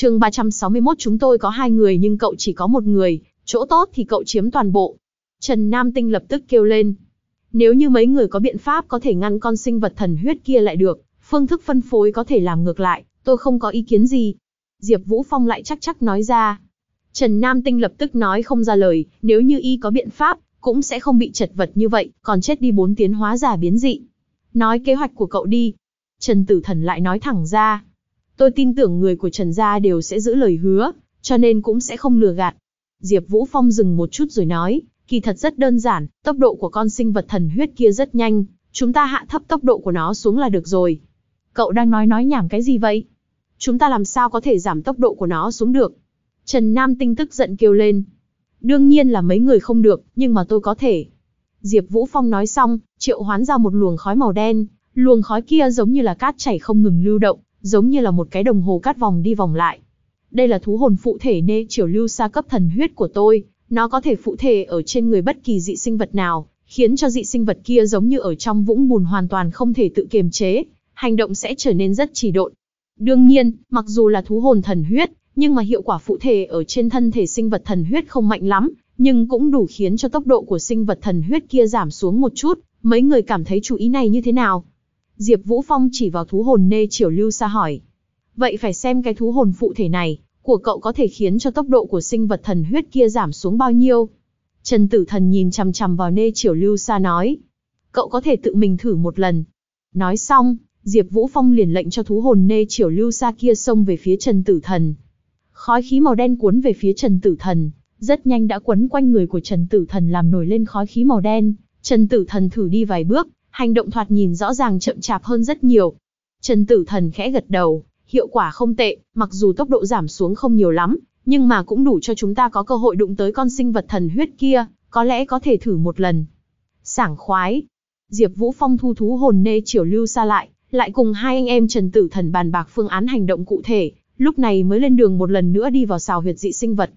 chương 361 chúng tôi có hai người nhưng cậu chỉ có một người, chỗ tốt thì cậu chiếm toàn bộ. Trần Nam Tinh lập tức kêu lên. Nếu như mấy người có biện pháp có thể ngăn con sinh vật thần huyết kia lại được, phương thức phân phối có thể làm ngược lại, tôi không có ý kiến gì. Diệp Vũ Phong lại chắc chắc nói ra. Trần Nam Tinh lập tức nói không ra lời, nếu như y có biện pháp, cũng sẽ không bị chật vật như vậy, còn chết đi bốn tiến hóa giả biến dị. Nói kế hoạch của cậu đi. Trần Tử Thần lại nói thẳng ra. Tôi tin tưởng người của Trần Gia đều sẽ giữ lời hứa, cho nên cũng sẽ không lừa gạt. Diệp Vũ Phong dừng một chút rồi nói, kỳ thật rất đơn giản, tốc độ của con sinh vật thần huyết kia rất nhanh, chúng ta hạ thấp tốc độ của nó xuống là được rồi. Cậu đang nói nói nhảm cái gì vậy? Chúng ta làm sao có thể giảm tốc độ của nó xuống được? Trần Nam Tinh tức giận kêu lên. Đương nhiên là mấy người không được, nhưng mà tôi có thể. Diệp Vũ Phong nói xong, triệu hoán ra một luồng khói màu đen, luồng khói kia giống như là cát chảy không ngừng lưu động, giống như là một cái đồng hồ cát vòng đi vòng lại. Đây là thú hồn phụ thể nê triều lưu sa cấp thần huyết của tôi, nó có thể phụ thể ở trên người bất kỳ dị sinh vật nào, khiến cho dị sinh vật kia giống như ở trong vũng bùn hoàn toàn không thể tự kiềm chế, hành động sẽ trở nên rất trì độn. Đương nhiên, mặc dù là thú hồn thần huyết, nhưng mà hiệu quả phụ thể ở trên thân thể sinh vật thần huyết không mạnh lắm, nhưng cũng đủ khiến cho tốc độ của sinh vật thần huyết kia giảm xuống một chút, mấy người cảm thấy chú ý này như thế nào? Diệp Vũ Phong chỉ vào thú hồn nê triều lưu xa hỏi. Vậy phải xem cái thú hồn phụ thể này, của cậu có thể khiến cho tốc độ của sinh vật thần huyết kia giảm xuống bao nhiêu? Trần Tử Thần nhìn chằm chằm vào nê triều lưu xa nói. Cậu có thể tự mình thử một lần. Nói xong, Diệp Vũ Phong liền lệnh cho thú hồn nê triều lưu xa kia xông về phía Trần Tử Thần. Khói khí màu đen cuốn về phía Trần Tử Thần, rất nhanh đã quấn quanh người của Trần Tử Thần làm nổi lên khói khí màu đen. Trần Tử Thần thử đi vài bước, hành động thoạt nhìn rõ ràng chậm chạp hơn rất nhiều. Trần Tử Thần khẽ gật đầu, hiệu quả không tệ, mặc dù tốc độ giảm xuống không nhiều lắm, nhưng mà cũng đủ cho chúng ta có cơ hội đụng tới con sinh vật thần huyết kia, có lẽ có thể thử một lần. Sảng khoái. Diệp Vũ Phong thu thú hồn nê triều lưu xa lại, lại cùng hai anh em Trần Tử Thần bàn bạc phương án hành động cụ thể, lúc này mới lên đường một lần nữa đi vào xào huyệt dị sinh vật.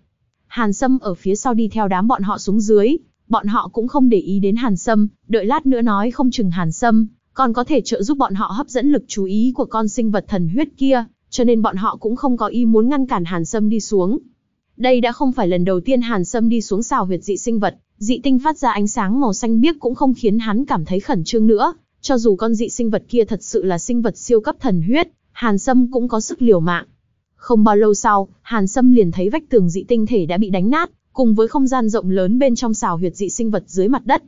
Hàn Sâm ở phía sau đi theo đám bọn họ xuống dưới, bọn họ cũng không để ý đến Hàn Sâm, đợi lát nữa nói không chừng Hàn Sâm, còn có thể trợ giúp bọn họ hấp dẫn lực chú ý của con sinh vật thần huyết kia, cho nên bọn họ cũng không có ý muốn ngăn cản Hàn Sâm đi xuống. Đây đã không phải lần đầu tiên Hàn Sâm đi xuống xào huyệt dị sinh vật, dị tinh phát ra ánh sáng màu xanh biếc cũng không khiến hắn cảm thấy khẩn trương nữa, cho dù con dị sinh vật kia thật sự là sinh vật siêu cấp thần huyết, Hàn Sâm cũng có sức liều mạng. Không bao lâu sau, Hàn Sâm liền thấy vách tường dị tinh thể đã bị đánh nát, cùng với không gian rộng lớn bên trong xào huyệt dị sinh vật dưới mặt đất.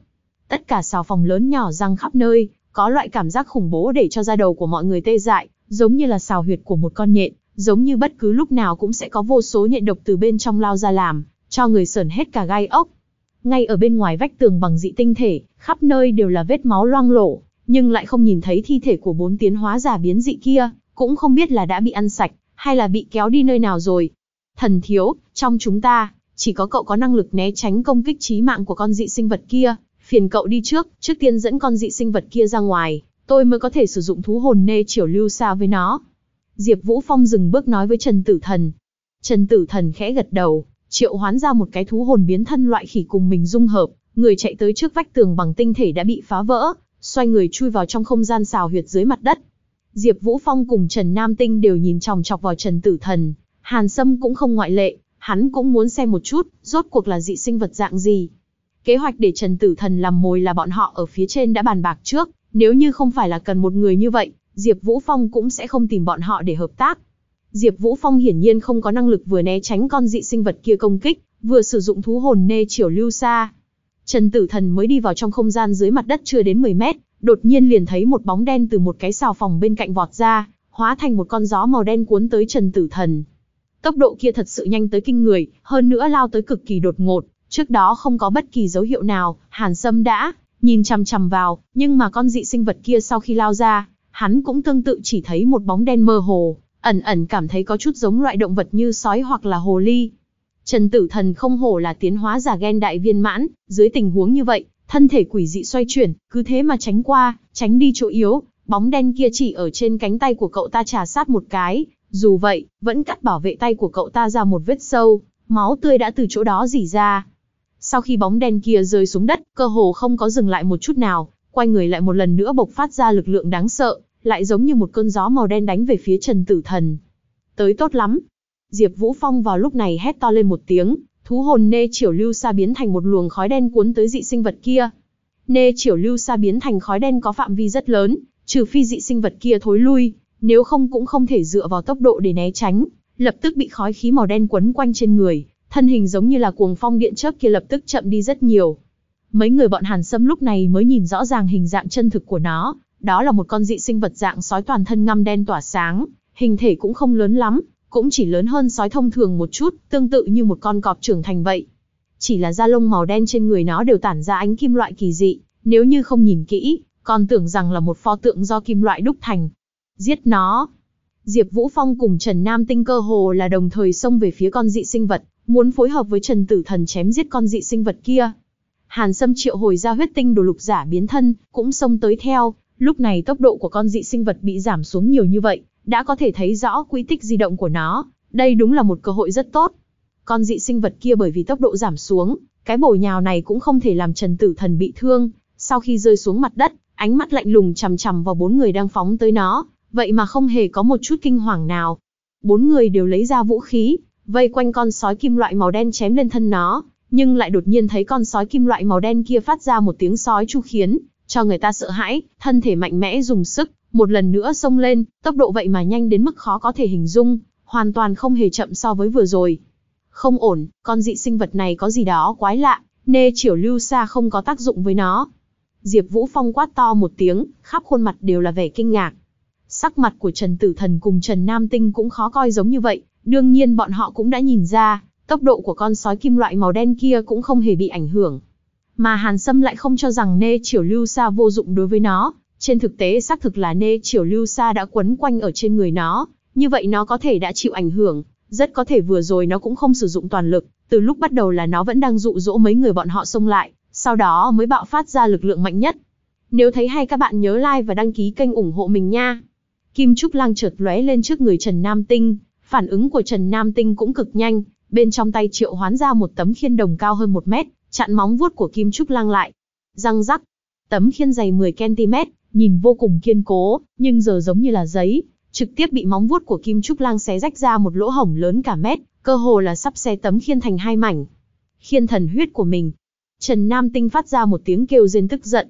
Tất cả xào phòng lớn nhỏ răng khắp nơi, có loại cảm giác khủng bố để cho da đầu của mọi người tê dại, giống như là xào huyệt của một con nhện, giống như bất cứ lúc nào cũng sẽ có vô số nhện độc từ bên trong lao ra làm, cho người sởn hết cả gai ốc. Ngay ở bên ngoài vách tường bằng dị tinh thể, khắp nơi đều là vết máu loang lổ, nhưng lại không nhìn thấy thi thể của bốn tiến hóa giả biến dị kia, cũng không biết là đã bị ăn sạch, hay là bị kéo đi nơi nào rồi. Thần thiếu, trong chúng ta, chỉ có cậu có năng lực né tránh công kích chí mạng của con dị sinh vật kia, phiền cậu đi trước, trước tiên dẫn con dị sinh vật kia ra ngoài, tôi mới có thể sử dụng thú hồn nê chiều lưu xa với nó. Diệp Vũ Phong dừng bước nói với Trần Tử Thần. Trần Tử Thần khẽ gật đầu, triệu hoán ra một cái thú hồn biến thân loại khỉ cùng mình dung hợp, người chạy tới trước vách tường bằng tinh thể đã bị phá vỡ, xoay người chui vào trong không gian xào huyệt dưới mặt đất. Diệp Vũ Phong cùng Trần Nam Tinh đều nhìn chòng chọc vào Trần Tử Thần, Hàn Sâm cũng không ngoại lệ, hắn cũng muốn xem một chút, rốt cuộc là dị sinh vật dạng gì. Kế hoạch để Trần Tử Thần làm mồi là bọn họ ở phía trên đã bàn bạc trước, nếu như không phải là cần một người như vậy, Diệp Vũ Phong cũng sẽ không tìm bọn họ để hợp tác. Diệp Vũ Phong hiển nhiên không có năng lực vừa né tránh con dị sinh vật kia công kích, vừa sử dụng thú hồn nê triều lưu xa. Trần Tử Thần mới đi vào trong không gian dưới mặt đất chưa đến 10 mét, đột nhiên liền thấy một bóng đen từ một cái xào phòng bên cạnh vọt ra, hóa thành một con gió màu đen cuốn tới Trần Tử Thần. Tốc độ kia thật sự nhanh tới kinh người, hơn nữa lao tới cực kỳ đột ngột, trước đó không có bất kỳ dấu hiệu nào, Hàn Sâm đã nhìn chằm chằm vào, nhưng mà con dị sinh vật kia sau khi lao ra, hắn cũng tương tự chỉ thấy một bóng đen mơ hồ, ẩn ẩn cảm thấy có chút giống loại động vật như sói hoặc là hồ ly. Trần Tử Thần không hổ là tiến hóa giả gen đại viên mãn, dưới tình huống như vậy, thân thể quỷ dị xoay chuyển, cứ thế mà tránh qua, tránh đi chỗ yếu, bóng đen kia chỉ ở trên cánh tay của cậu ta trà sát một cái, dù vậy, vẫn cắt bảo vệ tay của cậu ta ra một vết sâu, máu tươi đã từ chỗ đó rỉ ra. Sau khi bóng đen kia rơi xuống đất, cơ hồ không có dừng lại một chút nào, quay người lại một lần nữa bộc phát ra lực lượng đáng sợ, lại giống như một cơn gió màu đen đánh về phía Trần Tử Thần. Tới tốt lắm. Diệp Vũ Phong vào lúc này hét to lên một tiếng, thú hồn nê triểu lưu sa biến thành một luồng khói đen cuốn tới dị sinh vật kia. Nê triểu lưu sa biến thành khói đen có phạm vi rất lớn, trừ phi dị sinh vật kia thối lui, nếu không cũng không thể dựa vào tốc độ để né tránh, lập tức bị khói khí màu đen quấn quanh trên người, thân hình giống như là cuồng phong điện chớp kia lập tức chậm đi rất nhiều. Mấy người bọn Hàn Sâm lúc này mới nhìn rõ ràng hình dạng chân thực của nó, đó là một con dị sinh vật dạng sói toàn thân ngăm đen tỏa sáng, hình thể cũng không lớn lắm, cũng chỉ lớn hơn sói thông thường một chút, tương tự như một con cọp trưởng thành vậy. Chỉ là da lông màu đen trên người nó đều tản ra ánh kim loại kỳ dị, nếu như không nhìn kỹ, còn tưởng rằng là một pho tượng do kim loại đúc thành. Giết nó! Diệp Vũ Phong cùng Trần Nam Tinh cơ hồ là đồng thời xông về phía con dị sinh vật, muốn phối hợp với Trần Tử Thần chém giết con dị sinh vật kia. Hàn Sâm triệu hồi ra huyết tinh đồ lục giả biến thân, cũng xông tới theo, lúc này tốc độ của con dị sinh vật bị giảm xuống nhiều như vậy, đã có thể thấy rõ quỹ tích di động của nó, đây đúng là một cơ hội rất tốt. Con dị sinh vật kia bởi vì tốc độ giảm xuống, cái bổ nhào này cũng không thể làm Trần Tử Thần bị thương, sau khi rơi xuống mặt đất, ánh mắt lạnh lùng chằm chằm vào bốn người đang phóng tới nó, vậy mà không hề có một chút kinh hoàng nào. Bốn người đều lấy ra vũ khí, vây quanh con sói kim loại màu đen chém lên thân nó, nhưng lại đột nhiên thấy con sói kim loại màu đen kia phát ra một tiếng sói chu khiến, cho người ta sợ hãi, thân thể mạnh mẽ dùng sức, một lần nữa xông lên, tốc độ vậy mà nhanh đến mức khó có thể hình dung, hoàn toàn không hề chậm so với vừa rồi. Không ổn, con dị sinh vật này có gì đó quái lạ, nê chiểu lưu xa không có tác dụng với nó. Diệp Vũ Phong quát to một tiếng, khắp khuôn mặt đều là vẻ kinh ngạc. Sắc mặt của Trần Tử Thần cùng Trần Nam Tinh cũng khó coi giống như vậy, đương nhiên bọn họ cũng đã nhìn ra, tốc độ của con sói kim loại màu đen kia cũng không hề bị ảnh hưởng. Mà Hàn Sâm lại không cho rằng nê triều lưu sa vô dụng đối với nó, trên thực tế xác thực là nê triều lưu sa đã quấn quanh ở trên người nó, như vậy nó có thể đã chịu ảnh hưởng, rất có thể vừa rồi nó cũng không sử dụng toàn lực, từ lúc bắt đầu là nó vẫn đang dụ dỗ mấy người bọn họ xông lại, sau đó mới bạo phát ra lực lượng mạnh nhất. Nếu thấy hay các bạn nhớ like và đăng ký kênh ủng hộ mình nha. Kim Trúc Lang chợt lóe lên trước người Trần Nam Tinh, phản ứng của Trần Nam Tinh cũng cực nhanh, bên trong tay triệu hoán ra một tấm khiên đồng cao hơn một mét, chặn móng vuốt của Kim Trúc Lang lại. Răng rắc, tấm khiên dày 10cm, nhìn vô cùng kiên cố, nhưng giờ giống như là giấy, trực tiếp bị móng vuốt của Kim Trúc Lang xé rách ra một lỗ hổng lớn cả mét, cơ hồ là sắp xé tấm khiên thành hai mảnh. Khiên thần huyết của mình. Trần Nam Tinh phát ra một tiếng kêu rên tức giận.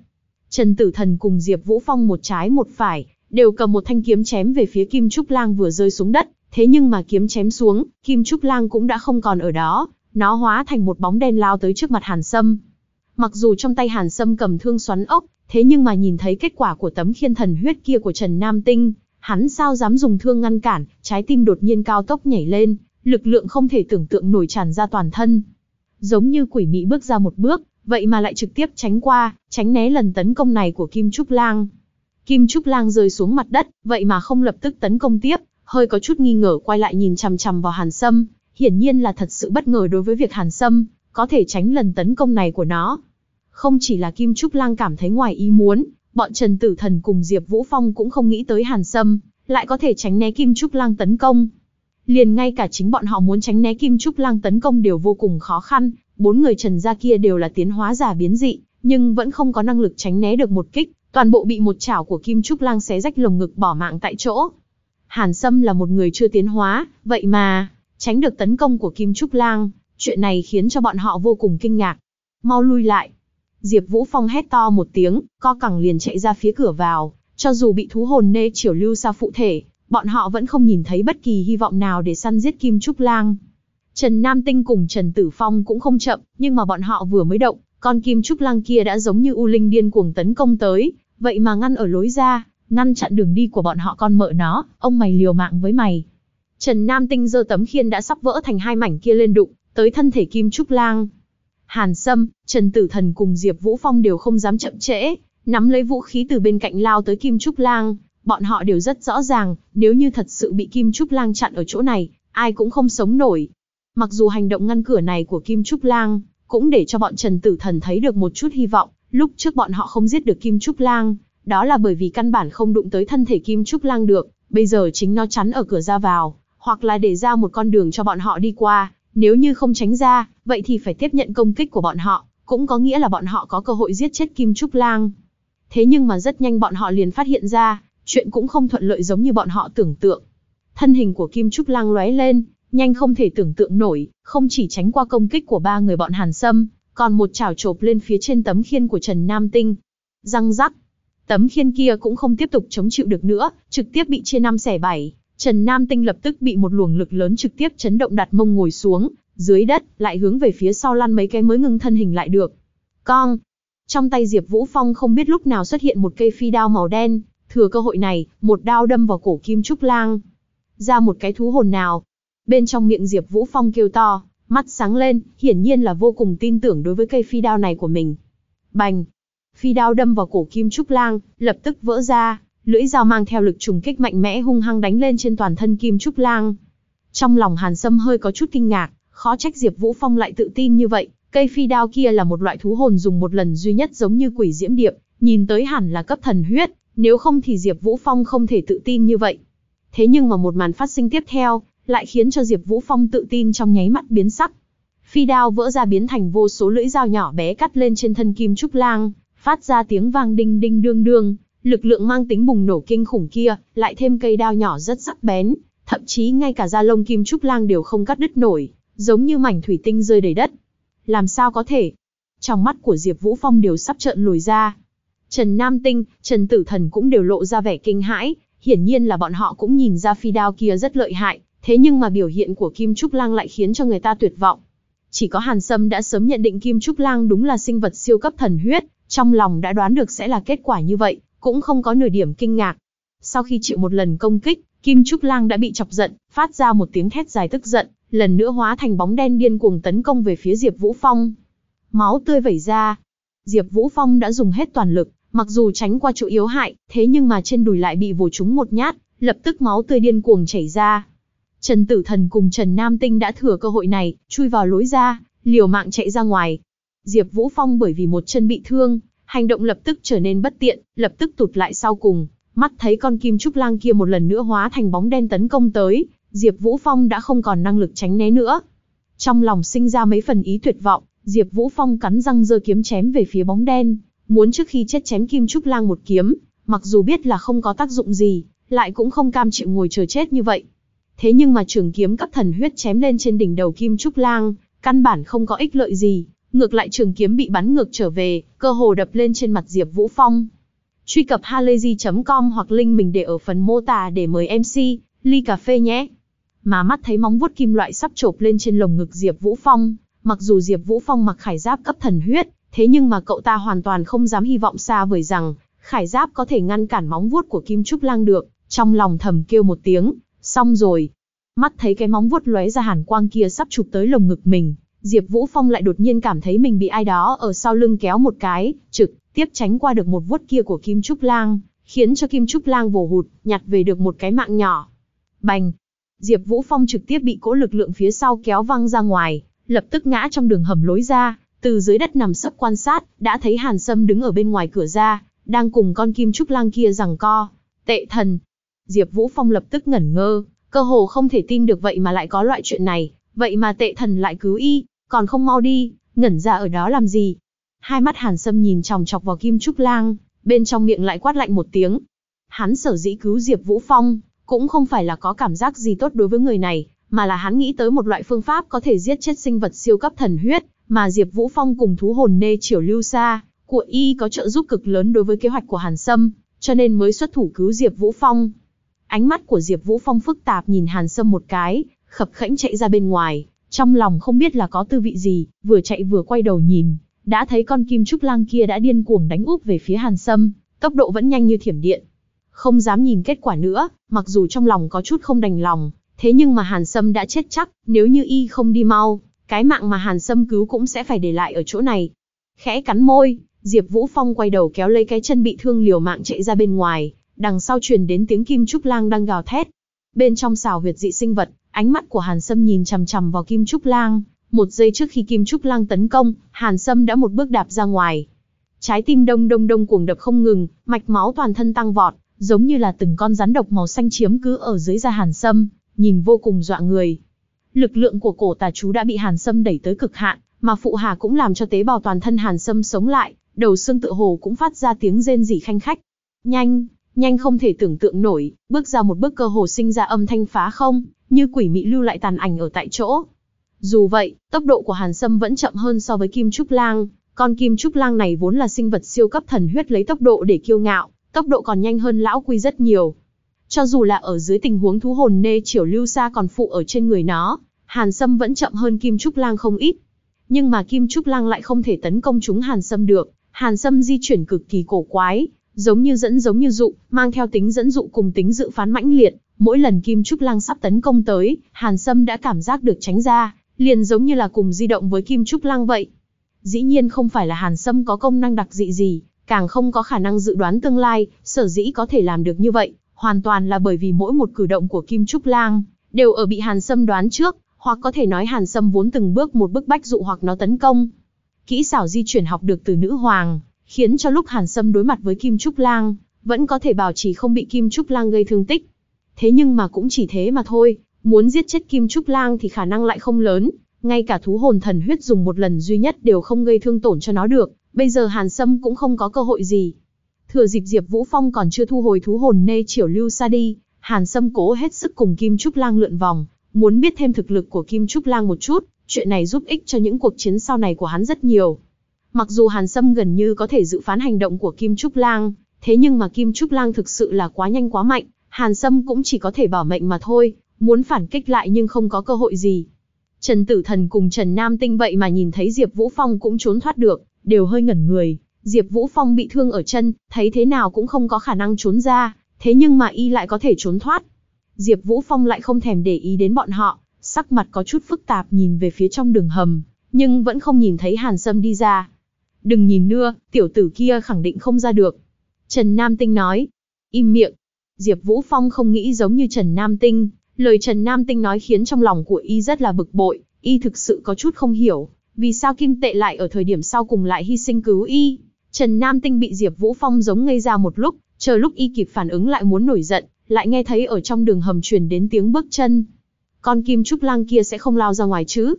Trần Tử Thần cùng Diệp Vũ Phong một trái một phải, đều cầm một thanh kiếm chém về phía Kim Trúc Lang vừa rơi xuống đất, thế nhưng mà kiếm chém xuống, Kim Trúc Lang cũng đã không còn ở đó, nó hóa thành một bóng đen lao tới trước mặt Hàn Sâm. Mặc dù trong tay Hàn Sâm cầm thương xoắn ốc, thế nhưng mà nhìn thấy kết quả của tấm khiên thần huyết kia của Trần Nam Tinh, hắn sao dám dùng thương ngăn cản, trái tim đột nhiên cao tốc nhảy lên, lực lượng không thể tưởng tượng nổi tràn ra toàn thân. Giống như quỷ mị bước ra một bước, vậy mà lại trực tiếp tránh qua, tránh né lần tấn công này của Kim Trúc Lang. Kim Trúc Lang rơi xuống mặt đất, vậy mà không lập tức tấn công tiếp, hơi có chút nghi ngờ quay lại nhìn chằm chằm vào Hàn Sâm, hiển nhiên là thật sự bất ngờ đối với việc Hàn Sâm có thể tránh lần tấn công này của nó. Không chỉ là Kim Trúc Lang cảm thấy ngoài ý muốn, bọn Trần Tử Thần cùng Diệp Vũ Phong cũng không nghĩ tới Hàn Sâm lại có thể tránh né Kim Trúc Lang tấn công. Liền ngay cả chính bọn họ muốn tránh né Kim Trúc Lang tấn công đều vô cùng khó khăn, bốn người Trần gia kia đều là tiến hóa giả biến dị, nhưng vẫn không có năng lực tránh né được một kích, toàn bộ bị một chảo của Kim Trúc Lang xé rách lồng ngực bỏ mạng tại chỗ. Hàn Sâm là một người chưa tiến hóa, vậy mà, tránh được tấn công của Kim Trúc Lang, chuyện này khiến cho bọn họ vô cùng kinh ngạc. Mau lui lại. Diệp Vũ Phong hét to một tiếng, co cẳng liền chạy ra phía cửa vào, cho dù bị thú hồn nê triều lưu xa phụ thể, bọn họ vẫn không nhìn thấy bất kỳ hy vọng nào để săn giết Kim Trúc Lang. Trần Nam Tinh cùng Trần Tử Phong cũng không chậm, nhưng mà bọn họ vừa mới động, con Kim Trúc Lang kia đã giống như u linh điên cuồng tấn công tới, vậy mà ngăn ở lối ra, ngăn chặn đường đi của bọn họ con mợ nó, ông mày liều mạng với mày. Trần Nam Tinh giơ tấm khiên đã sắp vỡ thành hai mảnh kia lên đụng, tới thân thể Kim Trúc Lang. Hàn Sâm, Trần Tử Thần cùng Diệp Vũ Phong đều không dám chậm trễ, nắm lấy vũ khí từ bên cạnh lao tới Kim Trúc Lang. Bọn họ đều rất rõ ràng, nếu như thật sự bị Kim Trúc Lang chặn ở chỗ này, ai cũng không sống nổi. Mặc dù hành động ngăn cửa này của Kim Trúc Lang, cũng để cho bọn Trần Tử Thần thấy được một chút hy vọng, lúc trước bọn họ không giết được Kim Trúc Lang, đó là bởi vì căn bản không đụng tới thân thể Kim Trúc Lang được, bây giờ chính nó chắn ở cửa ra vào, hoặc là để ra một con đường cho bọn họ đi qua, nếu như không tránh ra, vậy thì phải tiếp nhận công kích của bọn họ, cũng có nghĩa là bọn họ có cơ hội giết chết Kim Trúc Lang. Thế nhưng mà rất nhanh bọn họ liền phát hiện ra, chuyện cũng không thuận lợi giống như bọn họ tưởng tượng. Thân hình của Kim Trúc Lang lóe lên, nhanh không thể tưởng tượng nổi, không chỉ tránh qua công kích của ba người bọn Hàn Sâm, còn một chảo chộp lên phía trên tấm khiên của Trần Nam Tinh. Răng rắc, tấm khiên kia cũng không tiếp tục chống chịu được nữa, trực tiếp bị chia năm xẻ bảy. Trần Nam Tinh lập tức bị một luồng lực lớn trực tiếp chấn động đặt mông ngồi xuống, dưới đất, lại hướng về phía sau lăn mấy cái mới ngưng thân hình lại được. Cong! Trong tay Diệp Vũ Phong không biết lúc nào xuất hiện một cây phi đao màu đen, thừa cơ hội này, một đao đâm vào cổ Kim Trúc Lang. Ra một cái thú hồn nào. Bên trong miệng Diệp Vũ Phong kêu to, mắt sáng lên, hiển nhiên là vô cùng tin tưởng đối với cây phi đao này của mình. Bành! Phi đao đâm vào cổ Kim Trúc Lang, lập tức vỡ ra, lưỡi dao mang theo lực trùng kích mạnh mẽ hung hăng đánh lên trên toàn thân Kim Trúc Lang. Trong lòng Hàn Sâm hơi có chút kinh ngạc, khó trách Diệp Vũ Phong lại tự tin như vậy, cây phi đao kia là một loại thú hồn dùng một lần duy nhất giống như quỷ diễm điệp, nhìn tới hẳn là cấp thần huyết, nếu không thì Diệp Vũ Phong không thể tự tin như vậy. Thế nhưng mà một màn phát sinh tiếp theo, lại khiến cho Diệp Vũ Phong tự tin trong nháy mắt biến sắc. Phi đao vỡ ra biến thành vô số lưỡi dao nhỏ bé cắt lên trên thân Kim Trúc Lang, phát ra tiếng vang đinh đinh đương đương, lực lượng mang tính bùng nổ kinh khủng kia, lại thêm cây đao nhỏ rất sắc bén, thậm chí ngay cả da lông Kim Trúc Lang đều không cắt đứt nổi, giống như mảnh thủy tinh rơi đầy đất. Làm sao có thể? Trong mắt của Diệp Vũ Phong đều sắp trợn lồi ra. Trần Nam Tinh, Trần Tử Thần cũng đều lộ ra vẻ kinh hãi, hiển nhiên là bọn họ cũng nhìn ra phi đao kia rất lợi hại, thế nhưng mà biểu hiện của Kim Trúc Lang lại khiến cho người ta tuyệt vọng. Chỉ có Hàn Sâm đã sớm nhận định Kim Trúc Lang đúng là sinh vật siêu cấp thần huyết, trong lòng đã đoán được sẽ là kết quả như vậy, cũng không có nửa điểm kinh ngạc. Sau khi chịu một lần công kích, Kim Trúc Lang đã bị chọc giận, phát ra một tiếng thét dài tức giận, lần nữa hóa thành bóng đen điên cuồng tấn công về phía Diệp Vũ Phong. Máu tươi vẩy ra. Diệp Vũ Phong đã dùng hết toàn lực, mặc dù tránh qua chỗ yếu hại, thế nhưng mà trên đùi lại bị vồ trúng một nhát, lập tức máu tươi điên cuồng chảy ra. Trần Tử Thần cùng Trần Nam Tinh đã thừa cơ hội này, chui vào lối ra, liều mạng chạy ra ngoài. Diệp Vũ Phong bởi vì một chân bị thương, hành động lập tức trở nên bất tiện, lập tức tụt lại sau cùng, mắt thấy con kim trúc lang kia một lần nữa hóa thành bóng đen tấn công tới, Diệp Vũ Phong đã không còn năng lực tránh né nữa. Trong lòng sinh ra mấy phần ý tuyệt vọng, Diệp Vũ Phong cắn răng giơ kiếm chém về phía bóng đen, muốn trước khi chết chém Kim Trúc Lang một kiếm, mặc dù biết là không có tác dụng gì, lại cũng không cam chịu ngồi chờ chết như vậy. Thế nhưng mà trường kiếm cấp thần huyết chém lên trên đỉnh đầu Kim Trúc Lang, căn bản không có ích lợi gì, ngược lại trường kiếm bị bắn ngược trở về, cơ hồ đập lên trên mặt Diệp Vũ Phong. Truy cập halayzi.com hoặc link mình để ở phần mô tả để mời MC, ly cà phê nhé. Mà mắt thấy móng vuốt kim loại sắp chộp lên trên lồng ngực Diệp Vũ Phong, mặc dù Diệp Vũ Phong mặc khải giáp cấp thần huyết, thế nhưng mà cậu ta hoàn toàn không dám hy vọng xa vời rằng, khải giáp có thể ngăn cản móng vuốt của Kim Trúc Lang được, trong lòng thầm kêu một tiếng, xong rồi. Mắt thấy cái móng vuốt lóe ra hàn quang kia sắp chụp tới lồng ngực mình, Diệp Vũ Phong lại đột nhiên cảm thấy mình bị ai đó ở sau lưng kéo một cái, trực tiếp tránh qua được một vuốt kia của Kim Trúc Lang, khiến cho Kim Trúc Lang vồ hụt, nhặt về được một cái mạng nhỏ. Bành, Diệp Vũ Phong trực tiếp bị cỗ lực lượng phía sau kéo văng ra ngoài, lập tức ngã trong đường hầm lối ra, từ dưới đất nằm sấp quan sát, đã thấy Hàn Sâm đứng ở bên ngoài cửa ra, đang cùng con kim trúc lang kia giằng co. Tệ thần. Diệp Vũ Phong lập tức ngẩn ngơ, cơ hồ không thể tin được vậy mà lại có loại chuyện này, vậy mà tệ thần lại cứu y, còn không mau đi, ngẩn ra ở đó làm gì? Hai mắt Hàn Sâm nhìn chòng chọc vào Kim Trúc Lang, bên trong miệng lại quát lạnh một tiếng. Hắn sở dĩ cứu Diệp Vũ Phong, cũng không phải là có cảm giác gì tốt đối với người này, mà là hắn nghĩ tới một loại phương pháp có thể giết chết sinh vật siêu cấp thần huyết, mà Diệp Vũ Phong cùng thú hồn nê triều lưu xa, của y có trợ giúp cực lớn đối với kế hoạch của Hàn Sâm, cho nên mới xuất thủ cứu Diệp Vũ Phong. Ánh mắt của Diệp Vũ Phong phức tạp nhìn Hàn Sâm một cái, khập khẽnh chạy ra bên ngoài, trong lòng không biết là có tư vị gì, vừa chạy vừa quay đầu nhìn, đã thấy con kim trúc lang kia đã điên cuồng đánh úp về phía Hàn Sâm, tốc độ vẫn nhanh như thiểm điện. Không dám nhìn kết quả nữa, mặc dù trong lòng có chút không đành lòng, thế nhưng mà Hàn Sâm đã chết chắc, nếu như y không đi mau, cái mạng mà Hàn Sâm cứu cũng sẽ phải để lại ở chỗ này. Khẽ cắn môi, Diệp Vũ Phong quay đầu kéo lấy cái chân bị thương liều mạng chạy ra bên ngoài, đằng sau truyền đến tiếng Kim Trúc Lang đang gào thét. Bên trong xào huyệt dị sinh vật, ánh mắt của Hàn Sâm nhìn chằm chằm vào Kim Trúc Lang, một giây trước khi Kim Trúc Lang tấn công, Hàn Sâm đã một bước đạp ra ngoài. Trái tim đông đông đông cuồng đập không ngừng, mạch máu toàn thân tăng vọt, giống như là từng con rắn độc màu xanh chiếm cứ ở dưới da hàn sâm, nhìn vô cùng dọa người. Lực lượng của cổ tà chú đã bị hàn sâm đẩy tới cực hạn, mà phụ hà cũng làm cho tế bào toàn thân hàn sâm sống lại, đầu xương tự hồ cũng phát ra tiếng rên rỉ khanh khách. Nhanh, nhanh không thể tưởng tượng nổi, bước ra một bước cơ hồ sinh ra âm thanh phá không, như quỷ mị lưu lại tàn ảnh ở tại chỗ. Dù vậy, tốc độ của Hàn Sâm vẫn chậm hơn so với Kim Trúc Lang, con Kim Trúc Lang này vốn là sinh vật siêu cấp thần huyết lấy tốc độ để kiêu ngạo, tốc độ còn nhanh hơn lão quy rất nhiều. Cho dù là ở dưới tình huống thú hồn nê triều lưu xa còn phụ ở trên người nó, Hàn Sâm vẫn chậm hơn Kim Trúc Lang không ít. Nhưng mà Kim Trúc Lang lại không thể tấn công chúng Hàn Sâm được, Hàn Sâm di chuyển cực kỳ cổ quái, giống như dẫn giống như dụ, mang theo tính dẫn dụ cùng tính dự phán mãnh liệt. Mỗi lần Kim Trúc Lang sắp tấn công tới, Hàn Sâm đã cảm giác được tránh ra, liền giống như là cùng di động với Kim Trúc Lang vậy. Dĩ nhiên không phải là Hàn Sâm có công năng đặc dị gì, càng không có khả năng dự đoán tương lai, sở dĩ có thể làm được như vậy, hoàn toàn là bởi vì mỗi một cử động của Kim Trúc Lang đều ở bị Hàn Sâm đoán trước, hoặc có thể nói Hàn Sâm vốn từng bước một bức bách dụ hoặc nó tấn công. Kỹ xảo di chuyển học được từ nữ hoàng, khiến cho lúc Hàn Sâm đối mặt với Kim Trúc Lang, vẫn có thể bảo trì không bị Kim Trúc Lang gây thương tích. Thế nhưng mà cũng chỉ thế mà thôi, muốn giết chết Kim Trúc Lang thì khả năng lại không lớn, ngay cả thú hồn thần huyết dùng một lần duy nhất đều không gây thương tổn cho nó được, bây giờ Hàn Sâm cũng không có cơ hội gì. Thừa dịp Diệp Vũ Phong còn chưa thu hồi thú hồn nê triểu lưu xa đi, Hàn Sâm cố hết sức cùng Kim Trúc Lang lượn vòng, muốn biết thêm thực lực của Kim Trúc Lang một chút, chuyện này giúp ích cho những cuộc chiến sau này của hắn rất nhiều. Mặc dù Hàn Sâm gần như có thể dự phán hành động của Kim Trúc Lang, thế nhưng mà Kim Trúc Lang thực sự là quá nhanh quá mạnh, Hàn Sâm cũng chỉ có thể bảo mệnh mà thôi, muốn phản kích lại nhưng không có cơ hội gì. Trần Tử Thần cùng Trần Nam Tinh vậy mà nhìn thấy Diệp Vũ Phong cũng trốn thoát được, đều hơi ngẩn người. Diệp Vũ Phong bị thương ở chân, thấy thế nào cũng không có khả năng trốn ra, thế nhưng mà y lại có thể trốn thoát. Diệp Vũ Phong lại không thèm để ý đến bọn họ, sắc mặt có chút phức tạp nhìn về phía trong đường hầm, nhưng vẫn không nhìn thấy Hàn Sâm đi ra. Đừng nhìn nưa, tiểu tử kia khẳng định không ra được. Trần Nam Tinh nói. Im miệng. Diệp Vũ Phong không nghĩ giống như Trần Nam Tinh, lời Trần Nam Tinh nói khiến trong lòng của y rất là bực bội, y thực sự có chút không hiểu, vì sao Kim Tệ lại ở thời điểm sau cùng lại hy sinh cứu y. Trần Nam Tinh bị Diệp Vũ Phong giống ngây ra một lúc, chờ lúc y kịp phản ứng lại muốn nổi giận, lại nghe thấy ở trong đường hầm truyền đến tiếng bước chân. Con Kim Trúc Lang kia sẽ không lao ra ngoài chứ?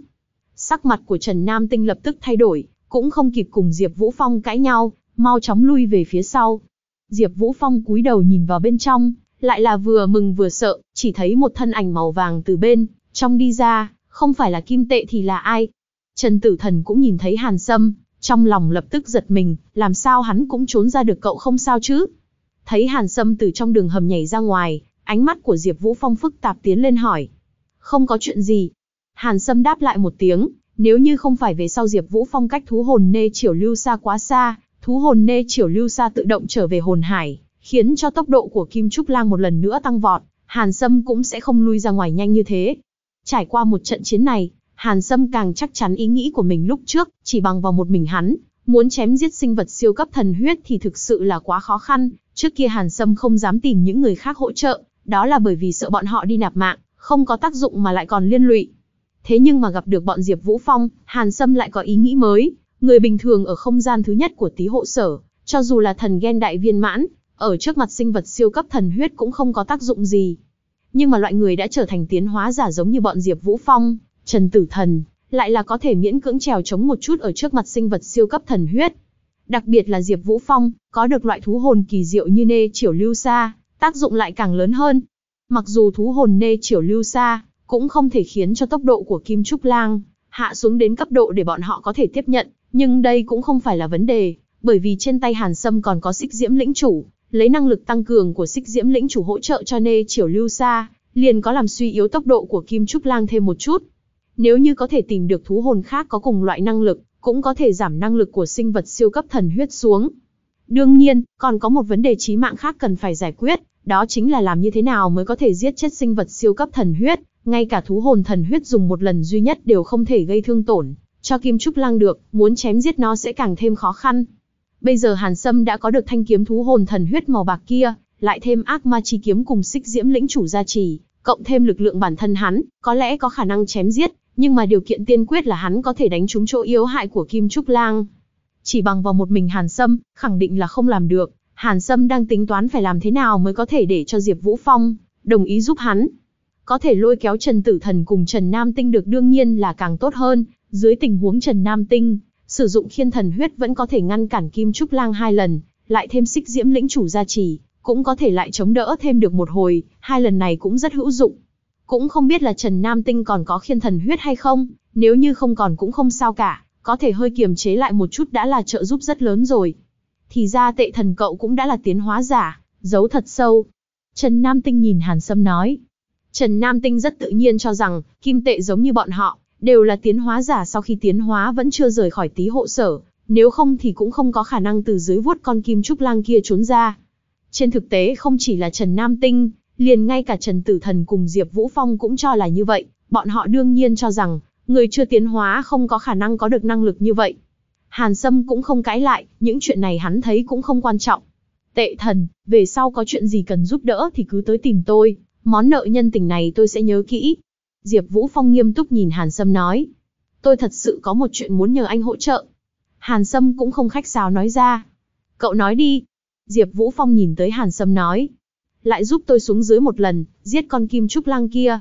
Sắc mặt của Trần Nam Tinh lập tức thay đổi, cũng không kịp cùng Diệp Vũ Phong cãi nhau, mau chóng lui về phía sau. Diệp Vũ Phong cúi đầu nhìn vào bên trong, lại là vừa mừng vừa sợ, chỉ thấy một thân ảnh màu vàng từ bên trong đi ra, không phải là kim tệ thì là ai. Trần Tử Thần cũng nhìn thấy Hàn Sâm, trong lòng lập tức giật mình, làm sao hắn cũng trốn ra được cậu không sao chứ? Thấy Hàn Sâm từ trong đường hầm nhảy ra ngoài, ánh mắt của Diệp Vũ Phong phức tạp tiến lên hỏi. Không có chuyện gì. Hàn Sâm đáp lại một tiếng, nếu như không phải về sau Diệp Vũ Phong cách thú hồn nê triểu lưu xa quá xa, thú hồn nê triểu lưu xa tự động trở về hồn hải, khiến cho tốc độ của Kim Trúc Lang một lần nữa tăng vọt, Hàn Sâm cũng sẽ không lui ra ngoài nhanh như thế. Trải qua một trận chiến này, Hàn Sâm càng chắc chắn ý nghĩ của mình lúc trước, chỉ bằng vào một mình hắn, muốn chém giết sinh vật siêu cấp thần huyết thì thực sự là quá khó khăn, trước kia Hàn Sâm không dám tìm những người khác hỗ trợ, đó là bởi vì sợ bọn họ đi nạp mạng, không có tác dụng mà lại còn liên lụy. Thế nhưng mà gặp được bọn Diệp Vũ Phong, Hàn Sâm lại có ý nghĩ mới, người bình thường ở không gian thứ nhất của tí hộ sở, cho dù là thần gen đại viên mãn, ở trước mặt sinh vật siêu cấp thần huyết cũng không có tác dụng gì. Nhưng mà loại người đã trở thành tiến hóa giả giống như bọn Diệp Vũ Phong, Trần Tử Thần, lại là có thể miễn cưỡng trèo chống một chút ở trước mặt sinh vật siêu cấp thần huyết. Đặc biệt là Diệp Vũ Phong, có được loại thú hồn kỳ diệu như nê triểu lưu sa, tác dụng lại càng lớn hơn. Mặc dù thú hồn nê triểu lưu sa cũng không thể khiến cho tốc độ của Kim Trúc Lang hạ xuống đến cấp độ để bọn họ có thể tiếp nhận, nhưng đây cũng không phải là vấn đề, bởi vì trên tay Hàn Sâm còn có Xích Diễm lĩnh chủ, lấy năng lực tăng cường của Xích Diễm lĩnh chủ hỗ trợ cho Nê triều Lưu Sa, liền có làm suy yếu tốc độ của Kim Trúc Lang thêm một chút. Nếu như có thể tìm được thú hồn khác có cùng loại năng lực, cũng có thể giảm năng lực của sinh vật siêu cấp thần huyết xuống. Đương nhiên, còn có một vấn đề chí mạng khác cần phải giải quyết, đó chính là làm như thế nào mới có thể giết chết sinh vật siêu cấp thần huyết, ngay cả thú hồn thần huyết dùng một lần duy nhất đều không thể gây thương tổn, cho Kim Trúc Lang được, muốn chém giết nó sẽ càng thêm khó khăn. Bây giờ Hàn Sâm đã có được thanh kiếm thú hồn thần huyết màu bạc kia, lại thêm ác ma chi kiếm cùng xích diễm lĩnh chủ gia trì, cộng thêm lực lượng bản thân hắn, có lẽ có khả năng chém giết, nhưng mà điều kiện tiên quyết là hắn có thể đánh trúng chỗ yếu hại của Kim Trúc Lang. Chỉ bằng vào một mình Hàn Sâm, khẳng định là không làm được, Hàn Sâm đang tính toán phải làm thế nào mới có thể để cho Diệp Vũ Phong đồng ý giúp hắn. Có thể lôi kéo Trần Tử Thần cùng Trần Nam Tinh được đương nhiên là càng tốt hơn, dưới tình huống Trần Nam Tinh, sử dụng khiên thần huyết vẫn có thể ngăn cản Kim Trúc Lang hai lần, lại thêm xích diễm lĩnh chủ gia trì, cũng có thể lại chống đỡ thêm được một hồi, hai lần này cũng rất hữu dụng. Cũng không biết là Trần Nam Tinh còn có khiên thần huyết hay không, nếu như không còn cũng không sao cả, có thể hơi kiềm chế lại một chút đã là trợ giúp rất lớn rồi. Thì ra tệ thần cậu cũng đã là tiến hóa giả, giấu thật sâu. Trần Nam Tinh nhìn Hàn Sâm nói. Trần Nam Tinh rất tự nhiên cho rằng, kim tệ giống như bọn họ, đều là tiến hóa giả sau khi tiến hóa vẫn chưa rời khỏi tí hộ sở, nếu không thì cũng không có khả năng từ dưới vuốt con kim trúc lang kia trốn ra. Trên thực tế không chỉ là Trần Nam Tinh, liền ngay cả Trần Tử Thần cùng Diệp Vũ Phong cũng cho là như vậy, bọn họ đương nhiên cho rằng, người chưa tiến hóa không có khả năng có được năng lực như vậy. Hàn Sâm cũng không cãi lại, những chuyện này hắn thấy cũng không quan trọng. Tệ thần, về sau có chuyện gì cần giúp đỡ thì cứ tới tìm tôi, món nợ nhân tình này tôi sẽ nhớ kỹ. Diệp Vũ Phong nghiêm túc nhìn Hàn Sâm nói. Tôi thật sự có một chuyện muốn nhờ anh hỗ trợ. Hàn Sâm cũng không khách sáo nói ra. Cậu nói đi. Diệp Vũ Phong nhìn tới Hàn Sâm nói. Lại giúp tôi xuống dưới một lần, giết con kim trúc lang kia.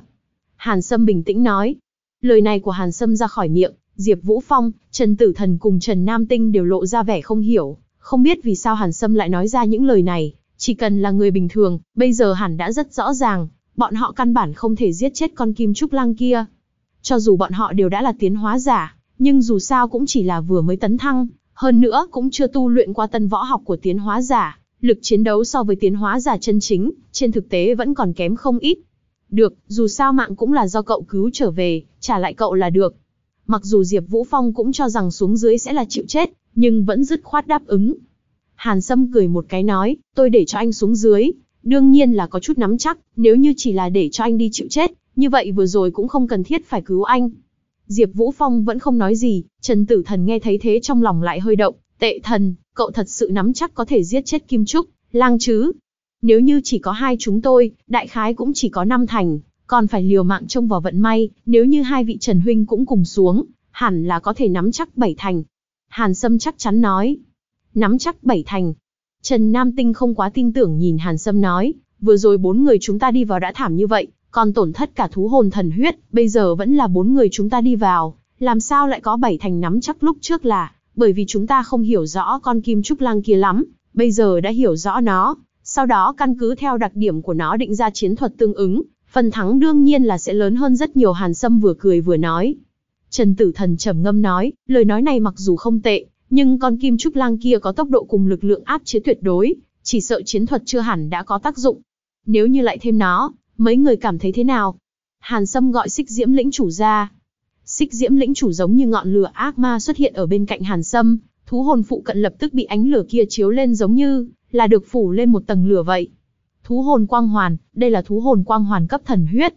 Hàn Sâm bình tĩnh nói. Lời này của Hàn Sâm ra khỏi miệng, Diệp Vũ Phong, Trần Tử Thần cùng Trần Nam Tinh đều lộ ra vẻ không hiểu, không biết vì sao Hàn Sâm lại nói ra những lời này, chỉ cần là người bình thường, bây giờ hẳn đã rất rõ ràng, bọn họ căn bản không thể giết chết con kim trúc lang kia. Cho dù bọn họ đều đã là tiến hóa giả, nhưng dù sao cũng chỉ là vừa mới tấn thăng, hơn nữa cũng chưa tu luyện qua tân võ học của tiến hóa giả, lực chiến đấu so với tiến hóa giả chân chính, trên thực tế vẫn còn kém không ít. Được, dù sao mạng cũng là do cậu cứu trở về, trả lại cậu là được. Mặc dù Diệp Vũ Phong cũng cho rằng xuống dưới sẽ là chịu chết, nhưng vẫn dứt khoát đáp ứng. Hàn Sâm cười một cái nói, tôi để cho anh xuống dưới, đương nhiên là có chút nắm chắc, nếu như chỉ là để cho anh đi chịu chết, như vậy vừa rồi cũng không cần thiết phải cứu anh. Diệp Vũ Phong vẫn không nói gì, Trần Tử Thần nghe thấy thế trong lòng lại hơi động, tệ thần, cậu thật sự nắm chắc có thể giết chết Kim Trúc, lang chứ. Nếu như chỉ có hai chúng tôi, đại khái cũng chỉ có năm thành, còn phải liều mạng trông vào vận may, nếu như hai vị Trần Huynh cũng cùng xuống, hẳn là có thể nắm chắc bảy thành. Hàn Sâm chắc chắn nói. Nắm chắc bảy thành. Trần Nam Tinh không quá tin tưởng nhìn Hàn Sâm nói, vừa rồi bốn người chúng ta đi vào đã thảm như vậy, còn tổn thất cả thú hồn thần huyết, bây giờ vẫn là bốn người chúng ta đi vào, làm sao lại có bảy thành nắm chắc lúc trước là, bởi vì chúng ta không hiểu rõ con kim trúc lang kia lắm, bây giờ đã hiểu rõ nó, sau đó căn cứ theo đặc điểm của nó định ra chiến thuật tương ứng, phần thắng đương nhiên là sẽ lớn hơn rất nhiều Hàn Sâm vừa cười vừa nói. Trần Tử Thần trầm ngâm nói, lời nói này mặc dù không tệ, nhưng con kim trúc lang kia có tốc độ cùng lực lượng áp chế tuyệt đối, chỉ sợ chiến thuật chưa hẳn đã có tác dụng. Nếu như lại thêm nó, mấy người cảm thấy thế nào? Hàn Sâm gọi xích diễm lĩnh chủ ra. Xích diễm lĩnh chủ giống như ngọn lửa ác ma xuất hiện ở bên cạnh Hàn Sâm, thú hồn phụ cận lập tức bị ánh lửa kia chiếu lên giống như là được phủ lên một tầng lửa vậy. Thú hồn quang hoàn, đây là thú hồn quang hoàn cấp thần huyết.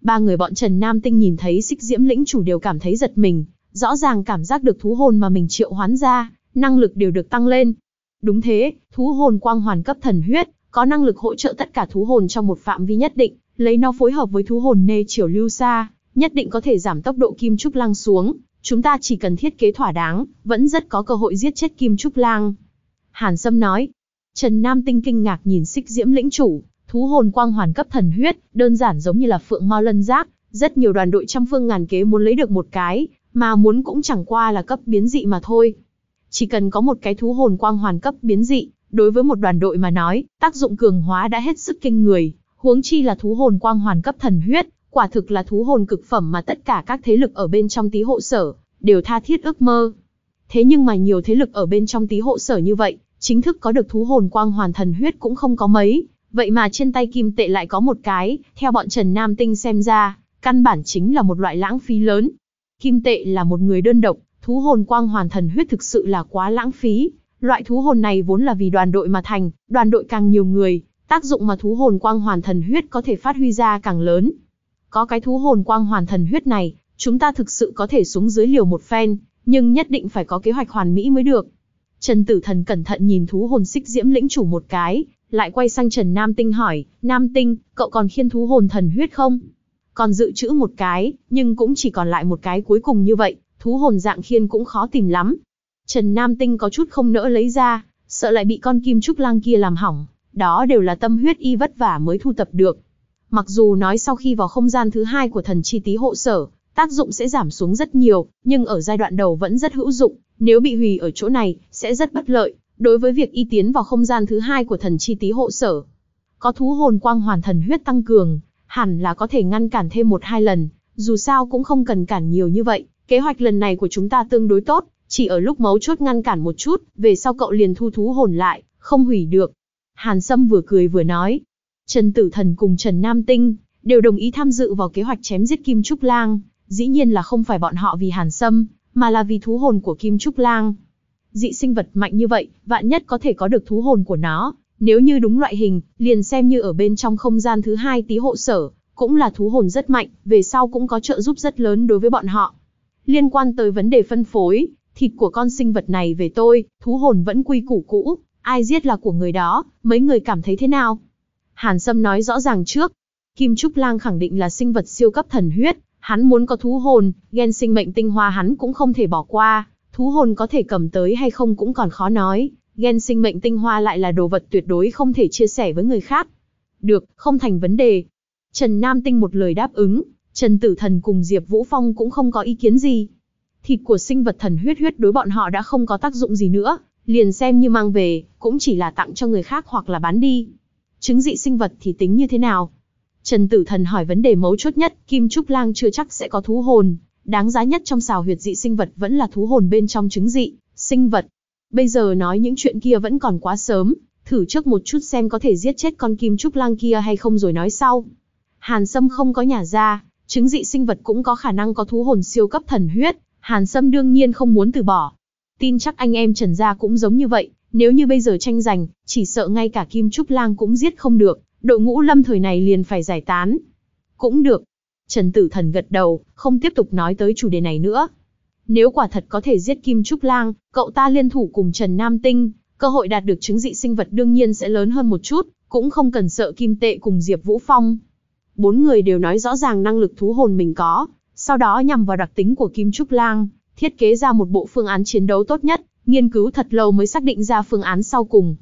Ba người bọn Trần Nam Tinh nhìn thấy xích diễm lĩnh chủ đều cảm thấy giật mình, rõ ràng cảm giác được thú hồn mà mình triệu hoán ra, năng lực đều được tăng lên. Đúng thế, thú hồn quang hoàn cấp thần huyết, có năng lực hỗ trợ tất cả thú hồn trong một phạm vi nhất định, lấy nó phối hợp với thú hồn nê triều lưu xa, nhất định có thể giảm tốc độ kim trúc lang xuống. Chúng ta chỉ cần thiết kế thỏa đáng, vẫn rất có cơ hội giết chết kim trúc lang. Hàn Sâm nói. Trần Nam Tinh kinh ngạc nhìn xích diễm lĩnh chủ, thú hồn quang hoàn cấp thần huyết, đơn giản giống như là phượng mau lân giác, rất nhiều đoàn đội trăm phương ngàn kế muốn lấy được một cái, mà muốn cũng chẳng qua là cấp biến dị mà thôi. Chỉ cần có một cái thú hồn quang hoàn cấp biến dị, đối với một đoàn đội mà nói, tác dụng cường hóa đã hết sức kinh người, huống chi là thú hồn quang hoàn cấp thần huyết, quả thực là thú hồn cực phẩm mà tất cả các thế lực ở bên trong tí hộ sở, đều tha thiết ước mơ. Thế nhưng mà nhiều thế lực ở bên trong tí hộ sở như vậy, chính thức có được thú hồn quang hoàn thần huyết cũng không có mấy, vậy mà trên tay kim tệ lại có một cái, theo bọn Trần Nam Tinh xem ra, căn bản chính là một loại lãng phí lớn. Kim tệ là một người đơn độc, thú hồn quang hoàn thần huyết thực sự là quá lãng phí. Loại thú hồn này vốn là vì đoàn đội mà thành, đoàn đội càng nhiều người, tác dụng mà thú hồn quang hoàn thần huyết có thể phát huy ra càng lớn. Có cái thú hồn quang hoàn thần huyết này, chúng ta thực sự có thể xuống dưới liều một phen, nhưng nhất định phải có kế hoạch hoàn mỹ mới được. Trần Tử Thần cẩn thận nhìn thú hồn xích diễm lĩnh chủ một cái, lại quay sang Trần Nam Tinh hỏi, Nam Tinh, cậu còn khiên thú hồn thần huyết không? Còn dự trữ một cái, nhưng cũng chỉ còn lại một cái cuối cùng như vậy, thú hồn dạng khiên cũng khó tìm lắm. Trần Nam Tinh có chút không nỡ lấy ra, sợ lại bị con kim trúc lang kia làm hỏng, đó đều là tâm huyết y vất vả mới thu tập được. Mặc dù nói sau khi vào không gian thứ hai của thần chi tí hộ sở, tác dụng sẽ giảm xuống rất nhiều, nhưng ở giai đoạn đầu vẫn rất hữu dụng, nếu bị hủy ở chỗ này, sẽ rất bất lợi, đối với việc y tiến vào không gian thứ hai của thần chi tí hộ sở. Có thú hồn quang hoàn thần huyết tăng cường, hẳn là có thể ngăn cản thêm một hai lần, dù sao cũng không cần cản nhiều như vậy, kế hoạch lần này của chúng ta tương đối tốt, chỉ ở lúc mấu chốt ngăn cản một chút, về sau cậu liền thu thú hồn lại, không hủy được. Hàn Sâm vừa cười vừa nói. Trần Tử Thần cùng Trần Nam Tinh, đều đồng ý tham dự vào kế hoạch chém giết Kim Trúc Lang, dĩ nhiên là không phải bọn họ vì Hàn Sâm, mà là vì thú hồn của Kim Trúc Lang. Dị sinh vật mạnh như vậy, vạn nhất có thể có được thú hồn của nó, nếu như đúng loại hình, liền xem như ở bên trong không gian thứ hai tí hộ sở, cũng là thú hồn rất mạnh, về sau cũng có trợ giúp rất lớn đối với bọn họ. Liên quan tới vấn đề phân phối, thịt của con sinh vật này về tôi, thú hồn vẫn quy củ cũ, ai giết là của người đó, mấy người cảm thấy thế nào? Hàn Sâm nói rõ ràng trước, Kim Trúc Lang khẳng định là sinh vật siêu cấp thần huyết, hắn muốn có thú hồn, ghen sinh mệnh tinh hoa hắn cũng không thể bỏ qua, thú hồn có thể cầm tới hay không cũng còn khó nói, gen sinh mệnh tinh hoa lại là đồ vật tuyệt đối không thể chia sẻ với người khác. Được, không thành vấn đề. Trần Nam Tinh một lời đáp ứng, Trần Tử Thần cùng Diệp Vũ Phong cũng không có ý kiến gì. Thịt của sinh vật thần huyết huyết đối bọn họ đã không có tác dụng gì nữa, liền xem như mang về, cũng chỉ là tặng cho người khác hoặc là bán đi. Trứng dị sinh vật thì tính như thế nào? Trần Tử Thần hỏi vấn đề mấu chốt nhất, Kim Trúc Lang chưa chắc sẽ có thú hồn, đáng giá nhất trong xào huyệt dị sinh vật vẫn là thú hồn bên trong trứng dị, sinh vật. Bây giờ nói những chuyện kia vẫn còn quá sớm, thử trước một chút xem có thể giết chết con Kim Trúc Lang kia hay không rồi nói sau. Hàn Sâm không có nhà ra, chứng dị sinh vật cũng có khả năng có thú hồn siêu cấp thần huyết, Hàn Sâm đương nhiên không muốn từ bỏ. Tin chắc anh em Trần Gia cũng giống như vậy, nếu như bây giờ tranh giành, chỉ sợ ngay cả Kim Trúc Lang cũng giết không được, đội ngũ lâm thời này liền phải giải tán. Cũng được. Trần Tử Thần gật đầu, không tiếp tục nói tới chủ đề này nữa. Nếu quả thật có thể giết Kim Trúc Lang, cậu ta liên thủ cùng Trần Nam Tinh, cơ hội đạt được chứng dị sinh vật đương nhiên sẽ lớn hơn một chút, cũng không cần sợ Kim Tệ cùng Diệp Vũ Phong. Bốn người đều nói rõ ràng năng lực thú hồn mình có, sau đó nhằm vào đặc tính của Kim Trúc Lang, thiết kế ra một bộ phương án chiến đấu tốt nhất, nghiên cứu thật lâu mới xác định ra phương án sau cùng.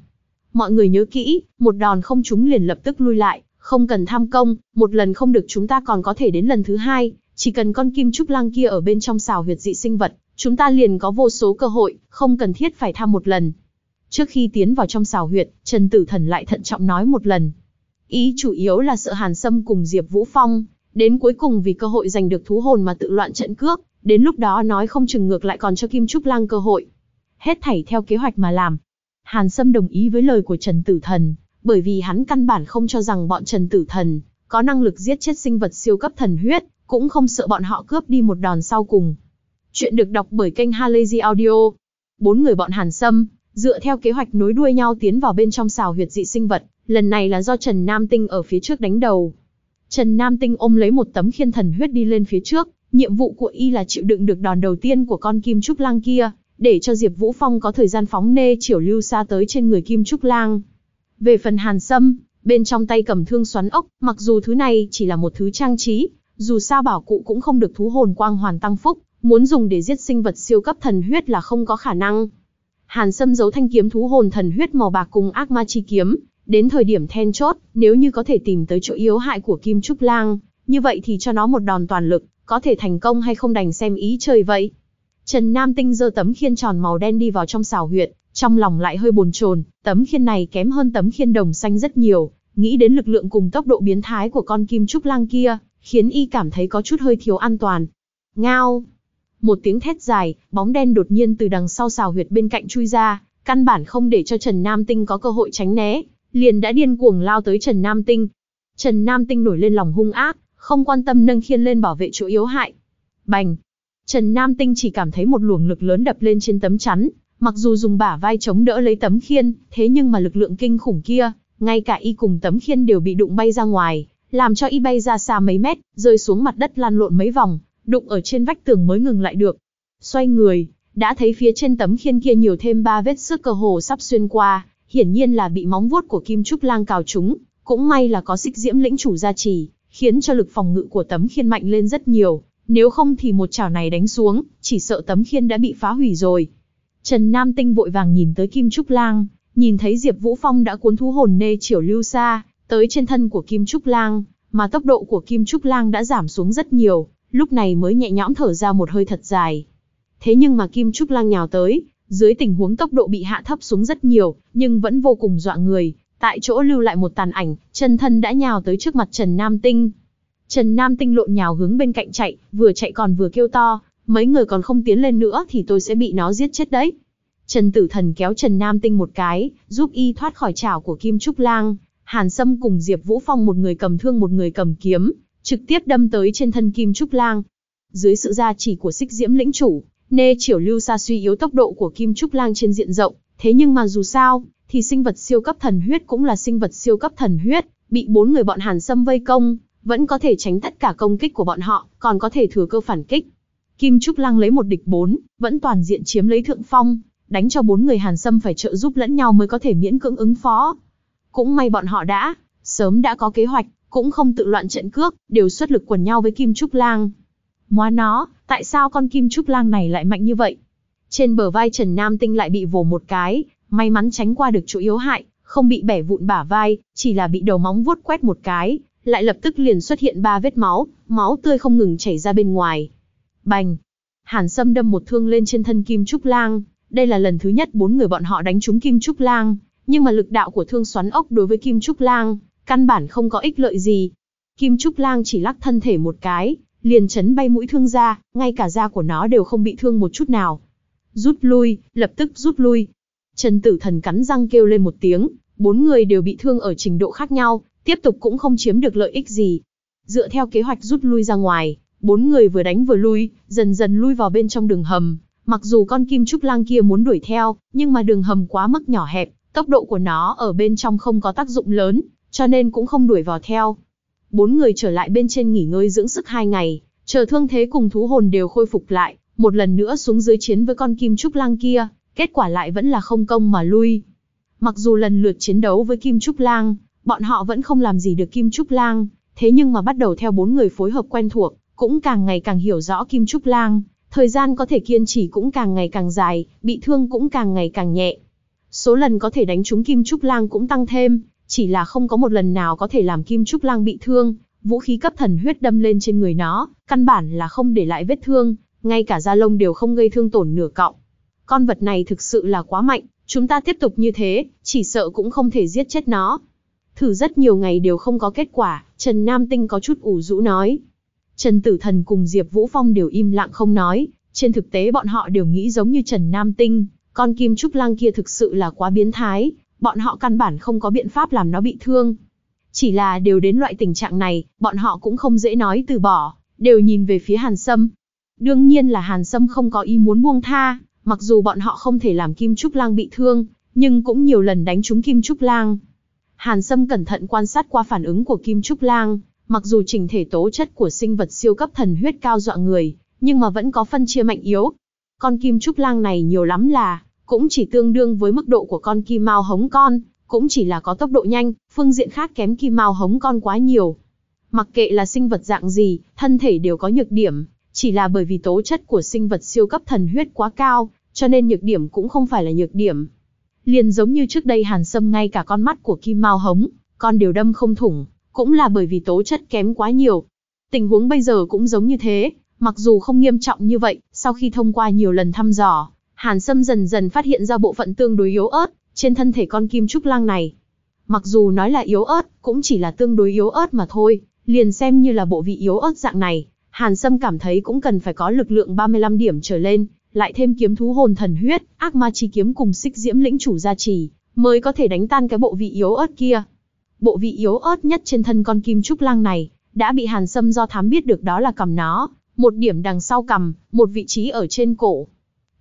Mọi người nhớ kỹ, một đòn không trúng liền lập tức lui lại, không cần tham công, một lần không được chúng ta còn có thể đến lần thứ hai, chỉ cần con kim trúc lăng kia ở bên trong xào huyệt dị sinh vật, chúng ta liền có vô số cơ hội, không cần thiết phải tham một lần. Trước khi tiến vào trong xào huyệt, Trần Tử Thần lại thận trọng nói một lần. Ý chủ yếu là sợ Hàn Sâm cùng Diệp Vũ Phong, đến cuối cùng vì cơ hội giành được thú hồn mà tự loạn trận cước, đến lúc đó nói không chừng ngược lại còn cho Kim Trúc Lang cơ hội. Hết thảy theo kế hoạch mà làm, Hàn Sâm đồng ý với lời của Trần Tử Thần, bởi vì hắn căn bản không cho rằng bọn Trần Tử Thần có năng lực giết chết sinh vật siêu cấp thần huyết, cũng không sợ bọn họ cướp đi một đòn sau cùng. Chuyện được đọc bởi kênh Halazy Audio. Bốn người bọn Hàn Sâm, dựa theo kế hoạch nối đuôi nhau tiến vào bên trong xào huyệt dị sinh vật, lần này là do Trần Nam Tinh ở phía trước đánh đầu. Trần Nam Tinh ôm lấy một tấm khiên thần huyết đi lên phía trước, nhiệm vụ của y là chịu đựng được đòn đầu tiên của con kim trúc lang kia, để cho Diệp Vũ Phong có thời gian phóng nê chiều lưu xa tới trên người Kim Trúc Lang. Về phần Hàn Sâm, bên trong tay cầm thương xoắn ốc, mặc dù thứ này chỉ là một thứ trang trí, dù sao bảo cụ cũng không được thú hồn quang hoàn tăng phúc, muốn dùng để giết sinh vật siêu cấp thần huyết là không có khả năng. Hàn Sâm giấu thanh kiếm thú hồn thần huyết màu bạc cùng ác ma chi kiếm, đến thời điểm then chốt, nếu như có thể tìm tới chỗ yếu hại của Kim Trúc Lang, như vậy thì cho nó một đòn toàn lực, có thể thành công hay không đành xem ý trời vậy. Trần Nam Tinh giơ tấm khiên tròn màu đen đi vào trong xào huyệt, trong lòng lại hơi bồn chồn, tấm khiên này kém hơn tấm khiên đồng xanh rất nhiều, nghĩ đến lực lượng cùng tốc độ biến thái của con kim trúc lang kia, khiến y cảm thấy có chút hơi thiếu an toàn. Ngao! Một tiếng thét dài, bóng đen đột nhiên từ đằng sau xào huyệt bên cạnh chui ra, căn bản không để cho Trần Nam Tinh có cơ hội tránh né, liền đã điên cuồng lao tới Trần Nam Tinh. Trần Nam Tinh nổi lên lòng hung ác, không quan tâm nâng khiên lên bảo vệ chỗ yếu hại. Bành! Trần Nam Tinh chỉ cảm thấy một luồng lực lớn đập lên trên tấm chắn, mặc dù dùng bả vai chống đỡ lấy tấm khiên, thế nhưng mà lực lượng kinh khủng kia, ngay cả y cùng tấm khiên đều bị đụng bay ra ngoài, làm cho y bay ra xa mấy mét, rơi xuống mặt đất lăn lộn mấy vòng, đụng ở trên vách tường mới ngừng lại được. Xoay người, đã thấy phía trên tấm khiên kia nhiều thêm ba vết xước cơ hồ sắp xuyên qua, hiển nhiên là bị móng vuốt của Kim Trúc Lang cào trúng, cũng may là có xích diễm lĩnh chủ gia trì, khiến cho lực phòng ngự của tấm khiên mạnh lên rất nhiều, nếu không thì một chảo này đánh xuống, chỉ sợ tấm khiên đã bị phá hủy rồi. Trần Nam Tinh vội vàng nhìn tới Kim Trúc Lang, nhìn thấy Diệp Vũ Phong đã cuốn thú hồn nê triều lưu xa, tới trên thân của Kim Trúc Lang, mà tốc độ của Kim Trúc Lang đã giảm xuống rất nhiều, lúc này mới nhẹ nhõm thở ra một hơi thật dài. Thế nhưng mà Kim Trúc Lang nhào tới, dưới tình huống tốc độ bị hạ thấp xuống rất nhiều, nhưng vẫn vô cùng dọa người, tại chỗ lưu lại một tàn ảnh, chân thân đã nhào tới trước mặt Trần Nam Tinh. Trần Nam Tinh lộn nhào hướng bên cạnh chạy, vừa chạy còn vừa kêu to, mấy người còn không tiến lên nữa thì tôi sẽ bị nó giết chết đấy. Trần Tử Thần kéo Trần Nam Tinh một cái, giúp y thoát khỏi chảo của Kim Trúc Lang. Hàn Sâm cùng Diệp Vũ Phong một người cầm thương một người cầm kiếm, trực tiếp đâm tới trên thân Kim Trúc Lang. Dưới sự gia trì của Xích Diễm lĩnh chủ, Nê Triểu Lưu Sa suy yếu tốc độ của Kim Trúc Lang trên diện rộng, thế nhưng mà dù sao, thì sinh vật siêu cấp thần huyết cũng là sinh vật siêu cấp thần huyết, bị bốn người bọn Hàn Sâm vây công, vẫn có thể tránh tất cả công kích của bọn họ, còn có thể thừa cơ phản kích. Kim Trúc Lang lấy một địch bốn, vẫn toàn diện chiếm lấy thượng phong, đánh cho bốn người Hàn Sâm phải trợ giúp lẫn nhau mới có thể miễn cưỡng ứng phó. Cũng may bọn họ đã, sớm đã có kế hoạch, cũng không tự loạn trận cước, đều xuất lực quần nhau với Kim Trúc Lang. Móa nó, tại sao con Kim Trúc Lang này lại mạnh như vậy? Trên bờ vai Trần Nam Tinh lại bị vồ một cái, may mắn tránh qua được chỗ yếu hại, không bị bẻ vụn bả vai, chỉ là bị đầu móng vuốt quét một cái, lại lập tức liền xuất hiện ba vết máu, máu tươi không ngừng chảy ra bên ngoài. Bành! Hàn Sâm đâm một thương lên trên thân Kim Trúc Lang, đây là lần thứ nhất bốn người bọn họ đánh trúng Kim Trúc Lang, nhưng mà lực đạo của thương xoắn ốc đối với Kim Trúc Lang, căn bản không có ích lợi gì. Kim Trúc Lang chỉ lắc thân thể một cái, liền chấn bay mũi thương ra, ngay cả da của nó đều không bị thương một chút nào. Rút lui, lập tức rút lui. Trần Tử Thần cắn răng kêu lên một tiếng, bốn người đều bị thương ở trình độ khác nhau, tiếp tục cũng không chiếm được lợi ích gì. Dựa theo kế hoạch rút lui ra ngoài, bốn người vừa đánh vừa lui, dần dần lui vào bên trong đường hầm. Mặc dù con kim trúc lang kia muốn đuổi theo, nhưng mà đường hầm quá mức nhỏ hẹp, tốc độ của nó ở bên trong không có tác dụng lớn, cho nên cũng không đuổi vào theo. Bốn người trở lại bên trên nghỉ ngơi dưỡng sức hai ngày, chờ thương thế cùng thú hồn đều khôi phục lại, một lần nữa xuống dưới chiến với con kim trúc lang kia, kết quả lại vẫn là không công mà lui. Mặc dù lần lượt chiến đấu với kim trúc lang, bọn họ vẫn không làm gì được kim trúc lang, thế nhưng mà bắt đầu theo bốn người phối hợp quen thuộc, cũng càng ngày càng hiểu rõ kim trúc lang, thời gian có thể kiên trì cũng càng ngày càng dài, bị thương cũng càng ngày càng nhẹ. Số lần có thể đánh trúng kim trúc lang cũng tăng thêm, chỉ là không có một lần nào có thể làm kim trúc lang bị thương, vũ khí cấp thần huyết đâm lên trên người nó, căn bản là không để lại vết thương, ngay cả da lông đều không gây thương tổn nửa cọng. Con vật này thực sự là quá mạnh, chúng ta tiếp tục như thế, chỉ sợ cũng không thể giết chết nó. Thử rất nhiều ngày đều không có kết quả, Trần Nam Tinh có chút ủ rũ nói. Trần Tử Thần cùng Diệp Vũ Phong đều im lặng không nói, trên thực tế bọn họ đều nghĩ giống như Trần Nam Tinh, con kim trúc lang kia thực sự là quá biến thái, bọn họ căn bản không có biện pháp làm nó bị thương. Chỉ là đều đến loại tình trạng này, bọn họ cũng không dễ nói từ bỏ, đều nhìn về phía Hàn Sâm. Đương nhiên là Hàn Sâm không có ý muốn buông tha, mặc dù bọn họ không thể làm Kim Trúc Lang bị thương, nhưng cũng nhiều lần đánh trúng Kim Trúc Lang. Hàn Sâm cẩn thận quan sát qua phản ứng của Kim Trúc Lang, mặc dù trình thể tố chất của sinh vật siêu cấp thần huyết cao dọa người, nhưng mà vẫn có phân chia mạnh yếu. Con Kim Trúc Lang này nhiều lắm là, cũng chỉ tương đương với mức độ của con Kim Mao hống con, cũng chỉ là có tốc độ nhanh, phương diện khác kém Kim Mao hống con quá nhiều. Mặc kệ là sinh vật dạng gì, thân thể đều có nhược điểm, chỉ là bởi vì tố chất của sinh vật siêu cấp thần huyết quá cao, cho nên nhược điểm cũng không phải là nhược điểm. Liền giống như trước đây Hàn Sâm ngay cả con mắt của Kim Mao hống, con đều đâm không thủng, cũng là bởi vì tố chất kém quá nhiều. Tình huống bây giờ cũng giống như thế, mặc dù không nghiêm trọng như vậy, sau khi thông qua nhiều lần thăm dò, Hàn Sâm dần dần phát hiện ra bộ phận tương đối yếu ớt trên thân thể con kim trúc lang này. Mặc dù nói là yếu ớt, cũng chỉ là tương đối yếu ớt mà thôi, liền xem như là bộ vị yếu ớt dạng này, Hàn Sâm cảm thấy cũng cần phải có lực lượng 35 điểm trở lên, lại thêm kiếm thú hồn thần huyết, ác ma chi kiếm cùng xích diễm lĩnh chủ gia trì, mới có thể đánh tan cái bộ vị yếu ớt kia. Bộ vị yếu ớt nhất trên thân con kim trúc lang này, đã bị Hàn Sâm do thám biết được đó là cầm nó, một điểm đằng sau cầm, một vị trí ở trên cổ.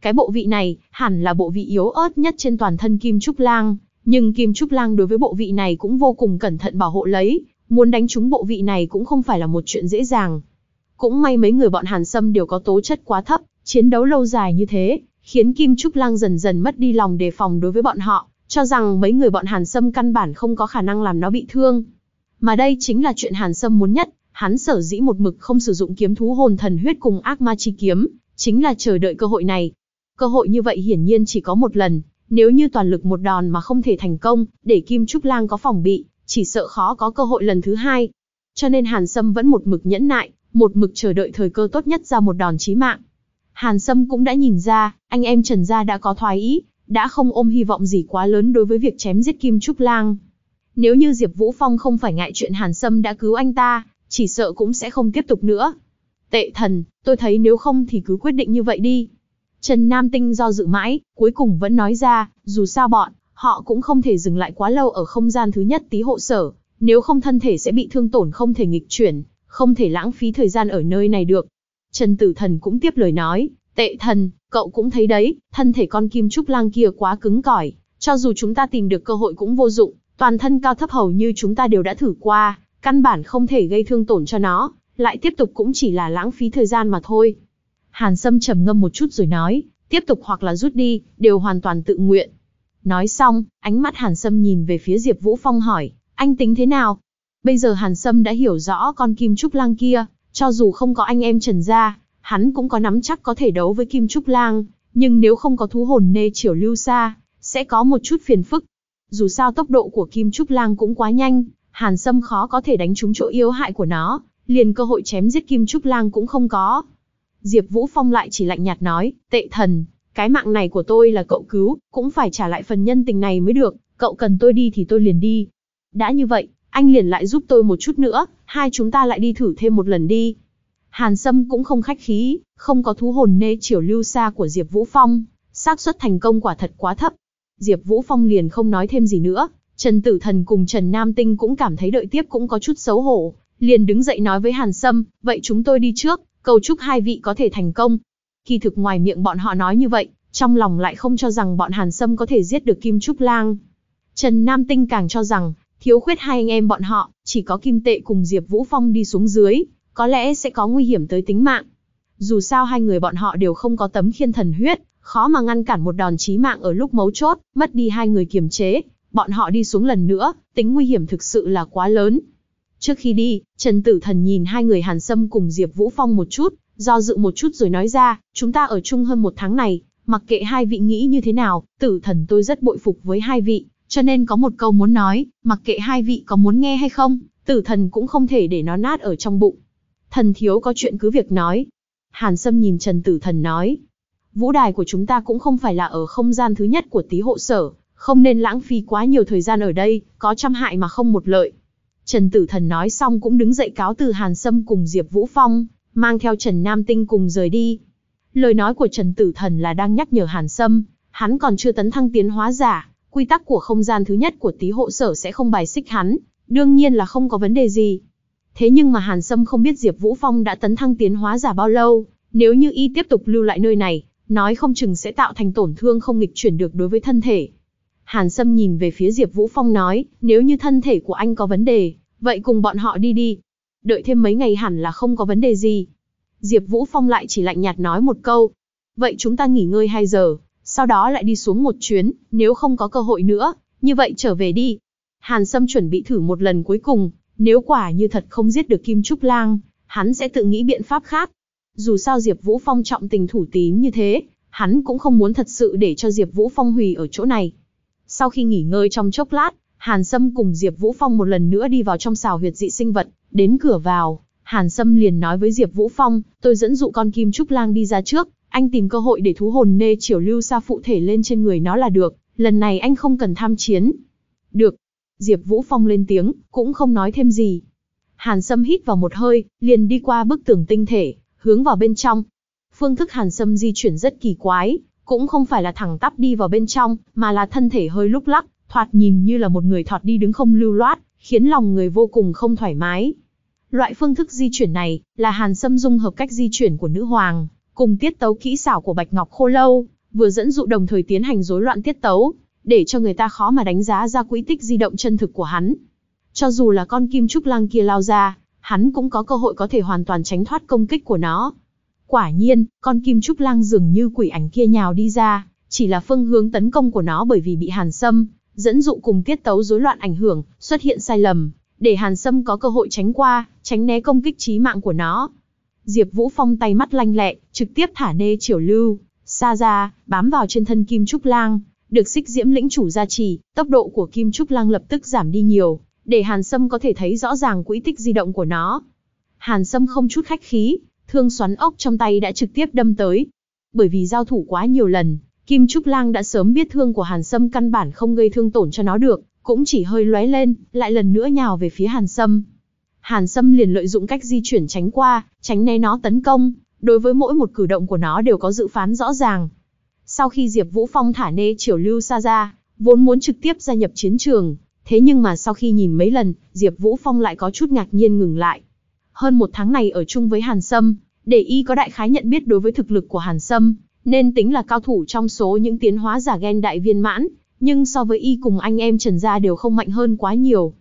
Cái bộ vị này, hẳn là bộ vị yếu ớt nhất trên toàn thân kim trúc lang, nhưng kim trúc lang đối với bộ vị này cũng vô cùng cẩn thận bảo hộ lấy, muốn đánh trúng bộ vị này cũng không phải là một chuyện dễ dàng. Cũng may mấy người bọn Hàn Sâm đều có tố chất quá thấp, chiến đấu lâu dài như thế, khiến Kim Trúc Lang dần dần mất đi lòng đề phòng đối với bọn họ, cho rằng mấy người bọn Hàn Sâm căn bản không có khả năng làm nó bị thương. Mà đây chính là chuyện Hàn Sâm muốn nhất, hắn sở dĩ một mực không sử dụng kiếm thú hồn thần huyết cùng ác ma chi kiếm, chính là chờ đợi cơ hội này. Cơ hội như vậy hiển nhiên chỉ có một lần, nếu như toàn lực một đòn mà không thể thành công, để Kim Trúc Lang có phòng bị, chỉ sợ khó có cơ hội lần thứ hai. Cho nên Hàn Sâm vẫn một mực nhẫn nại, một mực chờ đợi thời cơ tốt nhất ra một đòn chí mạng. Hàn Sâm cũng đã nhìn ra, anh em Trần Gia đã có thoái ý, đã không ôm hy vọng gì quá lớn đối với việc chém giết Kim Trúc Lang. Nếu như Diệp Vũ Phong không phải ngại chuyện Hàn Sâm đã cứu anh ta, chỉ sợ cũng sẽ không tiếp tục nữa. Tệ thần, tôi thấy nếu không thì cứ quyết định như vậy đi. Trần Nam Tinh do dự mãi, cuối cùng vẫn nói ra, dù sao bọn, họ cũng không thể dừng lại quá lâu ở không gian thứ nhất tí hộ sở, nếu không thân thể sẽ bị thương tổn không thể nghịch chuyển, không thể lãng phí thời gian ở nơi này được. Trần Tử Thần cũng tiếp lời nói, tệ thần, cậu cũng thấy đấy, thân thể con kim trúc lang kia quá cứng cỏi, cho dù chúng ta tìm được cơ hội cũng vô dụng, toàn thân cao thấp hầu như chúng ta đều đã thử qua, căn bản không thể gây thương tổn cho nó, lại tiếp tục cũng chỉ là lãng phí thời gian mà thôi. Hàn Sâm trầm ngâm một chút rồi nói, tiếp tục hoặc là rút đi, đều hoàn toàn tự nguyện. Nói xong, ánh mắt Hàn Sâm nhìn về phía Diệp Vũ Phong hỏi, anh tính thế nào? Bây giờ Hàn Sâm đã hiểu rõ con Kim Trúc Lang kia, cho dù không có anh em Trần gia, hắn cũng có nắm chắc có thể đấu với Kim Trúc Lang, nhưng nếu không có thú hồn nê triều lưu xa, sẽ có một chút phiền phức. Dù sao tốc độ của Kim Trúc Lang cũng quá nhanh, Hàn Sâm khó có thể đánh trúng chỗ yếu hại của nó, liền cơ hội chém giết Kim Trúc Lang cũng không có. Diệp Vũ Phong lại chỉ lạnh nhạt nói, tệ thần, cái mạng này của tôi là cậu cứu, cũng phải trả lại phần nhân tình này mới được, cậu cần tôi đi thì tôi liền đi. Đã như vậy, anh liền lại giúp tôi một chút nữa, hai chúng ta lại đi thử thêm một lần đi. Hàn Sâm cũng không khách khí, không có thú hồn nê chiều lưu xa của Diệp Vũ Phong, xác suất thành công quả thật quá thấp. Diệp Vũ Phong liền không nói thêm gì nữa, Trần Tử Thần cùng Trần Nam Tinh cũng cảm thấy đợi tiếp cũng có chút xấu hổ, liền đứng dậy nói với Hàn Sâm, vậy chúng tôi đi trước, cầu chúc hai vị có thể thành công. Kỳ thực ngoài miệng bọn họ nói như vậy, trong lòng lại không cho rằng bọn Hàn Sâm có thể giết được Kim Trúc Lang. Trần Nam Tinh càng cho rằng, thiếu khuyết hai anh em bọn họ, chỉ có Kim Tệ cùng Diệp Vũ Phong đi xuống dưới, có lẽ sẽ có nguy hiểm tới tính mạng. Dù sao hai người bọn họ đều không có tấm khiên thần huyết, khó mà ngăn cản một đòn chí mạng ở lúc mấu chốt, mất đi hai người kiềm chế, bọn họ đi xuống lần nữa, tính nguy hiểm thực sự là quá lớn. Trước khi đi, Trần Tử Thần nhìn hai người Hàn Sâm cùng Diệp Vũ Phong một chút, do dự một chút rồi nói ra, chúng ta ở chung hơn một tháng này, mặc kệ hai vị nghĩ như thế nào, Tử Thần tôi rất bội phục với hai vị, cho nên có một câu muốn nói, mặc kệ hai vị có muốn nghe hay không, Tử Thần cũng không thể để nó nát ở trong bụng. Thần thiếu có chuyện cứ việc nói. Hàn Sâm nhìn Trần Tử Thần nói, vũ đài của chúng ta cũng không phải là ở không gian thứ nhất của tí hộ sở, không nên lãng phí quá nhiều thời gian ở đây, có trăm hại mà không một lợi. Trần Tử Thần nói xong cũng đứng dậy cáo từ Hàn Sâm cùng Diệp Vũ Phong, mang theo Trần Nam Tinh cùng rời đi. Lời nói của Trần Tử Thần là đang nhắc nhở Hàn Sâm, hắn còn chưa tấn thăng tiến hóa giả, quy tắc của không gian thứ nhất của tí hộ sở sẽ không bài xích hắn, đương nhiên là không có vấn đề gì. Thế nhưng mà Hàn Sâm không biết Diệp Vũ Phong đã tấn thăng tiến hóa giả bao lâu, nếu như y tiếp tục lưu lại nơi này, nói không chừng sẽ tạo thành tổn thương không nghịch chuyển được đối với thân thể. Hàn Sâm nhìn về phía Diệp Vũ Phong nói, nếu như thân thể của anh có vấn đề, vậy cùng bọn họ đi đi. Đợi thêm mấy ngày hẳn là không có vấn đề gì. Diệp Vũ Phong lại chỉ lạnh nhạt nói một câu. Vậy chúng ta nghỉ ngơi 2 giờ, sau đó lại đi xuống một chuyến, nếu không có cơ hội nữa, như vậy trở về đi. Hàn Sâm chuẩn bị thử một lần cuối cùng, nếu quả như thật không giết được Kim Trúc Lang, hắn sẽ tự nghĩ biện pháp khác. Dù sao Diệp Vũ Phong trọng tình thủ tín như thế, hắn cũng không muốn thật sự để cho Diệp Vũ Phong hủy ở chỗ này. Sau khi nghỉ ngơi trong chốc lát, Hàn Sâm cùng Diệp Vũ Phong một lần nữa đi vào trong xào huyệt dị sinh vật, đến cửa vào, Hàn Sâm liền nói với Diệp Vũ Phong, tôi dẫn dụ con kim trúc lang đi ra trước, anh tìm cơ hội để thú hồn nê triều lưu sa phụ thể lên trên người nó là được, lần này anh không cần tham chiến. Được. Diệp Vũ Phong lên tiếng, cũng không nói thêm gì. Hàn Sâm hít vào một hơi, liền đi qua bức tường tinh thể, hướng vào bên trong. Phương thức Hàn Sâm di chuyển rất kỳ quái, cũng không phải là thẳng tắp đi vào bên trong, mà là thân thể hơi lúc lắc, thoạt nhìn như là một người thọt đi đứng không lưu loát, khiến lòng người vô cùng không thoải mái. Loại phương thức di chuyển này, là Hàn Sâm dung hợp cách di chuyển của nữ hoàng, cùng tiết tấu kỹ xảo của Bạch Ngọc Khô Lâu, vừa dẫn dụ đồng thời tiến hành rối loạn tiết tấu, để cho người ta khó mà đánh giá ra quỹ tích di động chân thực của hắn. Cho dù là con kim trúc lang kia lao ra, hắn cũng có cơ hội có thể hoàn toàn tránh thoát công kích của nó. Quả nhiên, con kim trúc lang dường như quỷ ảnh kia nhào đi ra, chỉ là phương hướng tấn công của nó bởi vì bị Hàn Sâm dẫn dụ cùng tiết tấu rối loạn ảnh hưởng, xuất hiện sai lầm, để Hàn Sâm có cơ hội tránh qua, tránh né công kích chí mạng của nó. Diệp Vũ Phong tay mắt lanh lẹ, trực tiếp thả nê triều lưu, xa ra, bám vào trên thân Kim Trúc Lang, được xích diễm lĩnh chủ gia trì, tốc độ của Kim Trúc Lang lập tức giảm đi nhiều, để Hàn Sâm có thể thấy rõ ràng quỹ tích di động của nó. Hàn Sâm không chút khách khí, thương xoắn ốc trong tay đã trực tiếp đâm tới. Bởi vì giao thủ quá nhiều lần, Kim Trúc Lang đã sớm biết thương của Hàn Sâm căn bản không gây thương tổn cho nó được, cũng chỉ hơi lóe lên, lại lần nữa nhào về phía Hàn Sâm. Hàn Sâm liền lợi dụng cách di chuyển tránh qua, tránh né nó tấn công, đối với mỗi một cử động của nó đều có dự phán rõ ràng. Sau khi Diệp Vũ Phong thả nê Triều Lưu xa ra, vốn muốn trực tiếp gia nhập chiến trường, thế nhưng mà sau khi nhìn mấy lần, Diệp Vũ Phong lại có chút ngạc nhiên ngừng lại. Hơn một tháng này ở chung với Hàn Sâm, để y có đại khái nhận biết đối với thực lực của Hàn Sâm, nên tính là cao thủ trong số những tiến hóa giả gen đại viên mãn, nhưng so với y cùng anh em Trần gia đều không mạnh hơn quá nhiều.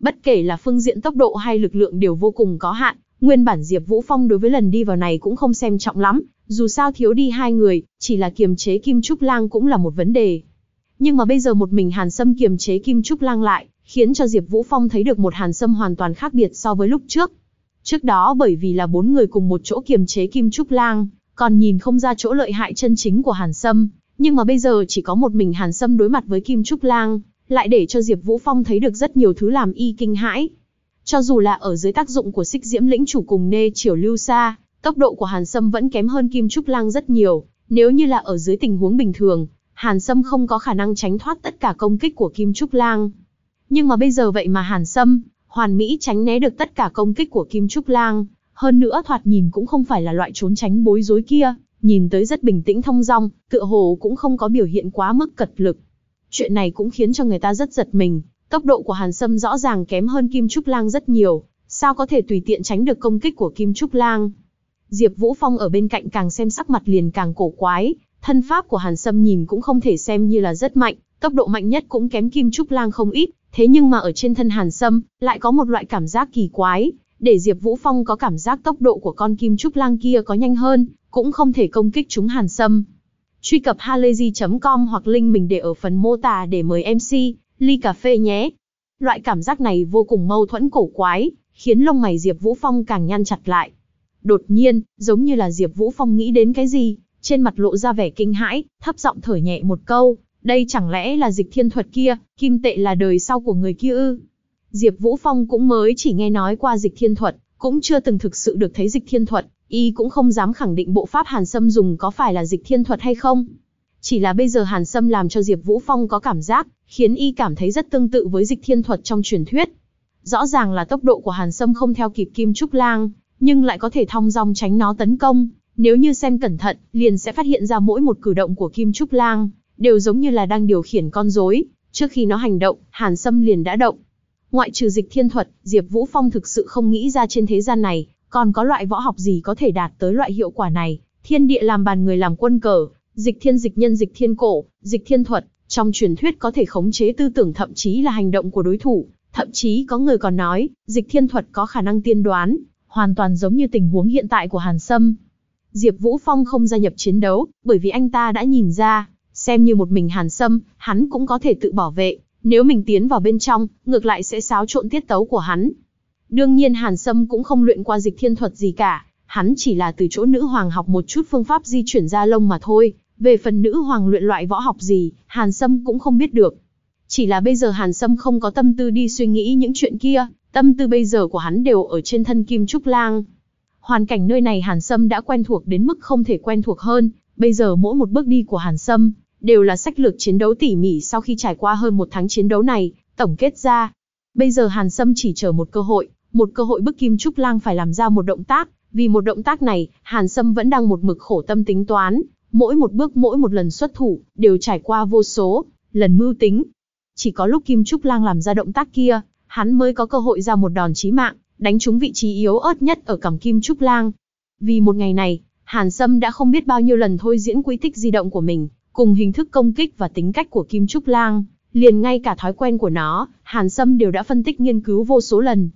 Bất kể là phương diện tốc độ hay lực lượng đều vô cùng có hạn, nguyên bản Diệp Vũ Phong đối với lần đi vào này cũng không xem trọng lắm, dù sao thiếu đi hai người, chỉ là kiềm chế Kim Trúc Lang cũng là một vấn đề. Nhưng mà bây giờ một mình Hàn Sâm kiềm chế Kim Trúc Lang lại, khiến cho Diệp Vũ Phong thấy được một Hàn Sâm hoàn toàn khác biệt so với lúc trước. Trước đó bởi vì là bốn người cùng một chỗ kiềm chế Kim Trúc Lang, còn nhìn không ra chỗ lợi hại chân chính của Hàn Sâm, nhưng mà bây giờ chỉ có một mình Hàn Sâm đối mặt với Kim Trúc Lang, lại để cho Diệp Vũ Phong thấy được rất nhiều thứ làm y kinh hãi. Cho dù là ở dưới tác dụng của Xích Diễm lĩnh chủ cùng Nê Triều Lưu Sa, tốc độ của Hàn Sâm vẫn kém hơn Kim Trúc Lang rất nhiều, nếu như là ở dưới tình huống bình thường, Hàn Sâm không có khả năng tránh thoát tất cả công kích của Kim Trúc Lang. Nhưng mà bây giờ vậy mà Hàn Sâm, hoàn mỹ tránh né được tất cả công kích của Kim Trúc Lang, hơn nữa thoạt nhìn cũng không phải là loại trốn tránh bối rối kia, nhìn tới rất bình tĩnh thông dong, tựa hồ cũng không có biểu hiện quá mức cật lực. Chuyện này cũng khiến cho người ta rất giật mình, tốc độ của Hàn Sâm rõ ràng kém hơn Kim Trúc Lang rất nhiều, sao có thể tùy tiện tránh được công kích của Kim Trúc Lang. Diệp Vũ Phong ở bên cạnh càng xem sắc mặt liền càng cổ quái, thân pháp của Hàn Sâm nhìn cũng không thể xem như là rất mạnh, tốc độ mạnh nhất cũng kém Kim Trúc Lang không ít, thế nhưng mà ở trên thân Hàn Sâm, lại có một loại cảm giác kỳ quái, để Diệp Vũ Phong có cảm giác tốc độ của con Kim Trúc Lang kia có nhanh hơn, cũng không thể công kích chúng Hàn Sâm. Truy cập halayzi.com hoặc link mình để ở phần mô tả để mời MC, ly cà phê nhé. Loại cảm giác này vô cùng mâu thuẫn cổ quái, khiến lông mày Diệp Vũ Phong càng nhăn chặt lại. Đột nhiên, giống như là Diệp Vũ Phong nghĩ đến cái gì, trên mặt lộ ra vẻ kinh hãi, thấp giọng thở nhẹ một câu, đây chẳng lẽ là dịch thiên thuật kia, kim tệ là đời sau của người kia ư? Diệp Vũ Phong cũng mới chỉ nghe nói qua dịch thiên thuật, cũng chưa từng thực sự được thấy dịch thiên thuật, y cũng không dám khẳng định bộ pháp Hàn Sâm dùng có phải là dịch thiên thuật hay không. Chỉ là bây giờ Hàn Sâm làm cho Diệp Vũ Phong có cảm giác, khiến y cảm thấy rất tương tự với dịch thiên thuật trong truyền thuyết. Rõ ràng là tốc độ của Hàn Sâm không theo kịp Kim Trúc Lang, nhưng lại có thể thong dong tránh nó tấn công. Nếu như xem cẩn thận, liền sẽ phát hiện ra mỗi một cử động của Kim Trúc Lang, đều giống như là đang điều khiển con rối. Trước khi nó hành động, Hàn Sâm liền đã động. Ngoại trừ dịch thiên thuật, Diệp Vũ Phong thực sự không nghĩ ra trên thế gian này, còn có loại võ học gì có thể đạt tới loại hiệu quả này. Thiên địa làm bàn người làm quân cờ, dịch thiên dịch nhân dịch thiên cổ, dịch thiên thuật, trong truyền thuyết có thể khống chế tư tưởng thậm chí là hành động của đối thủ, thậm chí có người còn nói, dịch thiên thuật có khả năng tiên đoán, hoàn toàn giống như tình huống hiện tại của Hàn Sâm. Diệp Vũ Phong không gia nhập chiến đấu, bởi vì anh ta đã nhìn ra, xem như một mình Hàn Sâm, hắn cũng có thể tự bảo vệ, nếu mình tiến vào bên trong, ngược lại sẽ xáo trộn tiết tấu của hắn. Đương nhiên Hàn Sâm cũng không luyện qua dịch thiên thuật gì cả, hắn chỉ là từ chỗ nữ hoàng học một chút phương pháp di chuyển da lông mà thôi, về phần nữ hoàng luyện loại võ học gì, Hàn Sâm cũng không biết được. Chỉ là bây giờ Hàn Sâm không có tâm tư đi suy nghĩ những chuyện kia, tâm tư bây giờ của hắn đều ở trên thân Kim Trúc Lang. Hoàn cảnh nơi này Hàn Sâm đã quen thuộc đến mức không thể quen thuộc hơn, bây giờ mỗi một bước đi của Hàn Sâm, đều là sách lược chiến đấu tỉ mỉ sau khi trải qua hơn một tháng chiến đấu này, tổng kết ra. Bây giờ Hàn Sâm chỉ chờ một cơ hội, một cơ hội bức Kim Trúc Lang phải làm ra một động tác, vì một động tác này, Hàn Sâm vẫn đang một mực khổ tâm tính toán, mỗi một bước mỗi một lần xuất thủ, đều trải qua vô số, lần mưu tính. Chỉ có lúc Kim Trúc Lang làm ra động tác kia, hắn mới có cơ hội ra một đòn chí mạng, đánh trúng vị trí yếu ớt nhất ở cằm Kim Trúc Lang. Vì một ngày này, Hàn Sâm đã không biết bao nhiêu lần thôi diễn quy tích di động của mình, cùng hình thức công kích và tính cách của Kim Trúc Lang, liền ngay cả thói quen của nó, Hàn Sâm đều đã phân tích nghiên cứu vô số lần.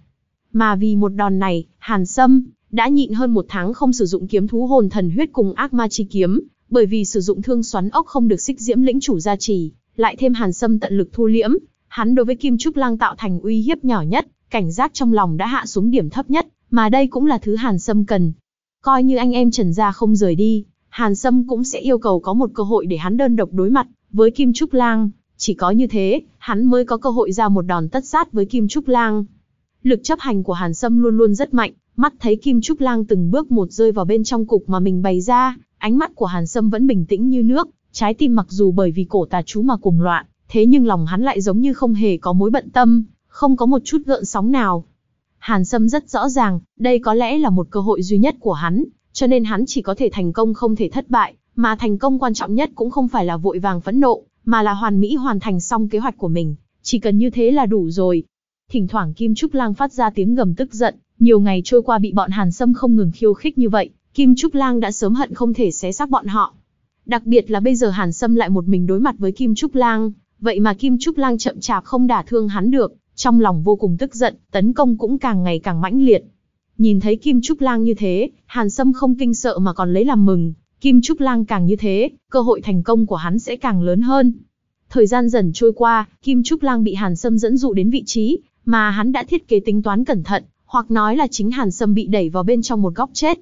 Mà vì một đòn này, Hàn Sâm đã nhịn hơn một tháng không sử dụng kiếm thú hồn thần huyết cùng ác ma chi kiếm, bởi vì sử dụng thương xoắn ốc không được xích diễm lĩnh chủ gia trì, lại thêm Hàn Sâm tận lực thu liễm, hắn đối với Kim Trúc Lang tạo thành uy hiếp nhỏ nhất, cảnh giác trong lòng đã hạ xuống điểm thấp nhất, mà đây cũng là thứ Hàn Sâm cần. Coi như anh em Trần gia không rời đi, Hàn Sâm cũng sẽ yêu cầu có một cơ hội để hắn đơn độc đối mặt với Kim Trúc Lang, chỉ có như thế, hắn mới có cơ hội ra một đòn tất sát với Kim Trúc Lang. Lực chấp hành của Hàn Sâm luôn luôn rất mạnh, mắt thấy Kim Trúc Lang từng bước một rơi vào bên trong cục mà mình bày ra, ánh mắt của Hàn Sâm vẫn bình tĩnh như nước, trái tim mặc dù bởi vì cổ tà chú mà cuồng loạn, thế nhưng lòng hắn lại giống như không hề có mối bận tâm, không có một chút gợn sóng nào. Hàn Sâm rất rõ ràng, đây có lẽ là một cơ hội duy nhất của hắn, cho nên hắn chỉ có thể thành công không thể thất bại, mà thành công quan trọng nhất cũng không phải là vội vàng phẫn nộ, mà là hoàn mỹ hoàn thành xong kế hoạch của mình, chỉ cần như thế là đủ rồi. Thỉnh thoảng Kim Trúc Lang phát ra tiếng gầm tức giận, nhiều ngày trôi qua bị bọn Hàn Sâm không ngừng khiêu khích như vậy, Kim Trúc Lang đã sớm hận không thể xé xác bọn họ. Đặc biệt là bây giờ Hàn Sâm lại một mình đối mặt với Kim Trúc Lang, vậy mà Kim Trúc Lang chậm chạp không đả thương hắn được, trong lòng vô cùng tức giận, tấn công cũng càng ngày càng mãnh liệt. Nhìn thấy Kim Trúc Lang như thế, Hàn Sâm không kinh sợ mà còn lấy làm mừng, Kim Trúc Lang càng như thế, cơ hội thành công của hắn sẽ càng lớn hơn. Thời gian dần trôi qua, Kim Trúc Lang bị Hàn Sâm dẫn dụ đến vị trí mà hắn đã thiết kế tính toán cẩn thận, hoặc nói là chính Hàn Sâm bị đẩy vào bên trong một góc chết.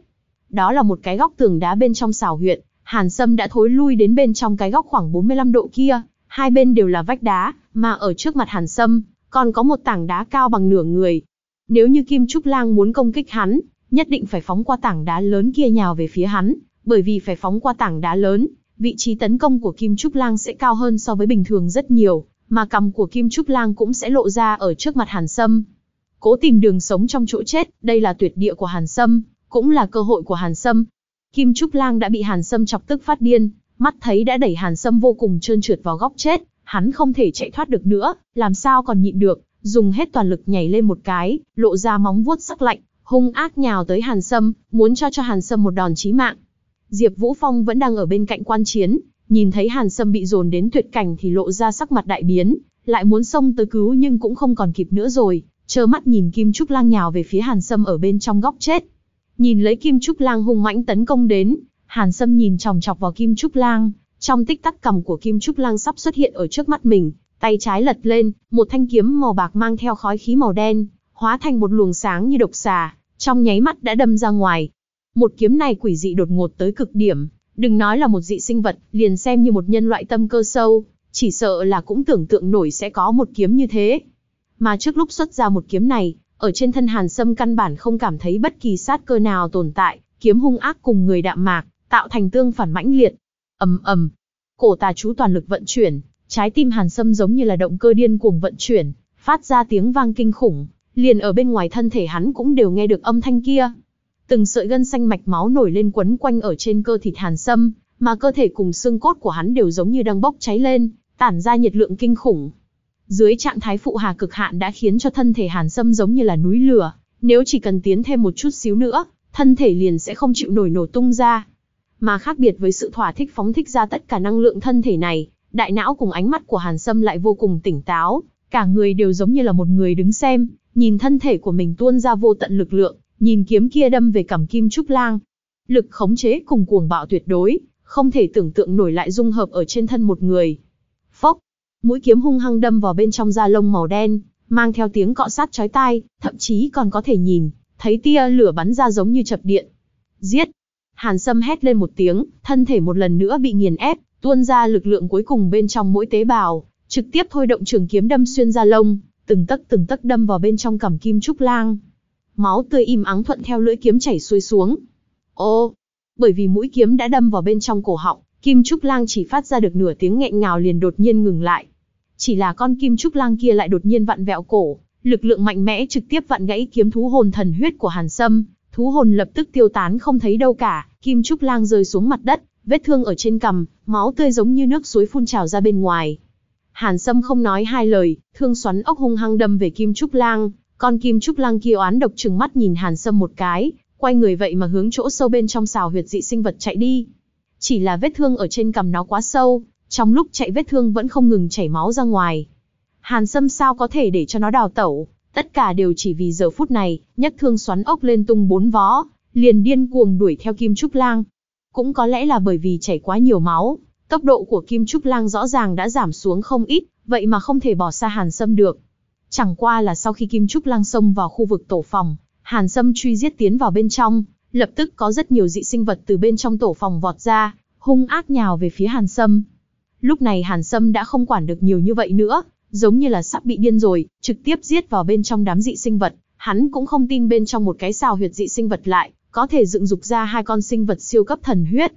Đó là một cái góc tường đá bên trong xảo huyệt, Hàn Sâm đã thối lui đến bên trong cái góc khoảng 45 độ kia, hai bên đều là vách đá, mà ở trước mặt Hàn Sâm, còn có một tảng đá cao bằng nửa người. Nếu như Kim Trúc Lang muốn công kích hắn, nhất định phải phóng qua tảng đá lớn kia nhào về phía hắn, bởi vì phải phóng qua tảng đá lớn, vị trí tấn công của Kim Trúc Lang sẽ cao hơn so với bình thường rất nhiều, mà cầm của Kim Trúc Lang cũng sẽ lộ ra ở trước mặt Hàn Sâm. Cố tìm đường sống trong chỗ chết, đây là tuyệt địa của Hàn Sâm, cũng là cơ hội của Hàn Sâm. Kim Trúc Lang đã bị Hàn Sâm chọc tức phát điên, mắt thấy đã đẩy Hàn Sâm vô cùng trơn trượt vào góc chết, hắn không thể chạy thoát được nữa, làm sao còn nhịn được, dùng hết toàn lực nhảy lên một cái, lộ ra móng vuốt sắc lạnh, hung ác nhào tới Hàn Sâm, muốn cho cho Hàn Sâm một đòn chí mạng. Diệp Vũ Phong vẫn đang ở bên cạnh quan chiến, nhìn thấy Hàn Sâm bị dồn đến tuyệt cảnh thì lộ ra sắc mặt đại biến, lại muốn xông tới cứu nhưng cũng không còn kịp nữa rồi, trơ mắt nhìn Kim Trúc Lang nhào về phía Hàn Sâm ở bên trong góc chết. Nhìn lấy Kim Trúc Lang hung mãnh tấn công đến, Hàn Sâm nhìn chòng chọc vào Kim Trúc Lang, trong tích tắc cầm của Kim Trúc Lang sắp xuất hiện ở trước mắt mình, tay trái lật lên, một thanh kiếm màu bạc mang theo khói khí màu đen, hóa thành một luồng sáng như độc xà, trong nháy mắt đã đâm ra ngoài. Một kiếm này quỷ dị đột ngột tới cực điểm, đừng nói là một dị sinh vật, liền xem như một nhân loại tâm cơ sâu, chỉ sợ là cũng tưởng tượng nổi sẽ có một kiếm như thế. Mà trước lúc xuất ra một kiếm này, ở trên thân Hàn Sâm căn bản không cảm thấy bất kỳ sát cơ nào tồn tại, kiếm hung ác cùng người đạm mạc, tạo thành tương phản mãnh liệt. ầm ầm, cổ tà chú toàn lực vận chuyển, trái tim Hàn Sâm giống như là động cơ điên cuồng vận chuyển, phát ra tiếng vang kinh khủng, liền ở bên ngoài thân thể hắn cũng đều nghe được âm thanh kia. Từng sợi gân xanh mạch máu nổi lên quấn quanh ở trên cơ thịt Hàn Sâm, mà cơ thể cùng xương cốt của hắn đều giống như đang bốc cháy lên, tản ra nhiệt lượng kinh khủng. Dưới trạng thái phụ hà cực hạn đã khiến cho thân thể Hàn Sâm giống như là núi lửa, nếu chỉ cần tiến thêm một chút xíu nữa, thân thể liền sẽ không chịu nổi nổ tung ra. Mà khác biệt với sự thỏa thích phóng thích ra tất cả năng lượng thân thể này, đại não cùng ánh mắt của Hàn Sâm lại vô cùng tỉnh táo, cả người đều giống như là một người đứng xem, nhìn thân thể của mình tuôn ra vô tận lực lượng, nhìn kiếm kia đâm về cằm kim trúc lang. Lực khống chế cùng cuồng bạo tuyệt đối, không thể tưởng tượng nổi lại dung hợp ở trên thân một người. Phốc, mũi kiếm hung hăng đâm vào bên trong da lông màu đen, mang theo tiếng cọ sát chói tai, thậm chí còn có thể nhìn, thấy tia lửa bắn ra giống như chập điện. Giết! Hàn Sâm hét lên một tiếng, thân thể một lần nữa bị nghiền ép, tuôn ra lực lượng cuối cùng bên trong mỗi tế bào, trực tiếp thôi động trường kiếm đâm xuyên ra lông, từng tấc từng tấc đâm vào bên trong cằm kim trúc lang. Máu tươi im ắng thuận theo lưỡi kiếm chảy xuôi xuống. Ô, bởi vì mũi kiếm đã đâm vào bên trong cổ họng, kim trúc lang chỉ phát ra được nửa tiếng nghẹn ngào liền đột nhiên ngừng lại. Chỉ là con kim trúc lang kia lại đột nhiên vặn vẹo cổ, lực lượng mạnh mẽ trực tiếp vặn gãy kiếm thú hồn thần huyết của Hàn Sâm, thú hồn lập tức tiêu tán không thấy đâu cả, kim trúc lang rơi xuống mặt đất, vết thương ở trên cằm, máu tươi giống như nước suối phun trào ra bên ngoài. Hàn Sâm không nói hai lời, thương xoắn ốc hung hăng đâm về Kim Trúc Lang, con Kim Trúc Lang kia oán độc trừng mắt nhìn Hàn Sâm một cái, quay người vậy mà hướng chỗ sâu bên trong xào huyệt dị sinh vật chạy đi. Chỉ là vết thương ở trên cằm nó quá sâu, trong lúc chạy vết thương vẫn không ngừng chảy máu ra ngoài. Hàn Sâm sao có thể để cho nó đào tẩu, tất cả đều chỉ vì giờ phút này, nhấc thương xoắn ốc lên tung bốn vó, liền điên cuồng đuổi theo Kim Trúc Lang. Cũng có lẽ là bởi vì chảy quá nhiều máu, tốc độ của Kim Trúc Lang rõ ràng đã giảm xuống không ít, vậy mà không thể bỏ xa Hàn Sâm được. Chẳng qua là sau khi Kim Trúc Lang xông vào khu vực tổ phòng, Hàn Sâm truy giết tiến vào bên trong, lập tức có rất nhiều dị sinh vật từ bên trong tổ phòng vọt ra, hung ác nhào về phía Hàn Sâm. Lúc này Hàn Sâm đã không quản được nhiều như vậy nữa, giống như là sắp bị điên rồi, trực tiếp giết vào bên trong đám dị sinh vật. Hắn cũng không tin bên trong một cái xào huyệt dị sinh vật lại, có thể dựng dục ra hai con sinh vật siêu cấp thần huyết.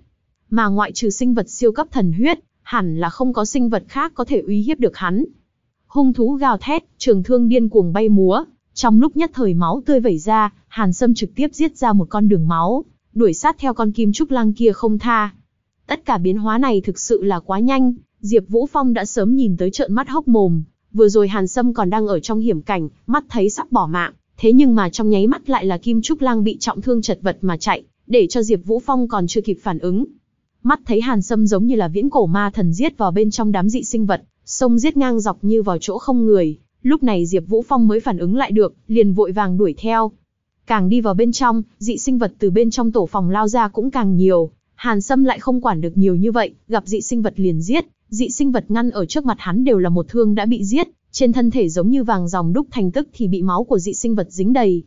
Mà ngoại trừ sinh vật siêu cấp thần huyết, hẳn là không có sinh vật khác có thể uy hiếp được hắn. Hung thú gào thét, trường thương điên cuồng bay múa, Trong lúc nhất thời máu tươi vẩy ra, Hàn Sâm trực tiếp giết ra một con đường máu, đuổi sát theo con kim trúc lang kia không tha. Tất cả biến hóa này thực sự là quá nhanh, Diệp Vũ Phong đã sớm nhìn tới trợn mắt hốc mồm, vừa rồi Hàn Sâm còn đang ở trong hiểm cảnh, mắt thấy sắp bỏ mạng, thế nhưng mà trong nháy mắt lại là Kim Trúc Lang bị trọng thương chật vật mà chạy, để cho Diệp Vũ Phong còn chưa kịp phản ứng. Mắt thấy Hàn Sâm giống như là viễn cổ ma thần giết vào bên trong đám dị sinh vật, xông giết ngang dọc như vào chỗ không người, lúc này Diệp Vũ Phong mới phản ứng lại được, liền vội vàng đuổi theo. Càng đi vào bên trong, dị sinh vật từ bên trong tổ phòng lao ra cũng càng nhiều, Hàn Sâm lại không quản được nhiều như vậy, gặp dị sinh vật liền giết, dị sinh vật ngăn ở trước mặt hắn đều là một thương đã bị giết, trên thân thể giống như vàng dòng đúc thành tức thì bị máu của dị sinh vật dính đầy.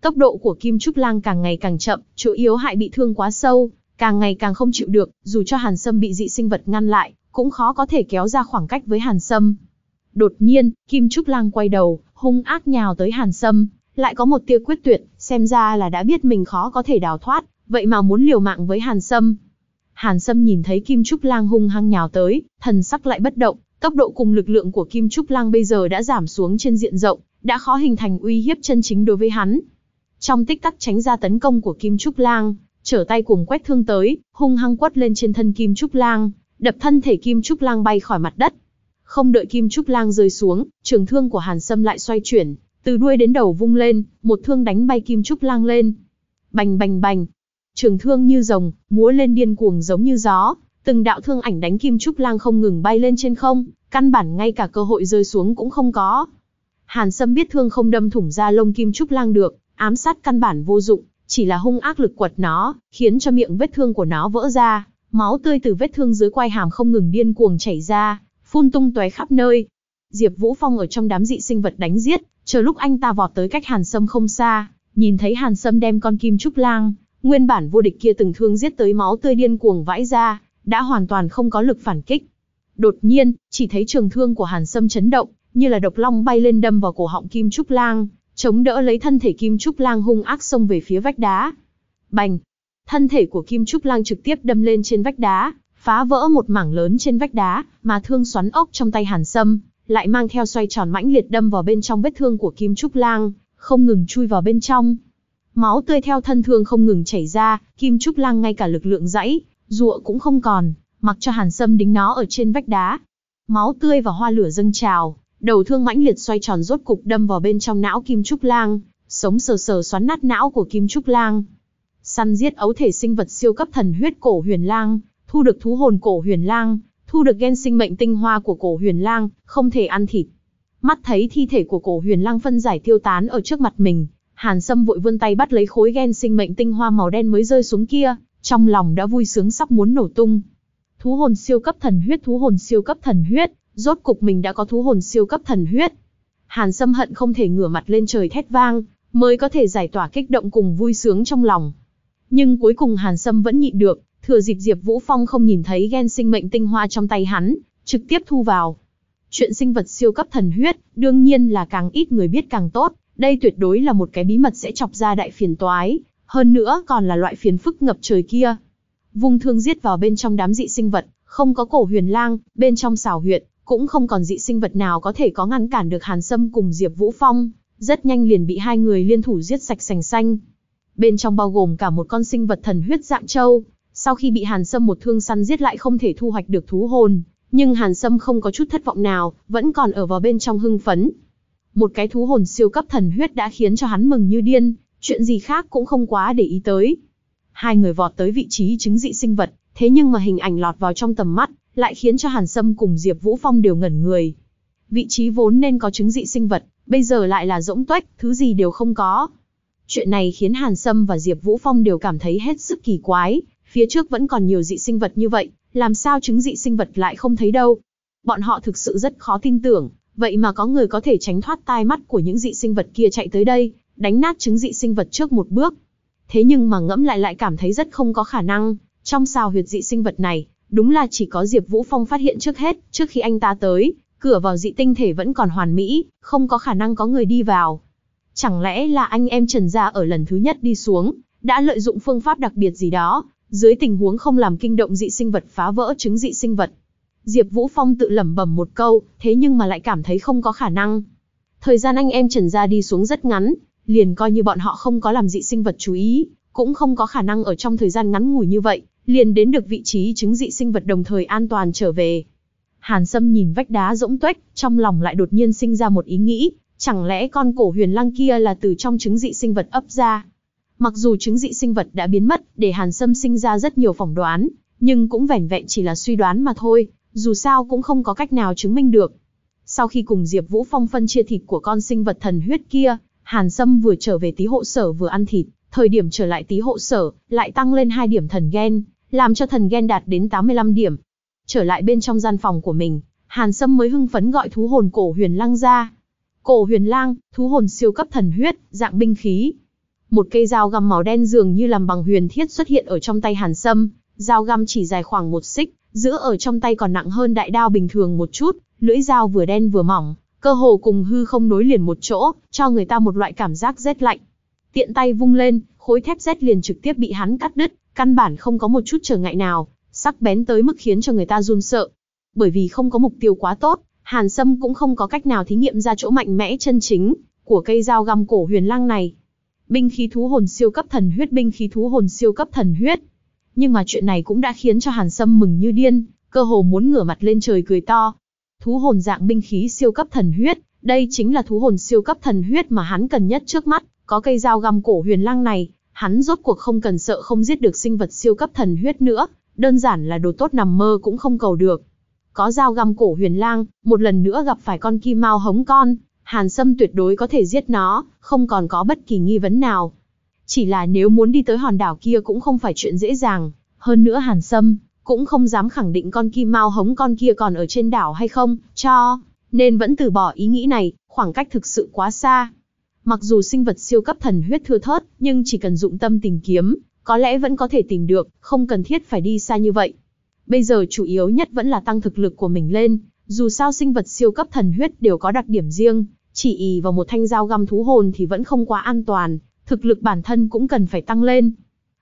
Tốc độ của Kim Trúc Lang càng ngày càng chậm, chỗ yếu hại bị thương quá sâu, càng ngày càng không chịu được, dù cho Hàn Sâm bị dị sinh vật ngăn lại, cũng khó có thể kéo ra khoảng cách với Hàn Sâm. Đột nhiên, Kim Trúc Lang quay đầu, hung ác nhào tới Hàn Sâm, lại có một tia quyết tuyệt, xem ra là đã biết mình khó có thể đào thoát, vậy mà muốn liều mạng với Hàn Sâm. Hàn Sâm nhìn thấy Kim Trúc Lang hung hăng nhào tới, thần sắc lại bất động, tốc độ cùng lực lượng của Kim Trúc Lang bây giờ đã giảm xuống trên diện rộng, đã khó hình thành uy hiếp chân chính đối với hắn. Trong tích tắc tránh ra tấn công của Kim Trúc Lang, trở tay cùng quét thương tới, hung hăng quất lên trên thân Kim Trúc Lang, đập thân thể Kim Trúc Lang bay khỏi mặt đất. Không đợi Kim Trúc Lang rơi xuống, trường thương của Hàn Sâm lại xoay chuyển, từ đuôi đến đầu vung lên, một thương đánh bay Kim Trúc Lang lên. Bành bành bành, trường thương như rồng, múa lên điên cuồng giống như gió, từng đạo thương ảnh đánh Kim Trúc Lang không ngừng bay lên trên không, căn bản ngay cả cơ hội rơi xuống cũng không có. Hàn Sâm biết thương không đâm thủng ra lông Kim Trúc Lang được, ám sát căn bản vô dụng, chỉ là hung ác lực quật nó, khiến cho miệng vết thương của nó vỡ ra, máu tươi từ vết thương dưới quai hàm không ngừng điên cuồng chảy ra, phun tung tóe khắp nơi. Diệp Vũ Phong ở trong đám dị sinh vật đánh giết, chờ lúc anh ta vọt tới cách Hàn Sâm không xa, nhìn thấy Hàn Sâm đem con kim trúc lang, nguyên bản vô địch kia từng thương giết tới máu tươi điên cuồng vãi ra, đã hoàn toàn không có lực phản kích. Đột nhiên, chỉ thấy trường thương của Hàn Sâm chấn động, như là độc long bay lên đâm vào cổ họng kim trúc lang, chống đỡ lấy thân thể kim trúc lang hung ác xông về phía vách đá. Bành! Thân thể của kim trúc lang trực tiếp đâm lên trên vách đá, phá vỡ một mảng lớn trên vách đá, mà thương xoắn ốc trong tay Hàn Sâm, lại mang theo xoay tròn mãnh liệt đâm vào bên trong vết thương của Kim Trúc Lang, không ngừng chui vào bên trong. Máu tươi theo thân thương không ngừng chảy ra, Kim Trúc Lang ngay cả lực lượng dãy, rụa cũng không còn, mặc cho Hàn Sâm đính nó ở trên vách đá. Máu tươi và hoa lửa dâng trào, đầu thương mãnh liệt xoay tròn rốt cục đâm vào bên trong não Kim Trúc Lang, sống sờ sờ xoắn nát não của Kim Trúc Lang. Săn giết ấu thể sinh vật siêu cấp thần huyết cổ huyền lang, thu được thú hồn cổ huyền lang, thu được gen sinh mệnh tinh hoa của cổ huyền lang, không thể ăn thịt. Mắt thấy thi thể của cổ huyền lang phân giải tiêu tán ở trước mặt mình, Hàn Sâm vội vươn tay bắt lấy khối gen sinh mệnh tinh hoa màu đen mới rơi xuống kia, trong lòng đã vui sướng sắp muốn nổ tung. Thú hồn siêu cấp thần huyết, thú hồn siêu cấp thần huyết, rốt cục mình đã có thú hồn siêu cấp thần huyết. Hàn Sâm hận không thể ngửa mặt lên trời thét vang, mới có thể giải tỏa kích động cùng vui sướng trong lòng. Nhưng cuối cùng Hàn Sâm vẫn nhịn được, thừa dịp Diệp Vũ Phong không nhìn thấy gen sinh mệnh tinh hoa trong tay hắn, trực tiếp thu vào. Chuyện sinh vật siêu cấp thần huyết, đương nhiên là càng ít người biết càng tốt, đây tuyệt đối là một cái bí mật sẽ chọc ra đại phiền toái, hơn nữa còn là loại phiền phức ngập trời kia. Vung thương giết vào bên trong đám dị sinh vật, không có cổ huyền lang, bên trong xảo huyệt, cũng không còn dị sinh vật nào có thể có ngăn cản được Hàn Sâm cùng Diệp Vũ Phong, rất nhanh liền bị hai người liên thủ giết sạch sành xanh. Bên trong bao gồm cả một con sinh vật thần huyết dạng châu, sau khi bị Hàn Sâm một thương săn giết lại không thể thu hoạch được thú hồn, nhưng Hàn Sâm không có chút thất vọng nào, vẫn còn ở vào bên trong hưng phấn. Một cái thú hồn siêu cấp thần huyết đã khiến cho hắn mừng như điên, chuyện gì khác cũng không quá để ý tới. Hai người vọt tới vị trí chứng dị sinh vật, thế nhưng mà hình ảnh lọt vào trong tầm mắt, lại khiến cho Hàn Sâm cùng Diệp Vũ Phong đều ngẩn người. Vị trí vốn nên có chứng dị sinh vật, bây giờ lại là rỗng tuếch, thứ gì đều không có. Chuyện này khiến Hàn Sâm và Diệp Vũ Phong đều cảm thấy hết sức kỳ quái, phía trước vẫn còn nhiều dị sinh vật như vậy, làm sao chứng dị sinh vật lại không thấy đâu. Bọn họ thực sự rất khó tin tưởng, vậy mà có người có thể tránh thoát tai mắt của những dị sinh vật kia chạy tới đây, đánh nát trứng dị sinh vật trước một bước. Thế nhưng mà ngẫm lại lại cảm thấy rất không có khả năng, trong xào huyệt dị sinh vật này, đúng là chỉ có Diệp Vũ Phong phát hiện trước hết, trước khi anh ta tới, cửa vào dị tinh thể vẫn còn hoàn mỹ, không có khả năng có người đi vào. Chẳng lẽ là anh em Trần gia ở lần thứ nhất đi xuống, đã lợi dụng phương pháp đặc biệt gì đó, dưới tình huống không làm kinh động dị sinh vật phá vỡ trứng dị sinh vật. Diệp Vũ Phong tự lẩm bẩm một câu, thế nhưng mà lại cảm thấy không có khả năng. Thời gian anh em Trần gia đi xuống rất ngắn, liền coi như bọn họ không có làm dị sinh vật chú ý, cũng không có khả năng ở trong thời gian ngắn ngủi như vậy, liền đến được vị trí chứng dị sinh vật đồng thời an toàn trở về. Hàn Sâm nhìn vách đá rỗng tuếch, trong lòng lại đột nhiên sinh ra một ý nghĩ, chẳng lẽ con cổ huyền lăng kia là từ trong trứng dị sinh vật ấp ra? Mặc dù trứng dị sinh vật đã biến mất, để Hàn Sâm sinh ra rất nhiều phỏng đoán, nhưng cũng vẻn vẹn chỉ là suy đoán mà thôi, dù sao cũng không có cách nào chứng minh được. Sau khi cùng Diệp Vũ Phong phân chia thịt của con sinh vật thần huyết kia, Hàn Sâm vừa trở về tí hộ sở vừa ăn thịt, thời điểm trở lại tí hộ sở, lại tăng lên 2 điểm thần gen, làm cho thần gen đạt đến 85 điểm. Trở lại bên trong gian phòng của mình, Hàn Sâm mới hưng phấn gọi thú hồn cổ huyền lang ra. Cổ huyền lang, thú hồn siêu cấp thần huyết, dạng binh khí. Một cây dao găm màu đen dường như làm bằng huyền thiết xuất hiện ở trong tay Hàn Sâm, dao găm chỉ dài khoảng một xích, giữ ở trong tay còn nặng hơn đại đao bình thường một chút, lưỡi dao vừa đen vừa mỏng, cơ hồ cùng hư không nối liền một chỗ, cho người ta một loại cảm giác rét lạnh. Tiện tay vung lên, khối thép rét liền trực tiếp bị hắn cắt đứt, căn bản không có một chút trở ngại nào, sắc bén tới mức khiến cho người ta run sợ. Bởi vì không có mục tiêu quá tốt, Hàn Sâm cũng không có cách nào thí nghiệm ra chỗ mạnh mẽ chân chính của cây dao găm cổ huyền lang này. Binh khí thú hồn siêu cấp thần huyết, binh khí thú hồn siêu cấp thần huyết. Nhưng mà chuyện này cũng đã khiến cho Hàn Sâm mừng như điên, cơ hồ muốn ngửa mặt lên trời cười to. Thú hồn dạng binh khí siêu cấp thần huyết, đây chính là thú hồn siêu cấp thần huyết mà hắn cần nhất trước mắt, có cây dao găm cổ huyền lang này, hắn rốt cuộc không cần sợ không giết được sinh vật siêu cấp thần huyết nữa, đơn giản là đồ tốt nằm mơ cũng không cầu được. Có dao găm cổ huyền lang, một lần nữa gặp phải con kim mao hống con, Hàn Sâm tuyệt đối có thể giết nó, không còn có bất kỳ nghi vấn nào. Chỉ là nếu muốn đi tới hòn đảo kia cũng không phải chuyện dễ dàng, hơn nữa Hàn Sâm cũng không dám khẳng định con kim mao hống con kia còn ở trên đảo hay không, cho nên vẫn từ bỏ ý nghĩ này, khoảng cách thực sự quá xa. Mặc dù sinh vật siêu cấp thần huyết thưa thớt, nhưng chỉ cần dụng tâm tìm kiếm, có lẽ vẫn có thể tìm được, không cần thiết phải đi xa như vậy. Bây giờ chủ yếu nhất vẫn là tăng thực lực của mình lên, dù sao sinh vật siêu cấp thần huyết đều có đặc điểm riêng, chỉ ý vào một thanh dao găm thú hồn thì vẫn không quá an toàn, thực lực bản thân cũng cần phải tăng lên.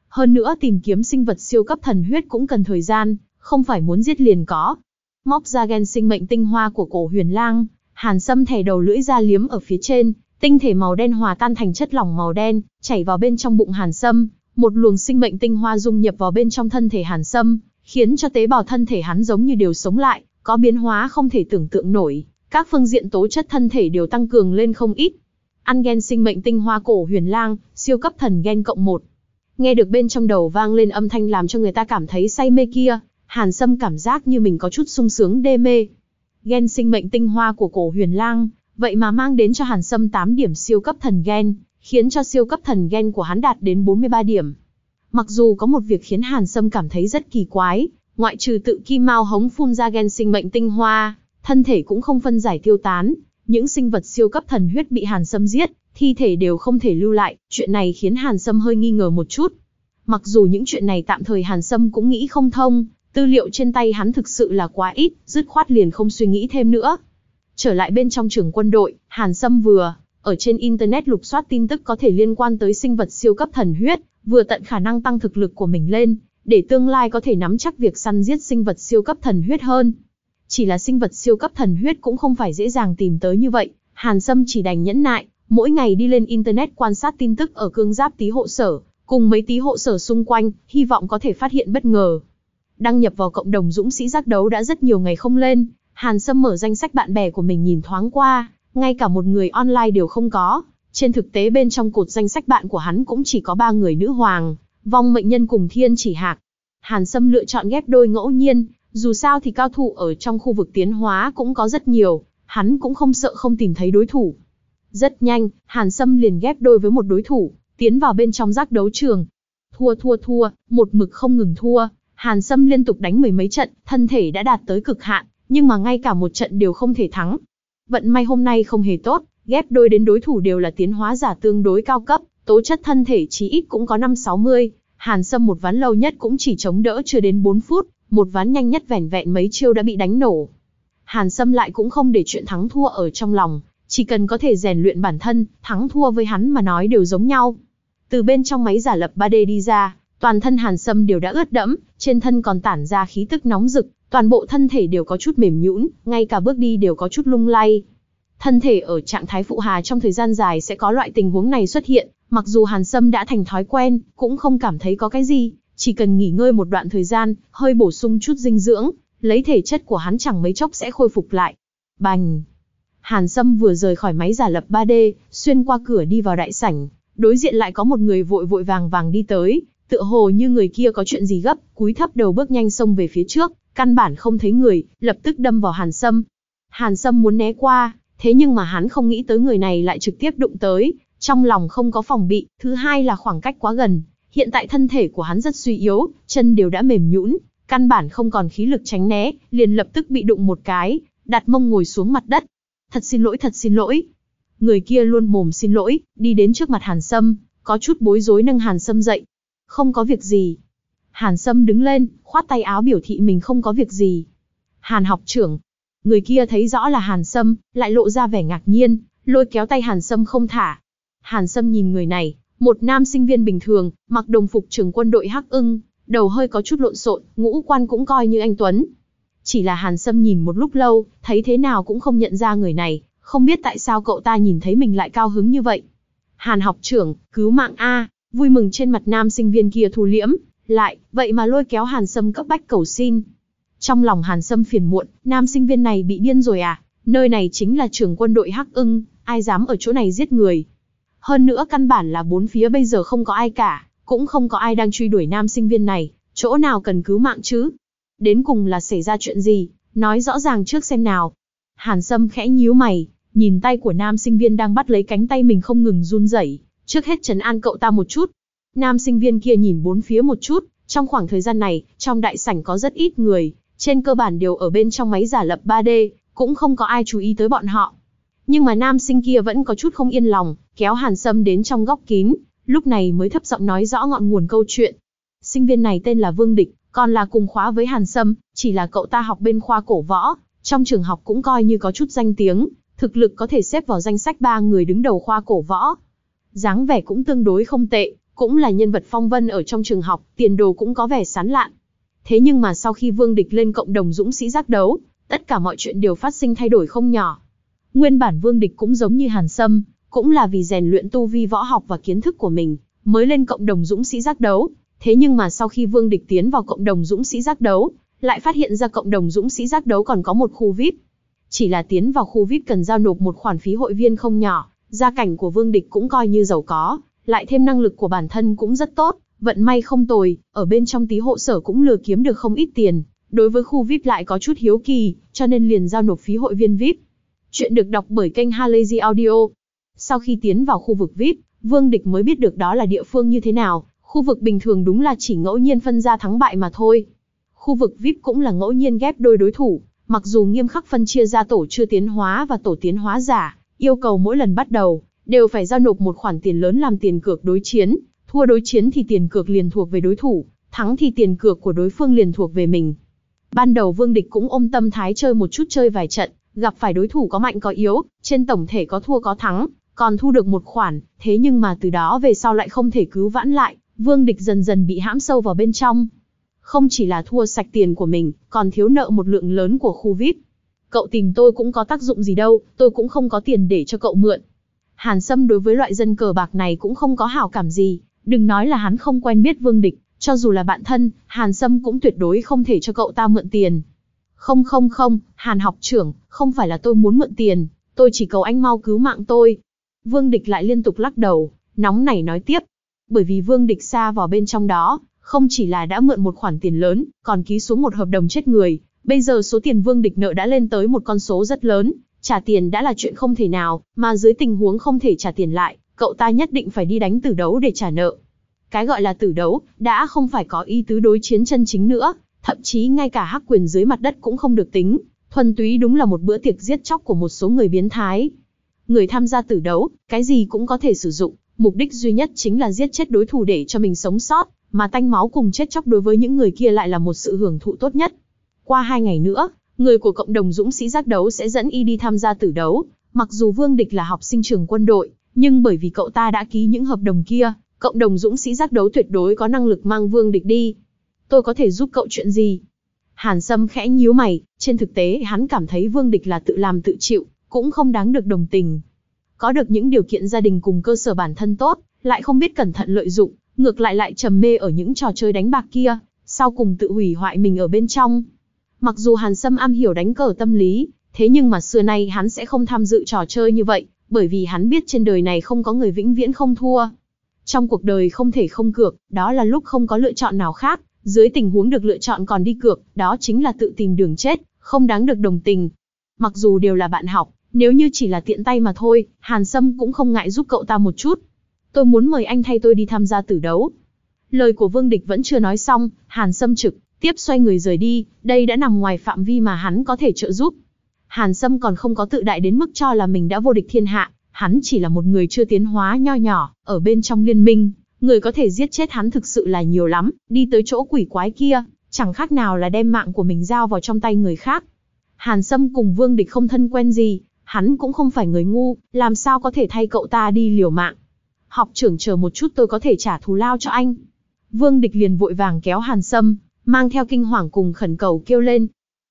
Hơn nữa tìm kiếm sinh vật siêu cấp thần huyết cũng cần thời gian, không phải muốn giết liền có. Móc ra gen sinh mệnh tinh hoa của cổ huyền lang, hàn sâm thẻ đầu lưỡi ra liếm ở phía trên, tinh thể màu đen hòa tan thành chất lỏng màu đen, chảy vào bên trong bụng hàn sâm, một luồng sinh mệnh tinh hoa dung nhập vào bên trong thân thể hàn sâm, khiến cho tế bào thân thể hắn giống như đều sống lại, có biến hóa không thể tưởng tượng nổi, các phương diện tố chất thân thể đều tăng cường lên không ít. Ăn gen sinh mệnh tinh hoa cổ huyền lang, siêu cấp thần gen cộng một. Nghe được bên trong đầu vang lên âm thanh làm cho người ta cảm thấy say mê kia, Hàn Sâm cảm giác như mình có chút sung sướng đê mê. Gen sinh mệnh tinh hoa của cổ huyền lang, vậy mà mang đến cho Hàn Sâm 8 điểm siêu cấp thần gen, khiến cho siêu cấp thần gen của hắn đạt đến 43 điểm. Mặc dù có một việc khiến Hàn Sâm cảm thấy rất kỳ quái, ngoại trừ tự kim mao hống phun ra gen sinh mệnh tinh hoa, thân thể cũng không phân giải tiêu tán, những sinh vật siêu cấp thần huyết bị Hàn Sâm giết, thi thể đều không thể lưu lại, chuyện này khiến Hàn Sâm hơi nghi ngờ một chút. Mặc dù những chuyện này tạm thời Hàn Sâm cũng nghĩ không thông, tư liệu trên tay hắn thực sự là quá ít, dứt khoát liền không suy nghĩ thêm nữa. Trở lại bên trong trường quân đội, Hàn Sâm vừa ở trên internet lục soát tin tức có thể liên quan tới sinh vật siêu cấp thần huyết, vừa tận khả năng tăng thực lực của mình lên, để tương lai có thể nắm chắc việc săn giết sinh vật siêu cấp thần huyết hơn. Chỉ là sinh vật siêu cấp thần huyết cũng không phải dễ dàng tìm tới như vậy, Hàn Sâm chỉ đành nhẫn nại, mỗi ngày đi lên internet quan sát tin tức ở cương giáp tí hộ sở, cùng mấy tí hộ sở xung quanh, hy vọng có thể phát hiện bất ngờ. Đăng nhập vào cộng đồng dũng sĩ giác đấu đã rất nhiều ngày không lên, Hàn Sâm mở danh sách bạn bè của mình nhìn thoáng qua, ngay cả một người online đều không có. Trên thực tế bên trong cột danh sách bạn của hắn cũng chỉ có ba người nữ hoàng, vong mệnh nhân cùng thiên chỉ hạc. Hàn Sâm lựa chọn ghép đôi ngẫu nhiên, dù sao thì cao thủ ở trong khu vực tiến hóa cũng có rất nhiều, hắn cũng không sợ không tìm thấy đối thủ. Rất nhanh, Hàn Sâm liền ghép đôi với một đối thủ, tiến vào bên trong giác đấu trường. Thua thua thua, một mực không ngừng thua, Hàn Sâm liên tục đánh mười mấy trận, thân thể đã đạt tới cực hạn, nhưng mà ngay cả một trận đều không thể thắng. Vận may hôm nay không hề tốt, ghép đôi đến đối thủ đều là tiến hóa giả tương đối cao cấp, tố chất thân thể chí ít cũng có 5-60, Hàn Sâm một ván lâu nhất cũng chỉ chống đỡ chưa đến 4 phút, một ván nhanh nhất vẻn vẹn mấy chiêu đã bị đánh nổ. Hàn Sâm lại cũng không để chuyện thắng thua ở trong lòng, chỉ cần có thể rèn luyện bản thân, thắng thua với hắn mà nói đều giống nhau. Từ bên trong máy giả lập 3D đi ra, toàn thân Hàn Sâm đều đã ướt đẫm, trên thân còn tản ra khí tức nóng rực, toàn bộ thân thể đều có chút mềm nhũn, ngay cả bước đi đều có chút lung lay. Thân thể ở trạng thái phụ hà trong thời gian dài sẽ có loại tình huống này xuất hiện, mặc dù Hàn Sâm đã thành thói quen, cũng không cảm thấy có cái gì, chỉ cần nghỉ ngơi một đoạn thời gian, hơi bổ sung chút dinh dưỡng, lấy thể chất của hắn chẳng mấy chốc sẽ khôi phục lại. Bành! Hàn Sâm vừa rời khỏi máy giả lập 3D, xuyên qua cửa đi vào đại sảnh, đối diện lại có một người vội vội vàng vàng đi tới, tựa hồ như người kia có chuyện gì gấp, cúi thấp đầu bước nhanh xông về phía trước, căn bản không thấy người, lập tức đâm vào Hàn Sâm. Hàn Sâm muốn né qua, thế nhưng mà hắn không nghĩ tới người này lại trực tiếp đụng tới, trong lòng không có phòng bị, thứ hai là khoảng cách quá gần, hiện tại thân thể của hắn rất suy yếu, chân đều đã mềm nhũn, căn bản không còn khí lực tránh né, liền lập tức bị đụng một cái, đặt mông ngồi xuống mặt đất. Thật xin lỗi, thật xin lỗi. Người kia luôn mồm xin lỗi, đi đến trước mặt Hàn Sâm, có chút bối rối nâng Hàn Sâm dậy. Không có việc gì. Hàn Sâm đứng lên, khoát tay áo biểu thị mình không có việc gì. Hàn học trưởng. Người kia thấy rõ là Hàn Sâm, lại lộ ra vẻ ngạc nhiên, lôi kéo tay Hàn Sâm không thả. Hàn Sâm nhìn người này, một nam sinh viên bình thường, mặc đồng phục trường quân đội Hắc ưng, đầu hơi có chút lộn xộn, ngũ quan cũng coi như anh Tuấn. Chỉ là Hàn Sâm nhìn một lúc lâu, thấy thế nào cũng không nhận ra người này, không biết tại sao cậu ta nhìn thấy mình lại cao hứng như vậy. Hàn học trưởng, cứu mạng A, vui mừng trên mặt nam sinh viên kia thu liễm, lại, vậy mà lôi kéo Hàn Sâm cấp bách cầu xin. Trong lòng Hàn Sâm phiền muộn, nam sinh viên này bị điên rồi à, nơi này chính là trường quân đội Hắc ưng, ai dám ở chỗ này giết người. Hơn nữa căn bản là bốn phía bây giờ không có ai cả, cũng không có ai đang truy đuổi nam sinh viên này, chỗ nào cần cứu mạng chứ? Đến cùng là xảy ra chuyện gì, nói rõ ràng trước xem nào. Hàn Sâm khẽ nhíu mày, nhìn tay của nam sinh viên đang bắt lấy cánh tay mình không ngừng run rẩy, trước hết trấn an cậu ta một chút. Nam sinh viên kia nhìn bốn phía một chút, trong khoảng thời gian này, trong đại sảnh có rất ít người, trên cơ bản đều ở bên trong máy giả lập 3D, cũng không có ai chú ý tới bọn họ. Nhưng mà nam sinh kia vẫn có chút không yên lòng, kéo Hàn Sâm đến trong góc kín, lúc này mới thấp giọng nói rõ ngọn nguồn câu chuyện. Sinh viên này tên là Vương Địch, còn là cùng khóa với Hàn Sâm, chỉ là cậu ta học bên khoa cổ võ, trong trường học cũng coi như có chút danh tiếng, thực lực có thể xếp vào danh sách ba người đứng đầu khoa cổ võ. dáng vẻ cũng tương đối không tệ, cũng là nhân vật phong vân ở trong trường học, tiền đồ cũng có vẻ sán lạn. Thế nhưng mà sau khi Vương Địch lên cộng đồng dũng sĩ giác đấu, tất cả mọi chuyện đều phát sinh thay đổi không nhỏ. Nguyên bản Vương Địch cũng giống như Hàn Sâm, cũng là vì rèn luyện tu vi võ học và kiến thức của mình, mới lên cộng đồng dũng sĩ giác đấu. Thế nhưng mà sau khi Vương Địch tiến vào cộng đồng dũng sĩ giác đấu, lại phát hiện ra cộng đồng dũng sĩ giác đấu còn có một khu VIP. Chỉ là tiến vào khu VIP cần giao nộp một khoản phí hội viên không nhỏ, gia cảnh của Vương Địch cũng coi như giàu có, lại thêm năng lực của bản thân cũng rất tốt, vận may không tồi, ở bên trong tí hộ sở cũng lừa kiếm được không ít tiền. Đối với khu VIP lại có chút hiếu kỳ, cho nên liền giao nộp phí hội viên VIP. Chuyện được đọc bởi kênh Halazy Audio. Sau khi tiến vào khu vực VIP, Vương Địch mới biết được đó là địa phương như thế nào, khu vực bình thường đúng là chỉ ngẫu nhiên phân ra thắng bại mà thôi. Khu vực VIP cũng là ngẫu nhiên ghép đôi đối thủ, mặc dù nghiêm khắc phân chia ra tổ chưa tiến hóa và tổ tiến hóa giả, yêu cầu mỗi lần bắt đầu, đều phải giao nộp một khoản tiền lớn làm tiền cược đối chiến, thua đối chiến thì tiền cược liền thuộc về đối thủ, thắng thì tiền cược của đối phương liền thuộc về mình. Ban đầu Vương Địch cũng ôm tâm thái chơi một chút chơi vài trận, gặp phải đối thủ có mạnh có yếu, trên tổng thể có thua có thắng, còn thu được một khoản, thế nhưng mà từ đó về sau lại không thể cứu vãn lại, Vương Địch dần dần bị hãm sâu vào bên trong. Không chỉ là thua sạch tiền của mình, còn thiếu nợ một lượng lớn của khu VIP. Cậu tìm tôi cũng có tác dụng gì đâu, tôi cũng không có tiền để cho cậu mượn. Hàn Sâm đối với loại dân cờ bạc này cũng không có hảo cảm gì, đừng nói là hắn không quen biết Vương Địch, cho dù là bạn thân, Hàn Sâm cũng tuyệt đối không thể cho cậu ta mượn tiền. Không không không, Hàn học trưởng, không phải là tôi muốn mượn tiền, tôi chỉ cầu anh mau cứu mạng tôi. Vương Địch lại liên tục lắc đầu, nóng nảy nói tiếp. Bởi vì Vương Địch xa vào bên trong đó, không chỉ là đã mượn một khoản tiền lớn, còn ký xuống một hợp đồng chết người. Bây giờ số tiền Vương Địch nợ đã lên tới một con số rất lớn, trả tiền đã là chuyện không thể nào, mà dưới tình huống không thể trả tiền lại, cậu ta nhất định phải đi đánh tử đấu để trả nợ. Cái gọi là tử đấu, đã không phải có ý tứ đối chiến chân chính nữa, thậm chí ngay cả hắc quyền dưới mặt đất cũng không được tính, thuần túy đúng là một bữa tiệc giết chóc của một số người biến thái. Người tham gia tử đấu, cái gì cũng có thể sử dụng, mục đích duy nhất chính là giết chết đối thủ để cho mình sống sót, mà tanh máu cùng chết chóc đối với những người kia lại là một sự hưởng thụ tốt nhất. Qua hai ngày nữa, người của cộng đồng dũng sĩ giác đấu sẽ dẫn y đi tham gia tử đấu, mặc dù Vương Địch là học sinh trường quân đội, nhưng bởi vì cậu ta đã ký những hợp đồng kia, cộng đồng dũng sĩ giác đấu tuyệt đối có năng lực mang Vương Địch đi. Tôi có thể giúp cậu chuyện gì? Hàn Sâm khẽ nhíu mày, trên thực tế hắn cảm thấy Vương Địch là tự làm tự chịu, cũng không đáng được đồng tình. Có được những điều kiện gia đình cùng cơ sở bản thân tốt, lại không biết cẩn thận lợi dụng, ngược lại lại trầm mê ở những trò chơi đánh bạc kia, sau cùng tự hủy hoại mình ở bên trong. Mặc dù Hàn Sâm am hiểu đánh cờ tâm lý, thế nhưng mà xưa nay hắn sẽ không tham dự trò chơi như vậy, bởi vì hắn biết trên đời này không có người vĩnh viễn không thua. Trong cuộc đời không thể không cược, đó là lúc không có lựa chọn nào khác, dưới tình huống được lựa chọn còn đi cược, đó chính là tự tìm đường chết, không đáng được đồng tình. Mặc dù đều là bạn học, nếu như chỉ là tiện tay mà thôi, Hàn Sâm cũng không ngại giúp cậu ta một chút. Tôi muốn mời anh thay tôi đi tham gia tử đấu. Lời của Vương Địch vẫn chưa nói xong, Hàn Sâm trực, tiếp xoay người rời đi, đây đã nằm ngoài phạm vi mà hắn có thể trợ giúp. Hàn Sâm còn không có tự đại đến mức cho là mình đã vô địch thiên hạ, hắn chỉ là một người chưa tiến hóa nho nhỏ, ở bên trong liên minh, người có thể giết chết hắn thực sự là nhiều lắm, đi tới chỗ quỷ quái kia, chẳng khác nào là đem mạng của mình giao vào trong tay người khác. Hàn Sâm cùng Vương Địch không thân quen gì, hắn cũng không phải người ngu, làm sao có thể thay cậu ta đi liều mạng. Học trưởng chờ một chút tôi có thể trả thù lao cho anh. Vương Địch liền vội vàng kéo Hàn Sâm, mang theo kinh hoàng cùng khẩn cầu kêu lên.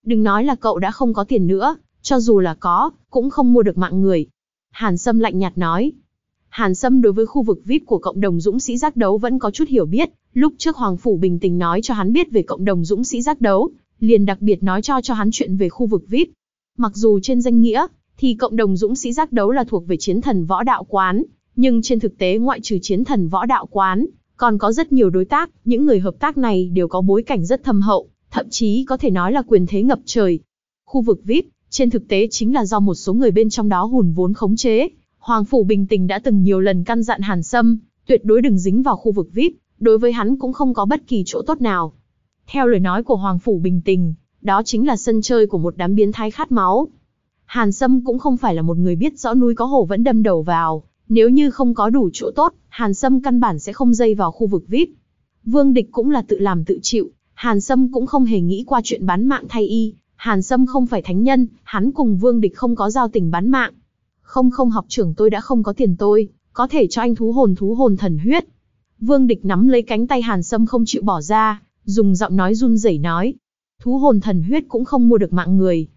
Đừng nói là cậu đã không có tiền nữa, cho dù là có, cũng không mua được mạng người. Hàn Sâm lạnh nhạt nói. Hàn Sâm đối với khu vực VIP của cộng đồng dũng sĩ giác đấu vẫn có chút hiểu biết, lúc trước Hoàng Phủ bình tình nói cho hắn biết về cộng đồng dũng sĩ giác đấu, liền đặc biệt nói cho cho hắn chuyện về khu vực VIP. Mặc dù trên danh nghĩa, thì cộng đồng dũng sĩ giác đấu là thuộc về chiến thần võ đạo quán, nhưng trên thực tế ngoại trừ chiến thần võ đạo quán, còn có rất nhiều đối tác, những người hợp tác này đều có bối cảnh rất thâm hậu, thậm chí có thể nói là quyền thế ngập trời. Khu vực VIP, trên thực tế chính là do một số người bên trong đó hùn vốn khống chế. Hoàng Phủ Bình Tình đã từng nhiều lần căn dặn Hàn Sâm, tuyệt đối đừng dính vào khu vực VIP, đối với hắn cũng không có bất kỳ chỗ tốt nào. Theo lời nói của Hoàng Phủ Bình Tình, đó chính là sân chơi của một đám biến thái khát máu. Hàn Sâm cũng không phải là một người biết rõ núi có hồ vẫn đâm đầu vào, nếu như không có đủ chỗ tốt, Hàn Sâm căn bản sẽ không dây vào khu vực VIP. Vương Địch cũng là tự làm tự chịu, Hàn Sâm cũng không hề nghĩ qua chuyện bán mạng thay y, Hàn Sâm không phải thánh nhân, hắn cùng Vương Địch không có giao tình bán mạng. Không không học trưởng tôi đã không có tiền tôi, có thể cho anh thú hồn thú hồn thần huyết. Vương Địch nắm lấy cánh tay Hàn Sâm không chịu bỏ ra, dùng giọng nói run rẩy nói. Thú hồn thần huyết cũng không mua được mạng người.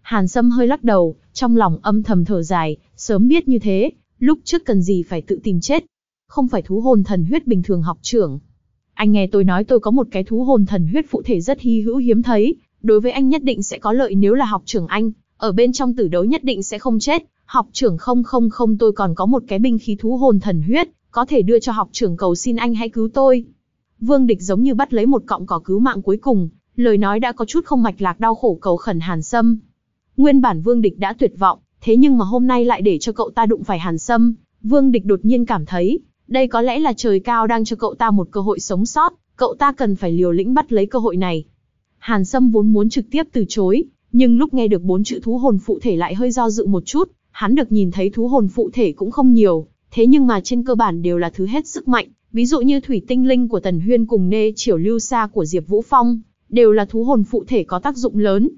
Hàn Sâm hơi lắc đầu, trong lòng âm thầm thở dài, sớm biết như thế, lúc trước cần gì phải tự tìm chết. Không phải thú hồn thần huyết bình thường học trưởng. Anh nghe tôi nói tôi có một cái thú hồn thần huyết phụ thể rất hy hữu hiếm thấy, đối với anh nhất định sẽ có lợi nếu là học trưởng anh, ở bên trong tử đấu nhất định sẽ không chết. Học trưởng không không không tôi còn có một cái binh khí thú hồn thần huyết, có thể đưa cho học trưởng cầu xin anh hãy cứu tôi. Vương Địch giống như bắt lấy một cọng cỏ cứu mạng cuối cùng, lời nói đã có chút không mạch lạc đau khổ cầu khẩn Hàn Sâm. Nguyên bản Vương Địch đã tuyệt vọng, thế nhưng mà hôm nay lại để cho cậu ta đụng phải Hàn Sâm, Vương Địch đột nhiên cảm thấy, đây có lẽ là trời cao đang cho cậu ta một cơ hội sống sót, cậu ta cần phải liều lĩnh bắt lấy cơ hội này. Hàn Sâm vốn muốn trực tiếp từ chối, nhưng lúc nghe được bốn chữ thú hồn phụ thể lại hơi do dự một chút, hắn được nhìn thấy thú hồn phụ thể cũng không nhiều, thế nhưng mà trên cơ bản đều là thứ hết sức mạnh, ví dụ như thủy tinh linh của Tần Huyên cùng nê triều lưu sa của Diệp Vũ Phong, đều là thú hồn phụ thể có tác dụng lớn.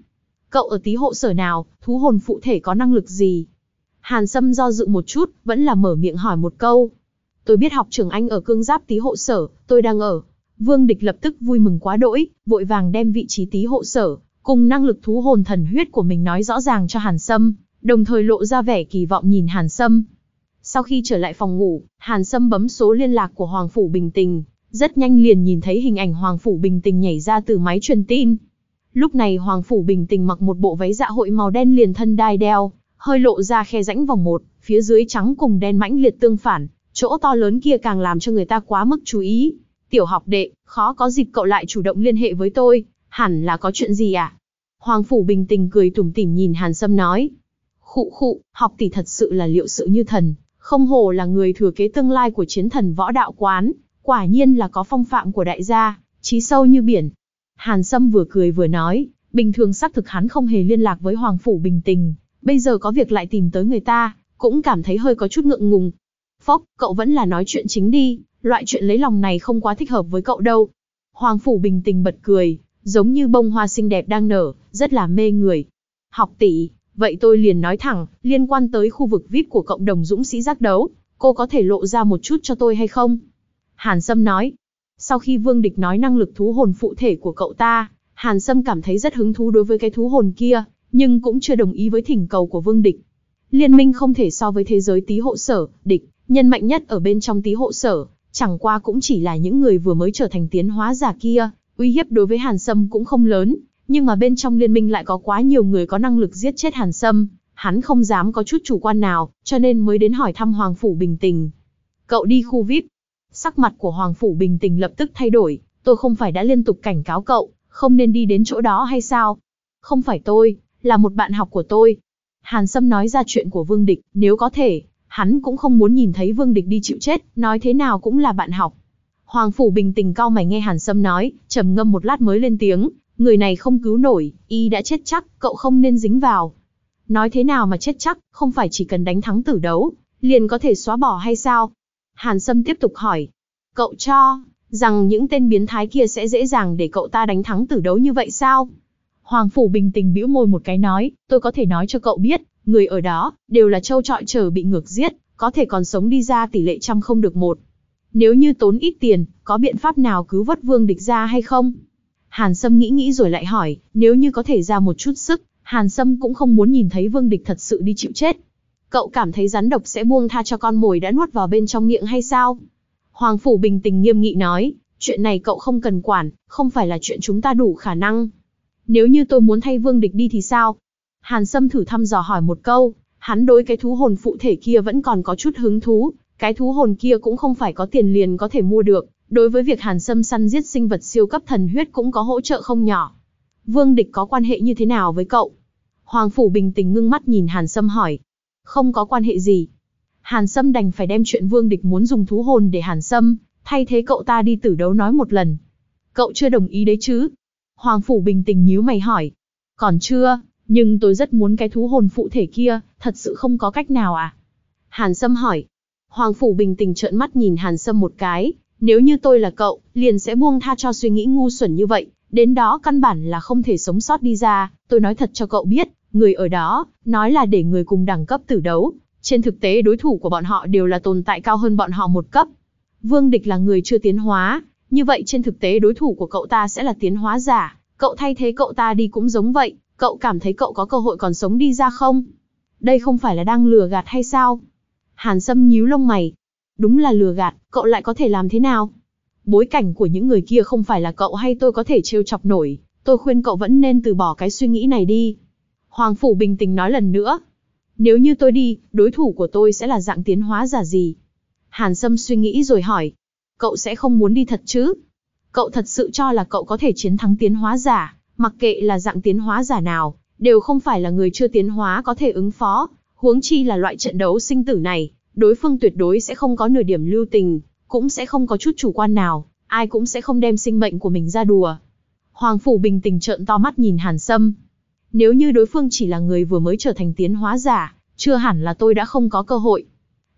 Cậu ở tí hộ sở nào, thú hồn phụ thể có năng lực gì? Hàn Sâm do dự một chút, vẫn là mở miệng hỏi một câu. Tôi biết học trưởng anh ở cương giáp tí hộ sở, tôi đang ở. Vương Địch lập tức vui mừng quá đỗi, vội vàng đem vị trí tí hộ sở, cùng năng lực thú hồn thần huyết của mình nói rõ ràng cho Hàn Sâm, đồng thời lộ ra vẻ kỳ vọng nhìn Hàn Sâm. Sau khi trở lại phòng ngủ, Hàn Sâm bấm số liên lạc của Hoàng Phủ Bình Tình, rất nhanh liền nhìn thấy hình ảnh Hoàng Phủ Bình Tình nhảy ra từ máy truyền tin. Lúc này Hoàng Phủ Bình Tình mặc một bộ váy dạ hội màu đen liền thân đai đeo, hơi lộ ra khe rãnh vòng một, phía dưới trắng cùng đen mãnh liệt tương phản, chỗ to lớn kia càng làm cho người ta quá mức chú ý. Tiểu học đệ, khó có dịp cậu lại chủ động liên hệ với tôi, hẳn là có chuyện gì à? Hoàng Phủ bình tình cười tủm tỉm nhìn Hàn Sâm nói. Khụ khụ, học tỷ thật sự là liệu sự như thần, không hồ là người thừa kế tương lai của chiến thần võ đạo quán, quả nhiên là có phong phạm của đại gia, trí sâu như biển. Hàn Sâm vừa cười vừa nói, bình thường xác thực hắn không hề liên lạc với Hoàng Phủ bình tình, bây giờ có việc lại tìm tới người ta, cũng cảm thấy hơi có chút ngượng ngùng. Phốc, cậu vẫn là nói chuyện chính đi, loại chuyện lấy lòng này không quá thích hợp với cậu đâu. Hoàng Phủ bình tình bật cười, giống như bông hoa xinh đẹp đang nở, rất là mê người. Học tỷ, vậy tôi liền nói thẳng, liên quan tới khu vực VIP của cộng đồng dũng sĩ giác đấu, cô có thể lộ ra một chút cho tôi hay không? Hàn Sâm nói. Sau khi Vương Địch nói năng lực thú hồn phụ thể của cậu ta, Hàn Sâm cảm thấy rất hứng thú đối với cái thú hồn kia, nhưng cũng chưa đồng ý với thỉnh cầu của Vương Địch. Liên minh không thể so với thế giới tí hộ sở, địch, nhân mạnh nhất ở bên trong tí hộ sở, chẳng qua cũng chỉ là những người vừa mới trở thành tiến hóa giả kia, uy hiếp đối với Hàn Sâm cũng không lớn, nhưng mà bên trong liên minh lại có quá nhiều người có năng lực giết chết Hàn Sâm, hắn không dám có chút chủ quan nào, cho nên mới đến hỏi thăm Hoàng Phủ Bình Tình. Cậu đi khu VIP. Sắc mặt của Hoàng Phủ Bình Tình lập tức thay đổi, tôi không phải đã liên tục cảnh cáo cậu, không nên đi đến chỗ đó hay sao? Không phải tôi, là một bạn học của tôi. Hàn Sâm nói ra chuyện của Vương Địch, nếu có thể, hắn cũng không muốn nhìn thấy Vương Địch đi chịu chết, nói thế nào cũng là bạn học. Hoàng Phủ bình tình cao mày nghe Hàn Sâm nói, trầm ngâm một lát mới lên tiếng, người này không cứu nổi, y đã chết chắc, cậu không nên dính vào. Nói thế nào mà chết chắc, không phải chỉ cần đánh thắng tử đấu, liền có thể xóa bỏ hay sao? Hàn Sâm tiếp tục hỏi, cậu cho, rằng những tên biến thái kia sẽ dễ dàng để cậu ta đánh thắng tử đấu như vậy sao? Hoàng Phủ bình tĩnh bĩu môi một cái nói, tôi có thể nói cho cậu biết, người ở đó, đều là châu trọi chờ bị ngược giết, có thể còn sống đi ra tỷ lệ trăm không được một. Nếu như tốn ít tiền, có biện pháp nào cứu vớt vương địch ra hay không? Hàn Sâm nghĩ nghĩ rồi lại hỏi, nếu như có thể ra một chút sức, Hàn Sâm cũng không muốn nhìn thấy vương địch thật sự đi chịu chết. Cậu cảm thấy rắn độc sẽ buông tha cho con mồi đã nuốt vào bên trong miệng hay sao? Hoàng Phủ bình tĩnh nghiêm nghị nói, chuyện này cậu không cần quản, không phải là chuyện chúng ta đủ khả năng. Nếu như tôi muốn thay vương địch đi thì sao? Hàn Sâm thử thăm dò hỏi một câu, hắn đối cái thú hồn phụ thể kia vẫn còn có chút hứng thú, cái thú hồn kia cũng không phải có tiền liền có thể mua được, đối với việc Hàn Sâm săn giết sinh vật siêu cấp thần huyết cũng có hỗ trợ không nhỏ. Vương địch có quan hệ như thế nào với cậu? Hoàng Phủ bình tĩnh ngưng mắt nhìn Hàn Sâm hỏi. Không có quan hệ gì. Hàn Sâm đành phải đem chuyện Vương địch muốn dùng thú hồn để Hàn Sâm, thay thế cậu ta đi tử đấu nói một lần. Cậu chưa đồng ý đấy chứ? Hoàng Phủ bình tĩnh nhíu mày hỏi. Còn chưa, nhưng tôi rất muốn cái thú hồn phụ thể kia, thật sự không có cách nào à? Hàn Sâm hỏi. Hoàng Phủ bình tĩnh trợn mắt nhìn Hàn Sâm một cái, nếu như tôi là cậu, liền sẽ buông tha cho suy nghĩ ngu xuẩn như vậy, đến đó căn bản là không thể sống sót đi ra, tôi nói thật cho cậu biết, người ở đó, nói là để người cùng đẳng cấp tử đấu, trên thực tế đối thủ của bọn họ đều là tồn tại cao hơn bọn họ một cấp. Vương Địch là người chưa tiến hóa, như vậy trên thực tế đối thủ của cậu ta sẽ là tiến hóa giả, cậu thay thế cậu ta đi cũng giống vậy, cậu cảm thấy cậu có cơ hội còn sống đi ra không? Đây không phải là đang lừa gạt hay sao? Hàn Sâm nhíu lông mày. Đúng là lừa gạt, cậu lại có thể làm thế nào? Bối cảnh của những người kia không phải là cậu hay tôi có thể trêu chọc nổi, tôi khuyên cậu vẫn nên từ bỏ cái suy nghĩ này đi. Hoàng Phủ bình tĩnh nói lần nữa. Nếu như tôi đi, đối thủ của tôi sẽ là dạng tiến hóa giả gì? Hàn Sâm suy nghĩ rồi hỏi. Cậu sẽ không muốn đi thật chứ? Cậu thật sự cho là cậu có thể chiến thắng tiến hóa giả, mặc kệ là dạng tiến hóa giả nào, đều không phải là người chưa tiến hóa có thể ứng phó, huống chi là loại trận đấu sinh tử này, đối phương tuyệt đối sẽ không có nửa điểm lưu tình, cũng sẽ không có chút chủ quan nào, ai cũng sẽ không đem sinh mệnh của mình ra đùa. Hoàng Phủ bình tĩnh trợn to mắt nhìn Hàn Sâm. Nếu như đối phương chỉ là người vừa mới trở thành tiến hóa giả, chưa hẳn là tôi đã không có cơ hội.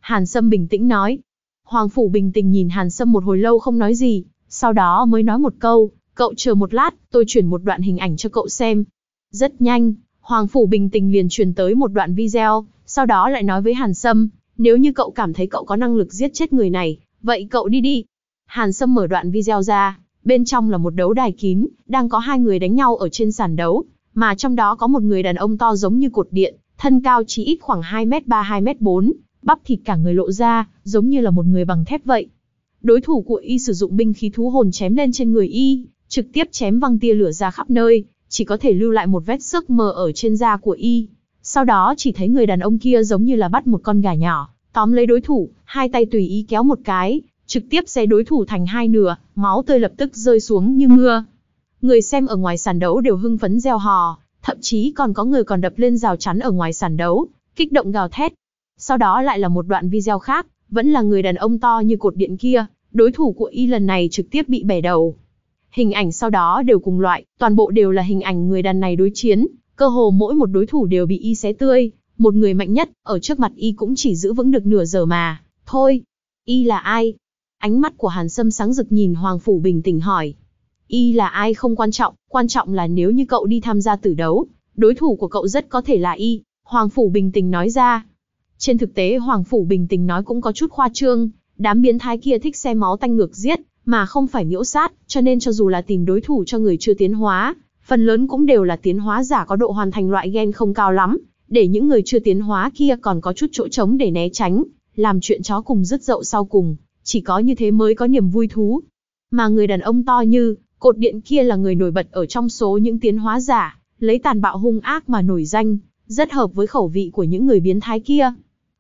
Hàn Sâm bình tĩnh nói. Hoàng Phủ bình tĩnh nhìn Hàn Sâm một hồi lâu không nói gì, sau đó mới nói một câu, cậu chờ một lát, tôi chuyển một đoạn hình ảnh cho cậu xem. Rất nhanh, Hoàng Phủ bình tĩnh liền truyền tới một đoạn video, sau đó lại nói với Hàn Sâm, nếu như cậu cảm thấy cậu có năng lực giết chết người này, vậy cậu đi đi. Hàn Sâm mở đoạn video ra, bên trong là một đấu đài kín, đang có hai người đánh nhau ở trên sàn đấu, mà trong đó có một người đàn ông to giống như cột điện, thân cao chỉ ít khoảng 2m3 2m4, bắp thịt cả người lộ ra, giống như là một người bằng thép vậy. Đối thủ của y sử dụng binh khí thú hồn chém lên trên người y, trực tiếp chém văng tia lửa ra khắp nơi, chỉ có thể lưu lại một vết sức mờ ở trên da của y. Sau đó chỉ thấy người đàn ông kia giống như là bắt một con gà nhỏ, tóm lấy đối thủ, hai tay tùy ý kéo một cái, trực tiếp xé đối thủ thành hai nửa, máu tươi lập tức rơi xuống như mưa. Người xem ở ngoài sàn đấu đều hưng phấn reo hò, thậm chí còn có người còn đập lên rào chắn ở ngoài sàn đấu, kích động gào thét. Sau đó lại là một đoạn video khác, vẫn là người đàn ông to như cột điện kia, đối thủ của y lần này trực tiếp bị bẻ đầu. Hình ảnh sau đó đều cùng loại, toàn bộ đều là hình ảnh người đàn này đối chiến, cơ hồ mỗi một đối thủ đều bị y xé tươi, một người mạnh nhất, ở trước mặt y cũng chỉ giữ vững được nửa giờ mà, thôi, y là ai? Ánh mắt của Hàn Sâm sáng rực nhìn Hoàng Phủ bình tĩnh hỏi. Y là ai không quan trọng, quan trọng là nếu như cậu đi tham gia tử đấu, đối thủ của cậu rất có thể là Y, Hoàng Phủ bình tĩnh nói ra. Trên thực tế Hoàng Phủ bình tĩnh nói cũng có chút khoa trương, đám biến thái kia thích xe máu tanh ngược giết, mà không phải miễu sát, cho nên cho dù là tìm đối thủ cho người chưa tiến hóa, phần lớn cũng đều là tiến hóa giả có độ hoàn thành loại gen không cao lắm, để những người chưa tiến hóa kia còn có chút chỗ trống để né tránh, làm chuyện chó cùng dứt dậu sau cùng, chỉ có như thế mới có niềm vui thú. Mà người đàn ông to như, cột điện kia là người nổi bật ở trong số những tiến hóa giả, lấy tàn bạo hung ác mà nổi danh, rất hợp với khẩu vị của những người biến thái kia.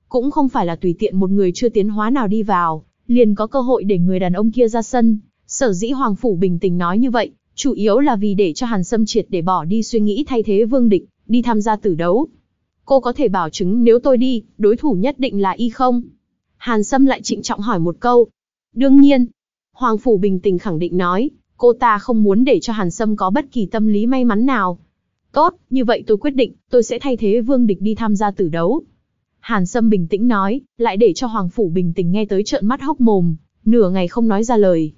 Cũng không phải là tùy tiện một người chưa tiến hóa nào đi vào, liền có cơ hội để người đàn ông kia ra sân. Sở dĩ Hoàng Phủ bình tĩnh nói như vậy, chủ yếu là vì để cho Hàn Sâm triệt để bỏ đi suy nghĩ thay thế vương địch, đi tham gia tử đấu. Cô có thể bảo chứng nếu tôi đi, đối thủ nhất định là y không? Hàn Sâm lại trịnh trọng hỏi một câu. Đương nhiên. Hoàng Phủ bình tĩnh khẳng định nói, cô ta không muốn để cho Hàn Sâm có bất kỳ tâm lý may mắn nào. Tốt, như vậy tôi quyết định, tôi sẽ thay thế Vương Địch đi tham gia tử đấu. Hàn Sâm bình tĩnh nói, lại để cho Hoàng Phủ bình tĩnh nghe tới trợn mắt hốc mồm, nửa ngày không nói ra lời.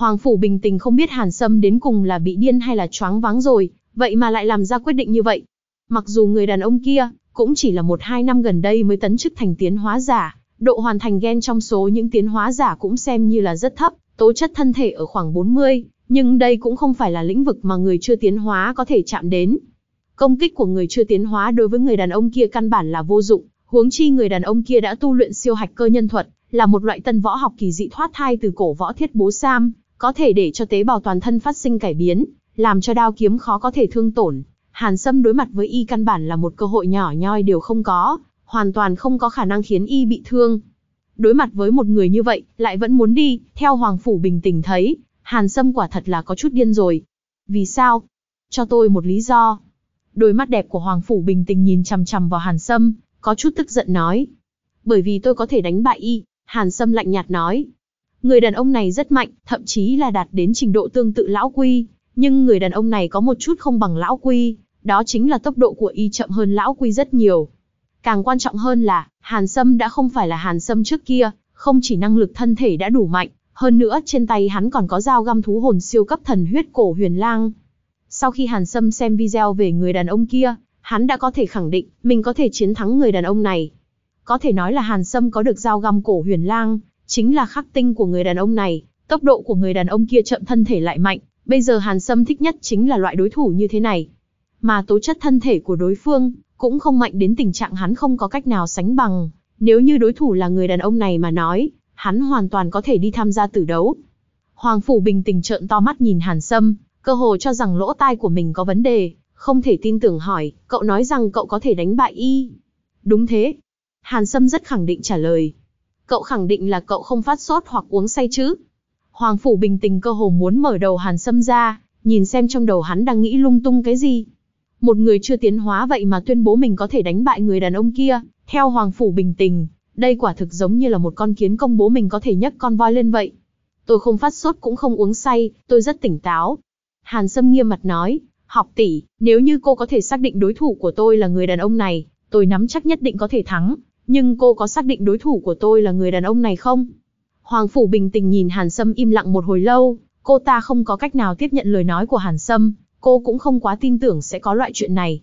Hoàng Phủ bình tĩnh không biết Hàn Sâm đến cùng là bị điên hay là choáng váng rồi, vậy mà lại làm ra quyết định như vậy. Mặc dù người đàn ông kia, cũng chỉ là một hai năm gần đây mới tấn chức thành tiến hóa giả, độ hoàn thành gen trong số những tiến hóa giả cũng xem như là rất thấp, tố chất thân thể ở khoảng 40, nhưng đây cũng không phải là lĩnh vực mà người chưa tiến hóa có thể chạm đến. Công kích của người chưa tiến hóa đối với người đàn ông kia căn bản là vô dụng, huống chi người đàn ông kia đã tu luyện siêu hạch cơ nhân thuật, là một loại tân võ học kỳ dị thoát thai từ cổ võ thiết bố sam, có thể để cho tế bào toàn thân phát sinh cải biến, làm cho đao kiếm khó có thể thương tổn. Hàn Sâm đối mặt với y căn bản là một cơ hội nhỏ nhoi đều không có, hoàn toàn không có khả năng khiến y bị thương. Đối mặt với một người như vậy, lại vẫn muốn đi, theo Hoàng Phủ bình tĩnh thấy, Hàn Sâm quả thật là có chút điên rồi. Vì sao? Cho tôi một lý do. Đôi mắt đẹp của Hoàng Phủ bình tĩnh nhìn chằm chằm vào Hàn Sâm, có chút tức giận nói. Bởi vì tôi có thể đánh bại y, Hàn Sâm lạnh nhạt nói. Người đàn ông này rất mạnh, thậm chí là đạt đến trình độ tương tự lão quy, nhưng người đàn ông này có một chút không bằng lão quy, đó chính là tốc độ của y chậm hơn lão quy rất nhiều. Càng quan trọng hơn là, Hàn Sâm đã không phải là Hàn Sâm trước kia, không chỉ năng lực thân thể đã đủ mạnh, hơn nữa trên tay hắn còn có dao găm thú hồn siêu cấp thần huyết cổ huyền lang. Sau khi Hàn Sâm xem video về người đàn ông kia, hắn đã có thể khẳng định mình có thể chiến thắng người đàn ông này. Có thể nói là Hàn Sâm có được dao găm cổ huyền lang, chính là khắc tinh của người đàn ông này, tốc độ của người đàn ông kia chậm thân thể lại mạnh, bây giờ Hàn Sâm thích nhất chính là loại đối thủ như thế này. Mà tố chất thân thể của đối phương, cũng không mạnh đến tình trạng hắn không có cách nào sánh bằng. Nếu như đối thủ là người đàn ông này mà nói, hắn hoàn toàn có thể đi tham gia tử đấu. Hoàng Phủ bình tĩnh trợn to mắt nhìn Hàn Sâm, cơ hồ cho rằng lỗ tai của mình có vấn đề, không thể tin tưởng hỏi, cậu nói rằng cậu có thể đánh bại y. Đúng thế. Hàn Sâm rất khẳng định trả lời. Cậu khẳng định là cậu không phát sốt hoặc uống say chứ? Hoàng Phủ bình tĩnh cơ hồ muốn mở đầu Hàn Sâm ra, nhìn xem trong đầu hắn đang nghĩ lung tung cái gì. Một người chưa tiến hóa vậy mà tuyên bố mình có thể đánh bại người đàn ông kia, theo Hoàng Phủ bình tĩnh, đây quả thực giống như là một con kiến công bố mình có thể nhấc con voi lên vậy. Tôi không phát sốt cũng không uống say, tôi rất tỉnh táo. Hàn Sâm nghiêm mặt nói, học tỷ, nếu như cô có thể xác định đối thủ của tôi là người đàn ông này, tôi nắm chắc nhất định có thể thắng. Nhưng cô có xác định đối thủ của tôi là người đàn ông này không? Hoàng Phủ bình tĩnh nhìn Hàn Sâm im lặng một hồi lâu, cô ta không có cách nào tiếp nhận lời nói của Hàn Sâm, cô cũng không quá tin tưởng sẽ có loại chuyện này.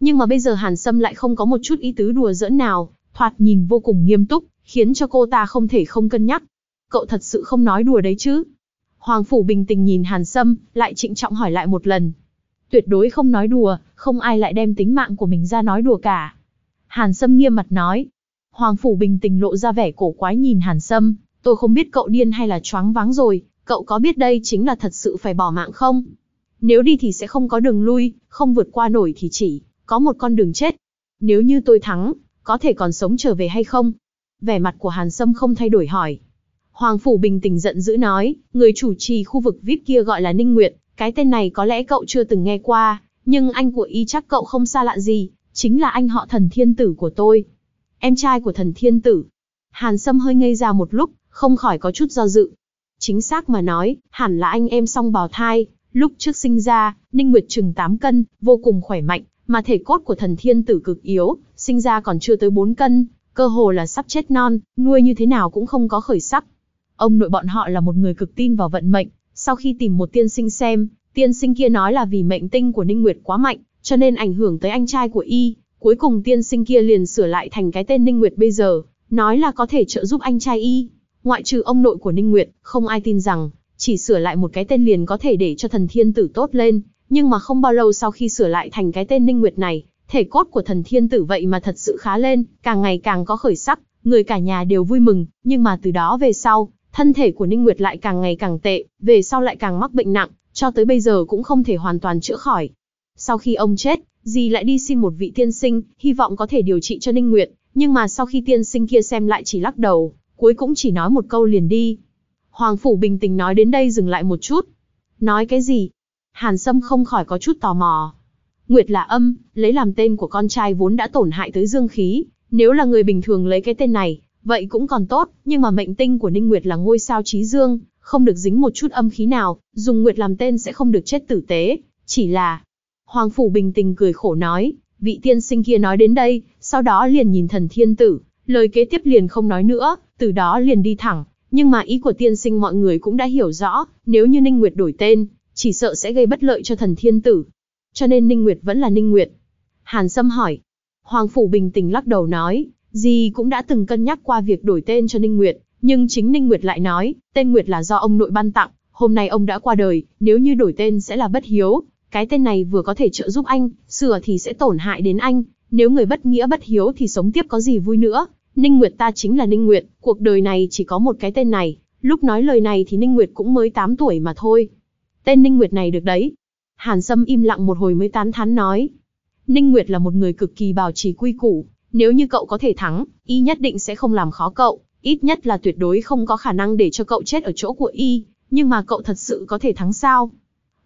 Nhưng mà bây giờ Hàn Sâm lại không có một chút ý tứ đùa giỡn nào, thoạt nhìn vô cùng nghiêm túc, khiến cho cô ta không thể không cân nhắc. Cậu thật sự không nói đùa đấy chứ? Hoàng Phủ bình tĩnh nhìn Hàn Sâm, lại trịnh trọng hỏi lại một lần. Tuyệt đối không nói đùa, không ai lại đem tính mạng của mình ra nói đùa cả. Hàn Sâm nghiêm mặt nói. Hoàng Phủ bình tĩnh lộ ra vẻ cổ quái nhìn Hàn Sâm, tôi không biết cậu điên hay là choáng váng rồi, cậu có biết đây chính là thật sự phải bỏ mạng không? Nếu đi thì sẽ không có đường lui, không vượt qua nổi thì chỉ có một con đường chết. Nếu như tôi thắng, có thể còn sống trở về hay không? Vẻ mặt của Hàn Sâm không thay đổi hỏi. Hoàng Phủ bình tĩnh giận dữ nói, người chủ trì khu vực VIP kia gọi là Ninh Nguyệt, cái tên này có lẽ cậu chưa từng nghe qua, nhưng anh của y chắc cậu không xa lạ gì, chính là anh họ thần thiên tử của tôi. Em trai của thần thiên tử. Hàn Sâm hơi ngây ra một lúc, không khỏi có chút do dự. Chính xác mà nói, hẳn là anh em song bào thai, lúc trước sinh ra, Ninh Nguyệt chừng 8 cân, vô cùng khỏe mạnh, mà thể cốt của thần thiên tử cực yếu, sinh ra còn chưa tới 4 cân, cơ hồ là sắp chết non, nuôi như thế nào cũng không có khởi sắc. Ông nội bọn họ là một người cực tin vào vận mệnh, sau khi tìm một tiên sinh xem, tiên sinh kia nói là vì mệnh tinh của Ninh Nguyệt quá mạnh, cho nên ảnh hưởng tới anh trai của y, cuối cùng tiên sinh kia liền sửa lại thành cái tên Ninh Nguyệt bây giờ, nói là có thể trợ giúp anh trai y. Ngoại trừ ông nội của Ninh Nguyệt, không ai tin rằng, chỉ sửa lại một cái tên liền có thể để cho thần thiên tử tốt lên, nhưng mà không bao lâu sau khi sửa lại thành cái tên Ninh Nguyệt này, Thể cốt của thần thiên tử vậy mà thật sự khá lên, càng ngày càng có khởi sắc, người cả nhà đều vui mừng, nhưng mà từ đó về sau, thân thể của Ninh Nguyệt lại càng ngày càng tệ, về sau lại càng mắc bệnh nặng, cho tới bây giờ cũng không thể hoàn toàn chữa khỏi. Sau khi ông chết, dì lại đi xin một vị tiên sinh, hy vọng có thể điều trị cho Ninh Nguyệt, nhưng mà sau khi tiên sinh kia xem lại chỉ lắc đầu, cuối cũng chỉ nói một câu liền đi. Hoàng Phủ bình tĩnh nói đến đây dừng lại một chút. Nói cái gì? Hàn Sâm không khỏi có chút tò mò. Nguyệt là âm, lấy làm tên của con trai vốn đã tổn hại tới dương khí, nếu là người bình thường lấy cái tên này, vậy cũng còn tốt, nhưng mà mệnh tinh của Ninh Nguyệt là ngôi sao trí dương, không được dính một chút âm khí nào, dùng Nguyệt làm tên sẽ không được chết tử tế, chỉ là... Hoàng Phủ bình tĩnh cười khổ nói, vị tiên sinh kia nói đến đây, sau đó liền nhìn thần thiên tử, lời kế tiếp liền không nói nữa, từ đó liền đi thẳng, nhưng mà ý của tiên sinh mọi người cũng đã hiểu rõ, nếu như Ninh Nguyệt đổi tên, chỉ sợ sẽ gây bất lợi cho thần thiên tử. Cho nên Ninh Nguyệt vẫn là Ninh Nguyệt. Hàn Sâm hỏi. Hoàng Phủ bình tĩnh lắc đầu nói, gì cũng đã từng cân nhắc qua việc đổi tên cho Ninh Nguyệt, nhưng chính Ninh Nguyệt lại nói, tên Nguyệt là do ông nội ban tặng, hôm nay ông đã qua đời, nếu như đổi tên sẽ là bất hiếu, cái tên này vừa có thể trợ giúp anh, sửa thì sẽ tổn hại đến anh, nếu người bất nghĩa bất hiếu thì sống tiếp có gì vui nữa. Ninh Nguyệt ta chính là Ninh Nguyệt, cuộc đời này chỉ có một cái tên này, lúc nói lời này thì Ninh Nguyệt cũng mới 8 tuổi mà thôi. Tên Ninh Nguyệt này được đấy. Hàn Sâm im lặng một hồi mới tán thán nói. Ninh Nguyệt là một người cực kỳ bảo trì quy củ, nếu như cậu có thể thắng, y nhất định sẽ không làm khó cậu, ít nhất là tuyệt đối không có khả năng để cho cậu chết ở chỗ của y, nhưng mà cậu thật sự có thể thắng sao?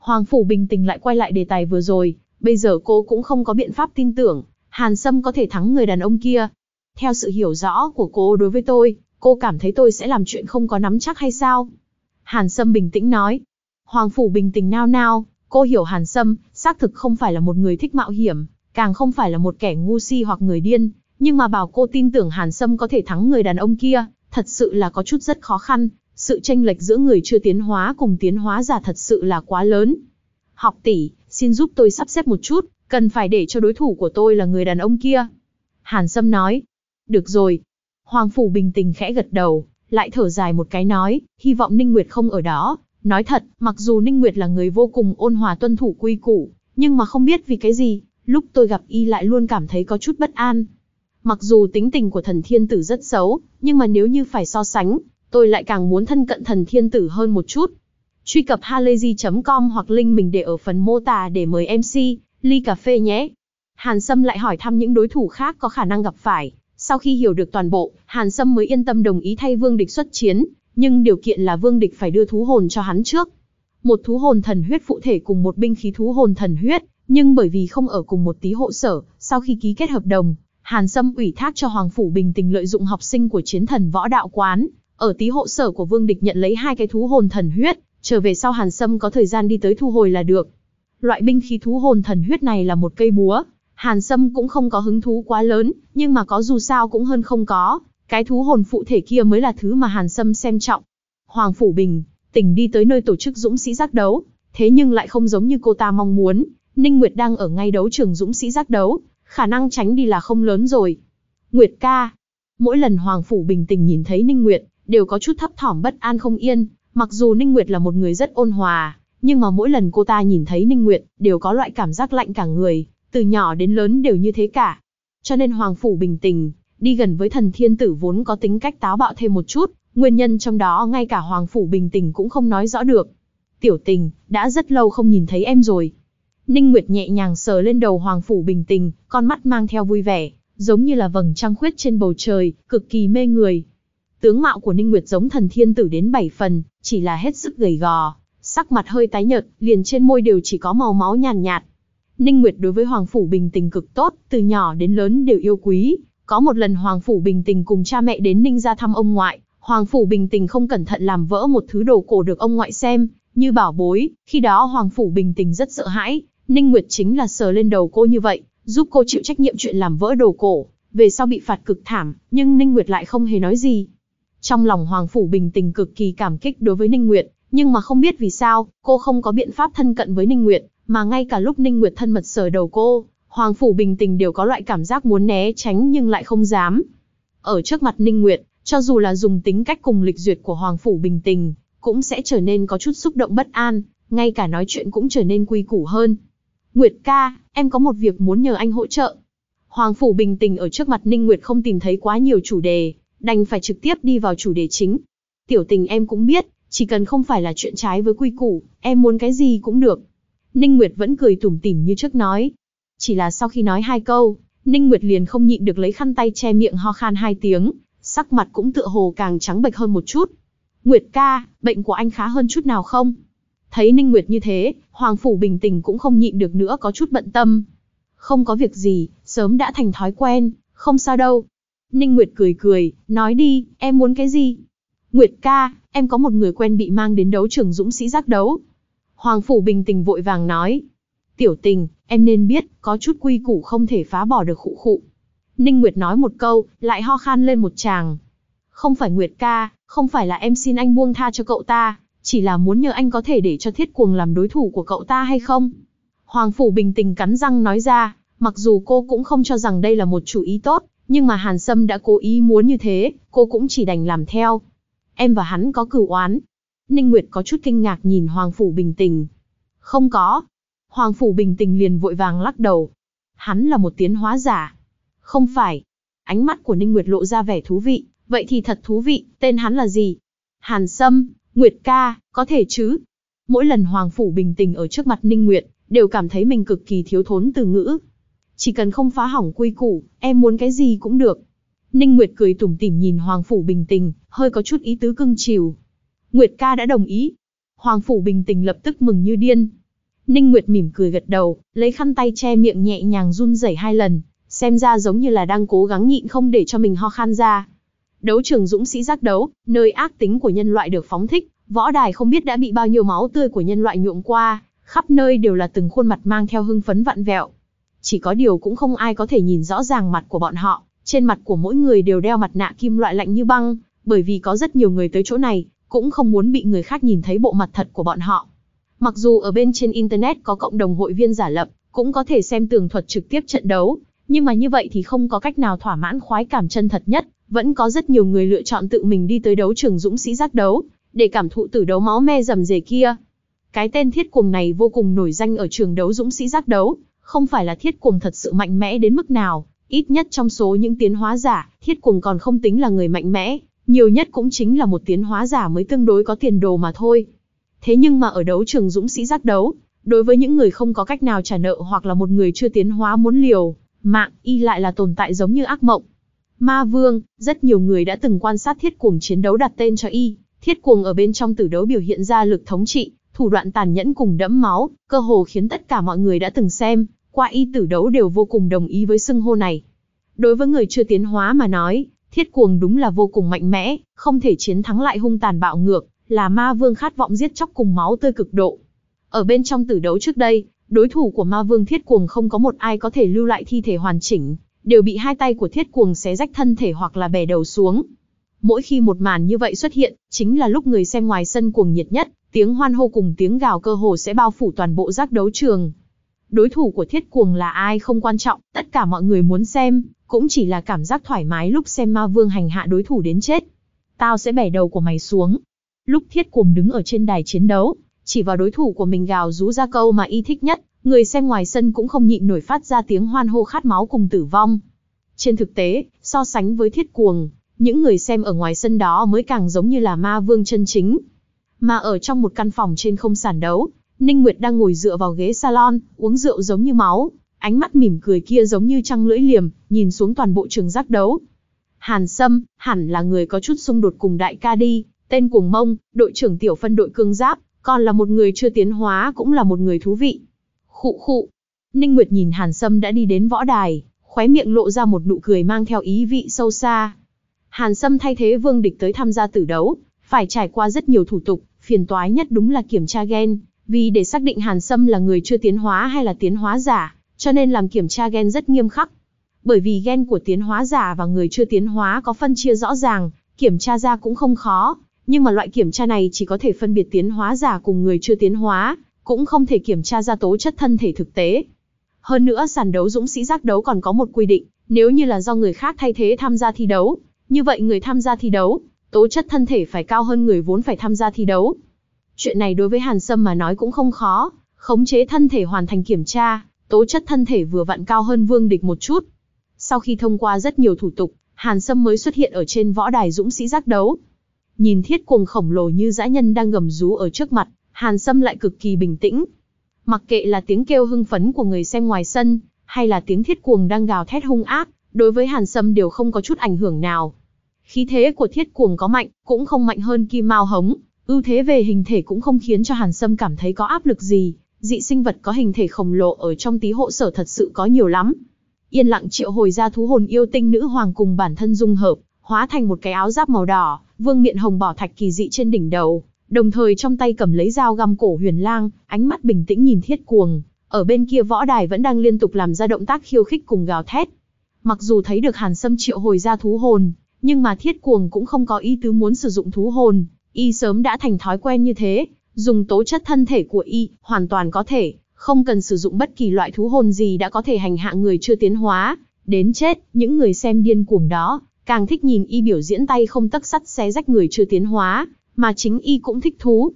Hoàng Phủ bình tĩnh lại quay lại đề tài vừa rồi, bây giờ cô cũng không có biện pháp tin tưởng, Hàn Sâm có thể thắng người đàn ông kia. Theo sự hiểu rõ của cô đối với tôi, cô cảm thấy tôi sẽ làm chuyện không có nắm chắc hay sao? Hàn Sâm bình tĩnh nói. Hoàng Phủ bình tĩnh nao nao, cô hiểu Hàn Sâm, xác thực không phải là một người thích mạo hiểm, càng không phải là một kẻ ngu si hoặc người điên, nhưng mà bảo cô tin tưởng Hàn Sâm có thể thắng người đàn ông kia, thật sự là có chút rất khó khăn, sự tranh lệch giữa người chưa tiến hóa cùng tiến hóa giả thật sự là quá lớn. Học tỷ, xin giúp tôi sắp xếp một chút, cần phải để cho đối thủ của tôi là người đàn ông kia. Hàn Sâm nói. Được rồi. Hoàng Phủ bình tĩnh khẽ gật đầu, lại thở dài một cái nói, hy vọng Ninh Nguyệt không ở đó. Nói thật, mặc dù Ninh Nguyệt là người vô cùng ôn hòa tuân thủ quy củ, nhưng mà không biết vì cái gì, lúc tôi gặp y lại luôn cảm thấy có chút bất an. Mặc dù tính tình của thần thiên tử rất xấu, nhưng mà nếu như phải so sánh, tôi lại càng muốn thân cận thần thiên tử hơn một chút. Truy cập halayzi.com hoặc link mình để ở phần mô tả để mời MC, ly cà phê nhé. Hàn Sâm lại hỏi thăm những đối thủ khác có khả năng gặp phải. Sau khi hiểu được toàn bộ, Hàn Sâm mới yên tâm đồng ý thay Vương Địch xuất chiến, nhưng điều kiện là Vương Địch phải đưa thú hồn cho hắn trước. Một thú hồn thần huyết phụ thể cùng một binh khí thú hồn thần huyết, nhưng bởi vì không ở cùng một tí hộ sở, sau khi ký kết hợp đồng, Hàn Sâm ủy thác cho Hoàng Phủ bình tình lợi dụng học sinh của chiến thần võ đạo quán, ở tí hộ sở của Vương Địch nhận lấy hai cái thú hồn thần huyết, trở về sau Hàn Sâm có thời gian đi tới thu hồi là được. Loại binh khí thú hồn thần huyết này là một cây búa, Hàn Sâm cũng không có hứng thú quá lớn, nhưng mà có dù sao cũng hơn không có, cái thú hồn phụ thể kia mới là thứ mà Hàn Sâm xem trọng. Hoàng Phủ Bình, tỉnh đi tới nơi tổ chức dũng sĩ giác đấu, thế nhưng lại không giống như cô ta mong muốn, Ninh Nguyệt đang ở ngay đấu trường dũng sĩ giác đấu, khả năng tránh đi là không lớn rồi. Nguyệt ca, mỗi lần Hoàng Phủ Bình tình nhìn thấy Ninh Nguyệt, đều có chút thấp thỏm bất an không yên, mặc dù Ninh Nguyệt là một người rất ôn hòa, nhưng mà mỗi lần cô ta nhìn thấy Ninh Nguyệt, đều có loại cảm giác lạnh cả người, từ nhỏ đến lớn đều như thế cả. Cho nên Hoàng Phủ bình tĩnh, đi gần với thần thiên tử vốn có tính cách táo bạo thêm một chút, nguyên nhân trong đó ngay cả Hoàng Phủ bình tĩnh cũng không nói rõ được. Tiểu tình, đã rất lâu không nhìn thấy em rồi. Ninh Nguyệt nhẹ nhàng sờ lên đầu Hoàng Phủ bình tĩnh, con mắt mang theo vui vẻ, giống như là vầng trăng khuyết trên bầu trời, cực kỳ mê người. Tướng mạo của Ninh Nguyệt giống thần thiên tử đến bảy phần, chỉ là hết sức gầy gò, sắc mặt hơi tái nhợt, liền trên môi đều chỉ có màu máu nhàn nhạt, nhạt. Ninh Nguyệt đối với Hoàng Phủ Bình Tình cực tốt, từ nhỏ đến lớn đều yêu quý. Có một lần Hoàng Phủ Bình Tình cùng cha mẹ đến Ninh gia thăm ông ngoại, Hoàng Phủ Bình Tình không cẩn thận làm vỡ một thứ đồ cổ được ông ngoại xem, như bảo bối, khi đó Hoàng Phủ Bình Tình rất sợ hãi, Ninh Nguyệt chính là sờ lên đầu cô như vậy, giúp cô chịu trách nhiệm chuyện làm vỡ đồ cổ, về sau bị phạt cực thảm, nhưng Ninh Nguyệt lại không hề nói gì. Trong lòng Hoàng Phủ Bình Tình cực kỳ cảm kích đối với Ninh Nguyệt, nhưng mà không biết vì sao, cô không có biện pháp thân cận với Ninh Nguyệt, mà ngay cả lúc Ninh Nguyệt thân mật sờ đầu cô, Hoàng Phủ Bình Tình đều có loại cảm giác muốn né tránh nhưng lại không dám. Ở trước mặt Ninh Nguyệt, cho dù là dùng tính cách cùng lịch duyệt của Hoàng Phủ Bình Tình, cũng sẽ trở nên có chút xúc động bất an, ngay cả nói chuyện cũng trở nên quy củ hơn. Nguyệt ca, em có một việc muốn nhờ anh hỗ trợ. Hoàng Phủ bình tĩnh ở trước mặt Ninh Nguyệt không tìm thấy quá nhiều chủ đề, đành phải trực tiếp đi vào chủ đề chính. Tiểu tình em cũng biết, chỉ cần không phải là chuyện trái với quy củ, em muốn cái gì cũng được. Ninh Nguyệt vẫn cười tủm tỉm như trước nói. Chỉ là sau khi nói hai câu, Ninh Nguyệt liền không nhịn được lấy khăn tay che miệng ho khan hai tiếng, sắc mặt cũng tựa hồ càng trắng bệch hơn một chút. Nguyệt ca, bệnh của anh khá hơn chút nào không? Thấy Ninh Nguyệt như thế, Hoàng Phủ bình tĩnh cũng không nhịn được nữa có chút bận tâm. Không có việc gì, sớm đã thành thói quen, không sao đâu. Ninh Nguyệt cười cười, nói đi, em muốn cái gì? Nguyệt ca, em có một người quen bị mang đến đấu trường dũng sĩ giác đấu. Hoàng Phủ bình tình vội vàng nói. Tiểu tình, em nên biết, có chút quy củ không thể phá bỏ được khụ khụ. Ninh Nguyệt nói một câu, lại ho khan lên một tràng. Không phải Nguyệt ca, không phải là em xin anh buông tha cho cậu ta, chỉ là muốn nhờ anh có thể để cho thiết cuồng làm đối thủ của cậu ta hay không? Hoàng Phủ bình tình cắn răng nói ra, mặc dù cô cũng không cho rằng đây là một chủ ý tốt, nhưng mà Hàn Sâm đã cố ý muốn như thế, cô cũng chỉ đành làm theo. Em và hắn có cửu oán. Ninh Nguyệt có chút kinh ngạc nhìn Hoàng Phủ bình tĩnh. Không có. Hoàng Phủ bình tĩnh liền vội vàng lắc đầu. Hắn là một tiến hóa giả. Không phải. Ánh mắt của Ninh Nguyệt lộ ra vẻ thú vị, vậy thì thật thú vị, tên hắn là gì? Hàn Sâm, Nguyệt ca, có thể chứ? Mỗi lần Hoàng Phủ bình tĩnh ở trước mặt Ninh Nguyệt, đều cảm thấy mình cực kỳ thiếu thốn từ ngữ. Chỉ cần không phá hỏng quy củ, em muốn cái gì cũng được. Ninh Nguyệt cười tủm tỉm nhìn Hoàng Phủ bình tĩnh, hơi có chút ý tứ cưng chiều. Nguyệt ca đã đồng ý. Hoàng Phủ bình tĩnh lập tức mừng như điên. Ninh Nguyệt mỉm cười gật đầu, lấy khăn tay che miệng nhẹ nhàng run rẩy hai lần, xem ra giống như là đang cố gắng nhịn không để cho mình ho khan ra. Đấu trường dũng sĩ giác đấu, nơi ác tính của nhân loại được phóng thích, võ đài không biết đã bị bao nhiêu máu tươi của nhân loại nhuộm qua, khắp nơi đều là từng khuôn mặt mang theo hưng phấn vặn vẹo. Chỉ có điều cũng không ai có thể nhìn rõ ràng mặt của bọn họ, trên mặt của mỗi người đều đeo mặt nạ kim loại lạnh như băng, bởi vì có rất nhiều người tới chỗ này, cũng không muốn bị người khác nhìn thấy bộ mặt thật của bọn họ. Mặc dù ở bên trên Internet có cộng đồng hội viên giả lập, cũng có thể xem tường thuật trực tiếp trận đấu, nhưng mà như vậy thì không có cách nào thỏa mãn khoái cảm chân thật nhất, vẫn có rất nhiều người lựa chọn tự mình đi tới đấu trường dũng sĩ giác đấu, để cảm thụ tử đấu máu me rầm rề kia. Cái tên thiết cuồng này vô cùng nổi danh ở trường đấu dũng sĩ giác đấu, không phải là thiết cuồng thật sự mạnh mẽ đến mức nào, ít nhất trong số những tiến hóa giả, thiết cuồng còn không tính là người mạnh mẽ, nhiều nhất cũng chính là một tiến hóa giả mới tương đối có tiền đồ mà thôi. Thế nhưng mà ở đấu trường dũng sĩ giác đấu, đối với những người không có cách nào trả nợ hoặc là một người chưa tiến hóa muốn liều, mạng y lại là tồn tại giống như ác mộng. Ma Vương, rất nhiều người đã từng quan sát thiết cuồng chiến đấu đặt tên cho y, thiết cuồng ở bên trong tử đấu biểu hiện ra lực thống trị, thủ đoạn tàn nhẫn cùng đẫm máu, cơ hồ khiến tất cả mọi người đã từng xem, qua y tử đấu đều vô cùng đồng ý với xưng hô này. Đối với người chưa tiến hóa mà nói, thiết cuồng đúng là vô cùng mạnh mẽ, không thể chiến thắng lại hung tàn bạo ngược, là ma vương khát vọng giết chóc cùng máu tươi cực độ. Ở bên trong tử đấu trước đây, đối thủ của ma vương thiết cuồng không có một ai có thể lưu lại thi thể hoàn chỉnh, đều bị hai tay của thiết cuồng xé rách thân thể hoặc là bẻ đầu xuống. Mỗi khi một màn như vậy xuất hiện, chính là lúc người xem ngoài sân cuồng nhiệt nhất, tiếng hoan hô cùng tiếng gào cơ hồ sẽ bao phủ toàn bộ giác đấu trường. Đối thủ của thiết cuồng là ai không quan trọng, tất cả mọi người muốn xem, cũng chỉ là cảm giác thoải mái lúc xem ma vương hành hạ đối thủ đến chết. Tao sẽ bẻ đầu của mày xuống. Lúc thiết cuồng đứng ở trên đài chiến đấu, chỉ vào đối thủ của mình gào rú ra câu mà y thích nhất, người xem ngoài sân cũng không nhịn nổi phát ra tiếng hoan hô khát máu cùng tử vong. Trên thực tế, so sánh với thiết cuồng, những người xem ở ngoài sân đó mới càng giống như là ma vương chân chính. Mà ở trong một căn phòng trên không sàn đấu, Ninh Nguyệt đang ngồi dựa vào ghế salon, uống rượu giống như máu, ánh mắt mỉm cười kia giống như trăng lưỡi liềm, nhìn xuống toàn bộ trường giác đấu. Hàn Sâm, hẳn là người có chút xung đột cùng đại ca đi, tên cuồng mông, đội trưởng tiểu phân đội cương giáp, còn là một người chưa tiến hóa cũng là một người thú vị. Khụ khụ. Ninh Nguyệt nhìn Hàn Sâm đã đi đến võ đài, khóe miệng lộ ra một nụ cười mang theo ý vị sâu xa. Hàn Sâm thay thế Vương Địch tới tham gia tử đấu, phải trải qua rất nhiều thủ tục, phiền toái nhất đúng là kiểm tra gen, vì để xác định Hàn Sâm là người chưa tiến hóa hay là tiến hóa giả, cho nên làm kiểm tra gen rất nghiêm khắc. Bởi vì gen của tiến hóa giả và người chưa tiến hóa có phân chia rõ ràng, kiểm tra ra cũng không khó, nhưng mà loại kiểm tra này chỉ có thể phân biệt tiến hóa giả cùng người chưa tiến hóa, cũng không thể kiểm tra ra tố chất thân thể thực tế. Hơn nữa sàn đấu dũng sĩ giác đấu còn có một quy định, nếu như là do người khác thay thế tham gia thi đấu, như vậy người tham gia thi đấu, tố chất thân thể phải cao hơn người vốn phải tham gia thi đấu. Chuyện này đối với Hàn Sâm mà nói cũng không khó, khống chế thân thể hoàn thành kiểm tra, tố chất thân thể vừa vặn cao hơn Vương Địch một chút. Sau khi thông qua rất nhiều thủ tục, Hàn Sâm mới xuất hiện ở trên võ đài dũng sĩ giác đấu. Nhìn thiết cuồng khổng lồ như dã nhân đang gầm rú ở trước mặt, Hàn Sâm lại cực kỳ bình tĩnh. Mặc kệ là tiếng kêu hưng phấn của người xem ngoài sân, hay là tiếng thiết cuồng đang gào thét hung ác, đối với Hàn Sâm đều không có chút ảnh hưởng nào. Khí thế của thiết cuồng có mạnh, cũng không mạnh hơn kim mao hống, ưu thế về hình thể cũng không khiến cho Hàn Sâm cảm thấy có áp lực gì, dị sinh vật có hình thể khổng lồ ở trong tí hộ sở thật sự có nhiều lắm. Yên lặng triệu hồi ra thú hồn yêu tinh nữ hoàng cùng bản thân dung hợp, hóa thành một cái áo giáp màu đỏ, vương miện hồng bỏ thạch kỳ dị trên đỉnh đầu, đồng thời trong tay cầm lấy dao găm cổ huyền lang, ánh mắt bình tĩnh nhìn thiết cuồng. Ở bên kia võ đài vẫn đang liên tục làm ra động tác khiêu khích cùng gào thét. Mặc dù thấy được Hàn Sâm triệu hồi ra thú hồn, nhưng mà thiết cuồng cũng không có ý tứ muốn sử dụng thú hồn, y sớm đã thành thói quen như thế, dùng tố chất thân thể của y, hoàn toàn có thể, không cần sử dụng bất kỳ loại thú hồn gì đã có thể hành hạ người chưa tiến hóa, đến chết, những người xem điên cuồng đó, càng thích nhìn y biểu diễn tay không tấc sắt xé rách người chưa tiến hóa, mà chính y cũng thích thú.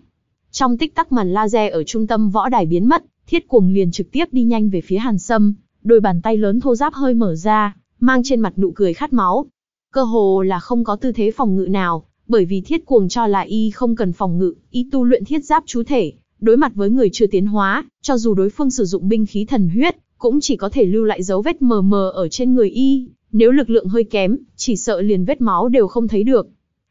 Trong tích tắc màn laser ở trung tâm võ đài biến mất, thiết cuồng liền trực tiếp đi nhanh về phía hàn sâm, đôi bàn tay lớn thô giáp hơi mở ra, mang trên mặt nụ cười khát máu. Cơ hồ là không có tư thế phòng ngự nào, bởi vì thiết cuồng cho là y không cần phòng ngự, y tu luyện thiết giáp chú thể, đối mặt với người chưa tiến hóa, cho dù đối phương sử dụng binh khí thần huyết, cũng chỉ có thể lưu lại dấu vết mờ mờ ở trên người y, nếu lực lượng hơi kém, chỉ sợ liền vết máu đều không thấy được.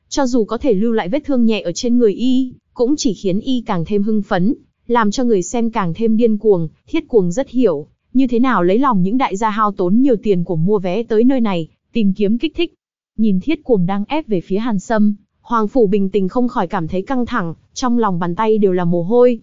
Cho dù có thể lưu lại vết thương nhẹ ở trên người y, cũng chỉ khiến y càng thêm hưng phấn, làm cho người xem càng thêm điên cuồng, thiết cuồng rất hiểu, như thế nào lấy lòng những đại gia hao tốn nhiều tiền của mua vé tới nơi này, tìm kiếm kích thích. Nhìn thiết cuồng đang ép về phía hàn sâm, Hoàng Phủ bình tình không khỏi cảm thấy căng thẳng, trong lòng bàn tay đều là mồ hôi.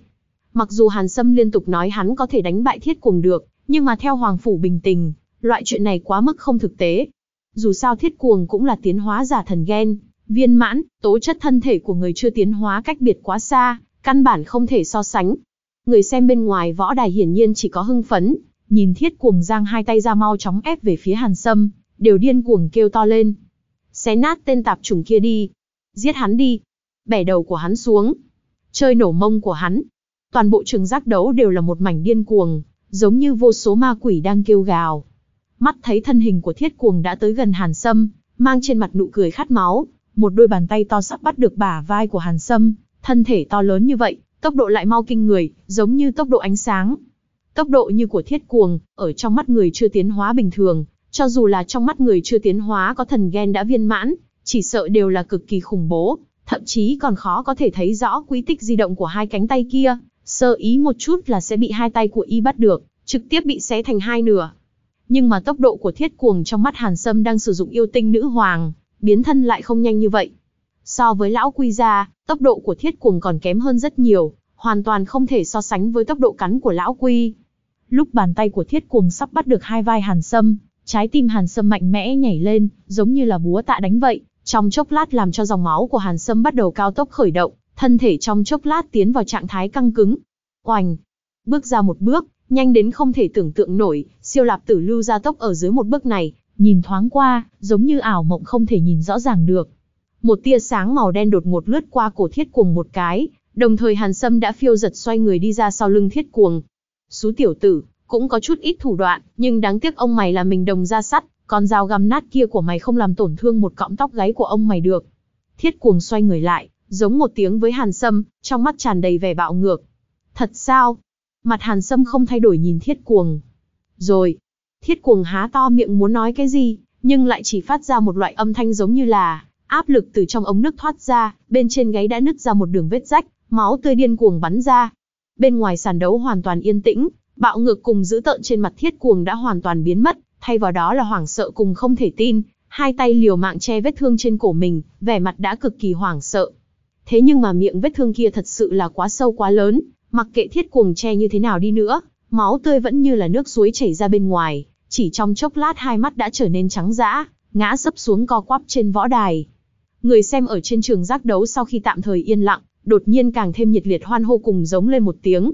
Mặc dù Hàn Sâm liên tục nói hắn có thể đánh bại thiết cuồng được, nhưng mà theo Hoàng Phủ bình tình, loại chuyện này quá mức không thực tế. Dù sao thiết cuồng cũng là tiến hóa giả thần gen, viên mãn, tố chất thân thể của người chưa tiến hóa cách biệt quá xa, căn bản không thể so sánh. Người xem bên ngoài võ đài hiển nhiên chỉ có hưng phấn, nhìn thiết cuồng giang hai tay ra mau chóng ép về phía hàn sâm, đều điên cuồng kêu to lên. Xé nát tên tạp chủng kia đi, giết hắn đi, bẻ đầu của hắn xuống, chơi nổ mông của hắn. Toàn bộ trường giác đấu đều là một mảnh điên cuồng, giống như vô số ma quỷ đang kêu gào. Mắt thấy thân hình của thiết cuồng đã tới gần Hàn Sâm, mang trên mặt nụ cười khát máu, một đôi bàn tay to sắp bắt được bả vai của Hàn Sâm, thân thể to lớn như vậy, tốc độ lại mau kinh người, giống như tốc độ ánh sáng. Tốc độ như của thiết cuồng, ở trong mắt người chưa tiến hóa bình thường, cho dù là trong mắt người chưa tiến hóa có thần gen đã viên mãn, chỉ sợ đều là cực kỳ khủng bố, thậm chí còn khó có thể thấy rõ quy tích di động của hai cánh tay kia, sơ ý một chút là sẽ bị hai tay của y bắt được, trực tiếp bị xé thành hai nửa. Nhưng mà tốc độ của thiết cuồng trong mắt Hàn Sâm đang sử dụng yêu tinh nữ hoàng, biến thân lại không nhanh như vậy. So với lão quy gia, tốc độ của thiết cuồng còn kém hơn rất nhiều, hoàn toàn không thể so sánh với tốc độ cắn của lão quy. Lúc bàn tay của thiết cuồng sắp bắt được hai vai Hàn Sâm, trái tim Hàn Sâm mạnh mẽ nhảy lên, giống như là búa tạ đánh vậy, trong chốc lát làm cho dòng máu của Hàn Sâm bắt đầu cao tốc khởi động, thân thể trong chốc lát tiến vào trạng thái căng cứng. Oành! Bước ra một bước, nhanh đến không thể tưởng tượng nổi, siêu lạp tử lưu ra tốc ở dưới một bước này, nhìn thoáng qua, giống như ảo mộng không thể nhìn rõ ràng được. Một tia sáng màu đen đột ngột lướt qua cổ thiết cuồng một cái, đồng thời Hàn Sâm đã phiêu giật xoay người đi ra sau lưng thiết cuồng. Sú tiểu tử, cũng có chút ít thủ đoạn, nhưng đáng tiếc ông mày là mình đồng ra sắt, con dao găm nát kia của mày không làm tổn thương một cọng tóc gáy của ông mày được. Thiết cuồng xoay người lại, giống một tiếng với Hàn Sâm, trong mắt tràn đầy vẻ bạo ngược. Thật sao? Mặt Hàn Sâm không thay đổi nhìn thiết cuồng. Rồi, thiết cuồng há to miệng muốn nói cái gì, nhưng lại chỉ phát ra một loại âm thanh giống như là áp lực từ trong ống nước thoát ra, bên trên gáy đã nứt ra một đường vết rách, máu tươi điên cuồng bắn ra. Bên ngoài sàn đấu hoàn toàn yên tĩnh, bạo ngược cùng dữ tợn trên mặt thiết cuồng đã hoàn toàn biến mất, thay vào đó là hoảng sợ cùng không thể tin, hai tay liều mạng che vết thương trên cổ mình, vẻ mặt đã cực kỳ hoảng sợ. Thế nhưng mà miệng vết thương kia thật sự là quá sâu quá lớn, mặc kệ thiết cuồng che như thế nào đi nữa, máu tươi vẫn như là nước suối chảy ra bên ngoài, chỉ trong chốc lát hai mắt đã trở nên trắng dã, ngã sấp xuống co quắp trên võ đài. Người xem ở trên trường giác đấu sau khi tạm thời yên lặng, đột nhiên càng thêm nhiệt liệt hoan hô cùng giống lên một tiếng.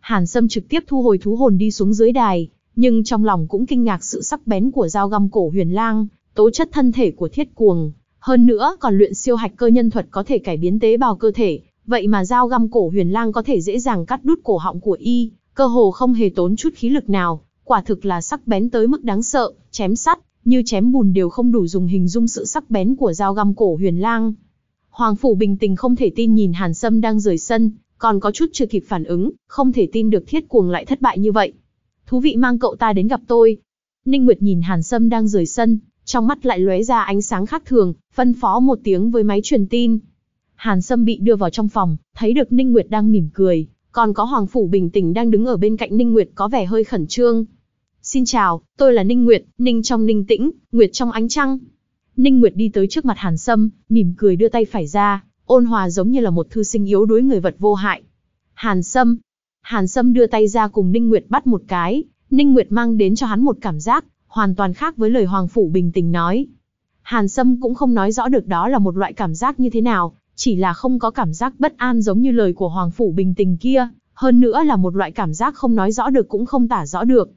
Hàn Sâm trực tiếp thu hồi thú hồn đi xuống dưới đài, nhưng trong lòng cũng kinh ngạc sự sắc bén của dao găm cổ huyền lang, tố chất thân thể của thiết cuồng, hơn nữa còn luyện siêu hạch cơ nhân thuật có thể cải biến tế bào cơ thể, vậy mà dao găm cổ huyền lang có thể dễ dàng cắt đút cổ họng của y, cơ hồ không hề tốn chút khí lực nào, quả thực là sắc bén tới mức đáng sợ, chém sắt, như chém bùn đều không đủ dùng hình dung sự sắc bén của dao găm cổ huyền lang. Hoàng Phủ bình tĩnh không thể tin nhìn Hàn Sâm đang rời sân, còn có chút chưa kịp phản ứng, không thể tin được thiết cuồng lại thất bại như vậy. Thú vị mang cậu ta đến gặp tôi. Ninh Nguyệt nhìn Hàn Sâm đang rời sân, trong mắt lại lóe ra ánh sáng khác thường, phân phó một tiếng với máy truyền tin. Hàn Sâm bị đưa vào trong phòng, thấy được Ninh Nguyệt đang mỉm cười, còn có Hoàng Phủ bình tĩnh đang đứng ở bên cạnh Ninh Nguyệt có vẻ hơi khẩn trương. Xin chào, tôi là Ninh Nguyệt, Ninh trong Ninh Tĩnh, Nguyệt trong ánh trăng. Ninh Nguyệt đi tới trước mặt Hàn Sâm, mỉm cười đưa tay phải ra, ôn hòa giống như là một thư sinh yếu đuối người vật vô hại. Hàn Sâm. Hàn Sâm đưa tay ra cùng Ninh Nguyệt bắt một cái, Ninh Nguyệt mang đến cho hắn một cảm giác, hoàn toàn khác với lời Hoàng Phủ bình tĩnh nói. Hàn Sâm cũng không nói rõ được đó là một loại cảm giác như thế nào, chỉ là không có cảm giác bất an giống như lời của Hoàng Phủ bình tĩnh kia, hơn nữa là một loại cảm giác không nói rõ được cũng không tả rõ được.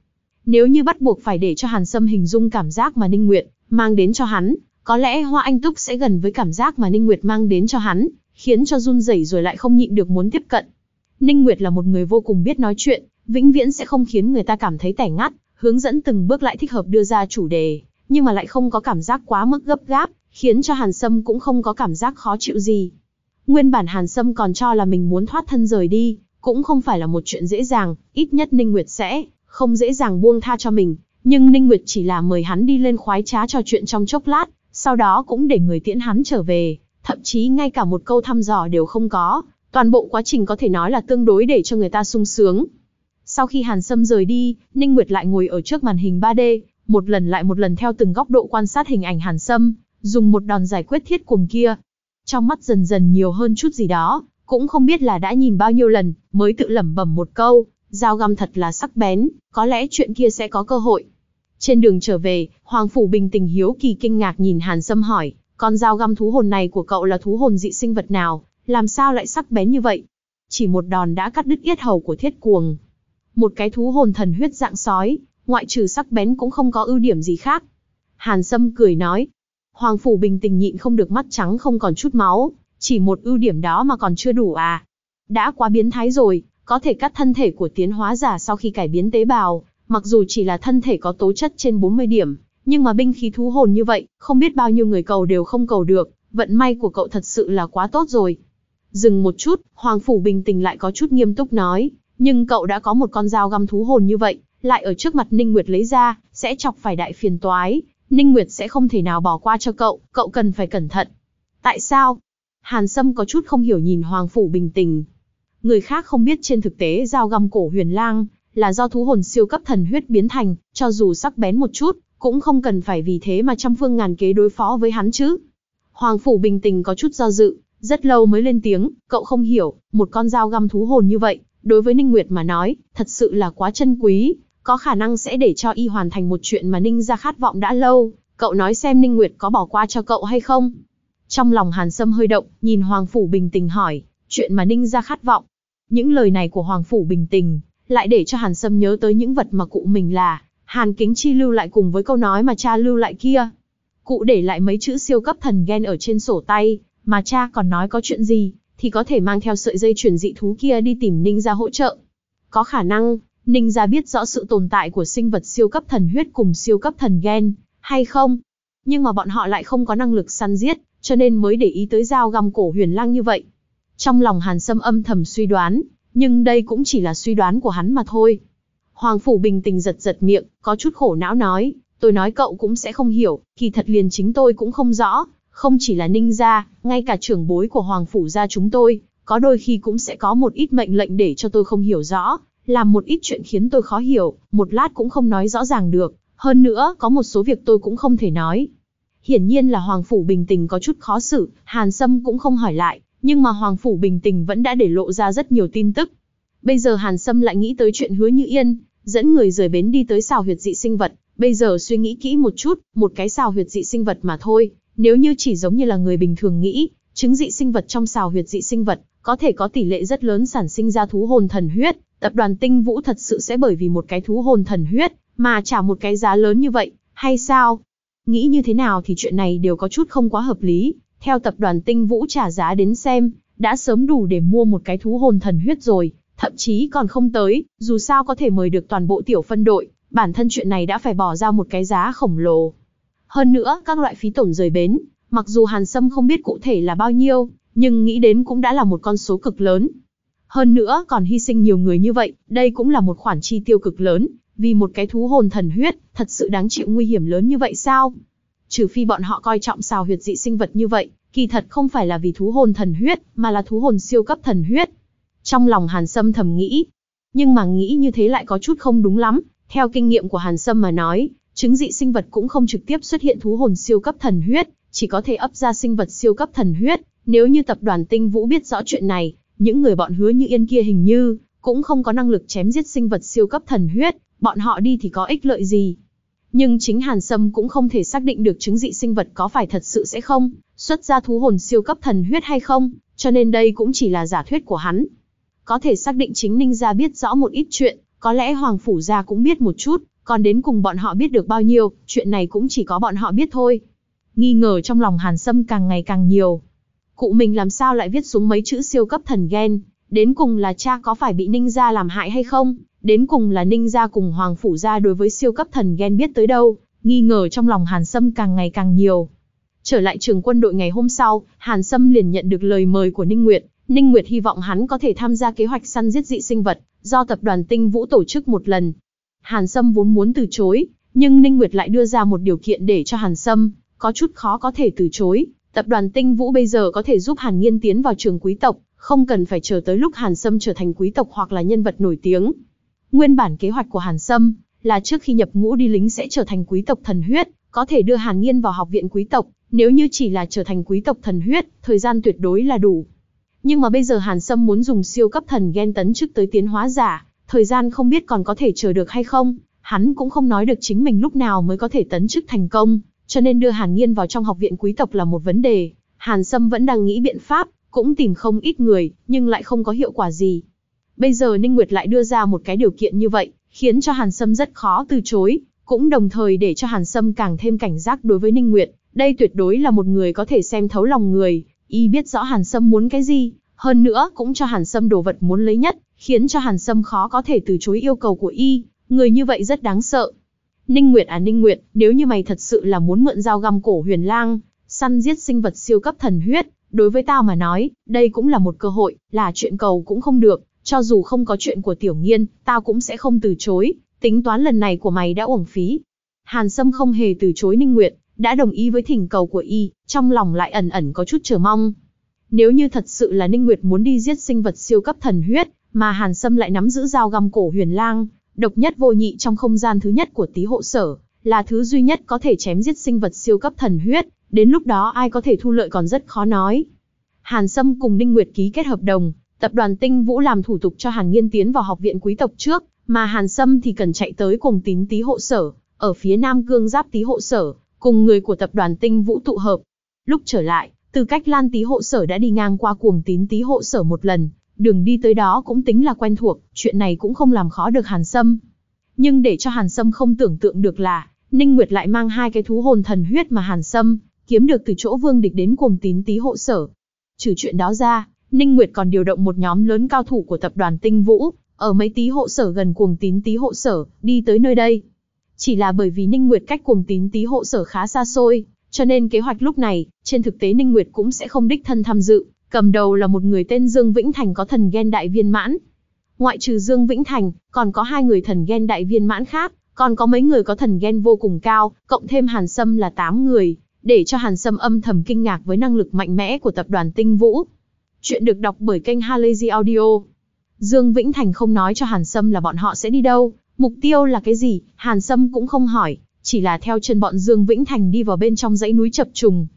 Nếu như bắt buộc phải để cho Hàn Sâm hình dung cảm giác mà Ninh Nguyệt mang đến cho hắn, có lẽ Hoa Anh Túc sẽ gần với cảm giác mà Ninh Nguyệt mang đến cho hắn, khiến cho run rẩy rồi lại không nhịn được muốn tiếp cận. Ninh Nguyệt là một người vô cùng biết nói chuyện, vĩnh viễn sẽ không khiến người ta cảm thấy tẻ ngắt, hướng dẫn từng bước lại thích hợp đưa ra chủ đề, nhưng mà lại không có cảm giác quá mức gấp gáp, khiến cho Hàn Sâm cũng không có cảm giác khó chịu gì. Nguyên bản Hàn Sâm còn cho là mình muốn thoát thân rời đi, cũng không phải là một chuyện dễ dàng, ít nhất Ninh Nguyệt sẽ không dễ dàng buông tha cho mình, nhưng Ninh Nguyệt chỉ là mời hắn đi lên khoái trá trò chuyện trong chốc lát, sau đó cũng để người tiễn hắn trở về, thậm chí ngay cả một câu thăm dò đều không có, toàn bộ quá trình có thể nói là tương đối để cho người ta sung sướng. Sau khi Hàn Sâm rời đi, Ninh Nguyệt lại ngồi ở trước màn hình 3D, một lần lại một lần theo từng góc độ quan sát hình ảnh Hàn Sâm, dùng một đòn giải quyết thiết cuồng kia. Trong mắt dần dần nhiều hơn chút gì đó, cũng không biết là đã nhìn bao nhiêu lần, mới tự lẩm bẩm một câu, dao găm thật là sắc bén, có lẽ chuyện kia sẽ có cơ hội. Trên đường trở về, Hoàng Phủ bình tĩnh hiếu kỳ kinh ngạc nhìn Hàn Sâm hỏi, con dao găm thú hồn này của cậu là thú hồn dị sinh vật nào, làm sao lại sắc bén như vậy? Chỉ một đòn đã cắt đứt yết hầu của thiết cuồng. Một cái thú hồn thần huyết dạng sói, ngoại trừ sắc bén cũng không có ưu điểm gì khác. Hàn Sâm cười nói. Hoàng Phủ bình tĩnh nhịn không được mắt trắng không còn chút máu, chỉ một ưu điểm đó mà còn chưa đủ à. Đã quá biến thái rồi, có thể cắt thân thể của tiến hóa giả sau khi cải biến tế bào, mặc dù chỉ là thân thể có tố chất trên 40 điểm, nhưng mà binh khí thú hồn như vậy, không biết bao nhiêu người cầu đều không cầu được, vận may của cậu thật sự là quá tốt rồi. Dừng một chút, Hoàng Phủ bình tĩnh lại có chút nghiêm túc nói, nhưng cậu đã có một con dao găm thú hồn như vậy, lại ở trước mặt Ninh Nguyệt lấy ra, sẽ chọc phải đại phiền toái, Ninh Nguyệt sẽ không thể nào bỏ qua cho cậu, cậu cần phải cẩn thận. Tại sao? Hàn Sâm có chút không hiểu nhìn Hoàng Phủ bình tĩnh. Người khác không biết trên thực tế dao găm cổ huyền lang, là do thú hồn siêu cấp thần huyết biến thành, cho dù sắc bén một chút, cũng không cần phải vì thế mà trăm phương ngàn kế đối phó với hắn chứ. Hoàng Phủ bình tĩnh có chút do dự, rất lâu mới lên tiếng, cậu không hiểu, một con dao găm thú hồn như vậy, đối với Ninh Nguyệt mà nói, thật sự là quá chân quý, có khả năng sẽ để cho y hoàn thành một chuyện mà Ninh ra khát vọng đã lâu, cậu nói xem Ninh Nguyệt có bỏ qua cho cậu hay không? Trong lòng Hàn Sâm hơi động, nhìn Hoàng Phủ bình tình hỏi, chuyện mà Ninh ra khát vọng. Những lời này của Hoàng Phủ bình tình, lại để cho Hàn Sâm nhớ tới những vật mà cụ mình là, Hàn Kính Chi lưu lại cùng với câu nói mà cha lưu lại kia. Cụ để lại mấy chữ siêu cấp thần gen ở trên sổ tay, mà cha còn nói có chuyện gì, thì có thể mang theo sợi dây chuyển dị thú kia đi tìm Ninh gia hỗ trợ. Có khả năng, Ninh gia biết rõ sự tồn tại của sinh vật siêu cấp thần huyết cùng siêu cấp thần gen, hay không? Nhưng mà bọn họ lại không có năng lực săn giết, cho nên mới để ý tới dao găm cổ huyền lang như vậy. Trong lòng Hàn Sâm âm thầm suy đoán, nhưng đây cũng chỉ là suy đoán của hắn mà thôi. Hoàng Phủ bình tĩnh giật giật miệng, có chút khổ não nói, tôi nói cậu cũng sẽ không hiểu, kỳ thật liền chính tôi cũng không rõ, không chỉ là ninh gia, ngay cả trưởng bối của Hoàng Phủ gia chúng tôi, có đôi khi cũng sẽ có một ít mệnh lệnh để cho tôi không hiểu rõ, làm một ít chuyện khiến tôi khó hiểu, một lát cũng không nói rõ ràng được, hơn nữa có một số việc tôi cũng không thể nói. Hiển nhiên là Hoàng Phủ bình tĩnh có chút khó xử, Hàn Sâm cũng không hỏi lại, nhưng mà Hoàng Phủ bình tĩnh vẫn đã để lộ ra rất nhiều tin tức. Bây giờ Hàn Sâm lại nghĩ tới chuyện hứa như yên, dẫn người rời bến đi tới xào huyệt dị sinh vật, bây giờ suy nghĩ kỹ một chút, một cái xào huyệt dị sinh vật mà thôi, nếu như chỉ giống như là người bình thường nghĩ, trứng dị sinh vật trong xào huyệt dị sinh vật, có thể có tỷ lệ rất lớn sản sinh ra thú hồn thần huyết, tập đoàn tinh vũ thật sự sẽ bởi vì một cái thú hồn thần huyết, mà trả một cái giá lớn như vậy, hay sao? Nghĩ như thế nào thì chuyện này đều có chút không quá hợp lý, theo tập đoàn tinh vũ trả giá đến xem, đã sớm đủ để mua một cái thú hồn thần huyết rồi, thậm chí còn không tới, dù sao có thể mời được toàn bộ tiểu phân đội, bản thân chuyện này đã phải bỏ ra một cái giá khổng lồ. Hơn nữa, các loại phí tổn rời bến, mặc dù Hàn Sâm không biết cụ thể là bao nhiêu, nhưng nghĩ đến cũng đã là một con số cực lớn. Hơn nữa, còn hy sinh nhiều người như vậy, đây cũng là một khoản chi tiêu cực lớn, vì một cái thú hồn thần huyết, thật sự đáng chịu nguy hiểm lớn như vậy sao? Trừ phi bọn họ coi trọng xào huyệt dị sinh vật như vậy, kỳ thật không phải là vì thú hồn thần huyết, mà là thú hồn siêu cấp thần huyết. Trong lòng Hàn Sâm thầm nghĩ, nhưng mà nghĩ như thế lại có chút không đúng lắm, theo kinh nghiệm của Hàn Sâm mà nói, trứng dị sinh vật cũng không trực tiếp xuất hiện thú hồn siêu cấp thần huyết, chỉ có thể ấp ra sinh vật siêu cấp thần huyết. Nếu như tập đoàn Tinh Vũ biết rõ chuyện này, những người bọn hứa như yên kia hình như cũng không có năng lực chém giết sinh vật siêu cấp thần huyết, bọn họ đi thì có ích lợi gì. Nhưng chính Hàn Sâm cũng không thể xác định được chứng dị sinh vật có phải thật sự sẽ không xuất ra thú hồn siêu cấp thần huyết hay không, cho nên đây cũng chỉ là giả thuyết của hắn. Có thể xác định chính Ninh gia biết rõ một ít chuyện, có lẽ Hoàng Phủ gia cũng biết một chút, còn đến cùng bọn họ biết được bao nhiêu, chuyện này cũng chỉ có bọn họ biết thôi. Nghi ngờ trong lòng Hàn Sâm càng ngày càng nhiều. Cụ mình làm sao lại viết xuống mấy chữ siêu cấp thần ghen đến cùng là cha có phải bị Ninh gia làm hại hay không, đến cùng là Ninh gia cùng Hoàng Phủ gia đối với siêu cấp thần ghen biết tới đâu, nghi ngờ trong lòng Hàn Sâm càng ngày càng nhiều. Trở lại trường quân đội ngày hôm sau, Hàn Sâm liền nhận được lời mời của Ninh Nguyệt, Ninh Nguyệt hy vọng hắn có thể tham gia kế hoạch săn giết dị sinh vật, do tập đoàn Tinh Vũ tổ chức một lần. Hàn Sâm vốn muốn từ chối, nhưng Ninh Nguyệt lại đưa ra một điều kiện để cho Hàn Sâm, có chút khó có thể từ chối. Tập đoàn Tinh Vũ bây giờ có thể giúp Hàn Nghiên tiến vào trường quý tộc, không cần phải chờ tới lúc Hàn Sâm trở thành quý tộc hoặc là nhân vật nổi tiếng. Nguyên bản kế hoạch của Hàn Sâm là trước khi nhập ngũ đi lính sẽ trở thành quý tộc thần huyết, có thể đưa Hàn Nghiên vào học viện quý tộc, nếu như chỉ là trở thành quý tộc thần huyết, thời gian tuyệt đối là đủ. Nhưng mà bây giờ Hàn Sâm muốn dùng siêu cấp thần gen tấn chức tới tiến hóa giả, thời gian không biết còn có thể chờ được hay không, hắn cũng không nói được chính mình lúc nào mới có thể tấn chức thành công, cho nên đưa Hàn Nghiên vào trong học viện quý tộc là một vấn đề. Hàn Sâm vẫn đang nghĩ biện pháp, cũng tìm không ít người, nhưng lại không có hiệu quả gì. Bây giờ Ninh Nguyệt lại đưa ra một cái điều kiện như vậy, khiến cho Hàn Sâm rất khó từ chối, cũng đồng thời để cho Hàn Sâm càng thêm cảnh giác đối với Ninh Nguyệt. Đây tuyệt đối là một người có thể xem thấu lòng người, y biết rõ Hàn Sâm muốn cái gì, hơn nữa cũng cho Hàn Sâm đồ vật muốn lấy nhất, khiến cho Hàn Sâm khó có thể từ chối yêu cầu của y, người như vậy rất đáng sợ. Ninh Nguyệt à Ninh Nguyệt, nếu như mày thật sự là muốn mượn dao găm cổ huyền lang, săn giết sinh vật siêu cấp thần huyết, đối với tao mà nói, đây cũng là một cơ hội, là chuyện cầu cũng không được, cho dù không có chuyện của tiểu nghiên, tao cũng sẽ không từ chối, tính toán lần này của mày đã uổng phí. Hàn Sâm không hề từ chối Ninh Nguyệt, đã đồng ý với thỉnh cầu của y, trong lòng lại ẩn ẩn có chút chờ mong. Nếu như thật sự là Ninh Nguyệt muốn đi giết sinh vật siêu cấp thần huyết, mà Hàn Sâm lại nắm giữ dao găm cổ huyền lang, độc nhất vô nhị trong không gian thứ nhất của tí hộ sở, là thứ duy nhất có thể chém giết sinh vật siêu cấp thần huyết, đến lúc đó ai có thể thu lợi còn rất khó nói. Hàn Sâm cùng Ninh Nguyệt ký kết hợp đồng, tập đoàn Tinh Vũ làm thủ tục cho Hàn Nghiên tiến vào học viện quý tộc trước, mà Hàn Sâm thì cần chạy tới cùng tín tí hộ sở, ở phía Nam Cương Giáp tí hộ sở, cùng người của tập đoàn Tinh Vũ tụ hợp. Lúc trở lại, từ cách Lan tí hộ sở đã đi ngang qua cuồng tín tí hộ sở một lần, đường đi tới đó cũng tính là quen thuộc, chuyện này cũng không làm khó được Hàn Sâm. Nhưng để cho Hàn Sâm không tưởng tượng được là, Ninh Nguyệt lại mang hai cái thú hồn thần huyết mà Hàn Sâm kiếm được từ chỗ Vương Địch đến cuồng tín tí hộ sở. Trừ chuyện đó ra, Ninh Nguyệt còn điều động một nhóm lớn cao thủ của tập đoàn Tinh Vũ, ở mấy tí hộ sở gần cuồng tín tí hộ sở, đi tới nơi đây. Chỉ là bởi vì Ninh Nguyệt cách cuồng tín tí hộ sở khá xa xôi, cho nên kế hoạch lúc này, trên thực tế Ninh Nguyệt cũng sẽ không đích thân tham dự, cầm đầu là một người tên Dương Vĩnh Thành có thần ghen đại viên mãn. Ngoại trừ Dương Vĩnh Thành, còn có hai người thần ghen đại viên mãn khác, còn có mấy người có thần ghen vô cùng cao, cộng thêm Hàn Sâm là 8 người, để cho Hàn Sâm âm thầm kinh ngạc với năng lực mạnh mẽ của tập đoàn Tinh Vũ. Chuyện được đọc bởi kênh Halazy Audio. Dương Vĩnh Thành không nói cho Hàn Sâm là bọn họ sẽ đi đâu, mục tiêu là cái gì, Hàn Sâm cũng không hỏi, chỉ là theo chân bọn Dương Vĩnh Thành đi vào bên trong dãy núi chập trùng.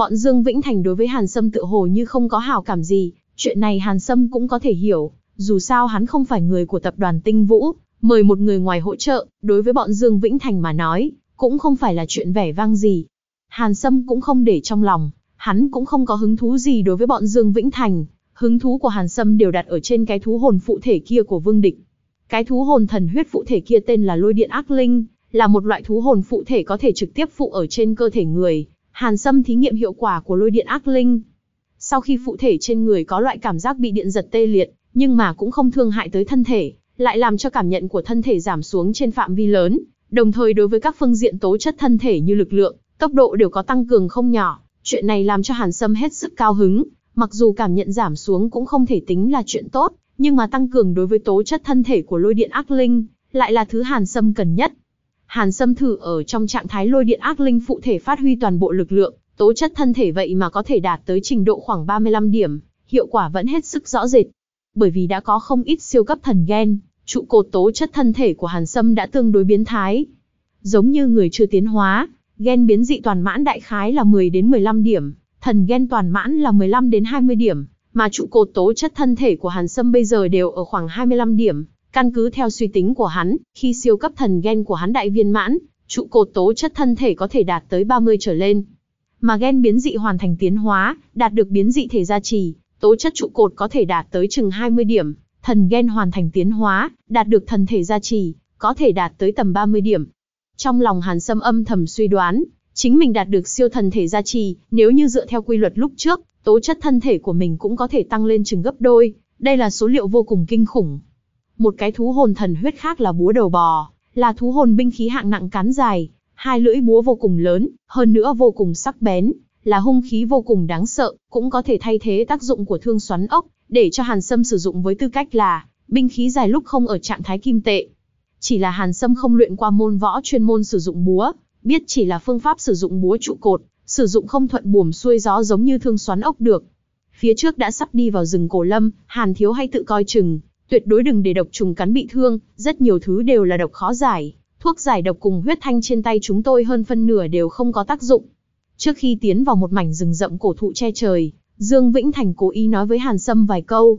Bọn Dương Vĩnh Thành đối với Hàn Sâm tự hồ như không có hào cảm gì, chuyện này Hàn Sâm cũng có thể hiểu, dù sao hắn không phải người của tập đoàn Tinh Vũ, mời một người ngoài hỗ trợ, đối với bọn Dương Vĩnh Thành mà nói, cũng không phải là chuyện vẻ vang gì. Hàn Sâm cũng không để trong lòng, hắn cũng không có hứng thú gì đối với bọn Dương Vĩnh Thành, hứng thú của Hàn Sâm đều đặt ở trên cái thú hồn phụ thể kia của Vương Địch. Cái thú hồn thần huyết phụ thể kia tên là Lôi Điện Ác Linh, là một loại thú hồn phụ thể có thể trực tiếp phụ ở trên cơ thể người. Hàn Sâm thí nghiệm hiệu quả của Lôi Điện Ác Linh. Sau khi phụ thể trên người có loại cảm giác bị điện giật tê liệt, nhưng mà cũng không thương hại tới thân thể, lại làm cho cảm nhận của thân thể giảm xuống trên phạm vi lớn, đồng thời đối với các phương diện tố chất thân thể như lực lượng, tốc độ đều có tăng cường không nhỏ. Chuyện này làm cho Hàn Sâm hết sức cao hứng, mặc dù cảm nhận giảm xuống cũng không thể tính là chuyện tốt, nhưng mà tăng cường đối với tố chất thân thể của lôi điện ác linh, lại là thứ Hàn Sâm cần nhất. Hàn Sâm thử ở trong trạng thái lôi điện ác linh phụ thể phát huy toàn bộ lực lượng, tố chất thân thể vậy mà có thể đạt tới trình độ khoảng 35 điểm, hiệu quả vẫn hết sức rõ rệt. Bởi vì đã có không ít siêu cấp thần gen, trụ cột tố chất thân thể của Hàn Sâm đã tương đối biến thái. Giống như người chưa tiến hóa, gen biến dị toàn mãn đại khái là 10 đến 15 điểm, thần gen toàn mãn là 15 đến 20 điểm, mà trụ cột tố chất thân thể của Hàn Sâm bây giờ đều ở khoảng 25 điểm. Căn cứ theo suy tính của hắn, khi siêu cấp thần gen của hắn đại viên mãn, trụ cột tố chất thân thể có thể đạt tới 30 trở lên. Mà gen biến dị hoàn thành tiến hóa, đạt được biến dị thể gia trì, tố chất trụ cột có thể đạt tới chừng 20 điểm, thần gen hoàn thành tiến hóa, đạt được thần thể gia trì, có thể đạt tới tầm 30 điểm. Trong lòng Hàn Sâm âm thầm suy đoán, chính mình đạt được siêu thần thể gia trì, nếu như dựa theo quy luật lúc trước, tố chất thân thể của mình cũng có thể tăng lên chừng gấp đôi, đây là số liệu vô cùng kinh khủng. Một cái thú hồn thần huyết khác là búa đầu bò, là thú hồn binh khí hạng nặng cán dài, hai lưỡi búa vô cùng lớn, hơn nữa vô cùng sắc bén, là hung khí vô cùng đáng sợ, cũng có thể thay thế tác dụng của thương xoắn ốc, để cho Hàn Sâm sử dụng với tư cách là binh khí dài lúc không ở trạng thái kim tệ. Chỉ là Hàn Sâm không luyện qua môn võ chuyên môn sử dụng búa, biết chỉ là phương pháp sử dụng búa trụ cột, sử dụng không thuận buồm xuôi gió giống như thương xoắn ốc được. Phía trước đã sắp đi vào rừng cổ lâm, Hàn Thiếu hay tự coi chừng, tuyệt đối đừng để độc trùng cắn bị thương, rất nhiều thứ đều là độc khó giải, thuốc giải độc cùng huyết thanh trên tay chúng tôi hơn phân nửa đều không có tác dụng. Trước khi tiến vào một mảnh rừng rậm cổ thụ che trời, Dương Vĩnh Thành cố ý nói với Hàn Sâm vài câu.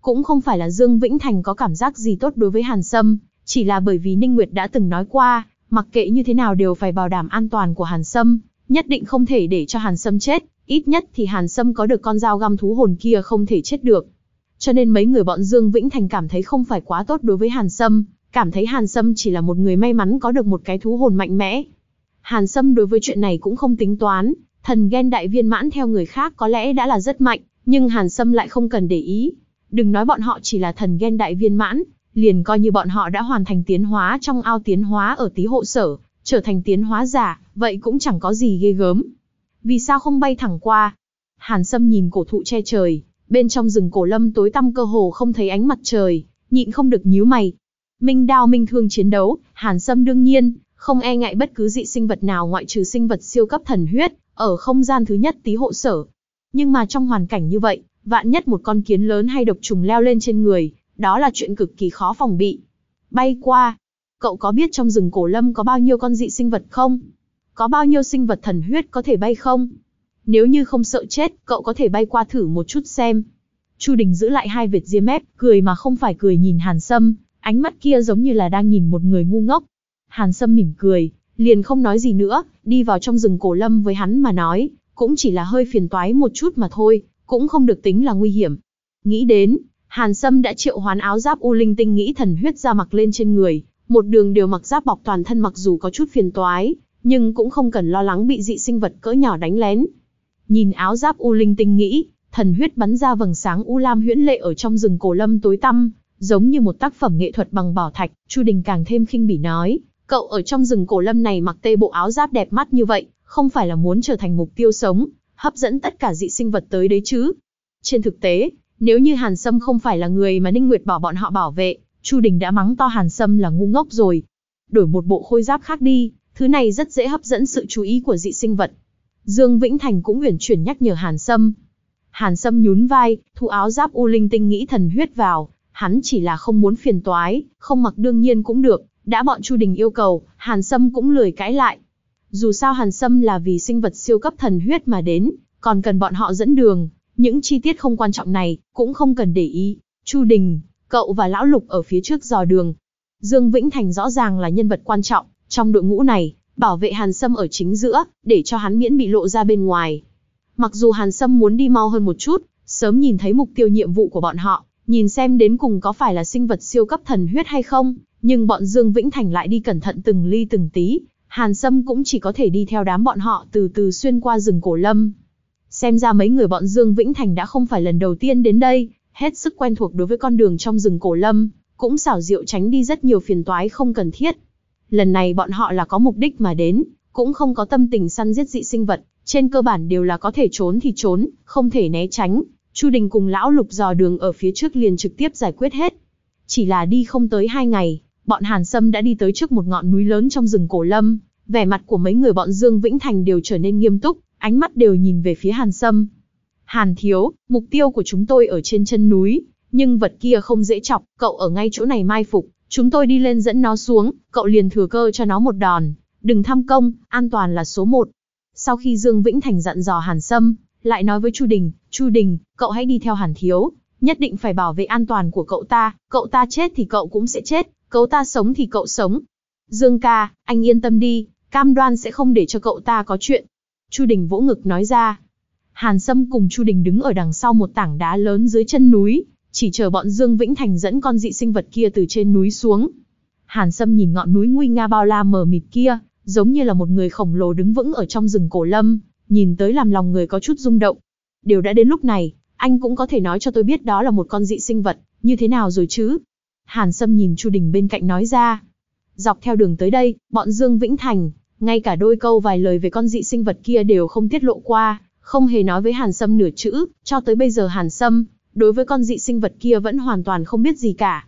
Cũng không phải là Dương Vĩnh Thành có cảm giác gì tốt đối với Hàn Sâm, chỉ là bởi vì Ninh Nguyệt đã từng nói qua, mặc kệ như thế nào đều phải bảo đảm an toàn của Hàn Sâm, nhất định không thể để cho Hàn Sâm chết, ít nhất thì Hàn Sâm có được con dao găm thú hồn kia không thể chết được. Cho nên mấy người bọn Dương Vĩnh Thành cảm thấy không phải quá tốt đối với Hàn Sâm, cảm thấy Hàn Sâm chỉ là một người may mắn có được một cái thú hồn mạnh mẽ. Hàn Sâm đối với chuyện này cũng không tính toán, thần ghen đại viên mãn theo người khác có lẽ đã là rất mạnh, nhưng Hàn Sâm lại không cần để ý. Đừng nói bọn họ chỉ là thần ghen đại viên mãn, liền coi như bọn họ đã hoàn thành tiến hóa trong ao tiến hóa ở tí hộ sở, trở thành tiến hóa giả, vậy cũng chẳng có gì ghê gớm. Vì sao không bay thẳng qua? Hàn Sâm nhìn cổ thụ che trời, bên trong rừng cổ lâm tối tăm cơ hồ không thấy ánh mặt trời, nhịn không được nhíu mày. Minh đao minh thương chiến đấu, Hàn Sâm đương nhiên, không e ngại bất cứ dị sinh vật nào ngoại trừ sinh vật siêu cấp thần huyết, ở không gian thứ nhất tí hộ sở. Nhưng mà trong hoàn cảnh như vậy, vạn nhất một con kiến lớn hay độc trùng leo lên trên người, đó là chuyện cực kỳ khó phòng bị. Bay qua, cậu có biết trong rừng cổ lâm có bao nhiêu con dị sinh vật không? Có bao nhiêu sinh vật thần huyết có thể bay không? Nếu như không sợ chết, cậu có thể bay qua thử một chút xem. Chu Đình giữ lại hai vệt ria mép, cười mà không phải cười nhìn Hàn Sâm, ánh mắt kia giống như là đang nhìn một người ngu ngốc. Hàn Sâm mỉm cười, liền không nói gì nữa, đi vào trong rừng cổ lâm với hắn mà nói, cũng chỉ là hơi phiền toái một chút mà thôi, cũng không được tính là nguy hiểm. Nghĩ đến, Hàn Sâm đã triệu hoán áo giáp u linh tinh nghĩ thần huyết ra mặc lên trên người, một đường đều mặc giáp bọc toàn thân mặc dù có chút phiền toái, nhưng cũng không cần lo lắng bị dị sinh vật cỡ nhỏ đánh lén. Nhìn áo giáp u linh tinh nghĩ, thần huyết bắn ra vầng sáng u lam huyễn lệ ở trong rừng cổ lâm tối tăm, giống như một tác phẩm nghệ thuật bằng bảo thạch, Chu Đình càng thêm khinh bỉ nói, cậu ở trong rừng cổ lâm này mặc tê bộ áo giáp đẹp mắt như vậy, không phải là muốn trở thành mục tiêu sống, hấp dẫn tất cả dị sinh vật tới đấy chứ. Trên thực tế, nếu như Hàn Sâm không phải là người mà Ninh Nguyệt bảo bọn họ bảo vệ, Chu Đình đã mắng to Hàn Sâm là ngu ngốc rồi. Đổi một bộ khôi giáp khác đi, thứ này rất dễ hấp dẫn sự chú ý của dị sinh vật. Dương Vĩnh Thành cũng uyển chuyển nhắc nhở Hàn Sâm. Hàn Sâm nhún vai, thu áo giáp u linh tinh nghĩ thần huyết vào, hắn chỉ là không muốn phiền toái, không mặc đương nhiên cũng được, đã bọn Chu Đình yêu cầu, Hàn Sâm cũng lười cãi lại. Dù sao Hàn Sâm là vì sinh vật siêu cấp thần huyết mà đến, còn cần bọn họ dẫn đường, những chi tiết không quan trọng này, cũng không cần để ý. Chu Đình, cậu và Lão Lục ở phía trước dò đường. Dương Vĩnh Thành rõ ràng là nhân vật quan trọng, trong đội ngũ này, bảo vệ Hàn Sâm ở chính giữa, để cho hắn miễn bị lộ ra bên ngoài. Mặc dù Hàn Sâm muốn đi mau hơn một chút, sớm nhìn thấy mục tiêu nhiệm vụ của bọn họ, nhìn xem đến cùng có phải là sinh vật siêu cấp thần huyết hay không, nhưng bọn Dương Vĩnh Thành lại đi cẩn thận từng ly từng tí, Hàn Sâm cũng chỉ có thể đi theo đám bọn họ từ từ xuyên qua rừng cổ lâm. Xem ra mấy người bọn Dương Vĩnh Thành đã không phải lần đầu tiên đến đây, hết sức quen thuộc đối với con đường trong rừng cổ lâm, cũng xảo diệu tránh đi rất nhiều phiền toái không cần thiết. Lần này bọn họ là có mục đích mà đến, cũng không có tâm tình săn giết dị sinh vật, trên cơ bản đều là có thể trốn thì trốn, không thể né tránh. Chu Đình cùng lão lục dò đường ở phía trước liền trực tiếp giải quyết hết. Chỉ là đi không tới hai ngày, bọn Hàn Sâm đã đi tới trước một ngọn núi lớn trong rừng cổ lâm. Vẻ mặt của mấy người bọn Dương Vĩnh Thành đều trở nên nghiêm túc, ánh mắt đều nhìn về phía Hàn Sâm. Hàn Thiếu, mục tiêu của chúng tôi ở trên chân núi, nhưng vật kia không dễ chọc, cậu ở ngay chỗ này mai phục, chúng tôi đi lên dẫn nó xuống, cậu liền thừa cơ cho nó một đòn, đừng tham công, an toàn là số một. Sau khi Dương Vĩnh Thành dặn dò Hàn Sâm, lại nói với Chu Đình, Chu Đình, cậu hãy đi theo Hàn Thiếu, nhất định phải bảo vệ an toàn của cậu ta, cậu ta chết thì cậu cũng sẽ chết, cậu ta sống thì cậu sống. Dương ca, anh yên tâm đi, cam đoan sẽ không để cho cậu ta có chuyện. Chu Đình vỗ ngực nói ra. Hàn Sâm cùng Chu Đình đứng ở đằng sau một tảng đá lớn dưới chân núi, chỉ chờ bọn Dương Vĩnh Thành dẫn con dị sinh vật kia từ trên núi xuống. Hàn Sâm nhìn ngọn núi nguy nga bao la mờ mịt kia, giống như là một người khổng lồ đứng vững ở trong rừng cổ lâm, nhìn tới làm lòng người có chút rung động. Đều đã đến lúc này, anh cũng có thể nói cho tôi biết đó là một con dị sinh vật, như thế nào rồi chứ? Hàn Sâm nhìn Chu Đình bên cạnh nói ra. Dọc theo đường tới đây, bọn Dương Vĩnh Thành, ngay cả đôi câu vài lời về con dị sinh vật kia đều không tiết lộ qua, không hề nói với Hàn Sâm nửa chữ, cho tới bây giờ Hàn Sâm, đối với con dị sinh vật kia vẫn hoàn toàn không biết gì cả.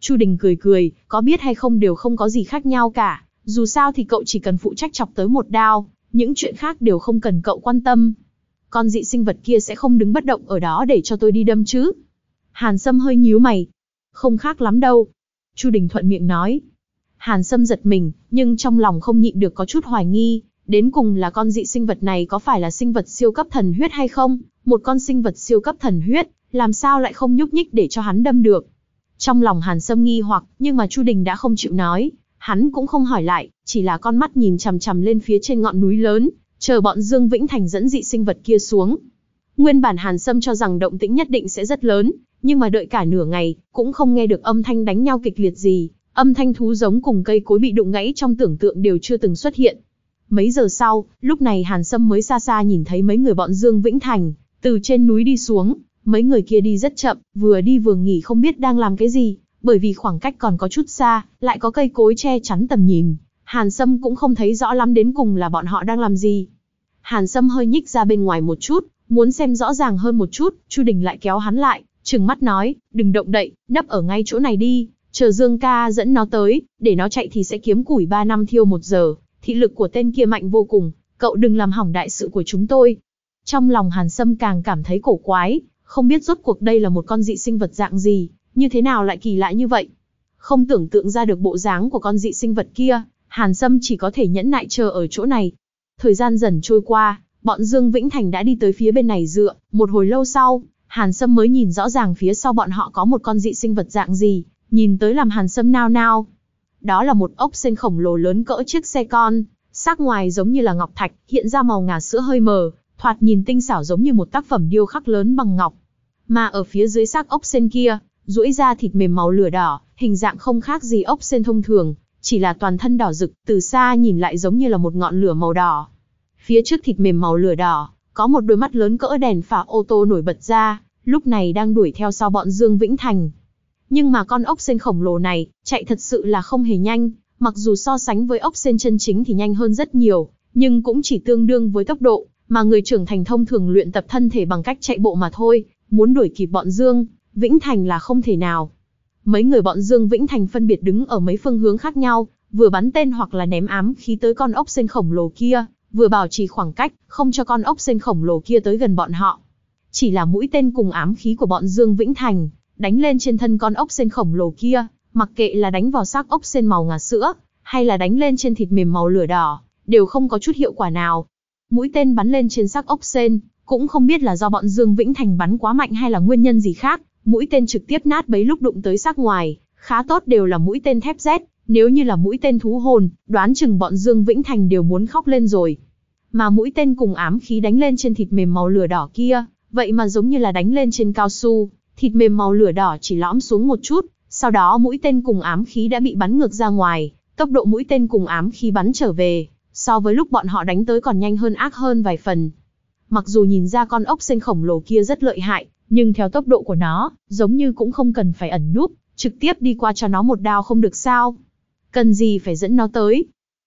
Chu Đình cười cười, có biết hay không đều không có gì khác nhau cả, dù sao thì cậu chỉ cần phụ trách chọc tới một đao, những chuyện khác đều không cần cậu quan tâm. Con dị sinh vật kia sẽ không đứng bất động ở đó để cho tôi đi đâm chứ. Hàn Sâm hơi nhíu mày. Không khác lắm đâu. Chu Đình thuận miệng nói. Hàn Sâm giật mình, nhưng trong lòng không nhịn được có chút hoài nghi, đến cùng là con dị sinh vật này có phải là sinh vật siêu cấp thần huyết hay không? Một con sinh vật siêu cấp thần huyết, làm sao lại không nhúc nhích để cho hắn đâm được? Trong lòng Hàn Sâm nghi hoặc, nhưng mà Chu Đình đã không chịu nói, hắn cũng không hỏi lại, chỉ là con mắt nhìn chằm chằm lên phía trên ngọn núi lớn, chờ bọn Dương Vĩnh Thành dẫn dị sinh vật kia xuống. Nguyên bản Hàn Sâm cho rằng động tĩnh nhất định sẽ rất lớn, nhưng mà đợi cả nửa ngày, cũng không nghe được âm thanh đánh nhau kịch liệt gì, âm thanh thú giống cùng cây cối bị đụng gãy trong tưởng tượng đều chưa từng xuất hiện. Mấy giờ sau, lúc này Hàn Sâm mới xa xa nhìn thấy mấy người bọn Dương Vĩnh Thành, từ trên núi đi xuống, mấy người kia đi rất chậm, vừa đi vừa nghỉ không biết đang làm cái gì, bởi vì khoảng cách còn có chút xa, lại có cây cối che chắn tầm nhìn, Hàn Sâm cũng không thấy rõ lắm đến cùng là bọn họ đang làm gì. Hàn Sâm hơi nhích ra bên ngoài một chút, muốn xem rõ ràng hơn một chút, Chu Đình lại kéo hắn lại, trừng mắt nói, đừng động đậy, nấp ở ngay chỗ này đi, chờ Dương ca dẫn nó tới, để nó chạy thì sẽ kiếm củi 3 năm thiêu một giờ, thị lực của tên kia mạnh vô cùng, cậu đừng làm hỏng đại sự của chúng tôi. Trong lòng Hàn Sâm càng cảm thấy cổ quái, không biết rốt cuộc đây là một con dị sinh vật dạng gì, như thế nào lại kỳ lạ như vậy. Không tưởng tượng ra được bộ dáng của con dị sinh vật kia, Hàn Sâm chỉ có thể nhẫn nại chờ ở chỗ này. Thời gian dần trôi qua, bọn Dương Vĩnh Thành đã đi tới phía bên này dựa, một hồi lâu sau, Hàn Sâm mới nhìn rõ ràng phía sau bọn họ có một con dị sinh vật dạng gì, nhìn tới làm Hàn Sâm nao nao. Đó là một ốc sen khổng lồ lớn cỡ chiếc xe con, sắc ngoài giống như là ngọc thạch, hiện ra màu ngà sữa hơi mờ, thoạt nhìn tinh xảo giống như một tác phẩm điêu khắc lớn bằng ngọc. Mà ở phía dưới xác ốc sen kia, duỗi ra thịt mềm màu lửa đỏ, hình dạng không khác gì ốc sen thông thường, chỉ là toàn thân đỏ rực, từ xa nhìn lại giống như là một ngọn lửa màu đỏ. Phía trước thịt mềm màu lửa đỏ, có một đôi mắt lớn cỡ đèn phả ô tô nổi bật ra, lúc này đang đuổi theo sau bọn Dương Vĩnh Thành. Nhưng mà con ốc sen khổng lồ này, chạy thật sự là không hề nhanh, mặc dù so sánh với ốc sen chân chính thì nhanh hơn rất nhiều, nhưng cũng chỉ tương đương với tốc độ, mà người trưởng thành thông thường luyện tập thân thể bằng cách chạy bộ mà thôi, muốn đuổi kịp bọn Dương, Vĩnh Thành là không thể nào. Mấy người bọn Dương Vĩnh Thành phân biệt đứng ở mấy phương hướng khác nhau, vừa bắn tên hoặc là ném ám khí tới con ốc sen khổng lồ kia, vừa bảo trì khoảng cách, không cho con ốc sen khổng lồ kia tới gần bọn họ. Chỉ là mũi tên cùng ám khí của bọn Dương Vĩnh Thành, đánh lên trên thân con ốc sen khổng lồ kia, mặc kệ là đánh vào xác ốc sen màu ngà sữa, hay là đánh lên trên thịt mềm màu lửa đỏ, đều không có chút hiệu quả nào. Mũi tên bắn lên trên xác ốc sen, cũng không biết là do bọn Dương Vĩnh Thành bắn quá mạnh hay là nguyên nhân gì khác, mũi tên trực tiếp nát bấy lúc đụng tới xác ngoài, khá tốt đều là mũi tên thép Z, nếu như là mũi tên thú hồn, đoán chừng bọn Dương Vĩnh Thành đều muốn khóc lên rồi. Mà mũi tên cùng ám khí đánh lên trên thịt mềm màu lửa đỏ kia, vậy mà giống như là đánh lên trên cao su, thịt mềm màu lửa đỏ chỉ lõm xuống một chút, sau đó mũi tên cùng ám khí đã bị bắn ngược ra ngoài, tốc độ mũi tên cùng ám khí bắn trở về, so với lúc bọn họ đánh tới còn nhanh hơn ác hơn vài phần. Mặc dù nhìn ra con ốc sen khổng lồ kia rất lợi hại, nhưng theo tốc độ của nó, giống như cũng không cần phải ẩn núp, trực tiếp đi qua cho nó một đao không được sao. Cần gì phải dẫn nó tới.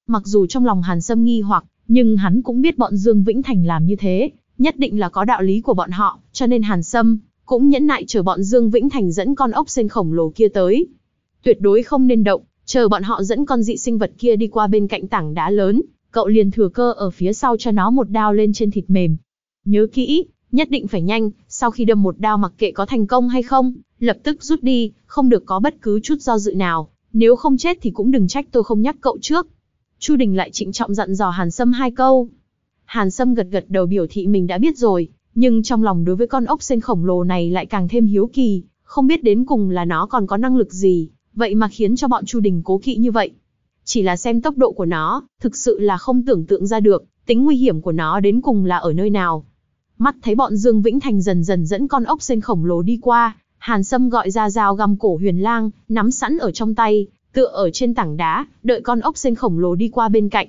Mặc dù trong lòng Hàn Sâm nghi hoặc, nhưng hắn cũng biết bọn Dương Vĩnh Thành làm như thế, nhất định là có đạo lý của bọn họ, cho nên Hàn Sâm cũng nhẫn nại chờ bọn Dương Vĩnh Thành dẫn con ốc sen khổng lồ kia tới. Tuyệt đối không nên động, chờ bọn họ dẫn con dị sinh vật kia đi qua bên cạnh tảng đá lớn, cậu liền thừa cơ ở phía sau cho nó một đao lên trên thịt mềm. Nhớ kỹ, nhất định phải nhanh, sau khi đâm một đao mặc kệ có thành công hay không, lập tức rút đi, không được có bất cứ chút do dự nào, nếu không chết thì cũng đừng trách tôi không nhắc cậu trước. Chu Đình lại trịnh trọng dặn dò Hàn Sâm hai câu. Hàn Sâm gật gật đầu biểu thị mình đã biết rồi, nhưng trong lòng đối với con ốc sen khổng lồ này lại càng thêm hiếu kỳ, không biết đến cùng là nó còn có năng lực gì, vậy mà khiến cho bọn Chu Đình cố kỵ như vậy. Chỉ là xem tốc độ của nó, thực sự là không tưởng tượng ra được, tính nguy hiểm của nó đến cùng là ở nơi nào. Mắt thấy bọn Dương Vĩnh Thành dần dần dẫn con ốc sen khổng lồ đi qua, Hàn Sâm gọi ra dao găm cổ huyền lang, nắm sẵn ở trong tay, tựa ở trên tảng đá, đợi con ốc sen khổng lồ đi qua bên cạnh.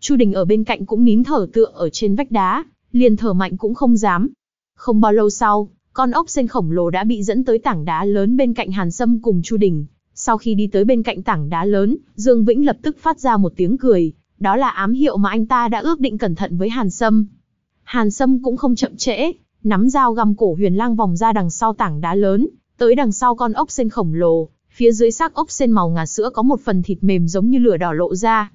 Chu Đình ở bên cạnh cũng nín thở tựa ở trên vách đá, liền thở mạnh cũng không dám. Không bao lâu sau, con ốc sen khổng lồ đã bị dẫn tới tảng đá lớn bên cạnh Hàn Sâm cùng Chu Đình. Sau khi đi tới bên cạnh tảng đá lớn, Dương Vĩnh lập tức phát ra một tiếng cười, đó là ám hiệu mà anh ta đã ước định cẩn thận với Hàn Sâm. Hàn Sâm cũng không chậm trễ, nắm dao găm cổ huyền lang vòng ra đằng sau tảng đá lớn, tới đằng sau con ốc sen khổng lồ, phía dưới xác ốc sen màu ngà sữa có một phần thịt mềm giống như lửa đỏ lộ ra.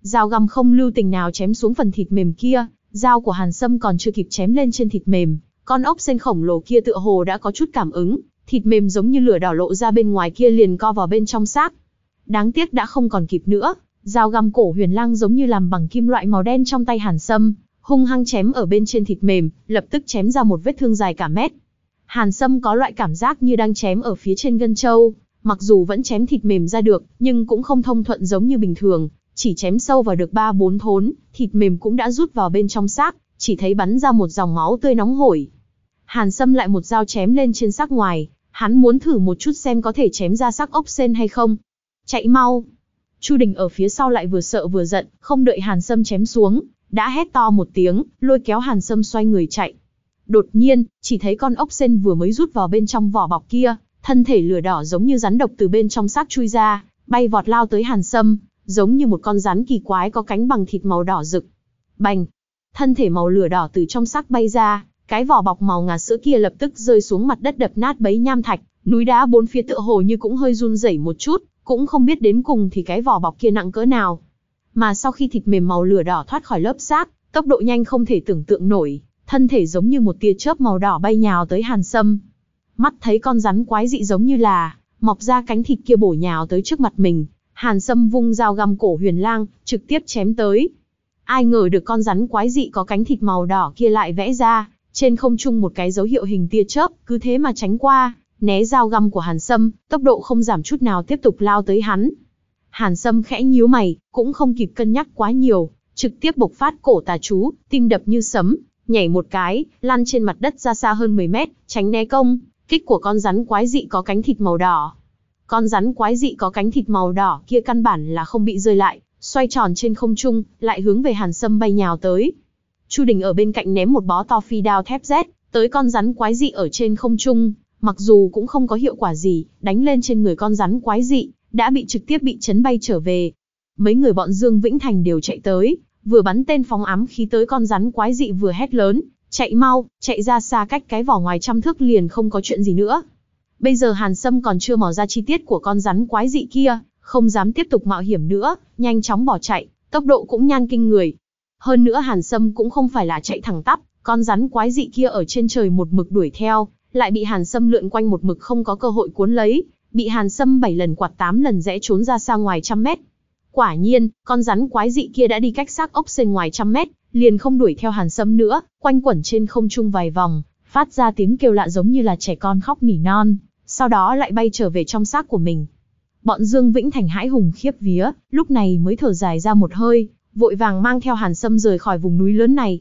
Dao găm không lưu tình nào chém xuống phần thịt mềm kia, dao của Hàn Sâm còn chưa kịp chém lên trên thịt mềm, con ốc sen khổng lồ kia tựa hồ đã có chút cảm ứng, thịt mềm giống như lửa đỏ lộ ra bên ngoài kia liền co vào bên trong xác. Đáng tiếc đã không còn kịp nữa, dao găm cổ huyền lang giống như làm bằng kim loại màu đen trong tay Hàn Sâm, hung hăng chém ở bên trên thịt mềm, lập tức chém ra một vết thương dài cả mét. Hàn Sâm có loại cảm giác như đang chém ở phía trên gân châu, mặc dù vẫn chém thịt mềm ra được, nhưng cũng không thông thuận giống như bình thường, chỉ chém sâu vào được ba bốn thốn, thịt mềm cũng đã rút vào bên trong xác, chỉ thấy bắn ra một dòng máu tươi nóng hổi. Hàn Sâm lại một dao chém lên trên xác ngoài, hắn muốn thử một chút xem có thể chém ra xác ốc sen hay không. Chạy mau! Chu Đình ở phía sau lại vừa sợ vừa giận, không đợi Hàn Sâm chém xuống, đã hét to một tiếng, lôi kéo Hàn Sâm xoay người chạy. Đột nhiên, chỉ thấy con ốc sen vừa mới rút vào bên trong vỏ bọc kia, thân thể lửa đỏ giống như rắn độc từ bên trong xác chui ra, bay vọt lao tới Hàn Sâm, giống như một con rắn kỳ quái có cánh bằng thịt màu đỏ rực. Bành! Thân thể màu lửa đỏ từ trong xác bay ra, cái vỏ bọc màu ngà sữa kia lập tức rơi xuống mặt đất đập nát bấy nham thạch, núi đá bốn phía tựa hồ như cũng hơi run rẩy một chút, cũng không biết đến cùng thì cái vỏ bọc kia nặng cỡ nào. Mà sau khi thịt mềm màu lửa đỏ thoát khỏi lớp xác, tốc độ nhanh không thể tưởng tượng nổi, thân thể giống như một tia chớp màu đỏ bay nhào tới Hàn Sâm. Mắt thấy con rắn quái dị giống như là mọc ra cánh thịt kia bổ nhào tới trước mặt mình, Hàn Sâm vung dao găm cổ Huyền Lang, trực tiếp chém tới. Ai ngờ được con rắn quái dị có cánh thịt màu đỏ kia lại vẽ ra, trên không trung một cái dấu hiệu hình tia chớp, cứ thế mà tránh qua, né dao găm của Hàn Sâm, tốc độ không giảm chút nào tiếp tục lao tới hắn. Hàn Sâm khẽ nhíu mày, cũng không kịp cân nhắc quá nhiều, trực tiếp bộc phát cổ tà chú, tim đập như sấm, nhảy một cái, lăn trên mặt đất ra xa hơn 10 mét, tránh né công, kích của con rắn quái dị có cánh thịt màu đỏ. Con rắn quái dị có cánh thịt màu đỏ kia căn bản là không bị rơi lại, xoay tròn trên không trung, lại hướng về Hàn Sâm bay nhào tới. Chu Đình ở bên cạnh ném một bó to phi đao thép Z, tới con rắn quái dị ở trên không trung, mặc dù cũng không có hiệu quả gì, đánh lên trên người con rắn quái dị, đã bị trực tiếp bị chấn bay trở về. Mấy người bọn Dương Vĩnh Thành đều chạy tới, vừa bắn tên phóng ám khí tới con rắn quái dị vừa hét lớn, chạy mau, chạy ra xa cách cái vỏ ngoài trăm thước liền không có chuyện gì nữa. Bây giờ Hàn Sâm còn chưa mò ra chi tiết của con rắn quái dị kia, không dám tiếp tục mạo hiểm nữa, nhanh chóng bỏ chạy, tốc độ cũng nhan kinh người. Hơn nữa Hàn Sâm cũng không phải là chạy thẳng tắp, con rắn quái dị kia ở trên trời một mực đuổi theo, lại bị Hàn Sâm lượn quanh một mực không có cơ hội cuốn lấy, bị Hàn Sâm 7 lần quạt 8 lần rẽ trốn ra xa ngoài trăm mét. Quả nhiên, con rắn quái dị kia đã đi cách xác ốc sên ngoài trăm mét, liền không đuổi theo Hàn Sâm nữa, quanh quẩn trên không trung vài vòng, phát ra tiếng kêu lạ giống như là trẻ con khóc nỉ non, sau đó lại bay trở về trong xác của mình. Bọn Dương Vĩnh Thành hãi hùng khiếp vía, lúc này mới thở dài ra một hơi, vội vàng mang theo Hàn Sâm rời khỏi vùng núi lớn này.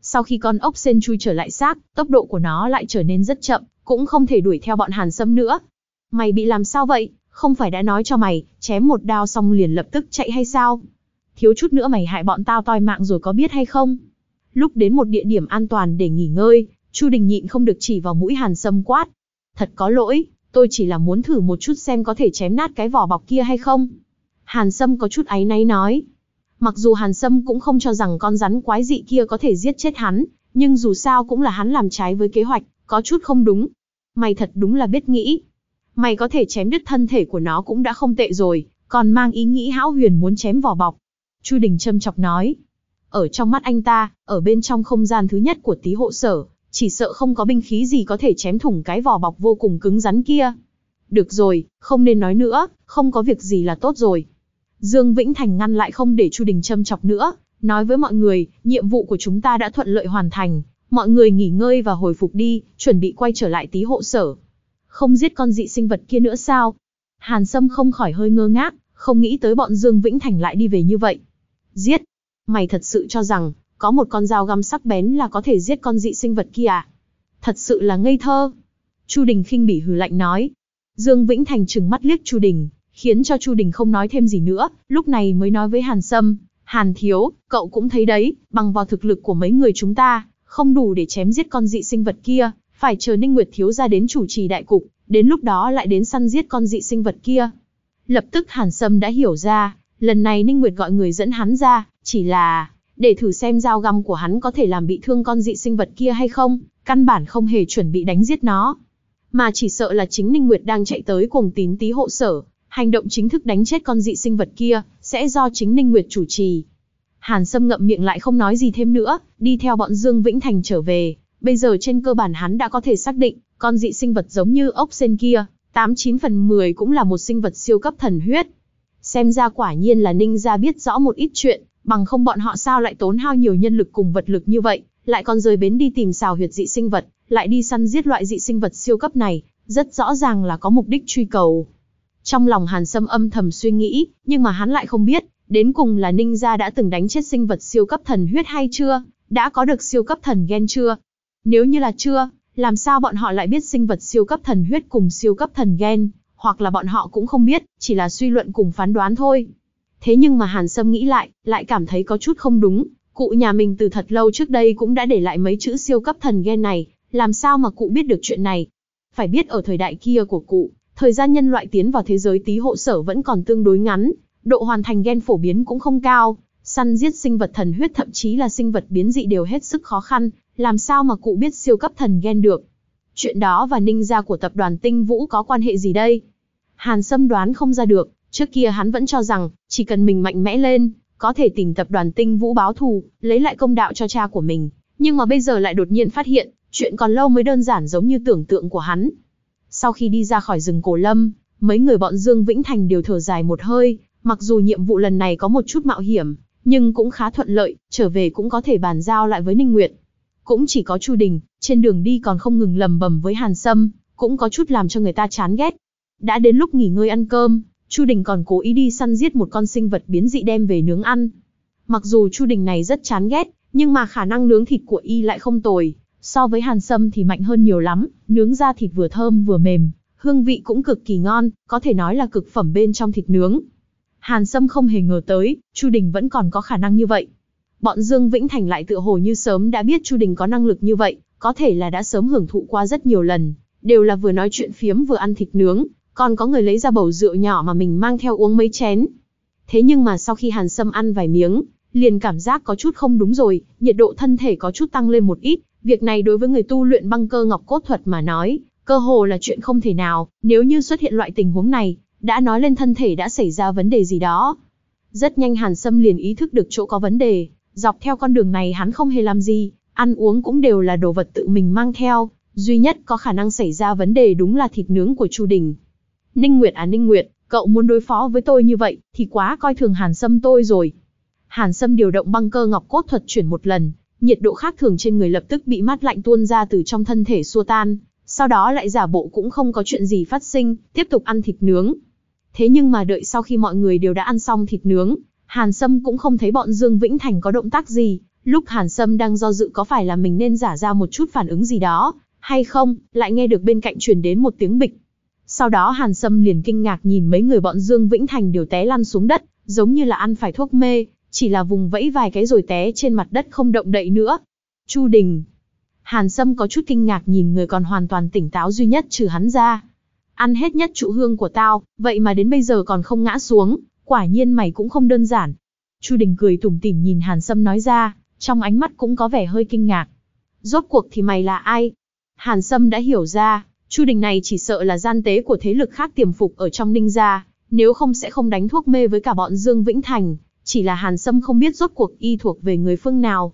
Sau khi con ốc sen chui trở lại xác, tốc độ của nó lại trở nên rất chậm, cũng không thể đuổi theo bọn Hàn Sâm nữa. Mày bị làm sao vậy? Không phải đã nói cho mày, chém một đao xong liền lập tức chạy hay sao? Thiếu chút nữa mày hại bọn tao toi mạng rồi có biết hay không? Lúc đến một địa điểm an toàn để nghỉ ngơi, Chu Đình nhịn không được chỉ vào mũi Hàn Sâm quát. Thật có lỗi, tôi chỉ là muốn thử một chút xem có thể chém nát cái vỏ bọc kia hay không. Hàn Sâm có chút áy náy nói. Mặc dù Hàn Sâm cũng không cho rằng con rắn quái dị kia có thể giết chết hắn, nhưng dù sao cũng là hắn làm trái với kế hoạch, có chút không đúng. Mày thật đúng là biết nghĩ. Mày có thể chém đứt thân thể của nó cũng đã không tệ rồi, còn mang ý nghĩ hão huyền muốn chém vỏ bọc. Chu Đình châm chọc nói. Ở trong mắt anh ta, ở bên trong không gian thứ nhất của tí hộ sở, chỉ sợ không có binh khí gì có thể chém thủng cái vỏ bọc vô cùng cứng rắn kia. Được rồi, không nên nói nữa, không có việc gì là tốt rồi. Dương Vĩnh Thành ngăn lại không để Chu Đình châm chọc nữa, nói với mọi người, nhiệm vụ của chúng ta đã thuận lợi hoàn thành, mọi người nghỉ ngơi và hồi phục đi, chuẩn bị quay trở lại tí hộ sở. Không giết con dị sinh vật kia nữa sao? Hàn Sâm không khỏi hơi ngơ ngác, không nghĩ tới bọn Dương Vĩnh Thành lại đi về như vậy. Giết! Mày thật sự cho rằng, có một con dao găm sắc bén là có thể giết con dị sinh vật kia à? Thật sự là ngây thơ. Chu Đình khinh bỉ hừ lạnh nói. Dương Vĩnh Thành trừng mắt liếc Chu Đình, khiến cho Chu Đình không nói thêm gì nữa, lúc này mới nói với Hàn Sâm, Hàn Thiếu, cậu cũng thấy đấy, bằng vào thực lực của mấy người chúng ta, không đủ để chém giết con dị sinh vật kia, phải chờ Ninh Nguyệt Thiếu ra đến chủ trì đại cục, đến lúc đó lại đến săn giết con dị sinh vật kia. Lập tức Hàn Sâm đã hiểu ra, lần này Ninh Nguyệt gọi người dẫn hắn ra, chỉ là để thử xem dao găm của hắn có thể làm bị thương con dị sinh vật kia hay không, căn bản không hề chuẩn bị đánh giết nó. Mà chỉ sợ là chính Ninh Nguyệt đang chạy tới cùng tín tí hộ sở, hành động chính thức đánh chết con dị sinh vật kia, sẽ do chính Ninh Nguyệt chủ trì. Hàn Sâm ngậm miệng lại không nói gì thêm nữa, đi theo bọn Dương Vĩnh Thành trở về. Bây giờ trên cơ bản hắn đã có thể xác định, con dị sinh vật giống như ốc sen kia, 89 phần 10 cũng là một sinh vật siêu cấp thần huyết. Xem ra quả nhiên là Ninh gia biết rõ một ít chuyện, bằng không bọn họ sao lại tốn hao nhiều nhân lực cùng vật lực như vậy, lại còn rời bến đi tìm xào huyệt dị sinh vật, lại đi săn giết loại dị sinh vật siêu cấp này, rất rõ ràng là có mục đích truy cầu. Trong lòng Hàn Sâm âm thầm suy nghĩ, nhưng mà hắn lại không biết, đến cùng là Ninh gia đã từng đánh chết sinh vật siêu cấp thần huyết hay chưa, đã có được siêu cấp thần gen chưa? Nếu như là chưa, làm sao bọn họ lại biết sinh vật siêu cấp thần huyết cùng siêu cấp thần gen, hoặc là bọn họ cũng không biết, chỉ là suy luận cùng phán đoán thôi. Thế nhưng mà Hàn Sâm nghĩ lại, lại cảm thấy có chút không đúng, cụ nhà mình từ thật lâu trước đây cũng đã để lại mấy chữ siêu cấp thần gen này, làm sao mà cụ biết được chuyện này? Phải biết ở thời đại kia của cụ, thời gian nhân loại tiến vào thế giới tí hộ sở vẫn còn tương đối ngắn, độ hoàn thành gen phổ biến cũng không cao, săn giết sinh vật thần huyết thậm chí là sinh vật biến dị đều hết sức khó khăn, làm sao mà cụ biết siêu cấp thần gen được. Chuyện đó và ninh gia của tập đoàn Tinh Vũ có quan hệ gì đây? Hàn Sâm đoán không ra được, trước kia hắn vẫn cho rằng, chỉ cần mình mạnh mẽ lên, có thể tìm tập đoàn Tinh Vũ báo thù, lấy lại công đạo cho cha của mình. Nhưng mà bây giờ lại đột nhiên phát hiện, chuyện còn lâu mới đơn giản giống như tưởng tượng của hắn. Sau khi đi ra khỏi rừng cổ lâm, mấy người bọn Dương Vĩnh Thành đều thở dài một hơi, mặc dù nhiệm vụ lần này có một chút mạo hiểm, nhưng cũng khá thuận lợi, trở về cũng có thể bàn giao lại với Ninh Nguyệt. Cũng chỉ có Chu Đình, trên đường đi còn không ngừng lầm bầm với Hàn Sâm, cũng có chút làm cho người ta chán ghét. Đã đến lúc nghỉ ngơi ăn cơm, Chu Đình còn cố ý đi săn giết một con sinh vật biến dị đem về nướng ăn. Mặc dù Chu Đình này rất chán ghét, nhưng mà khả năng nướng thịt của y lại không tồi, so với Hàn Sâm thì mạnh hơn nhiều lắm, nướng ra thịt vừa thơm vừa mềm, hương vị cũng cực kỳ ngon, có thể nói là cực phẩm bên trong thịt nướng. Hàn Sâm không hề ngờ tới, Chu Đình vẫn còn có khả năng như vậy. Bọn Dương Vĩnh Thành lại tựa hồ như sớm đã biết Chu Đình có năng lực như vậy, có thể là đã sớm hưởng thụ qua rất nhiều lần, đều là vừa nói chuyện phiếm vừa ăn thịt nướng, còn có người lấy ra bầu rượu nhỏ mà mình mang theo uống mấy chén. Thế nhưng mà sau khi Hàn Sâm ăn vài miếng, liền cảm giác có chút không đúng rồi, nhiệt độ thân thể có chút tăng lên một ít, việc này đối với người tu luyện băng cơ ngọc cốt thuật mà nói, cơ hồ là chuyện không thể nào, nếu như xuất hiện loại tình huống này, đã nói lên thân thể đã xảy ra vấn đề gì đó. Rất nhanh Hàn Sâm liền ý thức được chỗ có vấn đề, dọc theo con đường này hắn không hề làm gì, ăn uống cũng đều là đồ vật tự mình mang theo, duy nhất có khả năng xảy ra vấn đề đúng là thịt nướng của Chu Đình. Ninh Nguyệt à Ninh Nguyệt, cậu muốn đối phó với tôi như vậy, thì quá coi thường Hàn Sâm tôi rồi. Hàn Sâm điều động băng cơ ngọc cốt thuật chuyển một lần, nhiệt độ khác thường trên người lập tức bị mát lạnh tuôn ra từ trong thân thể xua tan, sau đó lại giả bộ cũng không có chuyện gì phát sinh, tiếp tục ăn thịt nướng. Thế nhưng mà đợi sau khi mọi người đều đã ăn xong thịt nướng, Hàn Sâm cũng không thấy bọn Dương Vĩnh Thành có động tác gì, lúc Hàn Sâm đang do dự có phải là mình nên giả ra một chút phản ứng gì đó, hay không, lại nghe được bên cạnh truyền đến một tiếng bịch. Sau đó Hàn Sâm liền kinh ngạc nhìn mấy người bọn Dương Vĩnh Thành đều té lăn xuống đất, giống như là ăn phải thuốc mê, chỉ là vùng vẫy vài cái rồi té trên mặt đất không động đậy nữa. Chu Đình. Hàn Sâm có chút kinh ngạc nhìn người còn hoàn toàn tỉnh táo duy nhất trừ hắn ra. Ăn hết nhất trụ hương của tao, vậy mà đến bây giờ còn không ngã xuống, quả nhiên mày cũng không đơn giản. Chu Đình cười tủm tỉm nhìn Hàn Sâm nói ra, trong ánh mắt cũng có vẻ hơi kinh ngạc. Rốt cuộc thì mày là ai? Hàn Sâm đã hiểu ra, Chu Đình này chỉ sợ là gian tế của thế lực khác tiềm phục ở trong Ninh gia, nếu không sẽ không đánh thuốc mê với cả bọn Dương Vĩnh Thành, chỉ là Hàn Sâm không biết rốt cuộc y thuộc về người phương nào.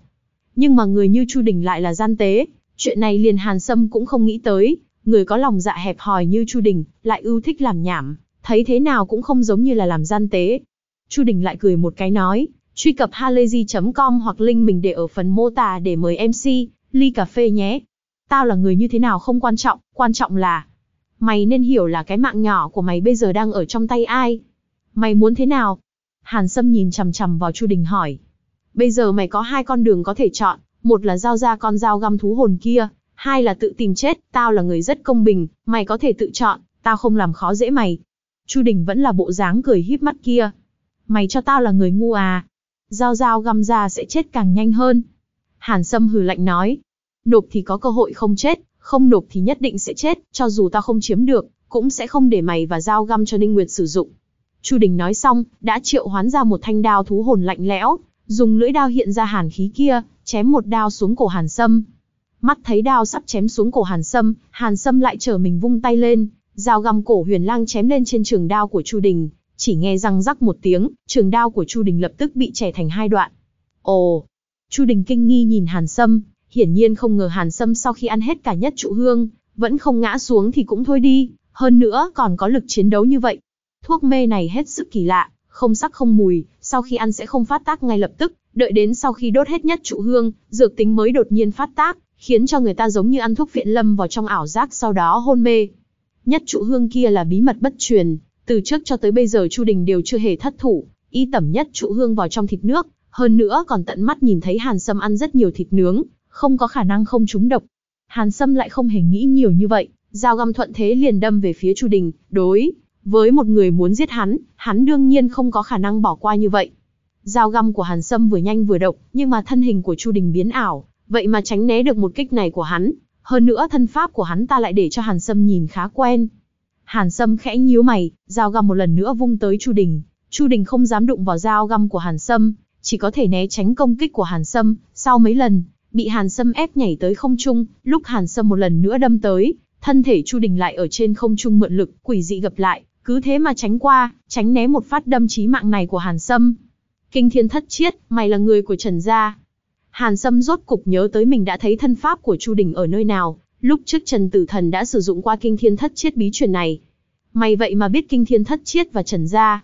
Nhưng mà người như Chu Đình lại là gian tế, chuyện này liền Hàn Sâm cũng không nghĩ tới, người có lòng dạ hẹp hòi như Chu Đình, lại ưu thích làm nhảm, thấy thế nào cũng không giống như là làm gian tế. Chu Đình lại cười một cái nói, truy cập halayzi.com hoặc link mình để ở phần mô tả để mời MC, ly cà phê nhé. Tao là người như thế nào không quan trọng, quan trọng là mày nên hiểu là cái mạng nhỏ của mày bây giờ đang ở trong tay ai. Mày muốn thế nào? Hàn Sâm nhìn chằm chằm vào Chu Đình hỏi. Bây giờ mày có hai con đường có thể chọn, một là giao ra con dao găm thú hồn kia, hai là tự tìm chết, tao là người rất công bình, mày có thể tự chọn, tao không làm khó dễ mày. Chu Đình vẫn là bộ dáng cười híp mắt kia. Mày cho tao là người ngu à? Giao dao găm ra sẽ chết càng nhanh hơn. Hàn Sâm hừ lạnh nói. Nộp thì có cơ hội không chết, không nộp thì nhất định sẽ chết, cho dù tao không chiếm được, cũng sẽ không để mày và dao găm cho Ninh Nguyệt sử dụng. Chu Đình nói xong, đã triệu hoán ra một thanh đao thú hồn lạnh lẽo, dùng lưỡi đao hiện ra hàn khí kia, chém một đao xuống cổ Hàn Sâm. Mắt thấy đao sắp chém xuống cổ Hàn Sâm, Hàn Sâm lại trở mình vung tay lên, dao găm cổ Huyền Lang chém lên trên trường đao của Chu Đình, chỉ nghe răng rắc một tiếng, trường đao của Chu Đình lập tức bị chẻ thành hai đoạn. Ồ! Chu Đình kinh nghi nhìn Hàn Sâm, hiển nhiên không ngờ Hàn Sâm sau khi ăn hết cả nhất trụ hương, vẫn không ngã xuống thì cũng thôi đi, hơn nữa còn có lực chiến đấu như vậy. Thuốc mê này hết sức kỳ lạ, không sắc không mùi, sau khi ăn sẽ không phát tác ngay lập tức, đợi đến sau khi đốt hết nhất trụ hương, dược tính mới đột nhiên phát tác, khiến cho người ta giống như ăn thuốc phiện lâm vào trong ảo giác sau đó hôn mê. Nhất trụ hương kia là bí mật bất truyền, từ trước cho tới bây giờ Chu Đình đều chưa hề thất thủ, y tẩm nhất trụ hương vào trong thịt nước, hơn nữa còn tận mắt nhìn thấy Hàn Sâm ăn rất nhiều thịt nướng, không có khả năng không trúng độc. Hàn Sâm lại không hề nghĩ nhiều như vậy, dao găm thuận thế liền đâm về phía Chu Đình, đối với một người muốn giết hắn, hắn đương nhiên không có khả năng bỏ qua như vậy. Dao găm của Hàn Sâm vừa nhanh vừa độc, nhưng mà thân hình của Chu Đình biến ảo, vậy mà tránh né được một kích này của hắn. Hơn nữa thân pháp của hắn ta lại để cho Hàn Sâm nhìn khá quen. Hàn Sâm khẽ nhíu mày, dao găm một lần nữa vung tới Chu Đình. Chu Đình không dám đụng vào dao găm của Hàn Sâm, chỉ có thể né tránh công kích của Hàn Sâm. Sau mấy lần, bị Hàn Sâm ép nhảy tới không trung, lúc Hàn Sâm một lần nữa đâm tới, thân thể Chu Đình lại ở trên không trung mượn lực, quỷ dị gặp lại, cứ thế mà tránh qua, tránh né một phát đâm chí mạng này của Hàn Sâm. Kinh thiên thất chiết, mày là người của Trần gia. Hàn Sâm rốt cục nhớ tới mình đã thấy thân pháp của Chu Đình ở nơi nào, lúc trước Trần Tử Thần đã sử dụng qua kinh thiên thất chiết bí truyền này. Mày vậy mà biết kinh thiên thất chiết và Trần gia.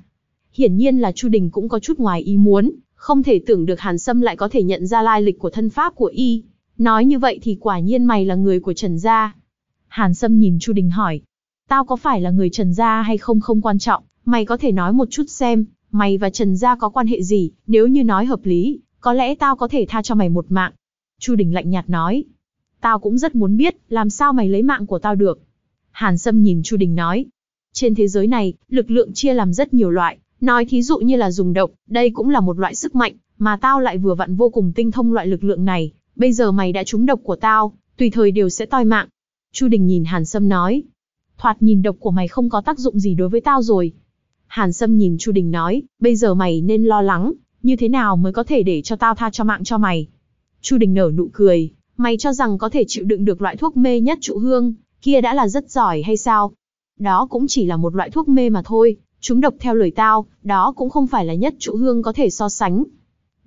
Hiển nhiên là Chu Đình cũng có chút ngoài ý muốn, không thể tưởng được Hàn Sâm lại có thể nhận ra lai lịch của thân pháp của y. Nói như vậy thì quả nhiên mày là người của Trần gia. Hàn Sâm nhìn Chu Đình hỏi, tao có phải là người Trần gia hay không không quan trọng, mày có thể nói một chút xem, mày và Trần gia có quan hệ gì, nếu như nói hợp lý, có lẽ tao có thể tha cho mày một mạng. Chu Đình lạnh nhạt nói, tao cũng rất muốn biết, làm sao mày lấy mạng của tao được. Hàn Sâm nhìn Chu Đình nói, trên thế giới này, lực lượng chia làm rất nhiều loại, nói thí dụ như là dùng độc, đây cũng là một loại sức mạnh, mà tao lại vừa vặn vô cùng tinh thông loại lực lượng này, bây giờ mày đã trúng độc của tao, tùy thời đều sẽ toi mạng. Chu Đình nhìn Hàn Sâm nói, thoạt nhìn độc của mày không có tác dụng gì đối với tao rồi. Hàn Sâm nhìn Chu Đình nói, bây giờ mày nên lo lắng, như thế nào mới có thể để cho tao tha cho mạng cho mày. Chu Đình nở nụ cười, mày cho rằng có thể chịu đựng được loại thuốc mê nhất trụ hương, kia đã là rất giỏi hay sao? Đó cũng chỉ là một loại thuốc mê mà thôi, chúng độc theo lời tao, đó cũng không phải là nhất trụ hương có thể so sánh.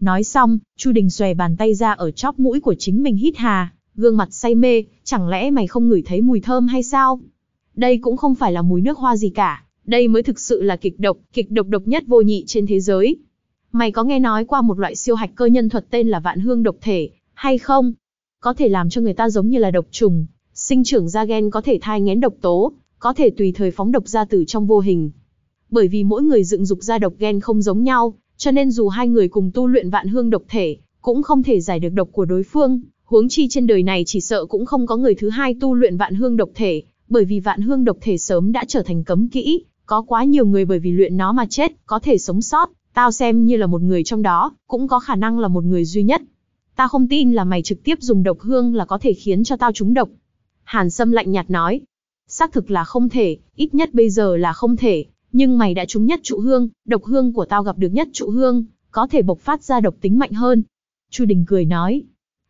Nói xong, Chu Đình xòe bàn tay ra ở chóp mũi của chính mình hít hà, gương mặt say mê, chẳng lẽ mày không ngửi thấy mùi thơm hay sao? Đây cũng không phải là mùi nước hoa gì cả, đây mới thực sự là kịch độc, kịch độc độc nhất vô nhị trên thế giới. Mày có nghe nói qua một loại siêu hạch cơ nhân thuật tên là vạn hương độc thể, hay không? Có thể làm cho người ta giống như là độc trùng, sinh trưởng ra gen có thể thai ngén độc tố, có thể tùy thời phóng độc ra từ trong vô hình. Bởi vì mỗi người dựng dục ra độc gen không giống nhau, cho nên dù hai người cùng tu luyện vạn hương độc thể, cũng không thể giải được độc của đối phương. Huống chi trên đời này chỉ sợ cũng không có người thứ hai tu luyện vạn hương độc thể, bởi vì vạn hương độc thể sớm đã trở thành cấm kỹ, có quá nhiều người bởi vì luyện nó mà chết, có thể sống sót, tao xem như là một người trong đó, cũng có khả năng là một người duy nhất. Ta không tin là mày trực tiếp dùng độc hương là có thể khiến cho tao trúng độc. Hàn Sâm lạnh nhạt nói. Xác thực là không thể, ít nhất bây giờ là không thể, nhưng mày đã trúng nhất trụ hương, độc hương của tao gặp được nhất trụ hương, có thể bộc phát ra độc tính mạnh hơn. Chu Đình cười nói.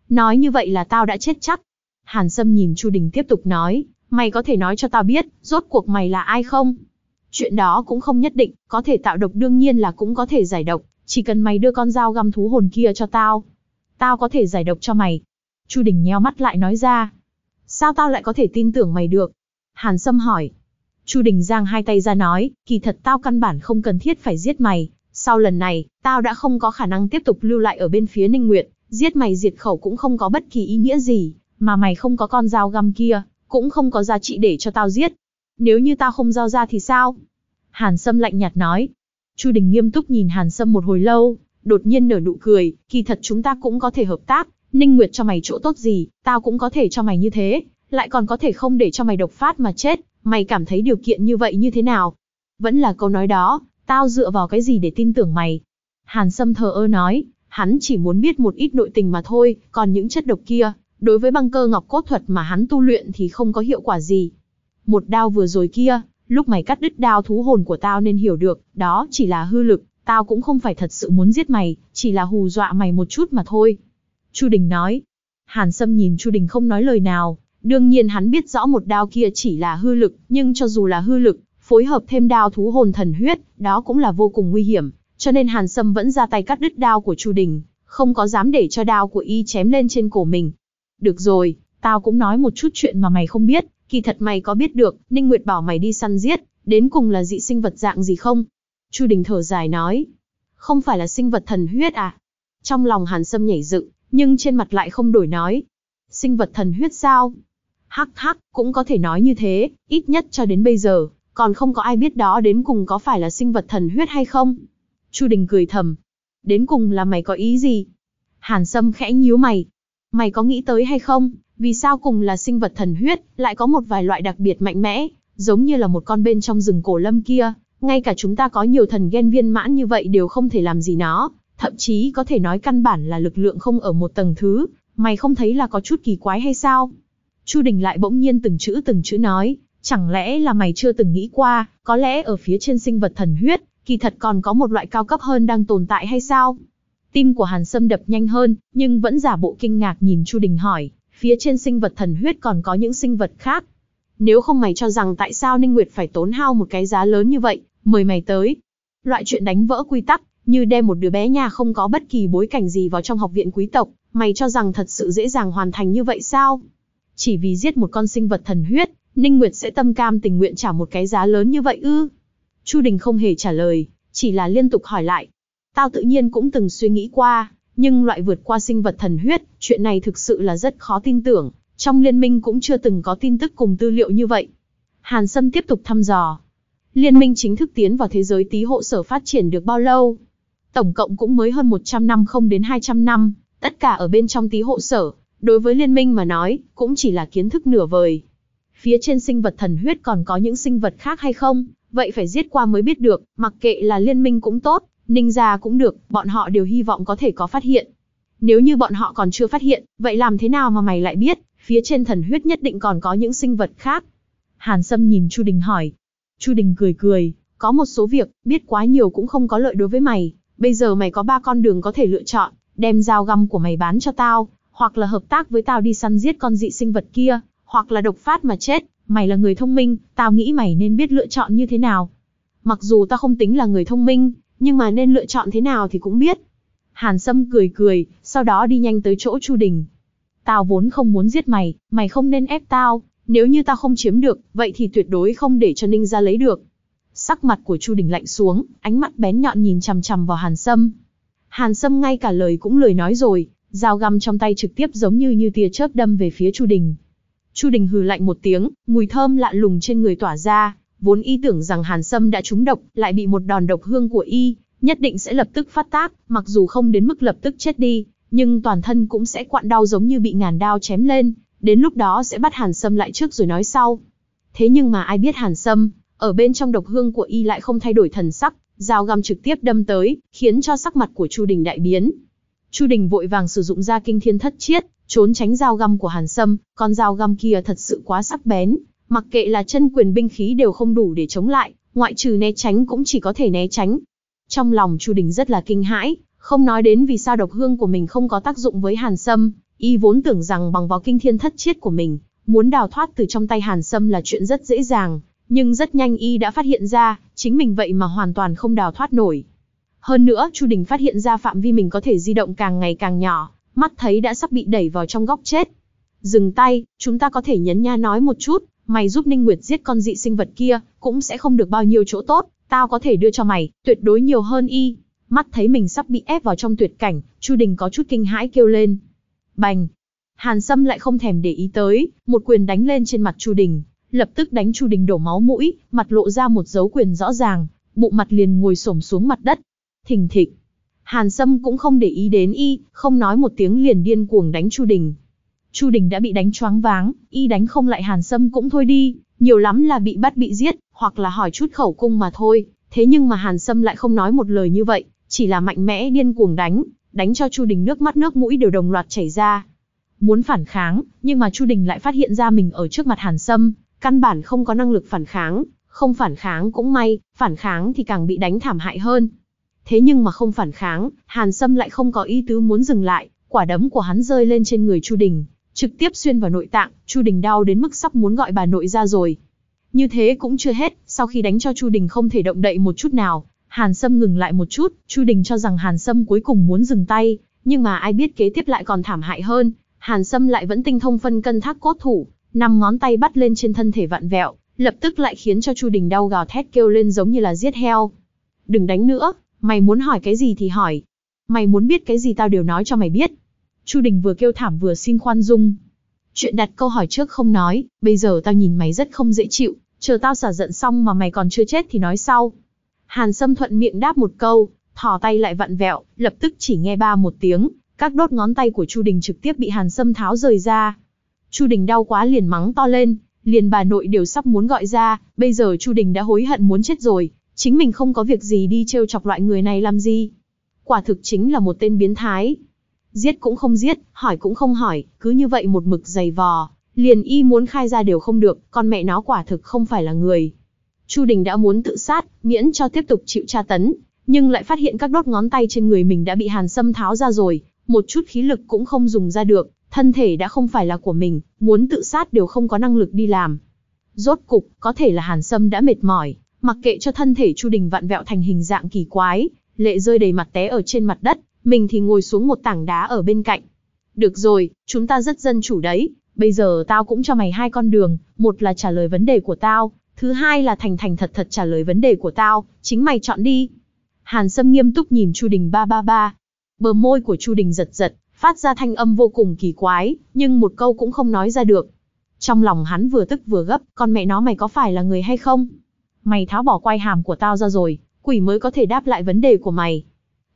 Nói như vậy là tao đã chết chắc. Hàn Sâm nhìn Chu Đình tiếp tục nói, mày có thể nói cho tao biết, rốt cuộc mày là ai không? Chuyện đó cũng không nhất định, có thể tạo độc đương nhiên là cũng có thể giải độc, chỉ cần mày đưa con dao găm thú hồn kia cho tao. Tao có thể giải độc cho mày. Chu Đình nheo mắt lại nói ra. Sao tao lại có thể tin tưởng mày được? Hàn Sâm hỏi. Chu Đình giang hai tay ra nói, kỳ thật tao căn bản không cần thiết phải giết mày. Sau lần này, tao đã không có khả năng tiếp tục lưu lại ở bên phía Ninh Nguyệt, giết mày diệt khẩu cũng không có bất kỳ ý nghĩa gì, mà mày không có con dao găm kia, cũng không có giá trị để cho tao giết. Nếu như tao không giao ra thì sao? Hàn Sâm lạnh nhạt nói. Chu Đình nghiêm túc nhìn Hàn Sâm một hồi lâu, đột nhiên nở nụ cười, kỳ thật chúng ta cũng có thể hợp tác, Ninh Nguyệt cho mày chỗ tốt gì, tao cũng có thể cho mày như thế, lại còn có thể không để cho mày độc phát mà chết, mày cảm thấy điều kiện như vậy như thế nào? Vẫn là câu nói đó, tao dựa vào cái gì để tin tưởng mày? Hàn Sâm thờ ơ nói, hắn chỉ muốn biết một ít nội tình mà thôi, còn những chất độc kia, đối với băng cơ ngọc cốt thuật mà hắn tu luyện thì không có hiệu quả gì. Một đao vừa rồi kia, lúc mày cắt đứt đao thú hồn của tao nên hiểu được, đó chỉ là hư lực, tao cũng không phải thật sự muốn giết mày, chỉ là hù dọa mày một chút mà thôi. Chu Đình nói. Hàn Sâm nhìn Chu Đình không nói lời nào, đương nhiên hắn biết rõ một đao kia chỉ là hư lực, nhưng cho dù là hư lực, phối hợp thêm đao thú hồn thần huyết, đó cũng là vô cùng nguy hiểm, cho nên Hàn Sâm vẫn ra tay cắt đứt đao của Chu Đình, không có dám để cho đao của y chém lên trên cổ mình. Được rồi, tao cũng nói một chút chuyện mà mày không biết, kỳ thật mày có biết được, Ninh Nguyệt bảo mày đi săn giết, đến cùng là dị sinh vật dạng gì không? Chu Đình thở dài nói, không phải là sinh vật thần huyết à? Trong lòng Hàn Sâm nhảy dựng, nhưng trên mặt lại không đổi nói. Sinh vật thần huyết sao? Hắc hắc, cũng có thể nói như thế, ít nhất cho đến bây giờ, còn không có ai biết đó đến cùng có phải là sinh vật thần huyết hay không. Chu Đình cười thầm. Đến cùng là mày có ý gì? Hàn Sâm khẽ nhíu mày. Mày có nghĩ tới hay không? Vì sao cùng là sinh vật thần huyết, lại có một vài loại đặc biệt mạnh mẽ, giống như là một con bên trong rừng cổ lâm kia, ngay cả chúng ta có nhiều thần ghen viên mãn như vậy đều không thể làm gì nó, thậm chí có thể nói căn bản là lực lượng không ở một tầng thứ, mày không thấy là có chút kỳ quái hay sao? Chu Đình lại bỗng nhiên từng chữ từng chữ nói, chẳng lẽ là mày chưa từng nghĩ qua, có lẽ ở phía trên sinh vật thần huyết, kỳ thật còn có một loại cao cấp hơn đang tồn tại hay sao? Tim của Hàn Sâm đập nhanh hơn, nhưng vẫn giả bộ kinh ngạc nhìn Chu Đình hỏi, phía trên sinh vật thần huyết còn có những sinh vật khác. Nếu không mày cho rằng tại sao Ninh Nguyệt phải tốn hao một cái giá lớn như vậy, mời mày tới. Loại chuyện đánh vỡ quy tắc, như đem một đứa bé nhà không có bất kỳ bối cảnh gì vào trong học viện quý tộc, mày cho rằng thật sự dễ dàng hoàn thành như vậy sao? Chỉ vì giết một con sinh vật thần huyết, Ninh Nguyệt sẽ tâm cam tình nguyện trả một cái giá lớn như vậy ư? Chu Đình không hề trả lời, chỉ là liên tục hỏi lại. Tao tự nhiên cũng từng suy nghĩ qua, nhưng loại vượt qua sinh vật thần huyết, chuyện này thực sự là rất khó tin tưởng, trong liên minh cũng chưa từng có tin tức cùng tư liệu như vậy. Hàn Sâm tiếp tục thăm dò. Liên minh chính thức tiến vào thế giới tí hộ sở phát triển được bao lâu? Tổng cộng cũng mới hơn 100 năm không đến 200 năm, tất cả ở bên trong tí hộ sở, đối với liên minh mà nói, cũng chỉ là kiến thức nửa vời. Phía trên sinh vật thần huyết còn có những sinh vật khác hay không, vậy phải giết qua mới biết được, mặc kệ là liên minh cũng tốt, ninh gia cũng được, bọn họ đều hy vọng có thể có phát hiện. Nếu như bọn họ còn chưa phát hiện, vậy làm thế nào mà mày lại biết, phía trên thần huyết nhất định còn có những sinh vật khác? Hàn Sâm nhìn Chu Đình hỏi. Chu Đình cười cười, có một số việc, biết quá nhiều cũng không có lợi đối với mày, Bây giờ mày có ba con đường có thể lựa chọn, đem dao găm của mày bán cho tao, hoặc là hợp tác với tao đi săn giết con dị sinh vật kia, hoặc là độc phát mà chết. Mày là người thông minh, tao nghĩ mày nên biết lựa chọn như thế nào. Mặc dù tao không tính là người thông minh, nhưng mà nên lựa chọn thế nào thì cũng biết. Hàn Sâm cười cười, sau đó đi nhanh tới chỗ Chu Đình. Tao vốn không muốn giết mày, mày không nên ép tao, nếu như tao không chiếm được, vậy thì tuyệt đối không để cho Ninh ra lấy được. Sắc mặt của Chu Đình lạnh xuống, ánh mắt bén nhọn nhìn chằm chằm vào Hàn Sâm. Hàn Sâm ngay cả lời cũng lười nói rồi, dao găm trong tay trực tiếp giống như như tia chớp đâm về phía Chu Đình. Chu Đình hừ lạnh một tiếng, mùi thơm lạ lùng trên người tỏa ra, vốn y tưởng rằng Hàn Sâm đã trúng độc, lại bị một đòn độc hương của y, nhất định sẽ lập tức phát tác, mặc dù không đến mức lập tức chết đi, nhưng toàn thân cũng sẽ quặn đau giống như bị ngàn đao chém lên, đến lúc đó sẽ bắt Hàn Sâm lại trước rồi nói sau. Thế nhưng mà ai biết Hàn Sâm, ở bên trong độc hương của y lại không thay đổi thần sắc, dao găm trực tiếp đâm tới, khiến cho sắc mặt của Chu Đình đại biến. Chu Đình vội vàng sử dụng ra kinh thiên thất chiết, trốn tránh dao găm của Hàn Sâm, con dao găm kia thật sự quá sắc bén, mặc kệ là chân quyền binh khí đều không đủ để chống lại, ngoại trừ né tránh cũng chỉ có thể né tránh. Trong lòng Chu Đình rất là kinh hãi, không nói đến vì sao độc hương của mình không có tác dụng với Hàn Sâm, y vốn tưởng rằng bằng vào kinh thiên thất chiết của mình, muốn đào thoát từ trong tay Hàn Sâm là chuyện rất dễ dàng, nhưng rất nhanh y đã phát hiện ra, chính mình vậy mà hoàn toàn không đào thoát nổi. Hơn nữa, Chu Đình phát hiện ra phạm vi mình có thể di động càng ngày càng nhỏ, mắt thấy đã sắp bị đẩy vào trong góc chết. Dừng tay, chúng ta có thể nhấn nha nói một chút, mày giúp Ninh Nguyệt giết con dị sinh vật kia, cũng sẽ không được bao nhiêu chỗ tốt, tao có thể đưa cho mày, tuyệt đối nhiều hơn y. Mắt thấy mình sắp bị ép vào trong tuyệt cảnh, Chu Đình có chút kinh hãi kêu lên. Bành! Hàn Sâm lại không thèm để ý tới, một quyền đánh lên trên mặt Chu Đình, lập tức đánh Chu Đình đổ máu mũi, mặt lộ ra một dấu quyền rõ ràng, bụng mặt liền ngồi xổm xuống mặt đất. Thình thịch. Hàn Sâm cũng không để ý đến y, không nói một tiếng liền điên cuồng đánh Chu Đình. Chu Đình đã bị đánh choáng váng, y đánh không lại Hàn Sâm cũng thôi đi, nhiều lắm là bị bắt bị giết, hoặc là hỏi chút khẩu cung mà thôi. Thế nhưng mà Hàn Sâm lại không nói một lời như vậy, chỉ là mạnh mẽ điên cuồng đánh, đánh cho Chu Đình nước mắt nước mũi đều đồng loạt chảy ra. Muốn phản kháng, nhưng mà Chu Đình lại phát hiện ra mình ở trước mặt Hàn Sâm, căn bản không có năng lực phản kháng, không phản kháng cũng may, phản kháng thì càng bị đánh thảm hại hơn. Thế nhưng mà không phản kháng, Hàn Sâm lại không có ý tứ muốn dừng lại, quả đấm của hắn rơi lên trên người Chu Đình, trực tiếp xuyên vào nội tạng, Chu Đình đau đến mức sắp muốn gọi bà nội ra rồi. Như thế cũng chưa hết, sau khi đánh cho Chu Đình không thể động đậy một chút nào, Hàn Sâm ngừng lại một chút, Chu Đình cho rằng Hàn Sâm cuối cùng muốn dừng tay, nhưng mà ai biết kế tiếp lại còn thảm hại hơn, Hàn Sâm lại vẫn tinh thông phân cân thác cốt thủ, năm ngón tay bắt lên trên thân thể vạn vẹo, lập tức lại khiến cho Chu Đình đau gào thét kêu lên giống như là giết heo. Đừng đánh nữa, mày muốn hỏi cái gì thì hỏi. Mày muốn biết cái gì tao đều nói cho mày biết. Chu Đình vừa kêu thảm vừa xin khoan dung. Chuyện đặt câu hỏi trước không nói, bây giờ tao nhìn mày rất không dễ chịu, chờ tao xả giận xong mà mày còn chưa chết thì nói sau. Hàn Sâm thuận miệng đáp một câu, thò tay lại vặn vẹo, lập tức chỉ nghe ba một tiếng, các đốt ngón tay của Chu Đình trực tiếp bị Hàn Sâm tháo rời ra. Chu Đình đau quá liền mắng to lên, liền bà nội đều sắp muốn gọi ra, bây giờ Chu Đình đã hối hận muốn chết rồi, chính mình không có việc gì đi trêu chọc loại người này làm gì. Quả thực chính là một tên biến thái. Giết cũng không giết, hỏi cũng không hỏi, cứ như vậy một mực dày vò, liền y muốn khai ra đều không được, con mẹ nó quả thực không phải là người. Chu Đình đã muốn tự sát, miễn cho tiếp tục chịu tra tấn, nhưng lại phát hiện các đốt ngón tay trên người mình đã bị Hàn Sâm tháo ra rồi, một chút khí lực cũng không dùng ra được, thân thể đã không phải là của mình, muốn tự sát đều không có năng lực đi làm. Rốt cục, có thể là Hàn Sâm đã mệt mỏi, mặc kệ cho thân thể Chu Đình vặn vẹo thành hình dạng kỳ quái, lệ rơi đầy mặt té ở trên mặt đất, mình thì ngồi xuống một tảng đá ở bên cạnh. Được rồi, chúng ta rất dân chủ đấy, bây giờ tao cũng cho mày hai con đường, một là trả lời vấn đề của tao, thứ hai là thành thành thật thật trả lời vấn đề của tao, chính mày chọn đi. Hàn Sâm nghiêm túc nhìn Chu Đình ba ba ba. Bờ môi của Chu Đình giật giật, phát ra thanh âm vô cùng kỳ quái, nhưng một câu cũng không nói ra được. Trong lòng hắn vừa tức vừa gấp, con mẹ nó mày có phải là người hay không? Mày tháo bỏ quai hàm của tao ra rồi, quỷ mới có thể đáp lại vấn đề của mày.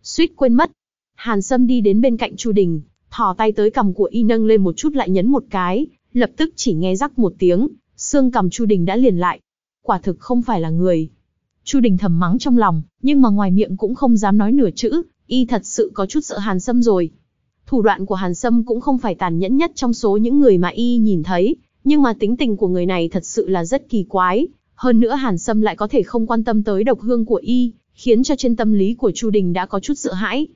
Suýt quên mất. Hàn Sâm đi đến bên cạnh Chu Đình, thò tay tới cầm của y nâng lên một chút lại nhấn một cái, lập tức chỉ nghe rắc một tiếng, xương cầm Chu Đình đã liền lại. Quả thực không phải là người. Chu Đình thầm mắng trong lòng, nhưng mà ngoài miệng cũng không dám nói nửa chữ, y thật sự có chút sợ Hàn Sâm rồi. Thủ đoạn của Hàn Sâm cũng không phải tàn nhẫn nhất trong số những người mà y nhìn thấy, nhưng mà tính tình của người này thật sự là rất kỳ quái. Hơn nữa Hàn Sâm lại có thể không quan tâm tới độc hương của y, khiến cho trên tâm lý của Chu Đình đã có chút sợ hãi.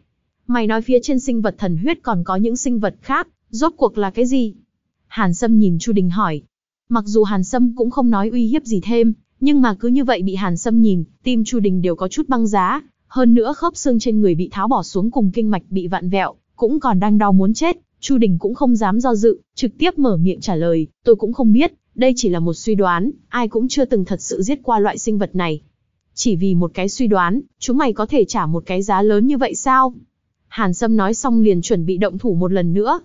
Mày nói phía trên sinh vật thần huyết còn có những sinh vật khác, rốt cuộc là cái gì? Hàn Sâm nhìn Chu Đình hỏi. Mặc dù Hàn Sâm cũng không nói uy hiếp gì thêm, nhưng mà cứ như vậy bị Hàn Sâm nhìn, tim Chu Đình đều có chút băng giá, hơn nữa khớp xương trên người bị tháo bỏ xuống cùng kinh mạch bị vặn vẹo, cũng còn đang đau muốn chết, Chu Đình cũng không dám do dự, trực tiếp mở miệng trả lời, tôi cũng không biết, đây chỉ là một suy đoán, ai cũng chưa từng thật sự giết qua loại sinh vật này. Chỉ vì một cái suy đoán, chúng mày có thể trả một cái giá lớn như vậy sao? Hàn Sâm nói xong liền chuẩn bị động thủ một lần nữa.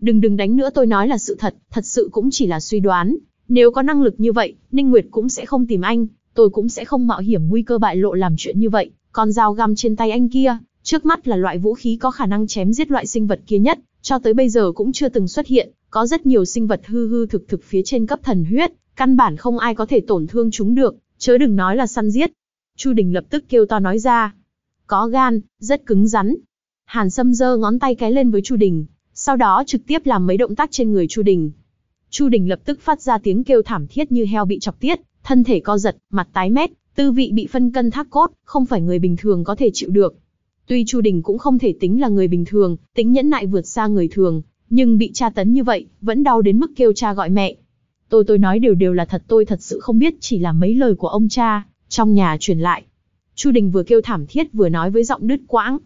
Đừng đừng đánh nữa tôi nói là sự thật, thật sự cũng chỉ là suy đoán. Nếu có năng lực như vậy, Ninh Nguyệt cũng sẽ không tìm anh, tôi cũng sẽ không mạo hiểm nguy cơ bại lộ làm chuyện như vậy. Con dao găm trên tay anh kia, Trước mắt là loại vũ khí có khả năng chém giết loại sinh vật kia nhất, cho tới bây giờ cũng chưa từng xuất hiện, có rất nhiều sinh vật hư hư thực thực phía trên cấp thần huyết, căn bản không ai có thể tổn thương chúng được, chớ đừng nói là săn giết. Chu Đình lập tức kêu to nói ra. Có gan, rất cứng rắn. Hàn Sâm giơ ngón tay cái lên với Chu Đình, sau đó trực tiếp làm mấy động tác trên người Chu Đình. Chu Đình lập tức phát ra tiếng kêu thảm thiết như heo bị chọc tiết, thân thể co giật, mặt tái mét, tư vị bị phân cân thác cốt, không phải người bình thường có thể chịu được. Tuy Chu Đình cũng không thể tính là người bình thường, tính nhẫn nại vượt xa người thường, nhưng bị tra tấn như vậy, vẫn đau đến mức kêu cha gọi mẹ. Tôi tôi nói đều đều là thật tôi thật sự không biết chỉ là mấy lời của ông cha, trong nhà truyền lại. Chu Đình vừa kêu thảm thiết vừa nói với giọng đứt quãng.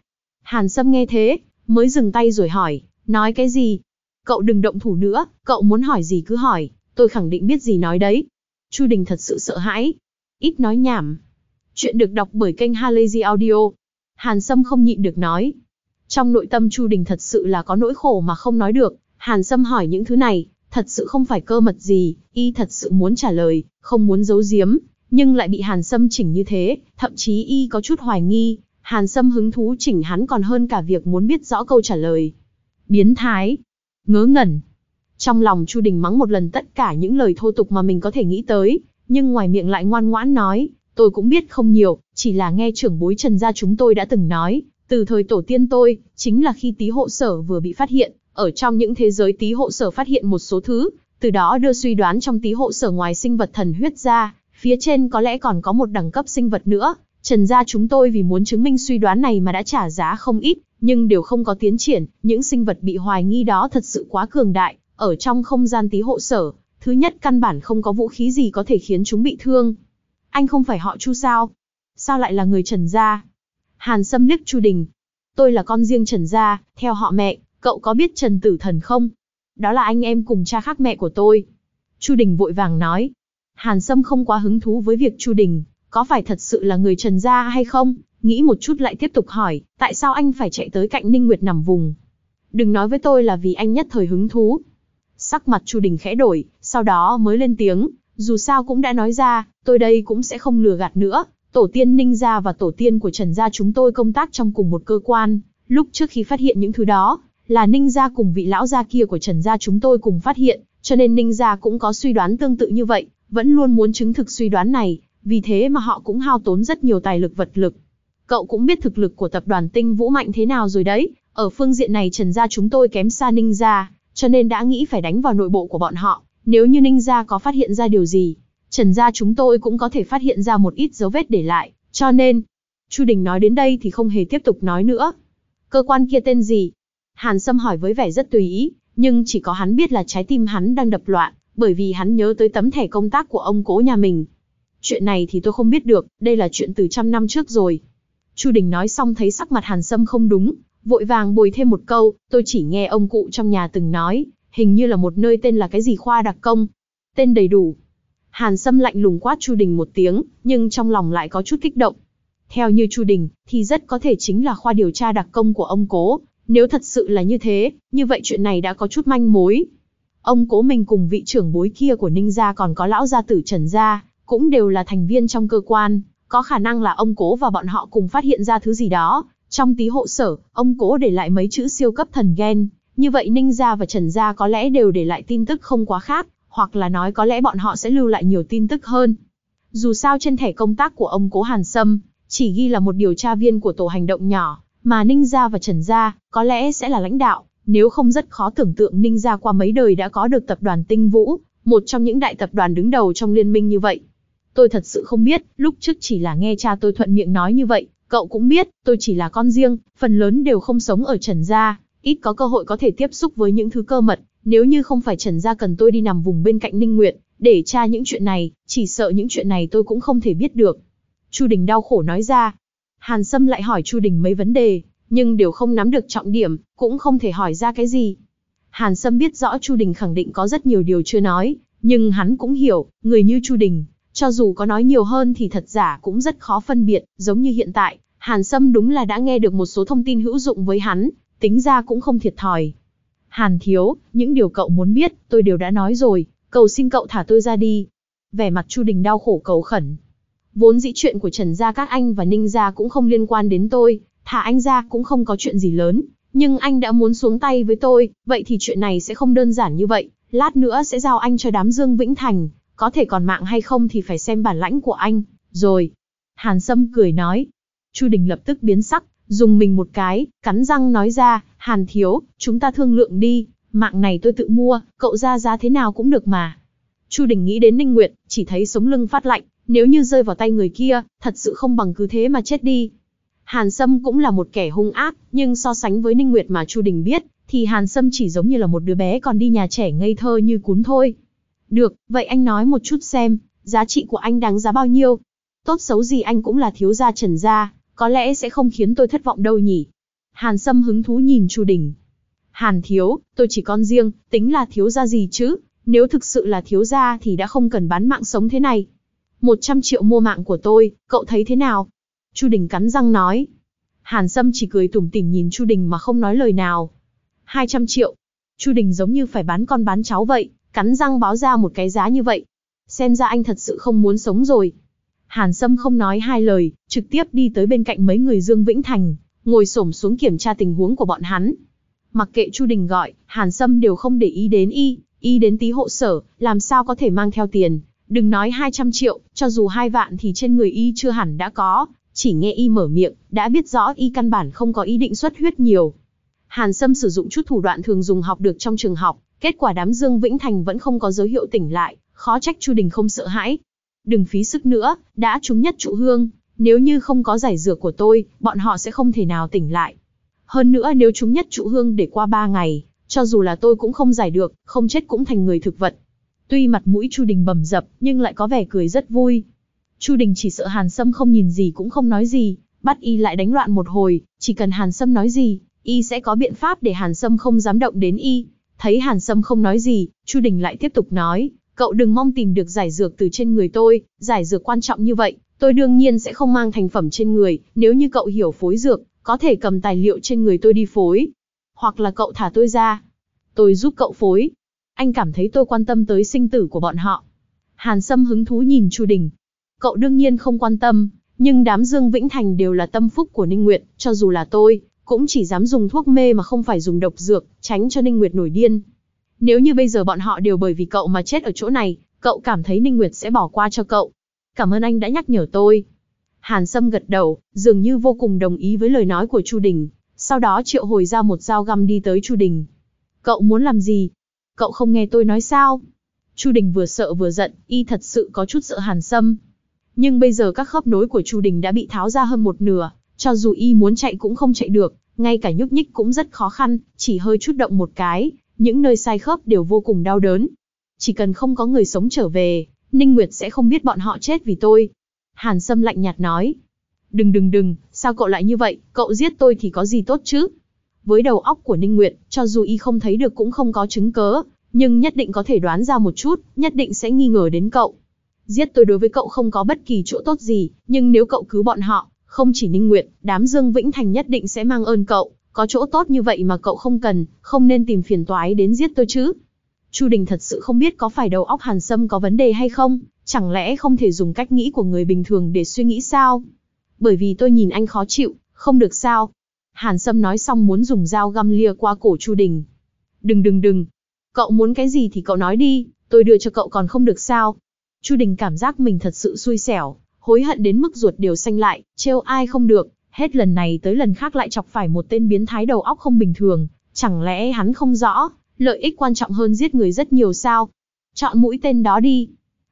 Hàn Sâm nghe thế, mới dừng tay rồi hỏi, nói cái gì? Cậu đừng động thủ nữa, cậu muốn hỏi gì cứ hỏi, tôi khẳng định biết gì nói đấy. Chu Đình thật sự sợ hãi. Ít nói nhảm. Chuyện được đọc bởi kênh Halazy Audio. Hàn Sâm không nhịn được nói. Trong nội tâm Chu Đình thật sự là có nỗi khổ mà không nói được. Hàn Sâm hỏi những thứ này, thật sự không phải cơ mật gì, y thật sự muốn trả lời, không muốn giấu giếm, nhưng lại bị Hàn Sâm chỉnh như thế, thậm chí y có chút hoài nghi, Hàn Sâm hứng thú chỉnh hắn còn hơn cả việc muốn biết rõ câu trả lời. Biến thái, ngớ ngẩn. Trong lòng Chu Đình mắng một lần tất cả những lời thô tục mà mình có thể nghĩ tới, nhưng ngoài miệng lại ngoan ngoãn nói, tôi cũng biết không nhiều, chỉ là nghe trưởng bối Trần gia chúng tôi đã từng nói, từ thời tổ tiên tôi, chính là khi tí hộ sở vừa bị phát hiện, ở trong những thế giới tí hộ sở phát hiện một số thứ, từ đó đưa suy đoán trong tí hộ sở ngoài sinh vật thần huyết ra, phía trên có lẽ còn có một đẳng cấp sinh vật nữa. Trần gia chúng tôi vì muốn chứng minh suy đoán này mà đã trả giá không ít, nhưng đều không có tiến triển, những sinh vật bị hoài nghi đó thật sự quá cường đại, ở trong không gian tí hộ sở, thứ nhất căn bản không có vũ khí gì có thể khiến chúng bị thương. Anh không phải họ Chu sao? Sao lại là người Trần gia? Hàn Sâm liếc Chu Đình. Tôi là con riêng Trần gia, theo họ mẹ, cậu có biết Trần Tử Thần không? Đó là anh em cùng cha khác mẹ của tôi. Chu Đình vội vàng nói. Hàn Sâm không quá hứng thú với việc Chu Đình, có phải thật sự là người Trần gia hay không? Nghĩ một chút lại tiếp tục hỏi, tại sao anh phải chạy tới cạnh Ninh Nguyệt nằm vùng? Đừng nói với tôi là vì anh nhất thời hứng thú. Sắc mặt Chu Đình khẽ đổi, sau đó mới lên tiếng, dù sao cũng đã nói ra, tôi đây cũng sẽ không lừa gạt nữa. Tổ tiên Ninh gia và tổ tiên của Trần gia chúng tôi công tác trong cùng một cơ quan, lúc trước khi phát hiện những thứ đó, là Ninh gia cùng vị lão gia kia của Trần gia chúng tôi cùng phát hiện, cho nên Ninh gia cũng có suy đoán tương tự như vậy, vẫn luôn muốn chứng thực suy đoán này, vì thế mà họ cũng hao tốn rất nhiều tài lực vật lực. Cậu cũng biết thực lực của tập đoàn Tinh Vũ mạnh thế nào rồi đấy, ở phương diện này Trần gia chúng tôi kém xa Ninh gia, cho nên đã nghĩ phải đánh vào nội bộ của bọn họ, nếu như Ninh gia có phát hiện ra điều gì, Trần gia chúng tôi cũng có thể phát hiện ra một ít dấu vết để lại, cho nên, Chu Đình nói đến đây thì không hề tiếp tục nói nữa. Cơ quan kia tên gì? Hàn Sâm hỏi với vẻ rất tùy ý, nhưng chỉ có hắn biết là trái tim hắn đang đập loạn, bởi vì hắn nhớ tới tấm thẻ công tác của ông cố nhà mình. Chuyện này thì tôi không biết được, đây là chuyện từ trăm năm trước rồi. Chu Đình nói xong thấy sắc mặt Hàn Sâm không đúng, vội vàng bồi thêm một câu, tôi chỉ nghe ông cụ trong nhà từng nói, hình như là một nơi tên là cái gì khoa đặc công. Tên đầy đủ. Hàn Sâm lạnh lùng quát Chu Đình một tiếng, nhưng trong lòng lại có chút kích động. Theo như Chu Đình, thì rất có thể chính là khoa điều tra đặc công của ông cố, nếu thật sự là như thế, như vậy chuyện này đã có chút manh mối. Ông cố mình cùng vị trưởng bối kia của Ninh gia còn có lão gia tử Trần gia, cũng đều là thành viên trong cơ quan, có khả năng là ông cố và bọn họ cùng phát hiện ra thứ gì đó. Trong tí hộ sở, ông cố để lại mấy chữ siêu cấp thần gen, như vậy Ninh gia và Trần gia có lẽ đều để lại tin tức không quá khác, hoặc là nói có lẽ bọn họ sẽ lưu lại nhiều tin tức hơn. Dù sao trên thẻ công tác của ông cố Hàn Sâm, chỉ ghi là một điều tra viên của tổ hành động nhỏ, mà Ninh gia và Trần gia có lẽ sẽ là lãnh đạo, nếu không rất khó tưởng tượng Ninh gia qua mấy đời đã có được tập đoàn Tinh Vũ, một trong những đại tập đoàn đứng đầu trong liên minh như vậy. Tôi thật sự không biết, lúc trước chỉ là nghe cha tôi thuận miệng nói như vậy, cậu cũng biết, tôi chỉ là con riêng, phần lớn đều không sống ở Trần gia, ít có cơ hội có thể tiếp xúc với những thứ cơ mật, nếu như không phải Trần gia cần tôi đi nằm vùng bên cạnh Ninh Nguyệt, để tra những chuyện này, chỉ sợ những chuyện này tôi cũng không thể biết được. Chu Đình đau khổ nói ra. Hàn Sâm lại hỏi Chu Đình mấy vấn đề, nhưng đều không nắm được trọng điểm, cũng không thể hỏi ra cái gì. Hàn Sâm biết rõ Chu Đình khẳng định có rất nhiều điều chưa nói, nhưng hắn cũng hiểu, người như Chu Đình, cho dù có nói nhiều hơn thì thật giả cũng rất khó phân biệt, giống như hiện tại, Hàn Sâm đúng là đã nghe được một số thông tin hữu dụng với hắn, tính ra cũng không thiệt thòi. Hàn Thiếu, những điều cậu muốn biết, tôi đều đã nói rồi, cầu xin cậu thả tôi ra đi. Vẻ mặt Chu Đình đau khổ cầu khẩn. Vốn dĩ chuyện của Trần Gia các anh và Ninh Gia cũng không liên quan đến tôi, thả anh ra cũng không có chuyện gì lớn, nhưng anh đã muốn xuống tay với tôi, vậy thì chuyện này sẽ không đơn giản như vậy, lát nữa sẽ giao anh cho đám Dương Vĩnh Thành, có thể còn mạng hay không thì phải xem bản lãnh của anh, rồi. Hàn Sâm cười nói. Chu Đình lập tức biến sắc, dùng mình một cái, cắn răng nói ra, Hàn thiếu, chúng ta thương lượng đi, mạng này tôi tự mua, cậu ra giá thế nào cũng được mà. Chu Đình nghĩ đến Ninh Nguyệt, chỉ thấy sống lưng phát lạnh, nếu như rơi vào tay người kia, thật sự không bằng cứ thế mà chết đi. Hàn Sâm cũng là một kẻ hung ác, nhưng so sánh với Ninh Nguyệt mà Chu Đình biết, thì Hàn Sâm chỉ giống như là một đứa bé còn đi nhà trẻ ngây thơ như cún thôi. Được, vậy anh nói một chút xem, giá trị của anh đáng giá bao nhiêu? Tốt xấu gì anh cũng là thiếu gia Trần gia, có lẽ sẽ không khiến tôi thất vọng đâu nhỉ. Hàn Sâm hứng thú nhìn Chu Đình. Hàn thiếu, tôi chỉ con riêng, tính là thiếu gia gì chứ? Nếu thực sự là thiếu gia thì đã không cần bán mạng sống thế này. 100 triệu mua mạng của tôi, cậu thấy thế nào? Chu Đình cắn răng nói. Hàn Sâm chỉ cười tủm tỉm nhìn Chu Đình mà không nói lời nào. 200 triệu. Chu Đình giống như phải bán con bán cháu vậy, cắn răng báo ra một cái giá như vậy. Xem ra anh thật sự không muốn sống rồi. Hàn Sâm không nói hai lời, trực tiếp đi tới bên cạnh mấy người Dương Vĩnh Thành, ngồi xổm xuống kiểm tra tình huống của bọn hắn. Mặc kệ Chu Đình gọi, Hàn Sâm đều không để ý đến y, y đến tí hộ sở, làm sao có thể mang theo tiền. Đừng nói 200 triệu, cho dù hai vạn thì trên người y chưa hẳn đã có, chỉ nghe y mở miệng, đã biết rõ y căn bản không có ý định xuất huyết nhiều. Hàn Sâm sử dụng chút thủ đoạn thường dùng học được trong trường học, kết quả đám Dương Vĩnh Thành vẫn không có dấu hiệu tỉnh lại, khó trách Chu Đình không sợ hãi. Đừng phí sức nữa, đã trúng nhất trụ hương, nếu như không có giải dược của tôi, bọn họ sẽ không thể nào tỉnh lại. Hơn nữa nếu chúng nhất trụ hương để qua ba ngày, cho dù là tôi cũng không giải được, không chết cũng thành người thực vật. Tuy mặt mũi Chu Đình bầm dập, nhưng lại có vẻ cười rất vui. Chu Đình chỉ sợ Hàn Sâm không nhìn gì cũng không nói gì, bắt y lại đánh loạn một hồi, chỉ cần Hàn Sâm nói gì, y sẽ có biện pháp để Hàn Sâm không dám động đến y. Thấy Hàn Sâm không nói gì, Chu Đình lại tiếp tục nói, cậu đừng mong tìm được giải dược từ trên người tôi, giải dược quan trọng như vậy, tôi đương nhiên sẽ không mang thành phẩm trên người, nếu như cậu hiểu phối dược, có thể cầm tài liệu trên người tôi đi phối. Hoặc là cậu thả tôi ra. Tôi giúp cậu phối. Anh cảm thấy tôi quan tâm tới sinh tử của bọn họ. Hàn Sâm hứng thú nhìn Chu Đình. Cậu đương nhiên không quan tâm, nhưng đám Dương Vĩnh Thành đều là tâm phúc của Ninh Nguyệt, cho dù là tôi, cũng chỉ dám dùng thuốc mê mà không phải dùng độc dược, tránh cho Ninh Nguyệt nổi điên. Nếu như bây giờ bọn họ đều bởi vì cậu mà chết ở chỗ này, cậu cảm thấy Ninh Nguyệt sẽ bỏ qua cho cậu. Cảm ơn anh đã nhắc nhở tôi. Hàn Sâm gật đầu, dường như vô cùng đồng ý với lời nói của Chu Đình, sau đó triệu hồi ra một dao găm đi tới Chu Đình. Cậu muốn làm gì? Cậu không nghe tôi nói sao? Chu Đình vừa sợ vừa giận, y thật sự có chút sợ Hàn Sâm. Nhưng bây giờ các khớp nối của Chu Đình đã bị tháo ra hơn một nửa, cho dù y muốn chạy cũng không chạy được, ngay cả nhúc nhích cũng rất khó khăn, chỉ hơi chút động một cái, những nơi sai khớp đều vô cùng đau đớn. Chỉ cần không có người sống trở về, Ninh Nguyệt sẽ không biết bọn họ chết vì tôi. Hàn Sâm lạnh nhạt nói. Đừng đừng đừng, sao cậu lại như vậy, cậu giết tôi thì có gì tốt chứ? Với đầu óc của Ninh Nguyệt, cho dù y không thấy được cũng không có chứng cớ, nhưng nhất định có thể đoán ra một chút, nhất định sẽ nghi ngờ đến cậu. Giết tôi đối với cậu không có bất kỳ chỗ tốt gì, nhưng nếu cậu cứu bọn họ, không chỉ Ninh Nguyệt, đám Dương Vĩnh Thành nhất định sẽ mang ơn cậu, có chỗ tốt như vậy mà cậu không cần, không nên tìm phiền toái đến giết tôi chứ. Chu Đình thật sự không biết có phải đầu óc Hàn Sâm có vấn đề hay không, chẳng lẽ không thể dùng cách nghĩ của người bình thường để suy nghĩ sao? Bởi vì tôi nhìn anh khó chịu, không được sao? Hàn Sâm nói xong muốn dùng dao găm lia qua cổ Chu Đình. Đừng đừng đừng, cậu muốn cái gì thì cậu nói đi, tôi đưa cho cậu còn không được sao? Chu Đình cảm giác mình thật sự xui xẻo, hối hận đến mức ruột đều xanh lại, trêu ai không được, hết lần này tới lần khác lại chọc phải một tên biến thái đầu óc không bình thường, chẳng lẽ hắn không rõ, lợi ích quan trọng hơn giết người rất nhiều sao? Chọn mũi tên đó đi.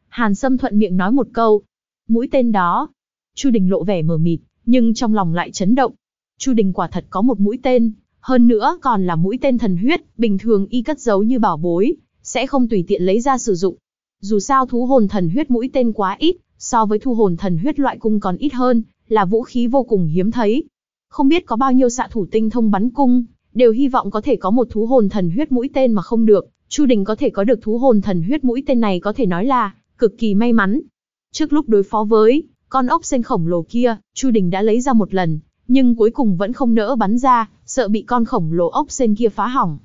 Hàn Sâm thuận miệng nói một câu. Mũi tên đó. Chu Đình lộ vẻ mờ mịt, nhưng trong lòng lại chấn động. Chu Đình quả thật có một mũi tên, hơn nữa còn là mũi tên thần huyết, bình thường y cất giấu như bảo bối, sẽ không tùy tiện lấy ra sử dụng. Dù sao thú hồn thần huyết mũi tên quá ít, so với thu hồn thần huyết loại cung còn ít hơn, là vũ khí vô cùng hiếm thấy. Không biết có bao nhiêu xạ thủ tinh thông bắn cung, đều hy vọng có thể có một thú hồn thần huyết mũi tên mà không được, Chu Đình có thể có được thú hồn thần huyết mũi tên này có thể nói là cực kỳ may mắn. Trước lúc đối phó với con ốc sen khổng lồ kia, Chu Đình đã lấy ra một lần, nhưng cuối cùng vẫn không nỡ bắn ra, sợ bị con khổng lồ ốc sen kia phá hỏng.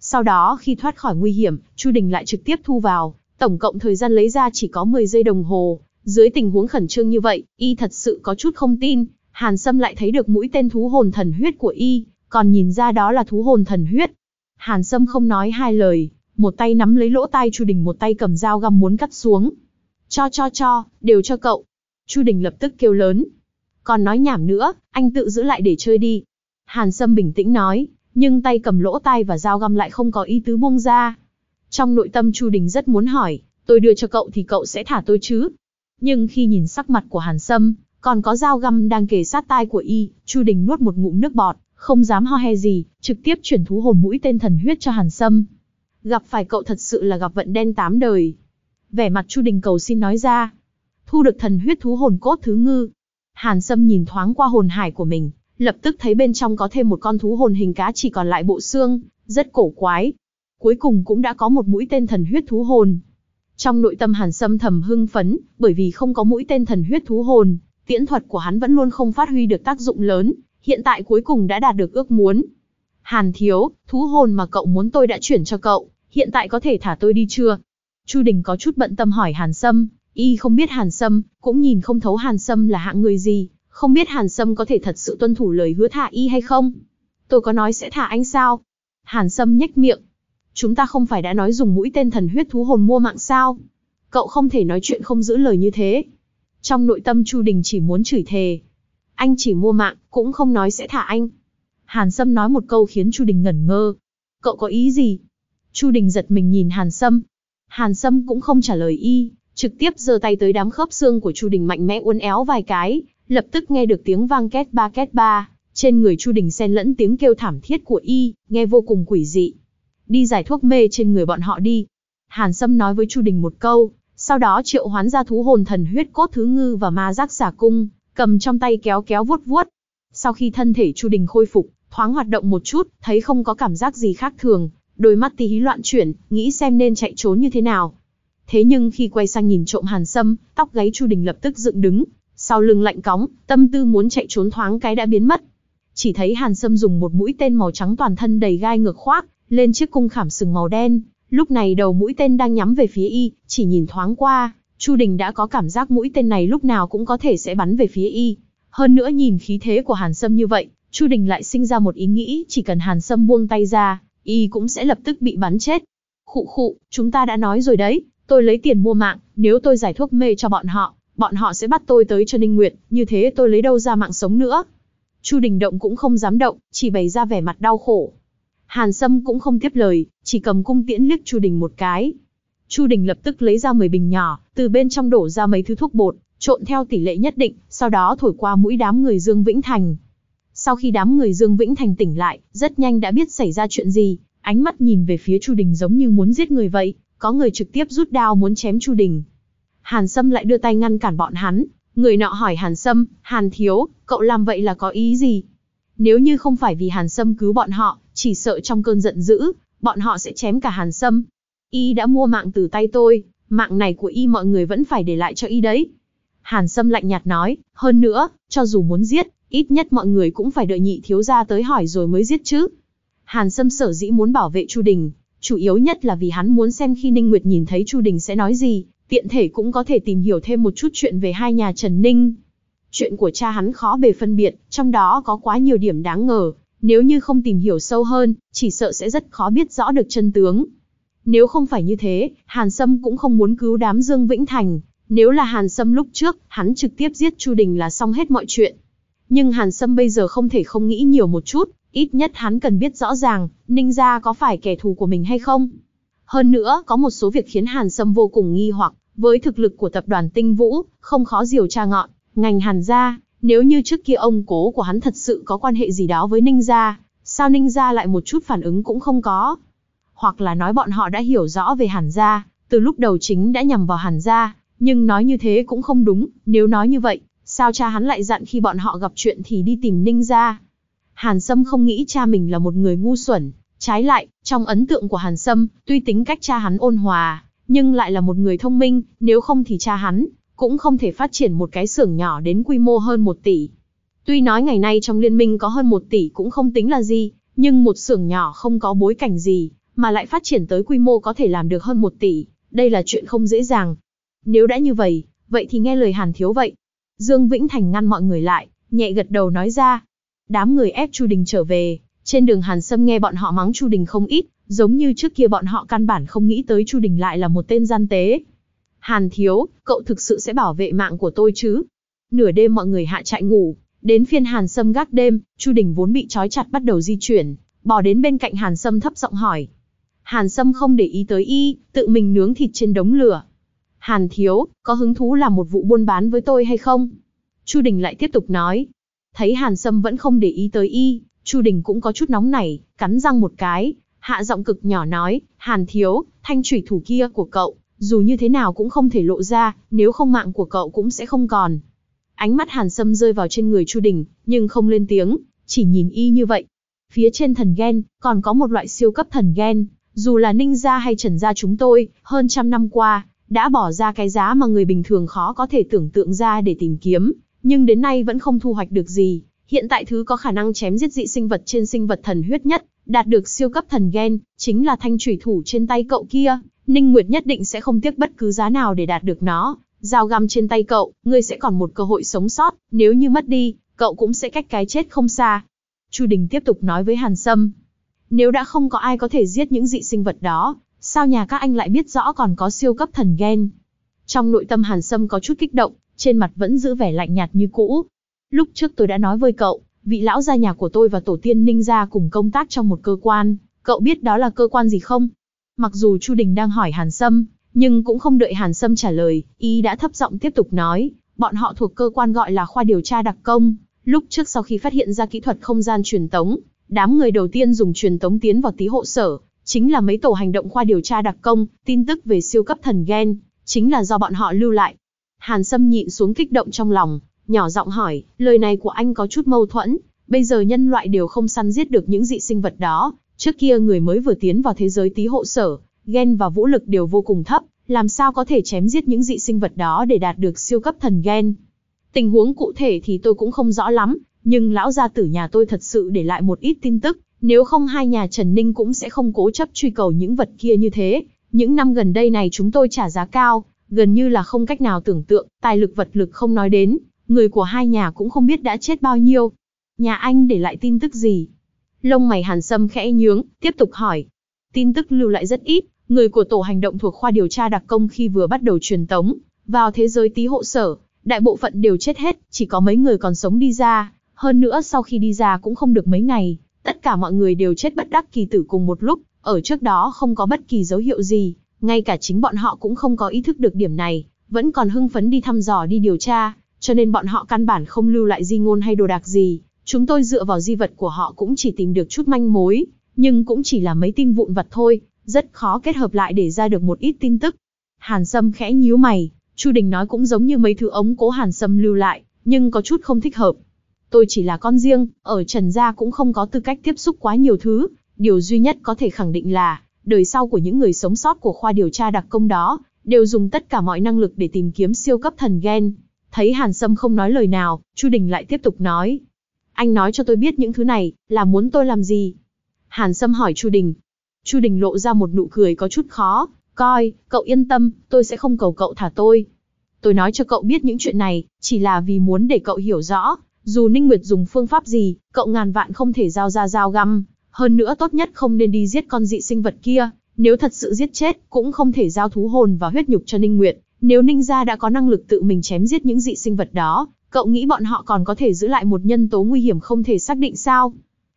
Sau đó khi thoát khỏi nguy hiểm, Chu Đình lại trực tiếp thu vào, tổng cộng thời gian lấy ra chỉ có 10 giây đồng hồ. Dưới tình huống khẩn trương như vậy, y thật sự có chút không tin, Hàn Sâm lại thấy được mũi tên thú hồn thần huyết của y, còn nhìn ra đó là thú hồn thần huyết. Hàn Sâm không nói hai lời, một tay nắm lấy lỗ tai Chu Đình một tay cầm dao găm muốn cắt xuống. Cho cho cho, đều cho cậu. Chu Đình lập tức kêu lớn. Còn nói nhảm nữa, anh tự giữ lại để chơi đi. Hàn Sâm bình tĩnh nói, nhưng tay cầm lỗ tai và dao găm lại không có ý tứ buông ra. Trong nội tâm Chu Đình rất muốn hỏi, tôi đưa cho cậu thì cậu sẽ thả tôi chứ? Nhưng khi nhìn sắc mặt của Hàn Sâm, còn có dao găm đang kề sát tai của y, Chu Đình nuốt một ngụm nước bọt, không dám ho he gì, trực tiếp chuyển thú hồn mũi tên thần huyết cho Hàn Sâm. Gặp phải cậu thật sự là gặp vận đen tám đời. Vẻ mặt Chu Đình cầu xin nói ra. Thu được thần huyết thú hồn cốt thứ ngư. Hàn Sâm nhìn thoáng qua hồn hải của mình, lập tức thấy bên trong có thêm một con thú hồn hình cá chỉ còn lại bộ xương, rất cổ quái. Cuối cùng cũng đã có một mũi tên thần huyết thú hồn. Trong nội tâm Hàn Sâm thầm hưng phấn, bởi vì không có mũi tên thần huyết thú hồn, tiễn thuật của hắn vẫn luôn không phát huy được tác dụng lớn, hiện tại cuối cùng đã đạt được ước muốn. Hàn thiếu, thú hồn mà cậu muốn tôi đã chuyển cho cậu, hiện tại có thể thả tôi đi chưa? Chu Đình có chút bận tâm hỏi Hàn Sâm, y không biết Hàn Sâm, cũng nhìn không thấu Hàn Sâm là hạng người gì, không biết Hàn Sâm có thể thật sự tuân thủ lời hứa thả y hay không. Tôi có nói sẽ thả anh sao? Hàn Sâm nhếch miệng. Chúng ta không phải đã nói dùng mũi tên thần huyết thú hồn mua mạng sao? Cậu không thể nói chuyện không giữ lời như thế. Trong nội tâm Chu Đình chỉ muốn chửi thề. Anh chỉ mua mạng, cũng không nói sẽ thả anh. Hàn Sâm nói một câu khiến Chu Đình ngẩn ngơ. Cậu có ý gì? Chu Đình giật mình nhìn Hàn Sâm. Hàn Sâm cũng không trả lời y, trực tiếp giơ tay tới đám khớp xương của Chu Đình mạnh mẽ uốn éo vài cái, lập tức nghe được tiếng vang két ba két ba, trên người Chu Đình xen lẫn tiếng kêu thảm thiết của y, nghe vô cùng quỷ dị. Đi giải thuốc mê trên người bọn họ đi. Hàn Sâm nói với Chu Đình một câu, sau đó triệu hoán ra thú hồn thần huyết cốt thứ ngư và ma giác xà cung, cầm trong tay kéo kéo vuốt vuốt. Sau khi thân thể Chu Đình khôi phục, thoáng hoạt động một chút, thấy không có cảm giác gì khác thường, đôi mắt tí hí loạn chuyển, nghĩ xem nên chạy trốn như thế nào. Thế nhưng khi quay sang nhìn trộm Hàn Sâm, tóc gáy Chu Đình lập tức dựng đứng, sau lưng lạnh cóng, tâm tư muốn chạy trốn thoáng cái đã biến mất. Chỉ thấy Hàn Sâm dùng một mũi tên màu trắng toàn thân đầy gai ngược khoác, lên chiếc cung khảm sừng màu đen, lúc này đầu mũi tên đang nhắm về phía y, chỉ nhìn thoáng qua, Chu Đình đã có cảm giác mũi tên này lúc nào cũng có thể sẽ bắn về phía y. Hơn nữa nhìn khí thế của Hàn Sâm như vậy, Chu Đình lại sinh ra một ý nghĩ chỉ cần Hàn Sâm buông tay ra, y cũng sẽ lập tức bị bắn chết. Khụ khụ, chúng ta đã nói rồi đấy, tôi lấy tiền mua mạng, nếu tôi giải thuốc mê cho bọn họ, bọn họ sẽ bắt tôi tới cho Ninh Nguyệt, như thế tôi lấy đâu ra mạng sống nữa. Chu Đình Động cũng không dám động, chỉ bày ra vẻ mặt đau khổ. Hàn Sâm cũng không tiếp lời, chỉ cầm cung tiễn liếc Chu Đình một cái. Chu Đình lập tức lấy ra 10 bình nhỏ, từ bên trong đổ ra mấy thứ thuốc bột, trộn theo tỷ lệ nhất định, sau đó thổi qua mũi đám người Dương Vĩnh Thành. Sau khi đám người Dương Vĩnh Thành tỉnh lại, rất nhanh đã biết xảy ra chuyện gì, ánh mắt nhìn về phía Chu Đình giống như muốn giết người vậy, có người trực tiếp rút đao muốn chém Chu Đình. Hàn Sâm lại đưa tay ngăn cản bọn hắn, người nọ hỏi Hàn Sâm, Hàn Thiếu, cậu làm vậy là có ý gì? Nếu như không phải vì Hàn Sâm cứu bọn họ, chỉ sợ trong cơn giận dữ, bọn họ sẽ chém cả Hàn Sâm. Y đã mua mạng từ tay tôi, mạng này của Y mọi người vẫn phải để lại cho Y đấy. Hàn Sâm lạnh nhạt nói, hơn nữa, cho dù muốn giết, ít nhất mọi người cũng phải đợi nhị thiếu gia tới hỏi rồi mới giết chứ. Hàn Sâm sở dĩ muốn bảo vệ Chu Đình, chủ yếu nhất là vì hắn muốn xem khi Ninh Nguyệt nhìn thấy Chu Đình sẽ nói gì, tiện thể cũng có thể tìm hiểu thêm một chút chuyện về hai nhà Trần Ninh. Chuyện của cha hắn khó bề phân biệt, trong đó có quá nhiều điểm đáng ngờ, nếu như không tìm hiểu sâu hơn, chỉ sợ sẽ rất khó biết rõ được chân tướng. Nếu không phải như thế, Hàn Sâm cũng không muốn cứu đám Dương Vĩnh Thành. Nếu là Hàn Sâm lúc trước, hắn trực tiếp giết Chu Đình là xong hết mọi chuyện. Nhưng Hàn Sâm bây giờ không thể không nghĩ nhiều một chút, ít nhất hắn cần biết rõ ràng, Ninh gia có phải kẻ thù của mình hay không. Hơn nữa, có một số việc khiến Hàn Sâm vô cùng nghi hoặc, với thực lực của tập đoàn Tinh Vũ, không khó điều tra ngọn, ngành Hàn gia, nếu như trước kia ông cố của hắn thật sự có quan hệ gì đó với Ninh gia, sao Ninh gia lại một chút phản ứng cũng không có? Hoặc là nói bọn họ đã hiểu rõ về Hàn gia, từ lúc đầu chính đã nhằm vào Hàn gia, nhưng nói như thế cũng không đúng, nếu nói như vậy, sao cha hắn lại dặn khi bọn họ gặp chuyện thì đi tìm Ninh gia? Hàn Sâm không nghĩ cha mình là một người ngu xuẩn, trái lại, trong ấn tượng của Hàn Sâm, tuy tính cách cha hắn ôn hòa, nhưng lại là một người thông minh, nếu không thì cha hắn cũng không thể phát triển một cái xưởng nhỏ đến quy mô hơn một tỷ. Tuy nói ngày nay trong liên minh có hơn một tỷ cũng không tính là gì, nhưng một xưởng nhỏ không có bối cảnh gì, mà lại phát triển tới quy mô có thể làm được hơn một tỷ, đây là chuyện không dễ dàng. Nếu đã như vậy, vậy thì nghe lời Hàn Thiếu vậy. Dương Vĩnh Thành ngăn mọi người lại, nhẹ gật đầu nói ra. Đám người ép Chu Đình trở về, trên đường Hàn Sâm nghe bọn họ mắng Chu Đình không ít, giống như trước kia bọn họ căn bản không nghĩ tới Chu Đình lại là một tên gian tế. Hàn Thiếu, cậu thực sự sẽ bảo vệ mạng của tôi chứ? Nửa đêm mọi người hạ trại ngủ, đến phiên Hàn Sâm gác đêm, Chu Đình vốn bị trói chặt bắt đầu di chuyển, bỏ đến bên cạnh Hàn Sâm thấp giọng hỏi. Hàn Sâm không để ý tới y, tự mình nướng thịt trên đống lửa. Hàn Thiếu, có hứng thú làm một vụ buôn bán với tôi hay không? Chu Đình lại tiếp tục nói. Thấy Hàn Sâm vẫn không để ý tới y, Chu Đình cũng có chút nóng nảy, cắn răng một cái, hạ giọng cực nhỏ nói, Hàn Thiếu, thanh thủy thủ kia của cậu, dù như thế nào cũng không thể lộ ra, nếu không mạng của cậu cũng sẽ không còn. Ánh mắt Hàn Sâm rơi vào trên người Chu Đình, nhưng không lên tiếng, chỉ nhìn y như vậy. Phía trên thần gen, còn có một loại siêu cấp thần gen, dù là ninh gia hay trần gia chúng tôi, hơn trăm năm qua, đã bỏ ra cái giá mà người bình thường khó có thể tưởng tượng ra để tìm kiếm, nhưng đến nay vẫn không thu hoạch được gì. Hiện tại thứ có khả năng chém giết dị sinh vật trên sinh vật thần huyết nhất, đạt được siêu cấp thần gen, chính là thanh thủy thủ trên tay cậu kia. Ninh Nguyệt nhất định sẽ không tiếc bất cứ giá nào để đạt được nó. Dao găm trên tay cậu, ngươi sẽ còn một cơ hội sống sót, nếu như mất đi, cậu cũng sẽ cách cái chết không xa. Chu Đình tiếp tục nói với Hàn Sâm. Nếu đã không có ai có thể giết những dị sinh vật đó, sao nhà các anh lại biết rõ còn có siêu cấp thần gen? Trong nội tâm Hàn Sâm có chút kích động, trên mặt vẫn giữ vẻ lạnh nhạt như cũ. Lúc trước tôi đã nói với cậu, vị lão gia nhà của tôi và tổ tiên Ninh gia cùng công tác trong một cơ quan, cậu biết đó là cơ quan gì không? Mặc dù Chu Đình đang hỏi Hàn Sâm, nhưng cũng không đợi Hàn Sâm trả lời, ý đã thấp giọng tiếp tục nói, bọn họ thuộc cơ quan gọi là khoa điều tra đặc công. Lúc trước sau khi phát hiện ra kỹ thuật không gian truyền tống, đám người đầu tiên dùng truyền tống tiến vào tí hộ sở, chính là mấy tổ hành động khoa điều tra đặc công, tin tức về siêu cấp thần gen, chính là do bọn họ lưu lại. Hàn Sâm nhịn xuống kích động trong lòng, nhỏ giọng hỏi, lời này của anh có chút mâu thuẫn, bây giờ nhân loại đều không săn giết được những dị sinh vật đó, trước kia người mới vừa tiến vào thế giới tí hộ sở, gen và vũ lực đều vô cùng thấp, làm sao có thể chém giết những dị sinh vật đó để đạt được siêu cấp thần gen. Tình huống cụ thể thì tôi cũng không rõ lắm, nhưng lão gia tử nhà tôi thật sự để lại một ít tin tức, nếu không hai nhà Trần Ninh cũng sẽ không cố chấp truy cầu những vật kia như thế. Những năm gần đây này chúng tôi trả giá cao, gần như là không cách nào tưởng tượng, tài lực vật lực không nói đến, người của hai nhà cũng không biết đã chết bao nhiêu. Nhà anh để lại tin tức gì? Lông mày hàn sâm khẽ nhướng, tiếp tục hỏi. Tin tức lưu lại rất ít, người của tổ hành động thuộc khoa điều tra đặc công khi vừa bắt đầu truyền tống, vào thế giới tí hộ sở, đại bộ phận đều chết hết, chỉ có mấy người còn sống đi ra, hơn nữa sau khi đi ra cũng không được mấy ngày, tất cả mọi người đều chết bất đắc kỳ tử cùng một lúc, ở trước đó không có bất kỳ dấu hiệu gì, ngay cả chính bọn họ cũng không có ý thức được điểm này, vẫn còn hưng phấn đi thăm dò đi điều tra, cho nên bọn họ căn bản không lưu lại di ngôn hay đồ đạc gì, chúng tôi dựa vào di vật của họ cũng chỉ tìm được chút manh mối, nhưng cũng chỉ là mấy tin vụn vặt thôi, rất khó kết hợp lại để ra được một ít tin tức. Hàn Sâm khẽ nhíu mày, Chu Đình nói cũng giống như mấy thứ ống cố Hàn Sâm lưu lại, nhưng có chút không thích hợp. Tôi chỉ là con riêng, ở Trần Gia cũng không có tư cách tiếp xúc quá nhiều thứ, điều duy nhất có thể khẳng định là, đời sau của những người sống sót của khoa điều tra đặc công đó, đều dùng tất cả mọi năng lực để tìm kiếm siêu cấp thần gen. Thấy Hàn Sâm không nói lời nào, Chu Đình lại tiếp tục nói. Anh nói cho tôi biết những thứ này, là muốn tôi làm gì? Hàn Sâm hỏi Chu Đình. Chu Đình lộ ra một nụ cười có chút khó, coi, cậu yên tâm, tôi sẽ không cầu cậu thả tôi. Tôi nói cho cậu biết những chuyện này, chỉ là vì muốn để cậu hiểu rõ, dù Ninh Nguyệt dùng phương pháp gì, cậu ngàn vạn không thể giao ra dao găm, hơn nữa tốt nhất không nên đi giết con dị sinh vật kia, nếu thật sự giết chết, cũng không thể giao thú hồn và huyết nhục cho Ninh Nguyệt. Nếu Ninh gia đã có năng lực tự mình chém giết những dị sinh vật đó, cậu nghĩ bọn họ còn có thể giữ lại một nhân tố nguy hiểm không thể xác định sao?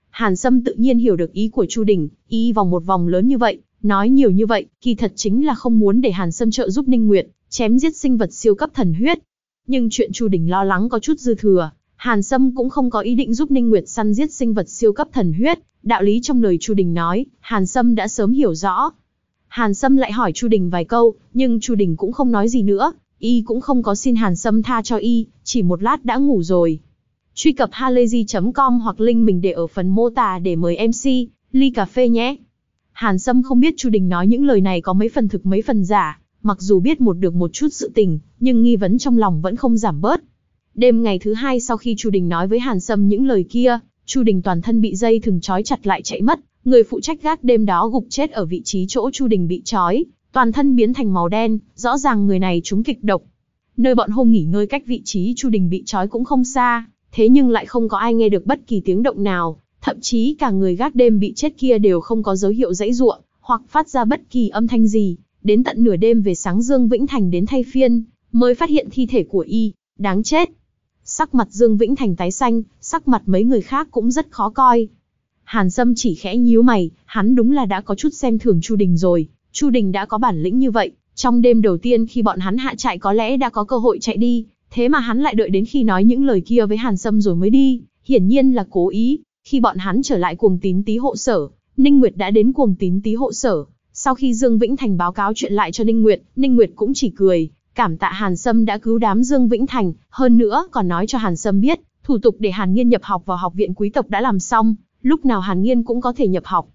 Hàn Sâm tự nhiên hiểu được ý của Chu Đình, y vòng một vòng lớn như vậy, nói nhiều như vậy, kỳ thật chính là không muốn để Hàn Sâm trợ giúp Ninh Nguyệt, chém giết sinh vật siêu cấp thần huyết. Nhưng chuyện Chu Đình lo lắng có chút dư thừa, Hàn Sâm cũng không có ý định giúp Ninh Nguyệt săn giết sinh vật siêu cấp thần huyết, đạo lý trong lời Chu Đình nói, Hàn Sâm đã sớm hiểu rõ. Hàn Sâm lại hỏi Chu Đình vài câu, nhưng Chu Đình cũng không nói gì nữa, y cũng không có xin Hàn Sâm tha cho y, chỉ một lát đã ngủ rồi. Truy cập halayzi.com hoặc link mình để ở phần mô tả để mời MC, ly cà phê nhé. Hàn Sâm không biết Chu Đình nói những lời này có mấy phần thực mấy phần giả, mặc dù biết một được một chút sự tình, nhưng nghi vấn trong lòng vẫn không giảm bớt. Đêm ngày thứ hai sau khi Chu Đình nói với Hàn Sâm những lời kia, Chu Đình toàn thân bị dây thừng trói chặt lại chạy mất, người phụ trách gác đêm đó gục chết ở vị trí chỗ Chu Đình bị trói, toàn thân biến thành màu đen, rõ ràng người này trúng kịch độc. Nơi bọn hung nghỉ ngơi cách vị trí Chu Đình bị trói cũng không xa, thế nhưng lại không có ai nghe được bất kỳ tiếng động nào, thậm chí cả người gác đêm bị chết kia đều không có dấu hiệu dãy ruộng, hoặc phát ra bất kỳ âm thanh gì, đến tận nửa đêm về sáng Dương Vĩnh Thành đến thay phiên, mới phát hiện thi thể của y, đáng chết. Sắc mặt Dương Vĩnh Thành tái xanh, sắc mặt mấy người khác cũng rất khó coi. Hàn Sâm chỉ khẽ nhíu mày, hắn đúng là đã có chút xem thường Chu Đình rồi. Chu Đình đã có bản lĩnh như vậy, trong đêm đầu tiên khi bọn hắn hạ chạy có lẽ đã có cơ hội chạy đi, thế mà hắn lại đợi đến khi nói những lời kia với Hàn Sâm rồi mới đi, hiển nhiên là cố ý. Khi bọn hắn trở lại cuồng tín tí hộ sở, Ninh Nguyệt đã đến cuồng tín tí hộ sở. Sau khi Dương Vĩnh Thành báo cáo chuyện lại cho Ninh Nguyệt, Ninh Nguyệt cũng chỉ cười, cảm tạ Hàn Sâm đã cứu đám Dương Vĩnh Thành, hơn nữa còn nói cho Hàn Sâm biết, thủ tục để Hàn Nghiên nhập học vào học viện quý tộc đã làm xong, lúc nào Hàn Nghiên cũng có thể nhập học.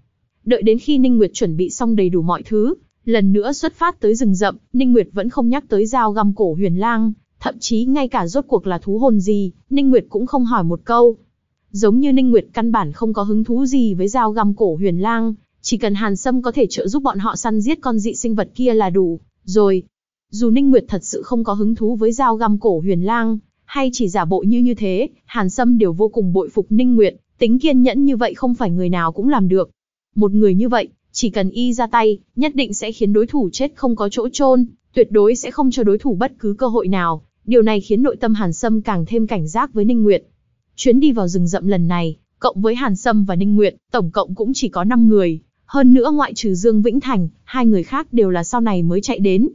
Đợi đến khi Ninh Nguyệt chuẩn bị xong đầy đủ mọi thứ, lần nữa xuất phát tới rừng rậm, Ninh Nguyệt vẫn không nhắc tới dao găm cổ huyền lang, thậm chí ngay cả rốt cuộc là thú hồn gì, Ninh Nguyệt cũng không hỏi một câu. Giống như Ninh Nguyệt căn bản không có hứng thú gì với dao găm cổ huyền lang, chỉ cần Hàn Sâm có thể trợ giúp bọn họ săn giết con dị sinh vật kia là đủ, rồi. Dù Ninh Nguyệt thật sự không có hứng thú với dao găm cổ huyền lang, hay chỉ giả bộ như như thế, Hàn Sâm đều vô cùng bội phục Ninh Nguyệt, tính kiên nhẫn như vậy không phải người nào cũng làm được. Một người như vậy, chỉ cần y ra tay, nhất định sẽ khiến đối thủ chết không có chỗ chôn, tuyệt đối sẽ không cho đối thủ bất cứ cơ hội nào. Điều này khiến nội tâm Hàn Sâm càng thêm cảnh giác với Ninh Nguyệt. Chuyến đi vào rừng rậm lần này, cộng với Hàn Sâm và Ninh Nguyệt, tổng cộng cũng chỉ có 5 người. Hơn nữa ngoại trừ Dương Vĩnh Thành, hai người khác đều là sau này mới chạy đến.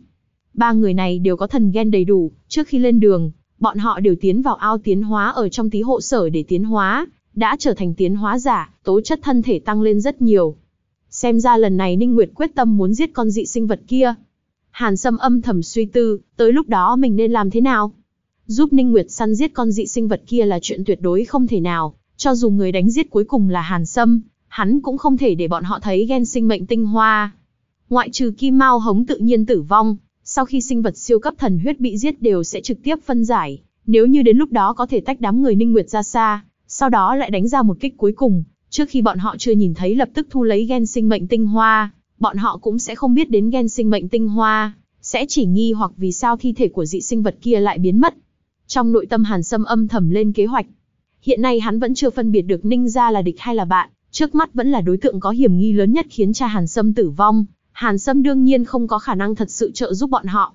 Ba người này đều có thần gen đầy đủ, trước khi lên đường, bọn họ đều tiến vào ao tiến hóa ở trong tí hộ sở để tiến hóa, đã trở thành tiến hóa giả, tố chất thân thể tăng lên rất nhiều. Xem ra lần này Ninh Nguyệt quyết tâm muốn giết con dị sinh vật kia. Hàn Sâm âm thầm suy tư, tới lúc đó mình nên làm thế nào? Giúp Ninh Nguyệt săn giết con dị sinh vật kia là chuyện tuyệt đối không thể nào, cho dù người đánh giết cuối cùng là Hàn Sâm, hắn cũng không thể để bọn họ thấy ghen sinh mệnh tinh hoa. Ngoại trừ Kim Mao hống tự nhiên tử vong, sau khi sinh vật siêu cấp thần huyết bị giết đều sẽ trực tiếp phân giải, nếu như đến lúc đó có thể tách đám người Ninh Nguyệt ra xa, sau đó lại đánh ra một kích cuối cùng, trước khi bọn họ chưa nhìn thấy lập tức thu lấy gen sinh mệnh tinh hoa, bọn họ cũng sẽ không biết đến gen sinh mệnh tinh hoa, sẽ chỉ nghi hoặc vì sao thi thể của dị sinh vật kia lại biến mất. Trong nội tâm Hàn Sâm âm thầm lên kế hoạch. Hiện nay hắn vẫn chưa phân biệt được Ninh gia là địch hay là bạn, trước mắt vẫn là đối tượng có hiểm nghi lớn nhất khiến cha Hàn Sâm tử vong. Hàn Sâm đương nhiên không có khả năng thật sự trợ giúp bọn họ.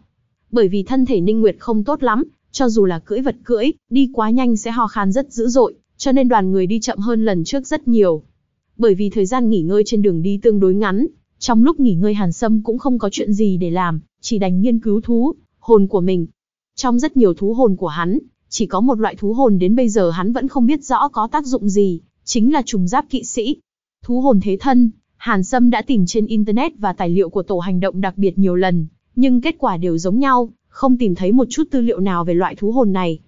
Bởi vì thân thể Ninh Nguyệt không tốt lắm, cho dù là cưỡi vật cưỡi, đi quá nhanh sẽ ho khan rất dữ dội, cho nên đoàn người đi chậm hơn lần trước rất nhiều. Bởi vì thời gian nghỉ ngơi trên đường đi tương đối ngắn, trong lúc nghỉ ngơi Hàn Sâm cũng không có chuyện gì để làm, chỉ đành nghiên cứu thú, hồn của mình. Trong rất nhiều thú hồn của hắn, chỉ có một loại thú hồn đến bây giờ hắn vẫn không biết rõ có tác dụng gì, chính là trùng giáp kỵ sĩ. Thú hồn thế thân, Hàn Sâm đã tìm trên Internet và tài liệu của tổ hành động đặc biệt nhiều lần, nhưng kết quả đều giống nhau, không tìm thấy một chút tư liệu nào về loại thú hồn này.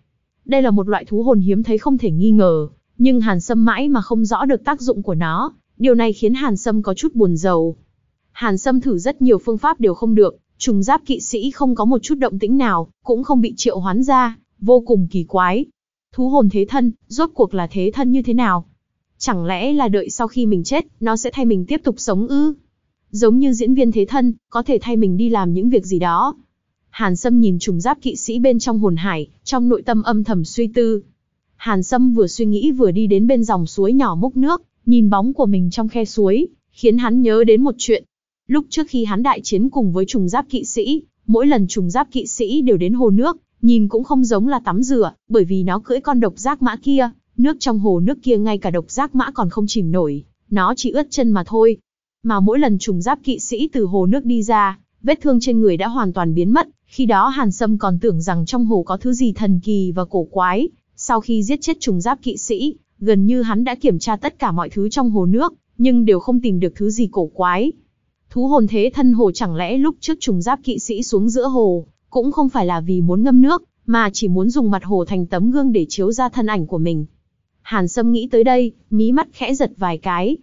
Đây là một loại thú hồn hiếm thấy không thể nghi ngờ, nhưng Hàn Sâm mãi mà không rõ được tác dụng của nó, điều này khiến Hàn Sâm có chút buồn rầu. Hàn Sâm thử rất nhiều phương pháp đều không được, trùng giáp kỵ sĩ không có một chút động tĩnh nào, cũng không bị triệu hoán ra, vô cùng kỳ quái. Thú hồn thế thân, rốt cuộc là thế thân như thế nào? Chẳng lẽ là đợi sau khi mình chết, nó sẽ thay mình tiếp tục sống ư? Giống như diễn viên thế thân, có thể thay mình đi làm những việc gì đó. Hàn Sâm nhìn trùng giáp kỵ sĩ bên trong hồn hải, trong nội tâm âm thầm suy tư. Hàn Sâm vừa suy nghĩ vừa đi đến bên dòng suối nhỏ múc nước, nhìn bóng của mình trong khe suối, khiến hắn nhớ đến một chuyện. Lúc trước khi hắn đại chiến cùng với trùng giáp kỵ sĩ, mỗi lần trùng giáp kỵ sĩ đều đến hồ nước, nhìn cũng không giống là tắm rửa, bởi vì nó cưỡi con độc giác mã kia, nước trong hồ nước kia ngay cả độc giác mã còn không chìm nổi, nó chỉ ướt chân mà thôi. Mà mỗi lần trùng giáp kỵ sĩ từ hồ nước đi ra, vết thương trên người đã hoàn toàn biến mất, khi đó Hàn Sâm còn tưởng rằng trong hồ có thứ gì thần kỳ và cổ quái, sau khi giết chết trùng giáp kỵ sĩ, gần như hắn đã kiểm tra tất cả mọi thứ trong hồ nước, nhưng đều không tìm được thứ gì cổ quái. Thú hồn thế thân hồ chẳng lẽ lúc trước trùng giáp kỵ sĩ xuống giữa hồ, cũng không phải là vì muốn ngâm nước, mà chỉ muốn dùng mặt hồ thành tấm gương để chiếu ra thân ảnh của mình. Hàn Sâm nghĩ tới đây, mí mắt khẽ giật vài cái.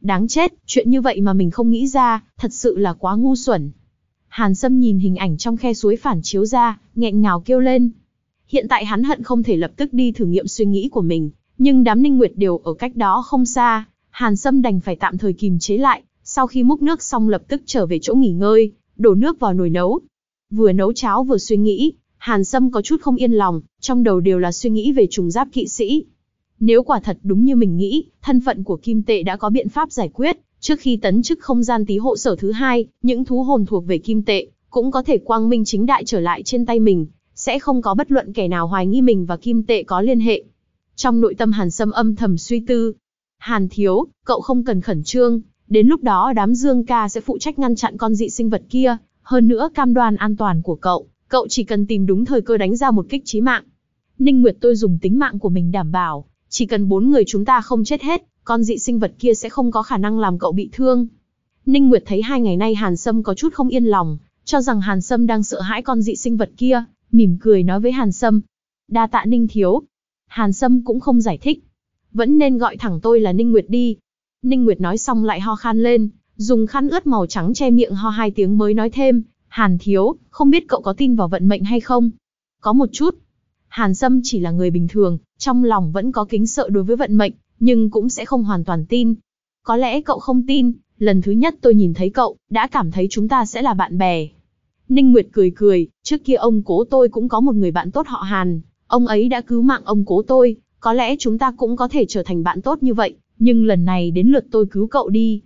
Đáng chết, chuyện như vậy mà mình không nghĩ ra, thật sự là quá ngu xuẩn. Hàn Sâm nhìn hình ảnh trong khe suối phản chiếu ra, nghẹn ngào kêu lên. Hiện tại hắn hận không thể lập tức đi thử nghiệm suy nghĩ của mình, nhưng đám Ninh Nguyệt đều ở cách đó không xa, Hàn Sâm đành phải tạm thời kìm chế lại, sau khi múc nước xong lập tức trở về chỗ nghỉ ngơi, đổ nước vào nồi nấu. Vừa nấu cháo vừa suy nghĩ, Hàn Sâm có chút không yên lòng, trong đầu đều là suy nghĩ về trùng giáp kỵ sĩ. Nếu quả thật đúng như mình nghĩ, thân phận của Kim Tệ đã có biện pháp giải quyết, trước khi tấn chức không gian tí hộ sở thứ hai, những thú hồn thuộc về Kim Tệ, cũng có thể quang minh chính đại trở lại trên tay mình, sẽ không có bất luận kẻ nào hoài nghi mình và kim tệ có liên hệ. Trong nội tâm Hàn Sâm âm thầm suy tư. Hàn thiếu, cậu không cần khẩn trương, đến lúc đó đám Dương ca sẽ phụ trách ngăn chặn con dị sinh vật kia, hơn nữa cam đoan an toàn của cậu, cậu chỉ cần tìm đúng thời cơ đánh ra một kích chí mạng. Ninh Nguyệt tôi dùng tính mạng của mình đảm bảo, chỉ cần bốn người chúng ta không chết hết, con dị sinh vật kia sẽ không có khả năng làm cậu bị thương. Ninh Nguyệt thấy hai ngày nay Hàn Sâm có chút không yên lòng, cho rằng Hàn Sâm đang sợ hãi con dị sinh vật kia, mỉm cười nói với Hàn Sâm. Đa tạ Ninh Thiếu. Hàn Sâm cũng không giải thích. Vẫn nên gọi thẳng tôi là Ninh Nguyệt đi. Ninh Nguyệt nói xong lại ho khan lên, dùng khăn ướt màu trắng che miệng ho hai tiếng mới nói thêm. Hàn Thiếu, không biết cậu có tin vào vận mệnh hay không? Có một chút. Hàn Sâm chỉ là người bình thường, trong lòng vẫn có kính sợ đối với vận mệnh, nhưng cũng sẽ không hoàn toàn tin. Có lẽ cậu không tin, lần thứ nhất tôi nhìn thấy cậu, đã cảm thấy chúng ta sẽ là bạn bè. Ninh Nguyệt cười cười, trước kia ông cố tôi cũng có một người bạn tốt họ Hàn, ông ấy đã cứu mạng ông cố tôi, có lẽ chúng ta cũng có thể trở thành bạn tốt như vậy, nhưng lần này đến lượt tôi cứu cậu đi.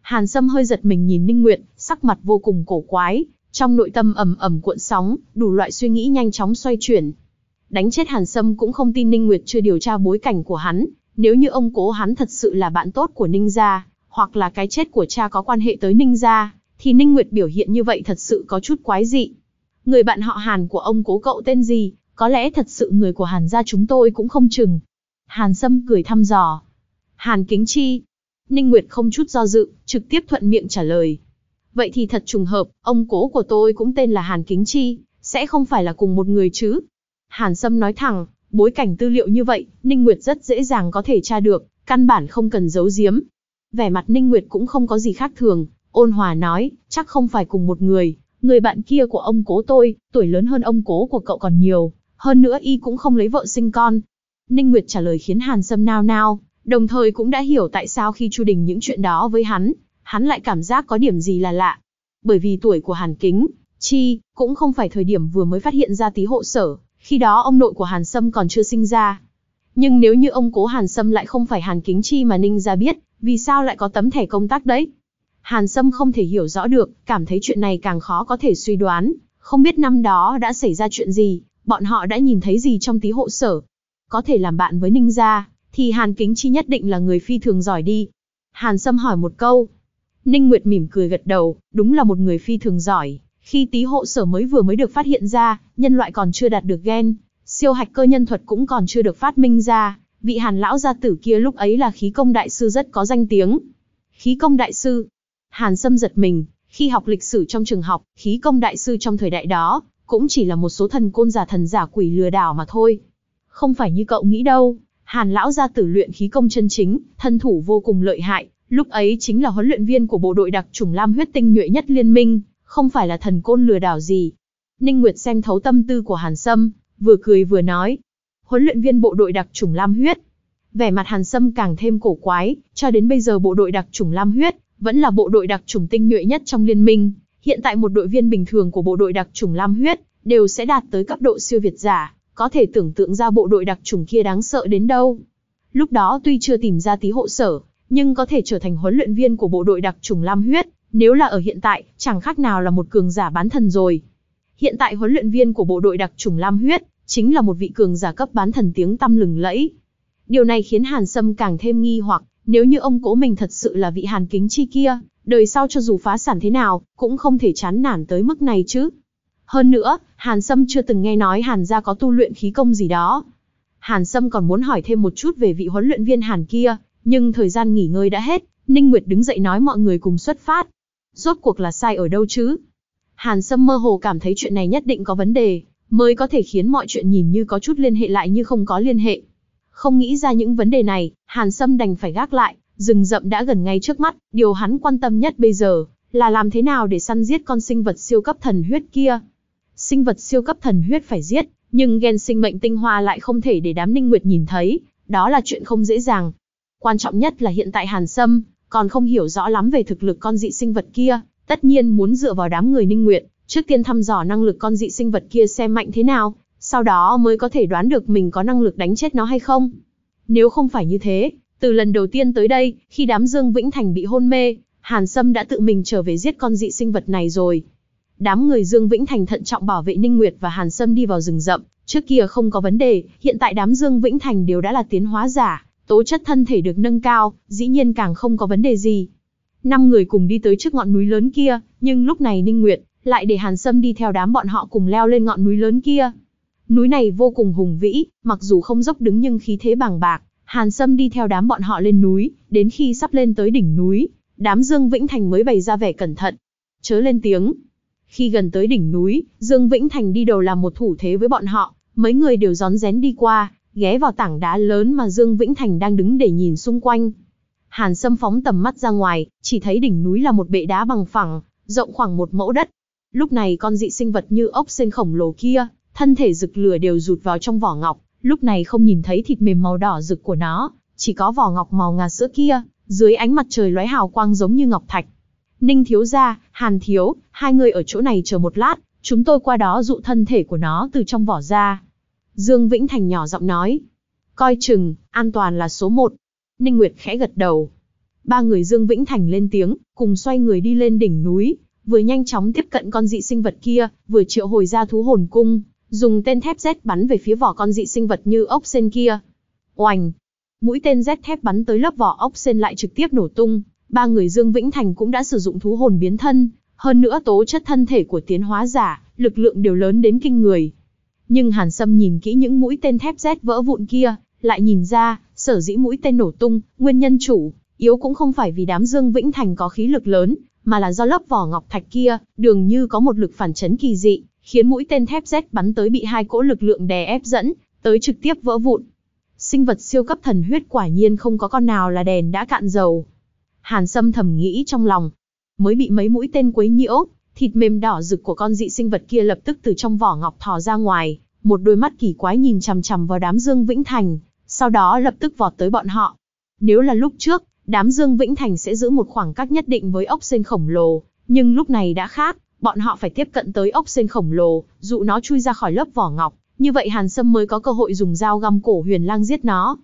Hàn Sâm hơi giật mình nhìn Ninh Nguyệt, sắc mặt vô cùng cổ quái, trong nội tâm ầm ầm cuộn sóng, đủ loại suy nghĩ nhanh chóng xoay chuyển. Đánh chết Hàn Sâm cũng không tin Ninh Nguyệt chưa điều tra bối cảnh của hắn, nếu như ông cố hắn thật sự là bạn tốt của Ninh gia, hoặc là cái chết của cha có quan hệ tới Ninh gia, thì Ninh Nguyệt biểu hiện như vậy thật sự có chút quái dị. Người bạn họ Hàn của ông cố cậu tên gì, có lẽ thật sự người của Hàn gia chúng tôi cũng không chừng. Hàn Sâm cười thăm dò. Hàn Kính Chi. Ninh Nguyệt không chút do dự, trực tiếp thuận miệng trả lời. Vậy thì thật trùng hợp, ông cố của tôi cũng tên là Hàn Kính Chi, sẽ không phải là cùng một người chứ. Hàn Sâm nói thẳng, bối cảnh tư liệu như vậy, Ninh Nguyệt rất dễ dàng có thể tra được, căn bản không cần giấu giếm. Vẻ mặt Ninh Nguyệt cũng không có gì khác thường, ôn hòa nói, chắc không phải cùng một người, người bạn kia của ông cố tôi, tuổi lớn hơn ông cố của cậu còn nhiều, hơn nữa y cũng không lấy vợ sinh con. Ninh Nguyệt trả lời khiến Hàn Sâm nao nao, đồng thời cũng đã hiểu tại sao khi Chu Đình những chuyện đó với hắn, hắn lại cảm giác có điểm gì là lạ. Bởi vì tuổi của Hàn Kính, Chi, cũng không phải thời điểm vừa mới phát hiện ra tí hộ sở, khi đó ông nội của Hàn Sâm còn chưa sinh ra. Nhưng nếu như ông cố Hàn Sâm lại không phải Hàn Kính Chi mà Ninh ra biết, vì sao lại có tấm thẻ công tác đấy? Hàn Sâm không thể hiểu rõ được, cảm thấy chuyện này càng khó có thể suy đoán, không biết năm đó đã xảy ra chuyện gì, bọn họ đã nhìn thấy gì trong tí hộ sở. Có thể làm bạn với Ninh gia, thì Hàn Kính Chi nhất định là người phi thường giỏi đi. Hàn Sâm hỏi một câu. Ninh Nguyệt mỉm cười gật đầu, đúng là một người phi thường giỏi. Khi tí hộ sở mới vừa mới được phát hiện ra, nhân loại còn chưa đạt được gen, siêu hạch cơ nhân thuật cũng còn chưa được phát minh ra, vị hàn lão gia tử kia lúc ấy là khí công đại sư rất có danh tiếng. Khí công đại sư. Hàn Sâm giật mình, khi học lịch sử trong trường học, khí công đại sư trong thời đại đó, cũng chỉ là một số thần côn giả thần giả quỷ lừa đảo mà thôi. Không phải như cậu nghĩ đâu, Hàn lão gia tử luyện khí công chân chính, thân thủ vô cùng lợi hại, lúc ấy chính là huấn luyện viên của bộ đội đặc trùng Lam huyết tinh nhuệ nhất liên minh, không phải là thần côn lừa đảo gì. Ninh Nguyệt xem thấu tâm tư của Hàn Sâm, vừa cười vừa nói. Huấn luyện viên bộ đội đặc chủng Lam huyết. Vẻ mặt Hàn Sâm càng thêm cổ quái, cho đến bây giờ bộ đội đặc chủng Lam huyết, vẫn là bộ đội đặc chủng tinh nhuệ nhất trong liên minh. Hiện tại một đội viên bình thường của bộ đội đặc chủng Lam huyết, đều sẽ đạt tới cấp độ siêu việt giả, có thể tưởng tượng ra bộ đội đặc chủng kia đáng sợ đến đâu. Lúc đó tuy chưa tìm ra tí hộ sở, nhưng có thể trở thành huấn luyện viên của bộ đội đặc chủng Lam huyết, nếu là ở hiện tại, chẳng khác nào là một cường giả bán thần rồi. Hiện tại huấn luyện viên của bộ đội đặc chủng Lam huyết, chính là một vị cường giả cấp bán thần tiếng tăm lừng lẫy. Điều này khiến Hàn Sâm càng thêm nghi hoặc, nếu như ông cố mình thật sự là vị Hàn Kính Chi kia, đời sau cho dù phá sản thế nào, cũng không thể chán nản tới mức này chứ. Hơn nữa, Hàn Sâm chưa từng nghe nói Hàn gia có tu luyện khí công gì đó. Hàn Sâm còn muốn hỏi thêm một chút về vị huấn luyện viên Hàn kia, nhưng thời gian nghỉ ngơi đã hết, Ninh Nguyệt đứng dậy nói mọi người cùng xuất phát. Rốt cuộc là sai ở đâu chứ? Hàn Sâm mơ hồ cảm thấy chuyện này nhất định có vấn đề, mới có thể khiến mọi chuyện nhìn như có chút liên hệ lại như không có liên hệ. Không nghĩ ra những vấn đề này, Hàn Sâm đành phải gác lại, rừng rậm đã gần ngay trước mắt, điều hắn quan tâm nhất bây giờ, là làm thế nào để săn giết con sinh vật siêu cấp thần huyết kia. Sinh vật siêu cấp thần huyết phải giết, nhưng gen sinh mệnh tinh hoa lại không thể để đám Ninh Nguyệt nhìn thấy, đó là chuyện không dễ dàng. Quan trọng nhất là hiện tại Hàn Sâm, còn không hiểu rõ lắm về thực lực con dị sinh vật kia, tất nhiên muốn dựa vào đám người Ninh Nguyệt, trước tiên thăm dò năng lực con dị sinh vật kia xem mạnh thế nào, sau đó mới có thể đoán được mình có năng lực đánh chết nó hay không. Nếu không phải như thế, từ lần đầu tiên tới đây, khi đám Dương Vĩnh Thành bị hôn mê, Hàn Sâm đã tự mình trở về giết con dị sinh vật này rồi. Đám người Dương Vĩnh Thành thận trọng bảo vệ Ninh Nguyệt và Hàn Sâm đi vào rừng rậm, trước kia không có vấn đề, hiện tại đám Dương Vĩnh Thành đều đã là tiến hóa giả, tố chất thân thể được nâng cao, dĩ nhiên càng không có vấn đề gì. Năm người cùng đi tới trước ngọn núi lớn kia, nhưng lúc này Ninh Nguyệt lại để Hàn Sâm đi theo đám bọn họ cùng leo lên ngọn núi lớn kia. Núi này vô cùng hùng vĩ, mặc dù không dốc đứng nhưng khí thế bàng bạc. Hàn Sâm đi theo đám bọn họ lên núi, đến khi sắp lên tới đỉnh núi, đám Dương Vĩnh Thành mới bày ra vẻ cẩn thận. Chớ lên tiếng. Khi gần tới đỉnh núi, Dương Vĩnh Thành đi đầu làm một thủ thế với bọn họ, mấy người đều gión rén đi qua, ghé vào tảng đá lớn mà Dương Vĩnh Thành đang đứng để nhìn xung quanh. Hàn Sâm phóng tầm mắt ra ngoài, chỉ thấy đỉnh núi là một bệ đá bằng phẳng, rộng khoảng một mẫu đất. Lúc này con dị sinh vật như ốc sen khổng lồ kia, thân thể rực lửa đều rụt vào trong vỏ ngọc, lúc này không nhìn thấy thịt mềm màu đỏ rực của nó, chỉ có vỏ ngọc màu ngà sữa kia, dưới ánh mặt trời lóe hào quang giống như ngọc thạch. Ninh thiếu gia, Hàn thiếu, hai người ở chỗ này chờ một lát, chúng tôi qua đó dụ thân thể của nó từ trong vỏ ra. Dương Vĩnh Thành nhỏ giọng nói. Coi chừng, an toàn là số một. Ninh Nguyệt khẽ gật đầu. Ba người Dương Vĩnh Thành lên tiếng, cùng xoay người đi lên đỉnh núi, vừa nhanh chóng tiếp cận con dị sinh vật kia, vừa triệu hồi ra thú hồn cung, dùng tên thép Z bắn về phía vỏ con dị sinh vật như ốc sen kia. Oành! Mũi tên Z thép bắn tới lớp vỏ ốc sen lại trực tiếp nổ tung, ba người Dương Vĩnh Thành cũng đã sử dụng thú hồn biến thân, hơn nữa tố chất thân thể của tiến hóa giả, lực lượng đều lớn đến kinh người. Nhưng Hàn Sâm nhìn kỹ những mũi tên thép rét vỡ vụn kia, lại nhìn ra, sở dĩ mũi tên nổ tung, nguyên nhân chủ, yếu cũng không phải vì đám Dương Vĩnh Thành có khí lực lớn, mà là do lớp vỏ ngọc thạch kia, đường như có một lực phản chấn kỳ dị, khiến mũi tên thép rét bắn tới bị hai cỗ lực lượng đè ép dẫn, tới trực tiếp vỡ vụn. Sinh vật siêu cấp thần huyết quả nhiên không có con nào là đèn đã cạn dầu. Hàn Sâm thầm nghĩ trong lòng, mới bị mấy mũi tên quấy nhiễu, thịt mềm đỏ rực của con dị sinh vật kia lập tức từ trong vỏ ngọc thò ra ngoài, một đôi mắt kỳ quái nhìn chằm chằm vào đám Dương Vĩnh Thành, sau đó lập tức vọt tới bọn họ. Nếu là lúc trước, đám Dương Vĩnh Thành sẽ giữ một khoảng cách nhất định với ốc sên khổng lồ, nhưng lúc này đã khác, bọn họ phải tiếp cận tới ốc sên khổng lồ, dụ nó chui ra khỏi lớp vỏ ngọc, như vậy Hàn Sâm mới có cơ hội dùng dao găm cổ huyền lang giết nó.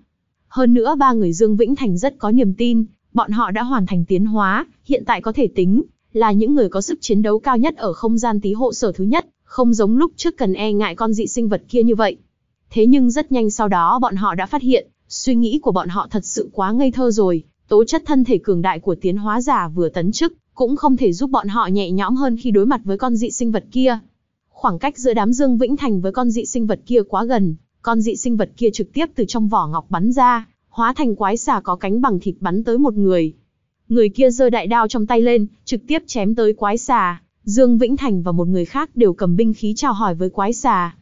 Hơn nữa ba người Dương Vĩnh Thành rất có niềm tin, bọn họ đã hoàn thành tiến hóa, hiện tại có thể tính là những người có sức chiến đấu cao nhất ở không gian tí hộ sở thứ nhất, không giống lúc trước cần e ngại con dị sinh vật kia như vậy. Thế nhưng rất nhanh sau đó bọn họ đã phát hiện, suy nghĩ của bọn họ thật sự quá ngây thơ rồi, tố chất thân thể cường đại của tiến hóa giả vừa tấn chức, cũng không thể giúp bọn họ nhẹ nhõm hơn khi đối mặt với con dị sinh vật kia. Khoảng cách giữa đám Dương Vĩnh Thành với con dị sinh vật kia quá gần, con dị sinh vật kia trực tiếp từ trong vỏ ngọc bắn ra, hóa thành quái xà có cánh bằng thịt bắn tới một người. Người kia giơ đại đao trong tay lên, trực tiếp chém tới quái xà. Dương Vĩnh Thành và một người khác đều cầm binh khí chào hỏi với quái xà.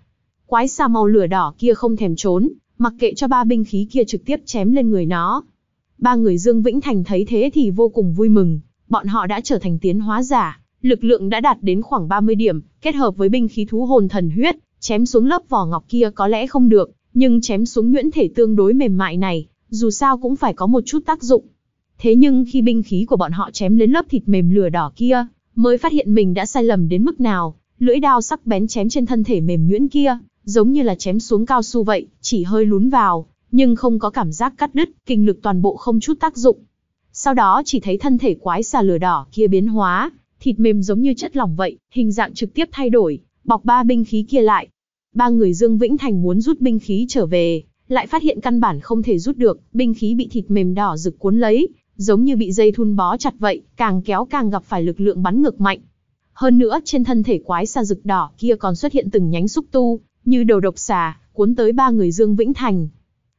Quái xà màu lửa đỏ kia không thèm trốn, mặc kệ cho ba binh khí kia trực tiếp chém lên người nó. Ba người Dương Vĩnh Thành thấy thế thì vô cùng vui mừng, bọn họ đã trở thành tiến hóa giả, lực lượng đã đạt đến khoảng 30 điểm, kết hợp với binh khí thú hồn thần huyết, chém xuống lớp vỏ ngọc kia có lẽ không được, nhưng chém xuống nhuyễn thể tương đối mềm mại này, dù sao cũng phải có một chút tác dụng. Thế nhưng khi binh khí của bọn họ chém lên lớp thịt mềm lửa đỏ kia, mới phát hiện mình đã sai lầm đến mức nào, lưỡi đao sắc bén chém trên thân thể mềm nhuyễn kia, giống như là chém xuống cao su vậy, chỉ hơi lún vào, nhưng không có cảm giác cắt đứt, kinh lực toàn bộ không chút tác dụng. Sau đó chỉ thấy thân thể quái xà lửa đỏ kia biến hóa, thịt mềm giống như chất lỏng vậy, hình dạng trực tiếp thay đổi, bọc ba binh khí kia lại. Ba người Dương Vĩnh Thành muốn rút binh khí trở về, lại phát hiện căn bản không thể rút được, binh khí bị thịt mềm đỏ rực cuốn lấy, giống như bị dây thun bó chặt vậy, càng kéo càng gặp phải lực lượng bắn ngược mạnh. Hơn nữa, trên thân thể quái xà rực đỏ kia còn xuất hiện từng nhánh xúc tu, như đầu độc xà, cuốn tới ba người Dương Vĩnh Thành.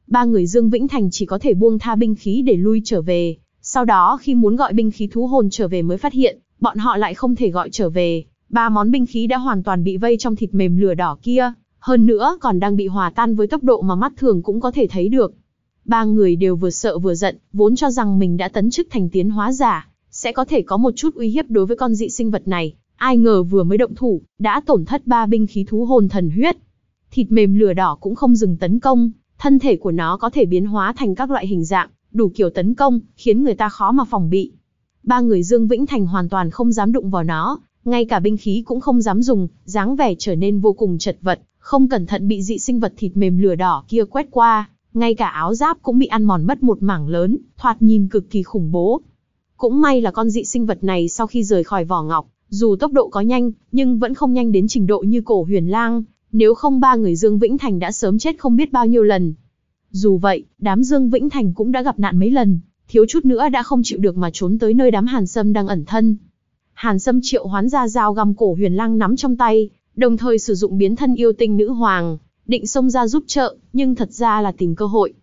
Ba người Dương Vĩnh Thành chỉ có thể buông tha binh khí để lui trở về, sau đó khi muốn gọi binh khí thú hồn trở về mới phát hiện, bọn họ lại không thể gọi trở về, ba món binh khí đã hoàn toàn bị vây trong thịt mềm lửa đỏ kia, hơn nữa còn đang bị hòa tan với tốc độ mà mắt thường cũng có thể thấy được. Ba người đều vừa sợ vừa giận, vốn cho rằng mình đã tấn chức thành tiến hóa giả, sẽ có thể có một chút uy hiếp đối với con dị sinh vật này, ai ngờ vừa mới động thủ, đã tổn thất ba binh khí thú hồn thần huyết. Thịt mềm lửa đỏ cũng không dừng tấn công, thân thể của nó có thể biến hóa thành các loại hình dạng, đủ kiểu tấn công, khiến người ta khó mà phòng bị. Ba người Dương Vĩnh Thành hoàn toàn không dám đụng vào nó, ngay cả binh khí cũng không dám dùng, dáng vẻ trở nên vô cùng chật vật, không cẩn thận bị dị sinh vật thịt mềm lửa đỏ kia quét qua, ngay cả áo giáp cũng bị ăn mòn mất một mảng lớn, thoạt nhìn cực kỳ khủng bố. Cũng may là con dị sinh vật này sau khi rời khỏi vỏ ngọc, Dù tốc độ có nhanh, nhưng vẫn không nhanh đến trình độ như cổ huyền lang, nếu không ba người Dương Vĩnh Thành đã sớm chết không biết bao nhiêu lần. Dù vậy, đám Dương Vĩnh Thành cũng đã gặp nạn mấy lần, thiếu chút nữa đã không chịu được mà trốn tới nơi đám Hàn Sâm đang ẩn thân. Hàn Sâm triệu hoán ra dao găm cổ huyền lang nắm trong tay, đồng thời sử dụng biến thân yêu tinh nữ hoàng, định xông ra giúp trợ, nhưng thật ra là tìm cơ hội.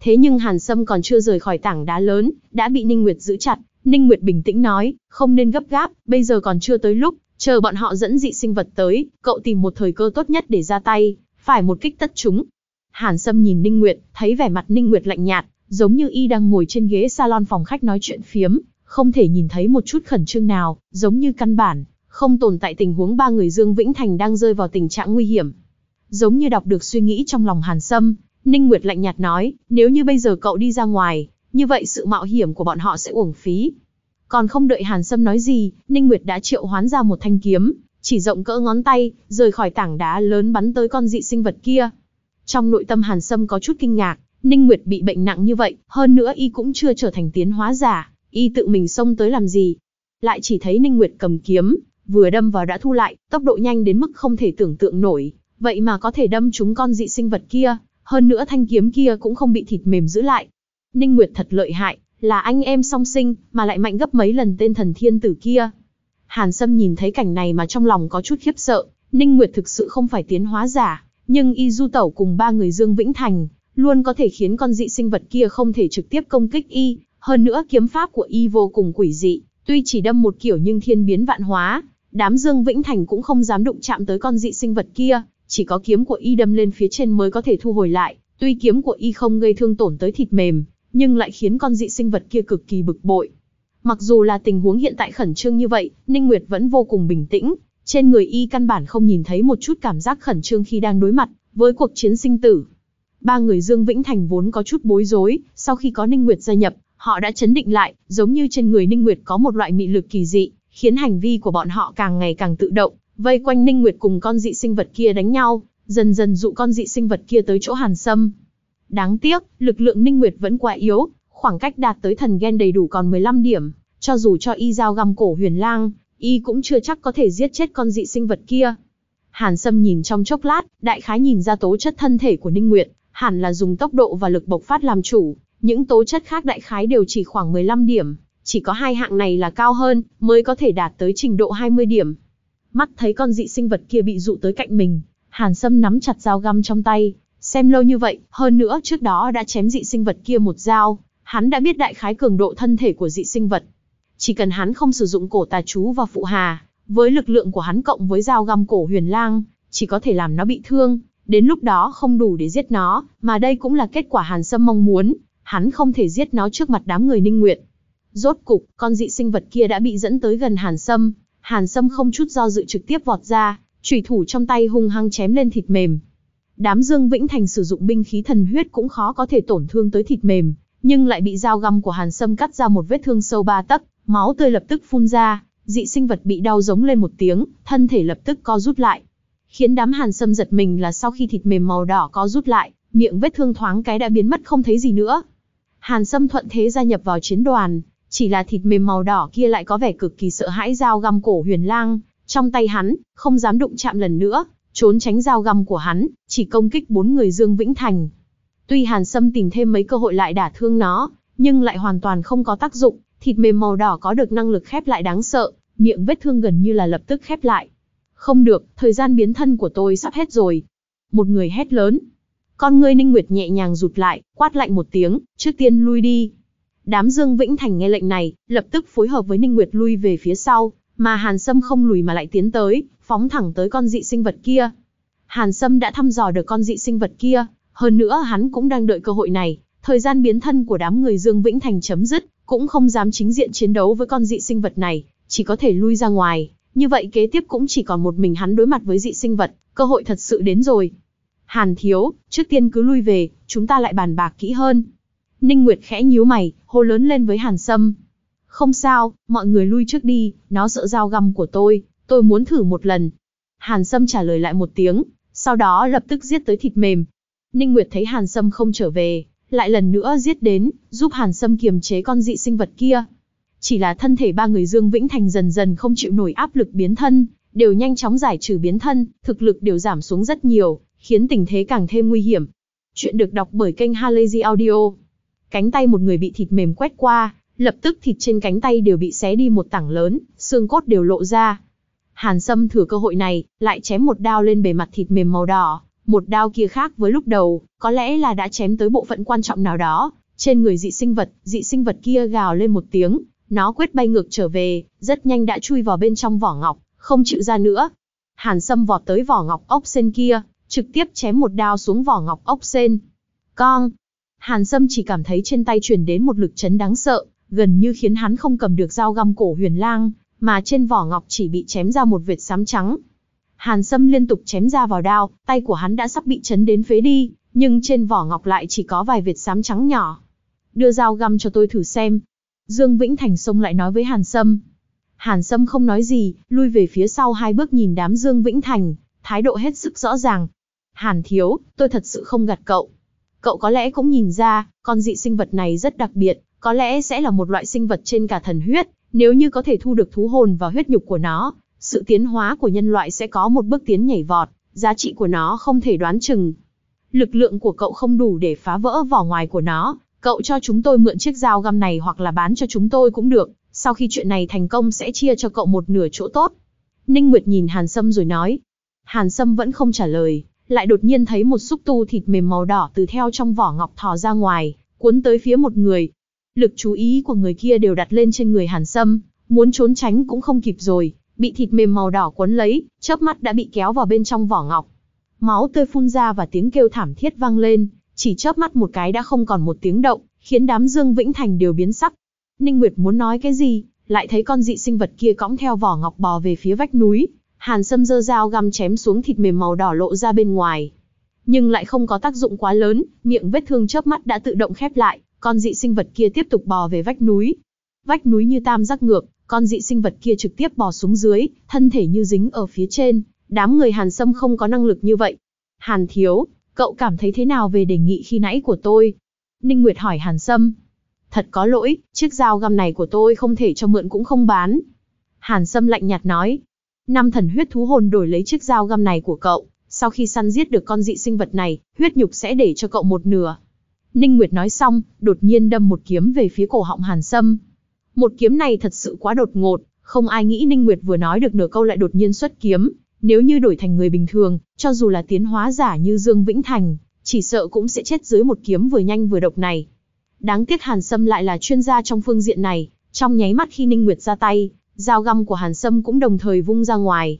Thế nhưng Hàn Sâm còn chưa rời khỏi tảng đá lớn, đã bị Ninh Nguyệt giữ chặt. Ninh Nguyệt bình tĩnh nói, không nên gấp gáp, bây giờ còn chưa tới lúc, chờ bọn họ dẫn dị sinh vật tới, cậu tìm một thời cơ tốt nhất để ra tay, phải một kích tất chúng. Hàn Sâm nhìn Ninh Nguyệt, thấy vẻ mặt Ninh Nguyệt lạnh nhạt, giống như y đang ngồi trên ghế salon phòng khách nói chuyện phiếm, không thể nhìn thấy một chút khẩn trương nào, giống như căn bản, không tồn tại tình huống ba người Dương Vĩnh Thành đang rơi vào tình trạng nguy hiểm. Giống như đọc được suy nghĩ trong lòng Hàn Sâm, Ninh Nguyệt lạnh nhạt nói, nếu như bây giờ cậu đi ra ngoài, như vậy sự mạo hiểm của bọn họ sẽ uổng phí. Còn không đợi Hàn Sâm nói gì, Ninh Nguyệt đã triệu hoán ra một thanh kiếm, chỉ rộng cỡ ngón tay, rời khỏi tảng đá lớn bắn tới con dị sinh vật kia. Trong nội tâm Hàn Sâm có chút kinh ngạc, Ninh Nguyệt bị bệnh nặng như vậy, hơn nữa y cũng chưa trở thành tiến hóa giả, y tự mình xông tới làm gì. Lại chỉ thấy Ninh Nguyệt cầm kiếm, vừa đâm vào đã thu lại, tốc độ nhanh đến mức không thể tưởng tượng nổi, vậy mà có thể đâm trúng con dị sinh vật kia, hơn nữa thanh kiếm kia cũng không bị thịt mềm giữ lại. Ninh Nguyệt thật lợi hại, là anh em song sinh, mà lại mạnh gấp mấy lần tên thần thiên tử kia. Hàn Sâm nhìn thấy cảnh này mà trong lòng có chút khiếp sợ, Ninh Nguyệt thực sự không phải tiến hóa giả, nhưng y du tẩu cùng ba người Dương Vĩnh Thành, luôn có thể khiến con dị sinh vật kia không thể trực tiếp công kích y, hơn nữa kiếm pháp của y vô cùng quỷ dị, tuy chỉ đâm một kiểu nhưng thiên biến vạn hóa, đám Dương Vĩnh Thành cũng không dám đụng chạm tới con dị sinh vật kia, chỉ có kiếm của y đâm lên phía trên mới có thể thu hồi lại, tuy kiếm của y không gây thương tổn tới thịt mềm, nhưng lại khiến con dị sinh vật kia cực kỳ bực bội. Mặc dù là tình huống hiện tại khẩn trương như vậy, Ninh Nguyệt vẫn vô cùng bình tĩnh, trên người y căn bản không nhìn thấy một chút cảm giác khẩn trương khi đang đối mặt với cuộc chiến sinh tử. Ba người Dương Vĩnh Thành vốn có chút bối rối, sau khi có Ninh Nguyệt gia nhập, họ đã chấn định lại, giống như trên người Ninh Nguyệt có một loại mị lực kỳ dị, khiến hành vi của bọn họ càng ngày càng tự động, vây quanh Ninh Nguyệt cùng con dị sinh vật kia đánh nhau, dần dần dụ con dị sinh vật kia tới chỗ Hàn Sâm. Đáng tiếc, lực lượng Ninh Nguyệt vẫn quá yếu, khoảng cách đạt tới thần gen đầy đủ còn 15 điểm, cho dù cho y giao găm cổ huyền lang, y cũng chưa chắc có thể giết chết con dị sinh vật kia. Hàn Sâm nhìn trong chốc lát, đại khái nhìn ra tố chất thân thể của Ninh Nguyệt, hẳn là dùng tốc độ và lực bộc phát làm chủ, những tố chất khác đại khái đều chỉ khoảng 15 điểm, chỉ có hai hạng này là cao hơn, mới có thể đạt tới trình độ 20 điểm. Mắt thấy con dị sinh vật kia bị dụ tới cạnh mình, Hàn Sâm nắm chặt dao găm trong tay, xem lâu như vậy, hơn nữa trước đó đã chém dị sinh vật kia một dao, hắn đã biết đại khái cường độ thân thể của dị sinh vật. Chỉ cần hắn không sử dụng cổ tà chú và phụ hà, với lực lượng của hắn cộng với dao găm cổ huyền lang, chỉ có thể làm nó bị thương, đến lúc đó không đủ để giết nó, mà đây cũng là kết quả Hàn Sâm mong muốn, hắn không thể giết nó trước mặt đám người Ninh Nguyệt. Rốt cục, con dị sinh vật kia đã bị dẫn tới gần Hàn Sâm, Hàn Sâm không chút do dự trực tiếp vọt ra, chủy thủ trong tay hung hăng chém lên thịt mềm. Đám Dương Vĩnh Thành sử dụng binh khí thần huyết cũng khó có thể tổn thương tới thịt mềm, nhưng lại bị dao găm của Hàn Sâm cắt ra một vết thương sâu ba tấc, máu tươi lập tức phun ra, dị sinh vật bị đau giống lên một tiếng, thân thể lập tức co rút lại. Khiến đám Hàn Sâm giật mình là sau khi thịt mềm màu đỏ co rút lại, miệng vết thương thoáng cái đã biến mất không thấy gì nữa. Hàn Sâm thuận thế gia nhập vào chiến đoàn, chỉ là thịt mềm màu đỏ kia lại có vẻ cực kỳ sợ hãi dao găm cổ huyền lang, trong tay hắn, không dám đụng chạm lần nữa, trốn tránh dao găm của hắn, chỉ công kích bốn người Dương Vĩnh Thành. Tuy Hàn Sâm tìm thêm mấy cơ hội lại đả thương nó, nhưng lại hoàn toàn không có tác dụng, thịt mềm màu đỏ có được năng lực khép lại đáng sợ, miệng vết thương gần như là lập tức khép lại. Không được, thời gian biến thân của tôi sắp hết rồi. Một người hét lớn. Con ngươi Ninh Nguyệt nhẹ nhàng rụt lại, quát lạnh một tiếng, trước tiên lui đi. Đám Dương Vĩnh Thành nghe lệnh này, lập tức phối hợp với Ninh Nguyệt lui về phía sau, mà Hàn Sâm không lùi mà lại tiến tới, phóng thẳng tới con dị sinh vật kia. Hàn Sâm đã thăm dò được con dị sinh vật kia, hơn nữa hắn cũng đang đợi cơ hội này, thời gian biến thân của đám người Dương Vĩnh Thành chấm dứt, cũng không dám chính diện chiến đấu với con dị sinh vật này, chỉ có thể lui ra ngoài. Như vậy kế tiếp cũng chỉ còn một mình hắn đối mặt với dị sinh vật, cơ hội thật sự đến rồi. Hàn thiếu, trước tiên cứ lui về, chúng ta lại bàn bạc kỹ hơn. Ninh Nguyệt khẽ nhíu mày, hô lớn lên với Hàn Sâm. Không sao, mọi người lui trước đi, nó sợ dao găm của tôi, tôi muốn thử một lần. Hàn Sâm trả lời lại một tiếng, sau đó lập tức giết tới thịt mềm. Ninh Nguyệt thấy Hàn Sâm không trở về, lại lần nữa giết đến, giúp Hàn Sâm kiềm chế con dị sinh vật kia. Chỉ là thân thể ba người Dương Vĩnh Thành dần dần không chịu nổi áp lực biến thân, đều nhanh chóng giải trừ biến thân, thực lực đều giảm xuống rất nhiều, khiến tình thế càng thêm nguy hiểm. Chuyện được đọc bởi kênh Halazy Audio. Cánh tay một người bị thịt mềm quét qua, lập tức thịt trên cánh tay đều bị xé đi một tảng lớn, xương cốt đều lộ ra. Hàn Sâm thừa cơ hội này, lại chém một đao lên bề mặt thịt mềm màu đỏ, một đao kia khác với lúc đầu, có lẽ là đã chém tới bộ phận quan trọng nào đó, trên người dị sinh vật, dị sinh vật kia gào lên một tiếng, nó quyết bay ngược trở về, rất nhanh đã chui vào bên trong vỏ ngọc, không chịu ra nữa. Hàn Sâm vọt tới vỏ ngọc ốc sen kia, trực tiếp chém một đao xuống vỏ ngọc ốc sen. Con! Hàn Sâm chỉ cảm thấy trên tay truyền đến một lực chấn đáng sợ, gần như khiến hắn không cầm được dao găm cổ huyền lang, mà trên vỏ ngọc chỉ bị chém ra một vệt xám trắng. Hàn Sâm liên tục chém ra vào đao, tay của hắn đã sắp bị chấn đến phế đi, nhưng trên vỏ ngọc lại chỉ có vài vệt xám trắng nhỏ. Đưa dao găm cho tôi thử xem. Dương Vĩnh Thành xông lại nói với Hàn Sâm. Hàn Sâm không nói gì, lui về phía sau hai bước nhìn đám Dương Vĩnh Thành, thái độ hết sức rõ ràng. Hàn Thiếu, tôi thật sự không gạt cậu. Cậu có lẽ cũng nhìn ra, con dị sinh vật này rất đặc biệt, có lẽ sẽ là một loại sinh vật trên cả thần huyết, nếu như có thể thu được thú hồn và huyết nhục của nó, sự tiến hóa của nhân loại sẽ có một bước tiến nhảy vọt, giá trị của nó không thể đoán chừng. Lực lượng của cậu không đủ để phá vỡ vỏ ngoài của nó, cậu cho chúng tôi mượn chiếc dao găm này hoặc là bán cho chúng tôi cũng được, sau khi chuyện này thành công sẽ chia cho cậu một nửa chỗ tốt. Ninh Nguyệt nhìn Hàn Sâm rồi nói. Hàn Sâm vẫn không trả lời, lại đột nhiên thấy một xúc tu thịt mềm màu đỏ từ theo trong vỏ ngọc thò ra ngoài, cuốn tới phía một người. Lực chú ý của người kia đều đặt lên trên người Hàn Sâm, muốn trốn tránh cũng không kịp rồi, bị thịt mềm màu đỏ cuốn lấy, chớp mắt đã bị kéo vào bên trong vỏ ngọc. Máu tươi phun ra và tiếng kêu thảm thiết vang lên, chỉ chớp mắt một cái đã không còn một tiếng động, khiến đám Dương Vĩnh Thành đều biến sắc. Ninh Nguyệt muốn nói cái gì, lại thấy con dị sinh vật kia cõng theo vỏ ngọc bò về phía vách núi, Hàn Sâm giơ dao găm chém xuống thịt mềm màu đỏ lộ ra bên ngoài. Nhưng lại không có tác dụng quá lớn, miệng vết thương chớp mắt đã tự động khép lại, con dị sinh vật kia tiếp tục bò về vách núi. Vách núi như tam giác ngược, con dị sinh vật kia trực tiếp bò xuống dưới, thân thể như dính ở phía trên, đám người Hàn Sâm không có năng lực như vậy. Hàn Thiếu, cậu cảm thấy thế nào về đề nghị khi nãy của tôi? Ninh Nguyệt hỏi Hàn Sâm. Thật có lỗi, chiếc dao găm này của tôi không thể cho mượn cũng không bán. Hàn Sâm lạnh nhạt nói. Năm thần huyết thú hồn đổi lấy chiếc dao găm này của cậu, sau khi săn giết được con dị sinh vật này, huyết nhục sẽ để cho cậu một nửa. Ninh Nguyệt nói xong, đột nhiên đâm một kiếm về phía cổ họng Hàn Sâm. Một kiếm này thật sự quá đột ngột, không ai nghĩ Ninh Nguyệt vừa nói được nửa câu lại đột nhiên xuất kiếm. Nếu như đổi thành người bình thường, cho dù là tiến hóa giả như Dương Vĩnh Thành, chỉ sợ cũng sẽ chết dưới một kiếm vừa nhanh vừa độc này. Đáng tiếc Hàn Sâm lại là chuyên gia trong phương diện này, trong nháy mắt khi Ninh Nguyệt ra tay, dao găm của Hàn Sâm cũng đồng thời vung ra ngoài.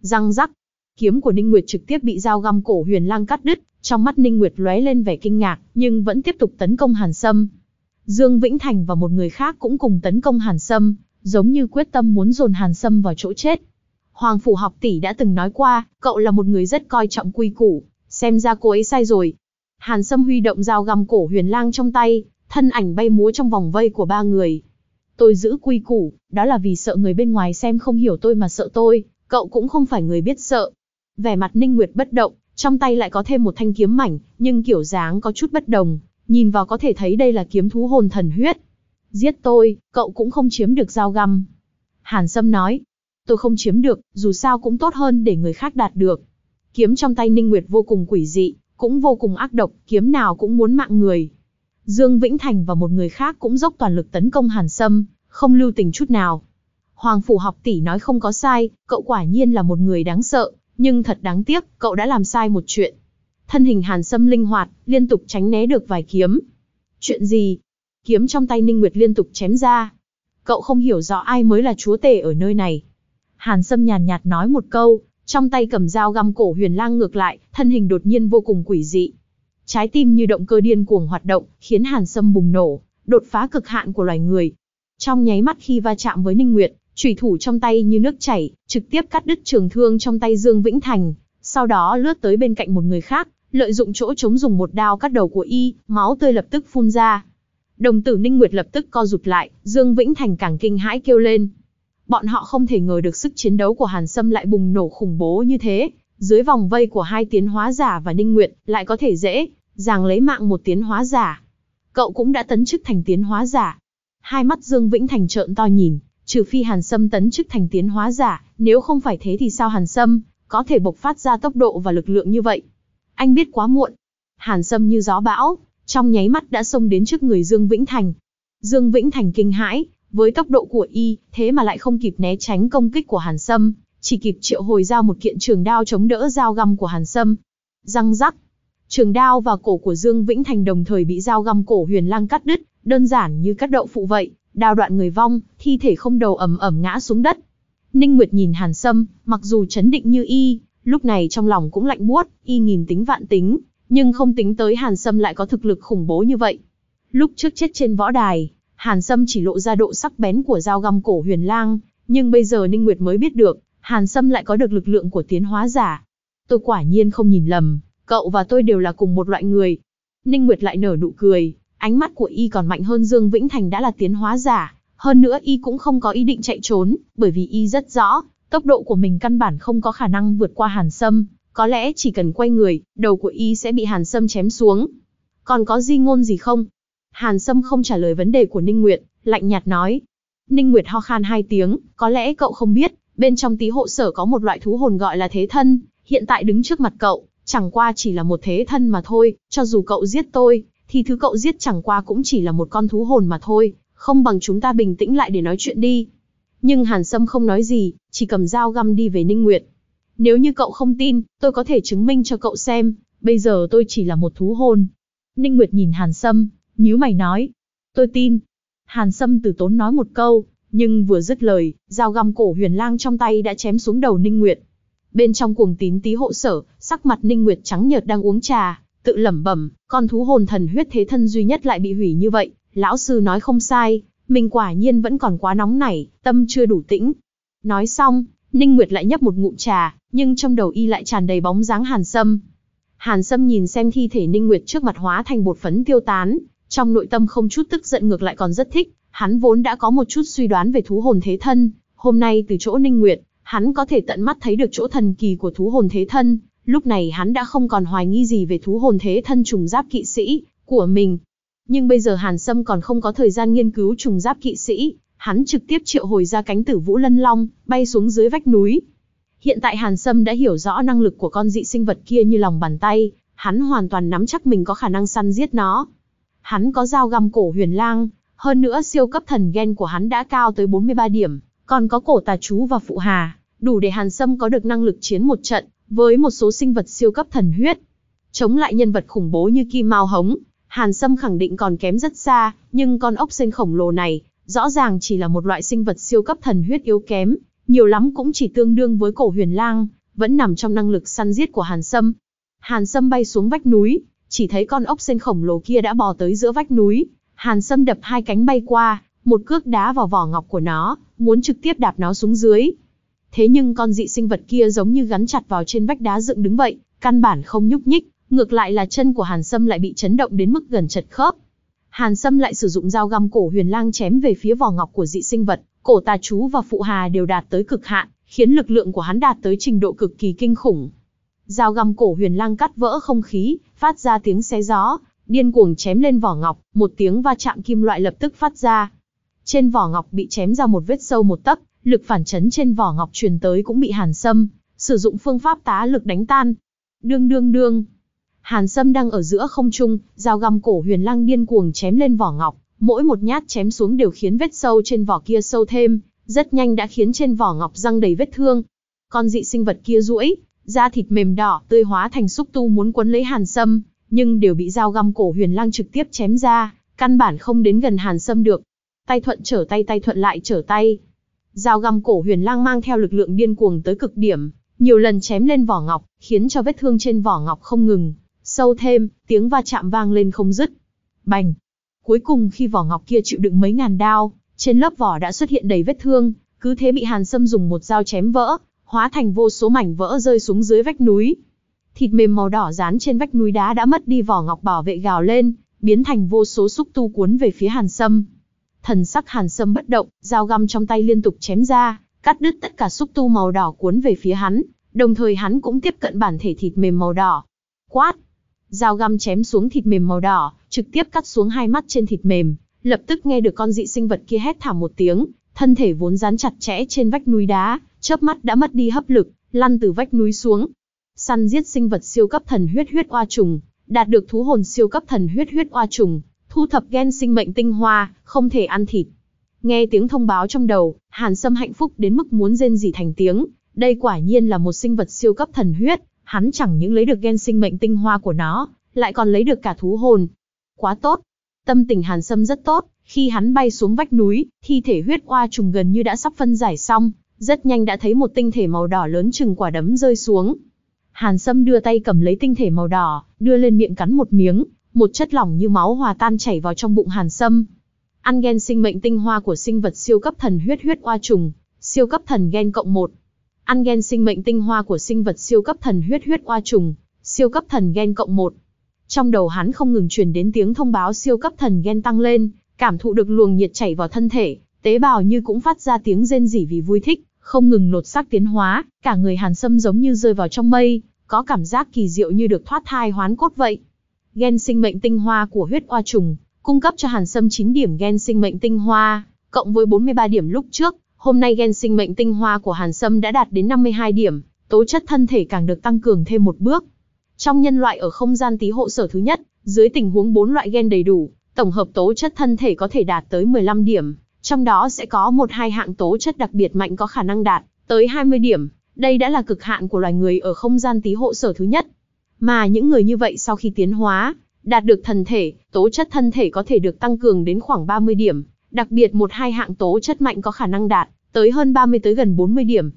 Răng rắc, kiếm của Ninh Nguyệt trực tiếp bị dao găm cổ Huyền Lang cắt đứt, trong mắt Ninh Nguyệt lóe lên vẻ kinh ngạc, nhưng vẫn tiếp tục tấn công Hàn Sâm. Dương Vĩnh Thành và một người khác cũng cùng tấn công Hàn Sâm, giống như quyết tâm muốn dồn Hàn Sâm vào chỗ chết. Hoàng Phủ học tỷ đã từng nói qua, cậu là một người rất coi trọng quy củ, xem ra cô ấy sai rồi. Hàn Sâm huy động dao găm cổ huyền lang trong tay, thân ảnh bay múa trong vòng vây của ba người. Tôi giữ quy củ, đó là vì sợ người bên ngoài xem không hiểu tôi mà sợ tôi, cậu cũng không phải người biết sợ. Vẻ mặt Ninh Nguyệt bất động, trong tay lại có thêm một thanh kiếm mảnh, nhưng kiểu dáng có chút bất đồng, nhìn vào có thể thấy đây là kiếm thú hồn thần huyết. Giết tôi, cậu cũng không chiếm được dao găm. Hàn Sâm nói, tôi không chiếm được, dù sao cũng tốt hơn để người khác đạt được. Kiếm trong tay Ninh Nguyệt vô cùng quỷ dị, cũng vô cùng ác độc, kiếm nào cũng muốn mạng người. Dương Vĩnh Thành và một người khác cũng dốc toàn lực tấn công Hàn Sâm, không lưu tình chút nào. Hoàng Phủ học tỷ nói không có sai, cậu quả nhiên là một người đáng sợ, nhưng thật đáng tiếc, cậu đã làm sai một chuyện. Thân hình Hàn Sâm linh hoạt, liên tục tránh né được vài kiếm. Chuyện gì? Kiếm trong tay Ninh Nguyệt liên tục chém ra. Cậu không hiểu rõ ai mới là chúa tể ở nơi này. Hàn Sâm nhàn nhạt nói một câu, trong tay cầm dao găm cổ huyền lang ngược lại, thân hình đột nhiên vô cùng quỷ dị. Trái tim như động cơ điên cuồng hoạt động, khiến Hàn Sâm bùng nổ, đột phá cực hạn của loài người. Trong nháy mắt khi va chạm với Ninh Nguyệt, chủy thủ trong tay như nước chảy, trực tiếp cắt đứt trường thương trong tay Dương Vĩnh Thành, sau đó lướt tới bên cạnh một người khác, lợi dụng chỗ trống dùng một đao cắt đầu của y, máu tươi lập tức phun ra. Đồng tử Ninh Nguyệt lập tức co rụt lại, Dương Vĩnh Thành càng kinh hãi kêu lên. Bọn họ không thể ngờ được sức chiến đấu của Hàn Sâm lại bùng nổ khủng bố như thế, dưới vòng vây của hai tiến hóa giả và Ninh Nguyệt, lại có thể dễ, dàng lấy mạng một tiến hóa giả. Cậu cũng đã tấn chức thành tiến hóa giả. Hai mắt Dương Vĩnh Thành trợn to nhìn, trừ phi Hàn Sâm tấn chức thành tiến hóa giả, nếu không phải thế thì sao Hàn Sâm có thể bộc phát ra tốc độ và lực lượng như vậy? Anh biết quá muộn. Hàn Sâm như gió bão, trong nháy mắt đã xông đến trước người Dương Vĩnh Thành. Dương Vĩnh Thành kinh hãi, với tốc độ của y, thế mà lại không kịp né tránh công kích của Hàn Sâm, chỉ kịp triệu hồi ra một kiện trường đao chống đỡ dao găm của Hàn Sâm. Răng rắc, trường đao và cổ của Dương Vĩnh Thành đồng thời bị dao găm cổ Huyền Lang cắt đứt, đơn giản như cắt đậu phụ vậy, đao đoạn người vong, thi thể không đầu ầm ầm ngã xuống đất. Ninh Nguyệt nhìn Hàn Sâm, mặc dù chấn định như y, lúc này trong lòng cũng lạnh buốt, y nghìn tính vạn tính, nhưng không tính tới Hàn Sâm lại có thực lực khủng bố như vậy. Lúc trước chết trên võ đài, Hàn Sâm chỉ lộ ra độ sắc bén của dao găm cổ huyền lang, nhưng bây giờ Ninh Nguyệt mới biết được, Hàn Sâm lại có được lực lượng của tiến hóa giả. Tôi quả nhiên không nhìn lầm, cậu và tôi đều là cùng một loại người. Ninh Nguyệt lại nở nụ cười, ánh mắt của y còn mạnh hơn Dương Vĩnh Thành đã là tiến hóa giả. Hơn nữa y cũng không có ý định chạy trốn, bởi vì y rất rõ, tốc độ của mình căn bản không có khả năng vượt qua Hàn Sâm, có lẽ chỉ cần quay người, đầu của y sẽ bị Hàn Sâm chém xuống. Còn có di ngôn gì không? Hàn Sâm không trả lời vấn đề của Ninh Nguyệt, lạnh nhạt nói. Ninh Nguyệt ho khan hai tiếng, có lẽ cậu không biết, bên trong tí hộ sở có một loại thú hồn gọi là thế thân, hiện tại đứng trước mặt cậu, chẳng qua chỉ là một thế thân mà thôi, cho dù cậu giết tôi, thì thứ cậu giết chẳng qua cũng chỉ là một con thú hồn mà thôi, không bằng chúng ta bình tĩnh lại để nói chuyện đi. Nhưng Hàn Sâm không nói gì, chỉ cầm dao găm đi về Ninh Nguyệt. Nếu như cậu không tin, tôi có thể chứng minh cho cậu xem, bây giờ tôi chỉ là một thú hồn. Ninh Nguyệt nhìn Hàn Sâm, nhíu mày nói. Tôi tin. Hàn Sâm từ tốn nói một câu, nhưng vừa dứt lời, dao găm cổ huyền lang trong tay đã chém xuống đầu Ninh Nguyệt. Bên trong cuồng tín tí hộ sở, sắc mặt Ninh Nguyệt trắng nhợt đang uống trà, tự lẩm bẩm, con thú hồn thần huyết thế thân duy nhất lại bị hủy như vậy, lão sư nói không sai, mình quả nhiên vẫn còn quá nóng nảy, tâm chưa đủ tĩnh. Nói xong, Ninh Nguyệt lại nhấp một ngụm trà, nhưng trong đầu y lại tràn đầy bóng dáng Hàn Sâm. Hàn Sâm nhìn xem thi thể Ninh Nguyệt trước mặt hóa thành bột phấn tiêu tán, trong nội tâm không chút tức giận ngược lại còn rất thích, hắn vốn đã có một chút suy đoán về thú hồn thế thân, hôm nay từ chỗ Ninh Nguyệt, hắn có thể tận mắt thấy được chỗ thần kỳ của thú hồn thế thân, lúc này hắn đã không còn hoài nghi gì về thú hồn thế thân trùng giáp kỵ sĩ của mình. Nhưng bây giờ Hàn Sâm còn không có thời gian nghiên cứu trùng giáp kỵ sĩ, hắn trực tiếp triệu hồi ra cánh tử vũ lân long, bay xuống dưới vách núi. Hiện tại Hàn Sâm đã hiểu rõ năng lực của con dị sinh vật kia như lòng bàn tay, hắn hoàn toàn nắm chắc mình có khả năng săn giết nó. Hắn có dao găm cổ huyền lang, hơn nữa siêu cấp thần gen của hắn đã cao tới 43 điểm, còn có cổ tà chú và phụ hà, đủ để Hàn Sâm có được năng lực chiến một trận, với một số sinh vật siêu cấp thần huyết. Chống lại nhân vật khủng bố như Kim Mao Hống, Hàn Sâm khẳng định còn kém rất xa, nhưng con ốc sen khổng lồ này, rõ ràng chỉ là một loại sinh vật siêu cấp thần huyết yếu kém, nhiều lắm cũng chỉ tương đương với cổ huyền lang, vẫn nằm trong năng lực săn giết của Hàn Sâm. Hàn Sâm bay xuống vách núi, chỉ thấy con ốc sen khổng lồ kia đã bò tới giữa vách núi, Hàn Sâm đập hai cánh bay qua, một cước đá vào vỏ ngọc của nó, muốn trực tiếp đạp nó xuống dưới. Thế nhưng con dị sinh vật kia giống như gắn chặt vào trên vách đá dựng đứng vậy, căn bản không nhúc nhích, ngược lại là chân của Hàn Sâm lại bị chấn động đến mức gần chật khớp. Hàn Sâm lại sử dụng dao găm cổ huyền lang chém về phía vỏ ngọc của dị sinh vật, cổ tà chú và phụ hà đều đạt tới cực hạn, khiến lực lượng của hắn đạt tới trình độ cực kỳ kinh khủng. Dao găm cổ huyền lang cắt vỡ không khí, phát ra tiếng xé gió, điên cuồng chém lên vỏ ngọc, một tiếng va chạm kim loại lập tức phát ra. Trên vỏ ngọc bị chém ra một vết sâu một tấc, lực phản chấn trên vỏ ngọc truyền tới cũng bị Hàn Sâm sử dụng phương pháp tá lực đánh tan. Đương đương đương. Hàn Sâm đang ở giữa không trung, dao găm cổ huyền lang điên cuồng chém lên vỏ ngọc, mỗi một nhát chém xuống đều khiến vết sâu trên vỏ kia sâu thêm, rất nhanh đã khiến trên vỏ ngọc răng đầy vết thương. Con dị sinh vật kia duỗi, da thịt mềm đỏ, tươi hóa thành xúc tu muốn quấn lấy Hàn Sâm, nhưng đều bị dao găm cổ huyền lang trực tiếp chém ra, căn bản không đến gần Hàn Sâm được. Tay thuận trở tay tay thuận lại trở tay. Dao găm cổ huyền lang mang theo lực lượng điên cuồng tới cực điểm, nhiều lần chém lên vỏ ngọc, khiến cho vết thương trên vỏ ngọc không ngừng, sâu thêm, tiếng va chạm vang lên không dứt. Bành! Cuối cùng khi vỏ ngọc kia chịu đựng mấy ngàn đao, trên lớp vỏ đã xuất hiện đầy vết thương, cứ thế bị Hàn Sâm dùng một dao chém vỡ, hóa thành vô số mảnh vỡ rơi xuống dưới vách núi. Thịt mềm màu đỏ dán trên vách núi đá đã mất đi vỏ ngọc bảo vệ gào lên, biến thành vô số xúc tu cuốn về phía Hàn Sâm. Thần sắc Hàn Sâm bất động, dao găm trong tay liên tục chém ra, cắt đứt tất cả xúc tu màu đỏ cuốn về phía hắn, đồng thời hắn cũng tiếp cận bản thể thịt mềm màu đỏ. Quát! Dao găm chém xuống thịt mềm màu đỏ, trực tiếp cắt xuống hai mắt trên thịt mềm, lập tức nghe được con dị sinh vật kia hét thảm một tiếng, thân thể vốn dán chặt chẽ trên vách núi đá, chớp mắt đã mất đi hấp lực, lăn từ vách núi xuống. Săn giết sinh vật siêu cấp thần huyết huyết oa trùng, đạt được thú hồn siêu cấp thần huyết huyết oa trùng, thu thập gen sinh mệnh tinh hoa, không thể ăn thịt. Nghe tiếng thông báo trong đầu, Hàn Sâm hạnh phúc đến mức muốn rên rỉ thành tiếng, đây quả nhiên là một sinh vật siêu cấp thần huyết, hắn chẳng những lấy được gen sinh mệnh tinh hoa của nó, lại còn lấy được cả thú hồn. Quá tốt. Tâm tình Hàn Sâm rất tốt, khi hắn bay xuống vách núi, thi thể huyết oa trùng gần như đã sắp phân giải xong, rất nhanh đã thấy một tinh thể màu đỏ lớn chừng quả đấm rơi xuống. Hàn Sâm đưa tay cầm lấy tinh thể màu đỏ, đưa lên miệng cắn một miếng, một chất lỏng như máu hòa tan chảy vào trong bụng Hàn Sâm. Ăn gen sinh mệnh tinh hoa của sinh vật siêu cấp thần huyết huyết oa trùng, siêu cấp thần gen cộng 1. Ăn gen sinh mệnh tinh hoa của sinh vật siêu cấp thần huyết huyết oa trùng, siêu cấp thần gen cộng 1. Trong đầu hắn không ngừng truyền đến tiếng thông báo siêu cấp thần gen tăng lên, cảm thụ được luồng nhiệt chảy vào thân thể, tế bào như cũng phát ra tiếng rên rỉ vì vui thích, không ngừng lột xác tiến hóa, cả người Hàn Sâm giống như rơi vào trong mây, có cảm giác kỳ diệu như được thoát thai hoán cốt vậy. Gen sinh mệnh tinh hoa của huyết oa trùng, cung cấp cho Hàn Sâm 9 điểm gen sinh mệnh tinh hoa, cộng với 43 điểm lúc trước, hôm nay gen sinh mệnh tinh hoa của Hàn Sâm đã đạt đến 52 điểm, tố chất thân thể càng được tăng cường thêm một bước. Trong nhân loại ở không gian tí hộ sở thứ nhất, dưới tình huống 4 loại gen đầy đủ, tổng hợp tố chất thân thể có thể đạt tới 15 điểm, trong đó sẽ có một hai hạng tố chất đặc biệt mạnh có khả năng đạt tới 20 điểm, đây đã là cực hạn của loài người ở không gian tí hộ sở thứ nhất. Mà những người như vậy sau khi tiến hóa, đạt được thần thể, tố chất thân thể có thể được tăng cường đến khoảng 30 điểm, đặc biệt một hai hạng tố chất mạnh có khả năng đạt tới hơn 30 tới gần 40 điểm.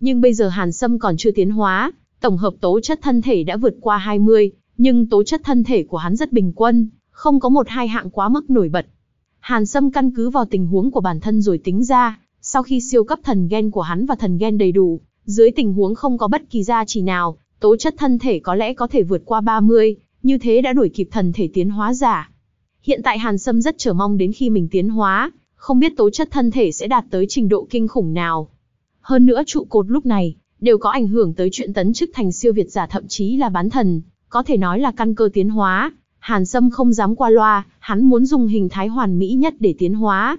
Nhưng bây giờ Hàn Sâm còn chưa tiến hóa, tổng hợp tố chất thân thể đã vượt qua 20, nhưng tố chất thân thể của hắn rất bình quân, không có một hai hạng quá mức nổi bật. Hàn Sâm căn cứ vào tình huống của bản thân rồi tính ra, sau khi siêu cấp thần gen của hắn và thần gen đầy đủ, dưới tình huống không có bất kỳ gia trì nào, tố chất thân thể có lẽ có thể vượt qua 30, như thế đã đuổi kịp thần thể tiến hóa giả. Hiện tại Hàn Sâm rất chờ mong đến khi mình tiến hóa, không biết tố chất thân thể sẽ đạt tới trình độ kinh khủng nào. Hơn nữa trụ cột lúc này, đều có ảnh hưởng tới chuyện tấn chức thành siêu việt giả thậm chí là bán thần, có thể nói là căn cơ tiến hóa. Hàn Sâm không dám qua loa, hắn muốn dùng hình thái hoàn mỹ nhất để tiến hóa.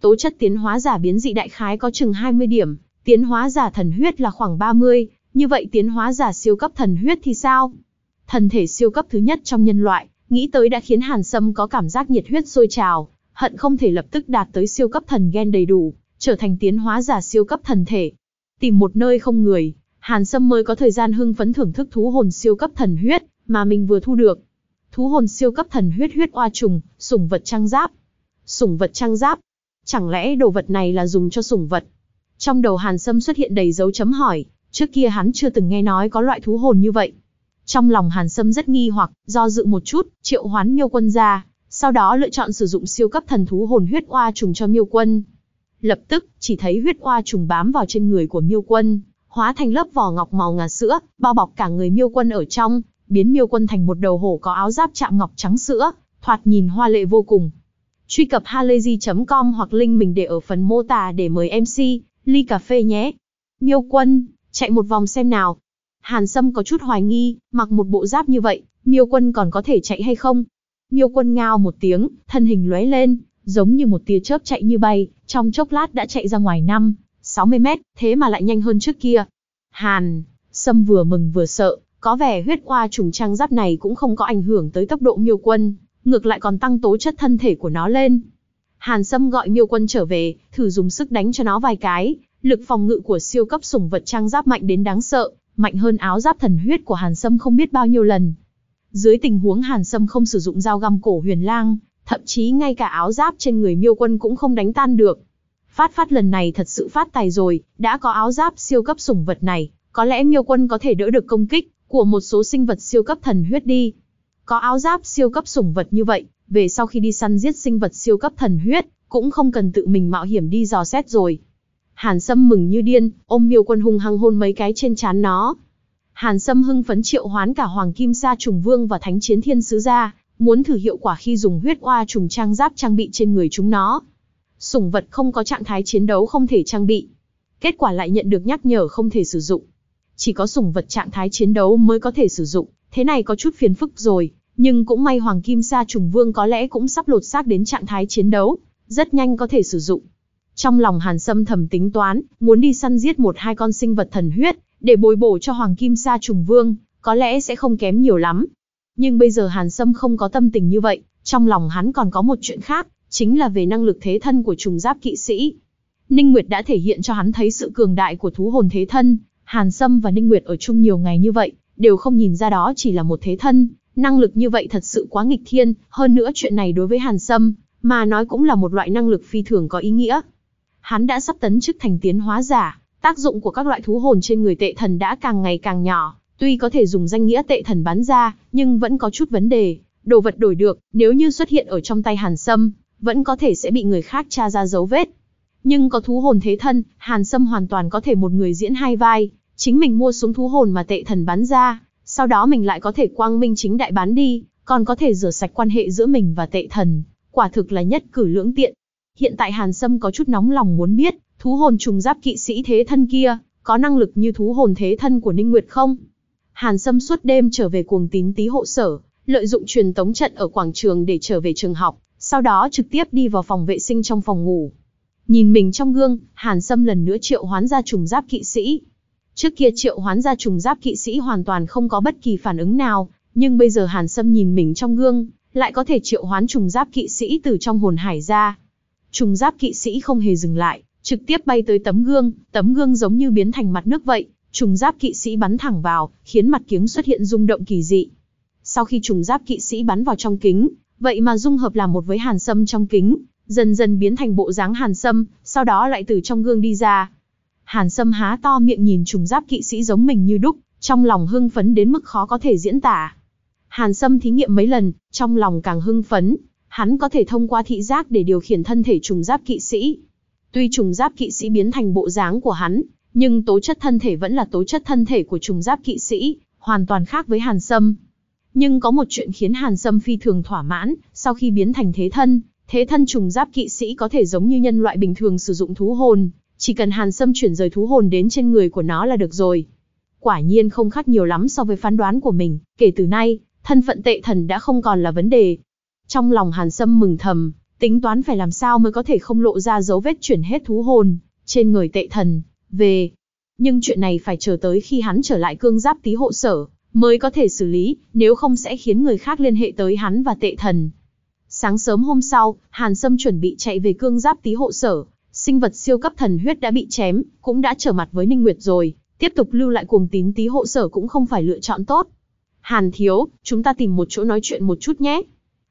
Tố chất tiến hóa giả biến dị đại khái có chừng 20 điểm, tiến hóa giả thần huyết là khoảng 30, như vậy tiến hóa giả siêu cấp thần huyết thì sao? Thần thể siêu cấp thứ nhất trong nhân loại, nghĩ tới đã khiến Hàn Sâm có cảm giác nhiệt huyết sôi trào, hận không thể lập tức đạt tới siêu cấp thần gen đầy đủ, trở thành tiến hóa giả siêu cấp thần thể. Tìm một nơi không người, Hàn Sâm mới có thời gian hưng phấn thưởng thức thú hồn siêu cấp thần huyết mà mình vừa thu được. Thú hồn siêu cấp thần huyết huyết oa trùng, sủng vật trang giáp. Sủng vật trang giáp? Chẳng lẽ đồ vật này là dùng cho sủng vật? Trong đầu Hàn Sâm xuất hiện đầy dấu chấm hỏi, trước kia hắn chưa từng nghe nói có loại thú hồn như vậy. Trong lòng Hàn Sâm rất nghi hoặc, do dự một chút, triệu hoán miêu quân ra, sau đó lựa chọn sử dụng siêu cấp thần thú hồn huyết oa trùng cho miêu quân. Lập tức, chỉ thấy huyết oa trùng bám vào trên người của miêu quân, hóa thành lớp vỏ ngọc màu ngà sữa, bao bọc cả người miêu quân ở trong, biến miêu quân thành một đầu hổ có áo giáp chạm ngọc trắng sữa, thoạt nhìn hoa lệ vô cùng. Truy cập halayzi.com hoặc link mình để ở phần mô tả để mời MC, ly cà phê nhé. Miêu quân, chạy một vòng xem nào. Hàn Sâm có chút hoài nghi, mặc một bộ giáp như vậy, miêu quân còn có thể chạy hay không? Miêu quân ngao một tiếng, thân hình lóe lên, giống như một tia chớp chạy như bay, trong chốc lát đã chạy ra ngoài năm, 60 mét, thế mà lại nhanh hơn trước kia. Hàn, Sâm vừa mừng vừa sợ, có vẻ huyết oa trùng trang giáp này cũng không có ảnh hưởng tới tốc độ miêu quân, ngược lại còn tăng tố chất thân thể của nó lên. Hàn Sâm gọi miêu quân trở về, thử dùng sức đánh cho nó vài cái, lực phòng ngự của siêu cấp sủng vật trang giáp mạnh đến đáng sợ, mạnh hơn áo giáp thần huyết của Hàn Sâm không biết bao nhiêu lần. Dưới tình huống Hàn Sâm không sử dụng dao găm cổ huyền lang, thậm chí ngay cả áo giáp trên người miêu quân cũng không đánh tan được. Phát phát lần này thật sự phát tài rồi, đã có áo giáp siêu cấp sủng vật này, có lẽ miêu quân có thể đỡ được công kích của một số sinh vật siêu cấp thần huyết đi. Có áo giáp siêu cấp sủng vật như vậy, về sau khi đi săn giết sinh vật siêu cấp thần huyết, cũng không cần tự mình mạo hiểm đi dò xét rồi. Hàn Sâm mừng như điên, ôm miêu quân hung hăng hôn mấy cái trên trán nó. Hàn Sâm hưng phấn triệu hoán cả Hoàng Kim Sa trùng vương và Thánh Chiến Thiên Sứ ra, muốn thử hiệu quả khi dùng huyết oa trùng trang giáp trang bị trên người chúng nó. Sủng vật không có trạng thái chiến đấu không thể trang bị. Kết quả lại nhận được nhắc nhở không thể sử dụng. Chỉ có sủng vật trạng thái chiến đấu mới có thể sử dụng, thế này có chút phiền phức rồi, Nhưng cũng may Hoàng Kim Sa Trùng Vương có lẽ cũng sắp lột xác đến trạng thái chiến đấu, rất nhanh có thể sử dụng. Trong lòng Hàn Sâm thầm tính toán, muốn đi săn giết một hai con sinh vật thần huyết, để bồi bổ cho Hoàng Kim Sa Trùng Vương, có lẽ sẽ không kém nhiều lắm. Nhưng bây giờ Hàn Sâm không có tâm tình như vậy, trong lòng hắn còn có một chuyện khác, chính là về năng lực thế thân của trùng giáp kỵ sĩ. Ninh Nguyệt đã thể hiện cho hắn thấy sự cường đại của thú hồn thế thân, Hàn Sâm và Ninh Nguyệt ở chung nhiều ngày như vậy, đều không nhìn ra đó chỉ là một thế thân, năng lực như vậy thật sự quá nghịch thiên, hơn nữa chuyện này đối với Hàn Sâm, mà nói cũng là một loại năng lực phi thường có ý nghĩa. Hắn đã sắp tấn chức thành tiến hóa giả, tác dụng của các loại thú hồn trên người tệ thần đã càng ngày càng nhỏ, tuy có thể dùng danh nghĩa tệ thần bán ra, nhưng vẫn có chút vấn đề, đồ vật đổi được, nếu như xuất hiện ở trong tay Hàn Sâm, vẫn có thể sẽ bị người khác tra ra dấu vết. Nhưng có thú hồn thế thân, Hàn Sâm hoàn toàn có thể một người diễn hai vai, chính mình mua xuống thú hồn mà tệ thần bán ra, sau đó mình lại có thể quang minh chính đại bán đi, còn có thể rửa sạch quan hệ giữa mình và tệ thần, quả thực là nhất cử lưỡng tiện. Hiện tại Hàn Sâm có chút nóng lòng muốn biết, thú hồn trùng giáp kỵ sĩ thế thân kia, có năng lực như thú hồn thế thân của Ninh Nguyệt không? Hàn Sâm suốt đêm trở về cuồng tín tí hộ sở, lợi dụng truyền tống trận ở quảng trường để trở về trường học, sau đó trực tiếp đi vào phòng vệ sinh trong phòng ngủ. Nhìn mình trong gương, Hàn Sâm lần nữa triệu hoán ra trùng giáp kỵ sĩ. Trước kia triệu hoán ra trùng giáp kỵ sĩ hoàn toàn không có bất kỳ phản ứng nào, nhưng bây giờ Hàn Sâm nhìn mình trong gương, lại có thể triệu hoán trùng giáp kỵ sĩ từ trong hồn hải ra. Trùng giáp kỵ sĩ không hề dừng lại, trực tiếp bay tới tấm gương, tấm gương giống như biến thành mặt nước vậy, trùng giáp kỵ sĩ bắn thẳng vào, khiến mặt kiếng xuất hiện rung động kỳ dị. Sau khi trùng giáp kỵ sĩ bắn vào trong kính, vậy mà dung hợp làm một với hàn sâm trong kính, dần dần biến thành bộ dáng hàn sâm, sau đó lại từ trong gương đi ra. Hàn sâm há to miệng nhìn trùng giáp kỵ sĩ giống mình như đúc, trong lòng hưng phấn đến mức khó có thể diễn tả. Hàn sâm thí nghiệm mấy lần, trong lòng càng hưng phấn, hắn có thể thông qua thị giác để điều khiển thân thể trùng giáp kỵ sĩ. Tuy trùng giáp kỵ sĩ biến thành bộ dáng của hắn, nhưng tố chất thân thể vẫn là tố chất thân thể của trùng giáp kỵ sĩ, hoàn toàn khác với Hàn Sâm. Nhưng có một chuyện khiến Hàn Sâm phi thường thỏa mãn, sau khi biến thành thế thân, thế thân trùng giáp kỵ sĩ có thể giống như nhân loại bình thường sử dụng thú hồn, chỉ cần Hàn Sâm chuyển rời thú hồn đến trên người của nó là được rồi. Quả nhiên không khác nhiều lắm so với phán đoán của mình, kể từ nay, thân phận tệ thần đã không còn là vấn đề. Trong lòng Hàn Sâm mừng thầm, tính toán phải làm sao mới có thể không lộ ra dấu vết chuyển hết thú hồn trên người tệ thần về. Nhưng chuyện này phải chờ tới khi hắn trở lại cương giáp tí hộ sở, mới có thể xử lý, nếu không sẽ khiến người khác liên hệ tới hắn và tệ thần. Sáng sớm hôm sau, Hàn Sâm chuẩn bị chạy về cương giáp tí hộ sở, sinh vật siêu cấp thần huyết đã bị chém, cũng đã trở mặt với Ninh Nguyệt rồi, tiếp tục lưu lại cuồng tín tí hộ sở cũng không phải lựa chọn tốt. Hàn thiếu, chúng ta tìm một chỗ nói chuyện một chút nhé.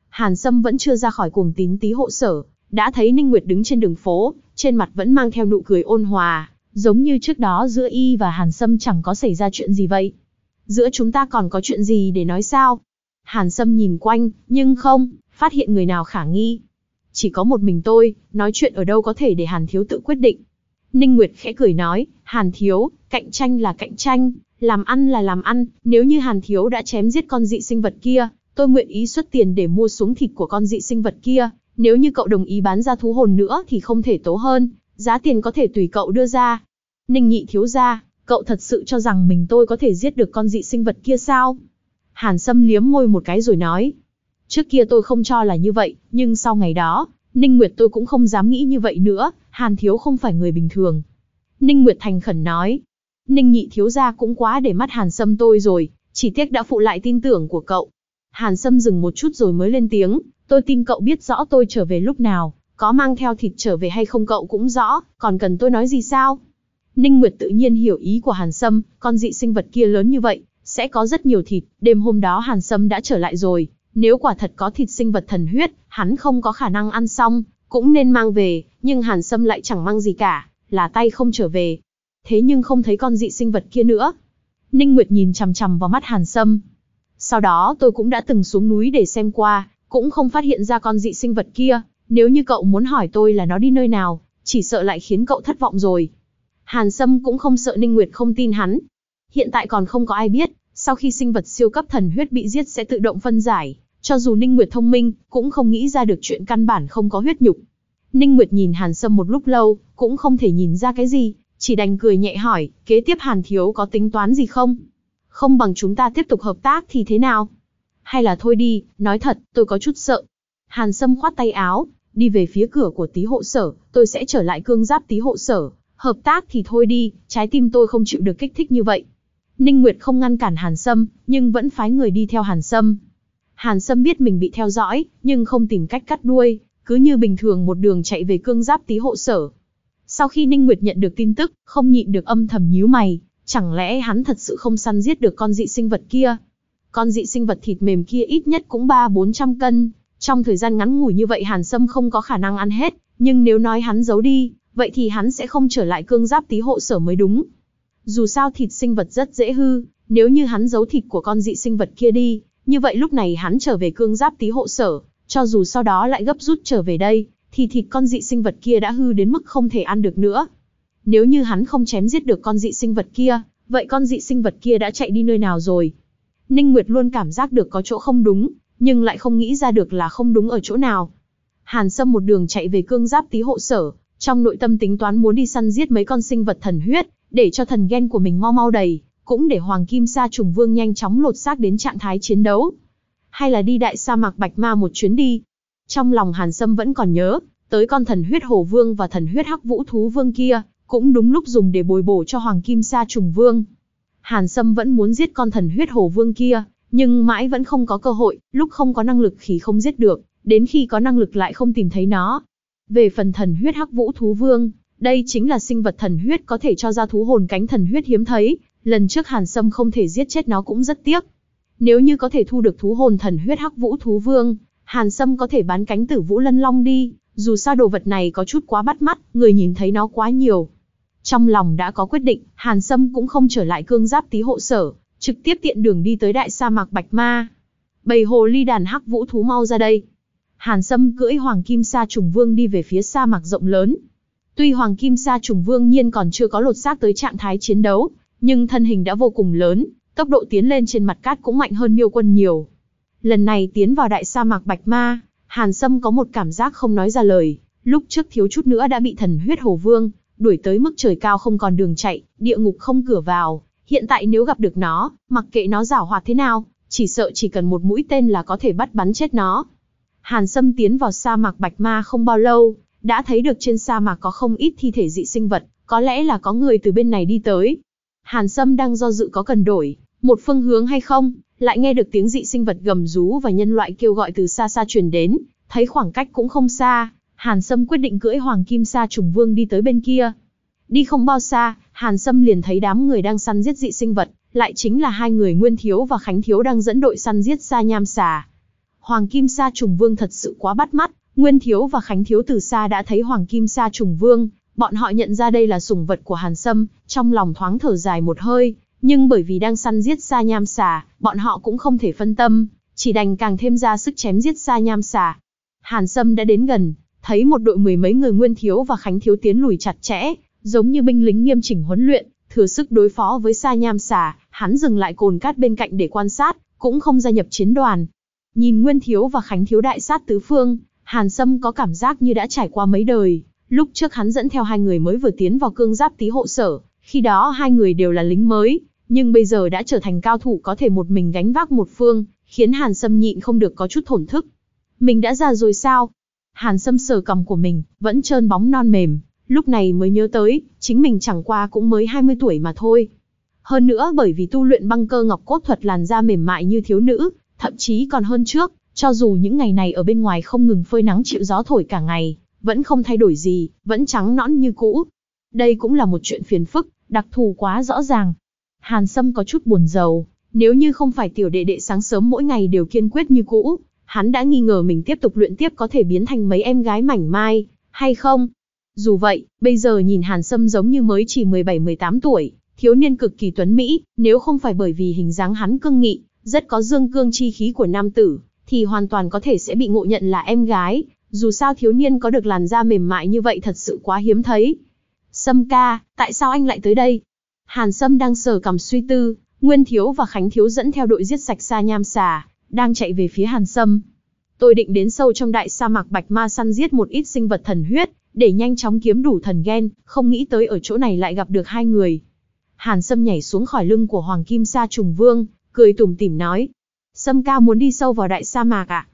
Hàn Sâm vẫn chưa ra khỏi cuồng tín tí hộ sở, đã thấy Ninh Nguyệt đứng trên đường phố, trên mặt vẫn mang theo nụ cười ôn hòa, giống như trước đó giữa y và Hàn Sâm chẳng có xảy ra chuyện gì vậy. Giữa chúng ta còn có chuyện gì để nói sao? Hàn Sâm nhìn quanh, nhưng không, phát hiện người nào khả nghi. Chỉ có một mình tôi, nói chuyện ở đâu có thể để Hàn Thiếu tự quyết định. Ninh Nguyệt khẽ cười nói, Hàn Thiếu, cạnh tranh là cạnh tranh, làm ăn là làm ăn, nếu như Hàn Thiếu đã chém giết con dị sinh vật kia, tôi nguyện ý xuất tiền để mua xuống thịt của con dị sinh vật kia, nếu như cậu đồng ý bán ra thú hồn nữa thì không thể tố hơn, giá tiền có thể tùy cậu đưa ra. Ninh nhị thiếu ra, cậu thật sự cho rằng mình tôi có thể giết được con dị sinh vật kia sao? Hàn Sâm liếm môi một cái rồi nói. Trước kia tôi không cho là như vậy, nhưng sau ngày đó, Ninh Nguyệt tôi cũng không dám nghĩ như vậy nữa, Hàn thiếu không phải người bình thường. Ninh Nguyệt thành khẩn nói. Ninh nhị thiếu ra cũng quá để mắt Hàn Sâm tôi rồi, chỉ tiếc đã phụ lại tin tưởng của cậu. Hàn Sâm dừng một chút rồi mới lên tiếng, tôi tin cậu biết rõ tôi trở về lúc nào, có mang theo thịt trở về hay không cậu cũng rõ, còn cần tôi nói gì sao? Ninh Nguyệt tự nhiên hiểu ý của Hàn Sâm, con dị sinh vật kia lớn như vậy, sẽ có rất nhiều thịt, đêm hôm đó Hàn Sâm đã trở lại rồi, nếu quả thật có thịt sinh vật thần huyết, hắn không có khả năng ăn xong, cũng nên mang về, nhưng Hàn Sâm lại chẳng mang gì cả, là tay không trở về. Thế nhưng không thấy con dị sinh vật kia nữa. Ninh Nguyệt nhìn chằm chằm vào mắt Hàn Sâm. Sau đó tôi cũng đã từng xuống núi để xem qua, cũng không phát hiện ra con dị sinh vật kia, nếu như cậu muốn hỏi tôi là nó đi nơi nào, chỉ sợ lại khiến cậu thất vọng rồi. Hàn Sâm cũng không sợ Ninh Nguyệt không tin hắn. Hiện tại còn không có ai biết, sau khi sinh vật siêu cấp thần huyết bị giết sẽ tự động phân giải, cho dù Ninh Nguyệt thông minh, cũng không nghĩ ra được chuyện căn bản không có huyết nhục. Ninh Nguyệt nhìn Hàn Sâm một lúc lâu, cũng không thể nhìn ra cái gì, chỉ đành cười nhẹ hỏi, kế tiếp Hàn Thiếu có tính toán gì không? Không bằng chúng ta tiếp tục hợp tác thì thế nào? Hay là thôi đi, nói thật, tôi có chút sợ. Hàn Sâm khoát tay áo, đi về phía cửa của tí hộ sở, tôi sẽ trở lại cương giáp tí hộ sở. Hợp tác thì thôi đi, trái tim tôi không chịu được kích thích như vậy. Ninh Nguyệt không ngăn cản Hàn Sâm, nhưng vẫn phái người đi theo Hàn Sâm. Hàn Sâm biết mình bị theo dõi, nhưng không tìm cách cắt đuôi, cứ như bình thường một đường chạy về cương giáp tí hộ sở. Sau khi Ninh Nguyệt nhận được tin tức, không nhịn được âm thầm nhíu mày, chẳng lẽ hắn thật sự không săn giết được con dị sinh vật kia? Con dị sinh vật thịt mềm kia ít nhất cũng 3-400 cân, trong thời gian ngắn ngủi như vậy Hàn Sâm không có khả năng ăn hết, nhưng nếu nói hắn giấu đi, vậy thì hắn sẽ không trở lại cương giáp tí hộ sở mới đúng. Dù sao thịt sinh vật rất dễ hư, nếu như hắn giấu thịt của con dị sinh vật kia đi, như vậy lúc này hắn trở về cương giáp tí hộ sở, cho dù sau đó lại gấp rút trở về đây, thì thịt con dị sinh vật kia đã hư đến mức không thể ăn được nữa. Nếu như hắn không chém giết được con dị sinh vật kia, vậy con dị sinh vật kia đã chạy đi nơi nào rồi? Ninh Nguyệt luôn cảm giác được có chỗ không đúng, nhưng lại không nghĩ ra được là không đúng ở chỗ nào. Hàn Sâm một đường chạy về cương giáp tí hộ sở, trong nội tâm tính toán muốn đi săn giết mấy con sinh vật thần huyết, để cho thần ghen của mình mau mau đầy, cũng để Hoàng Kim Sa Trùng Vương nhanh chóng lột xác đến trạng thái chiến đấu. Hay là đi đại sa mạc Bạch Ma một chuyến đi. Trong lòng Hàn Sâm vẫn còn nhớ, tới con thần huyết hồ vương và thần huyết hắc vũ thú vương kia, cũng đúng lúc dùng để bồi bổ cho Hoàng Kim Sa Trùng Vương. Hàn Sâm vẫn muốn giết con thần huyết hồ vương kia, nhưng mãi vẫn không có cơ hội, lúc không có năng lực thì không giết được, đến khi có năng lực lại không tìm thấy nó. Về phần thần huyết hắc vũ thú vương, đây chính là sinh vật thần huyết có thể cho ra thú hồn cánh thần huyết hiếm thấy, lần trước Hàn Sâm không thể giết chết nó cũng rất tiếc. Nếu như có thể thu được thú hồn thần huyết hắc vũ thú vương, Hàn Sâm có thể bán cánh tử vũ lân long đi, dù sao đồ vật này có chút quá bắt mắt, người nhìn thấy nó quá nhiều. Trong lòng đã có quyết định, Hàn Sâm cũng không trở lại cương giáp tí hộ sở, trực tiếp tiện đường đi tới đại sa mạc Bạch Ma. Bầy hồ ly đàn hắc vũ thú mau ra đây. Hàn Sâm cưỡi Hoàng Kim Sa Trùng Vương đi về phía sa mạc rộng lớn. Tuy Hoàng Kim Sa Trùng Vương nhiên còn chưa có lột xác tới trạng thái chiến đấu, nhưng thân hình đã vô cùng lớn, tốc độ tiến lên trên mặt cát cũng mạnh hơn miêu quân nhiều. Lần này tiến vào đại sa mạc Bạch Ma, Hàn Sâm có một cảm giác không nói ra lời, lúc trước thiếu chút nữa đã bị thần huyết hồ vương, đuổi tới mức trời cao không còn đường chạy, địa ngục không cửa vào, hiện tại nếu gặp được nó, mặc kệ nó giảo hoạt thế nào, chỉ sợ chỉ cần một mũi tên là có thể bắt bắn chết nó. Hàn Sâm tiến vào sa mạc Bạch Ma không bao lâu, đã thấy được trên sa mạc có không ít thi thể dị sinh vật, có lẽ là có người từ bên này đi tới. Hàn Sâm đang do dự có cần đổi một phương hướng hay không, lại nghe được tiếng dị sinh vật gầm rú và nhân loại kêu gọi từ xa xa truyền đến, thấy khoảng cách cũng không xa, Hàn Sâm quyết định cưỡi Hoàng Kim Sa Trùng Vương đi tới bên kia. Đi không bao xa, Hàn Sâm liền thấy đám người đang săn giết dị sinh vật, lại chính là hai người Nguyên Thiếu và Khánh Thiếu đang dẫn đội săn giết Sa Nham Xà. Hoàng Kim Sa Trùng Vương thật sự quá bắt mắt, Nguyên Thiếu và Khánh Thiếu từ xa đã thấy Hoàng Kim Sa Trùng Vương, bọn họ nhận ra đây là sủng vật của Hàn Sâm, trong lòng thoáng thở dài một hơi, nhưng bởi vì đang săn giết Sa Nham Xà, bọn họ cũng không thể phân tâm, chỉ đành càng thêm ra sức chém giết Sa Nham Xà. Hàn Sâm đã đến gần, thấy một đội mười mấy người Nguyên Thiếu và Khánh Thiếu tiến lùi chặt chẽ, giống như binh lính nghiêm chỉnh huấn luyện, thừa sức đối phó với Sa Nham Xà, hắn dừng lại cồn cát bên cạnh để quan sát, cũng không gia nhập chiến đoàn. Nhìn Nguyên Thiếu và Khánh Thiếu đại sát tứ phương, Hàn Sâm có cảm giác như đã trải qua mấy đời. Lúc trước hắn dẫn theo hai người mới vừa tiến vào cương giáp tí hộ sở, khi đó hai người đều là lính mới, nhưng bây giờ đã trở thành cao thủ có thể một mình gánh vác một phương, khiến Hàn Sâm nhịn không được có chút thổn thức. Mình đã già rồi sao? Hàn Sâm sờ cầm của mình, vẫn trơn bóng non mềm, lúc này mới nhớ tới, chính mình chẳng qua cũng mới 20 tuổi mà thôi. Hơn nữa bởi vì tu luyện băng cơ ngọc cốt thuật làn da mềm mại như thiếu nữ, thậm chí còn hơn trước, cho dù những ngày này ở bên ngoài không ngừng phơi nắng chịu gió thổi cả ngày, vẫn không thay đổi gì, vẫn trắng nõn như cũ. Đây cũng là một chuyện phiền phức, đặc thù quá rõ ràng. Hàn Sâm có chút buồn rầu, nếu như không phải tiểu đệ đệ sáng sớm mỗi ngày đều kiên quyết như cũ, hắn đã nghi ngờ mình tiếp tục luyện tiếp có thể biến thành mấy em gái mảnh mai, hay không? Dù vậy, bây giờ nhìn Hàn Sâm giống như mới chỉ 17-18 tuổi, thiếu niên cực kỳ tuấn Mỹ, nếu không phải bởi vì hình dáng hắn cương nghị, rất có dương cương chi khí của nam tử, thì hoàn toàn có thể sẽ bị ngộ nhận là em gái, dù sao thiếu niên có được làn da mềm mại như vậy thật sự quá hiếm thấy. Sâm ca, tại sao anh lại tới đây? Hàn Sâm đang sờ cầm suy tư, Nguyên Thiếu và Khánh Thiếu dẫn theo đội giết sạch sa nham xà, đang chạy về phía Hàn Sâm. Tôi định đến sâu trong đại sa mạc Bạch Ma săn giết một ít sinh vật thần huyết, để nhanh chóng kiếm đủ thần gen, không nghĩ tới ở chỗ này lại gặp được hai người. Hàn Sâm nhảy xuống khỏi lưng của Hoàng Kim Sa Trùng Vương, cười tủm tỉm nói. Sâm ca muốn đi sâu vào đại sa mạc à?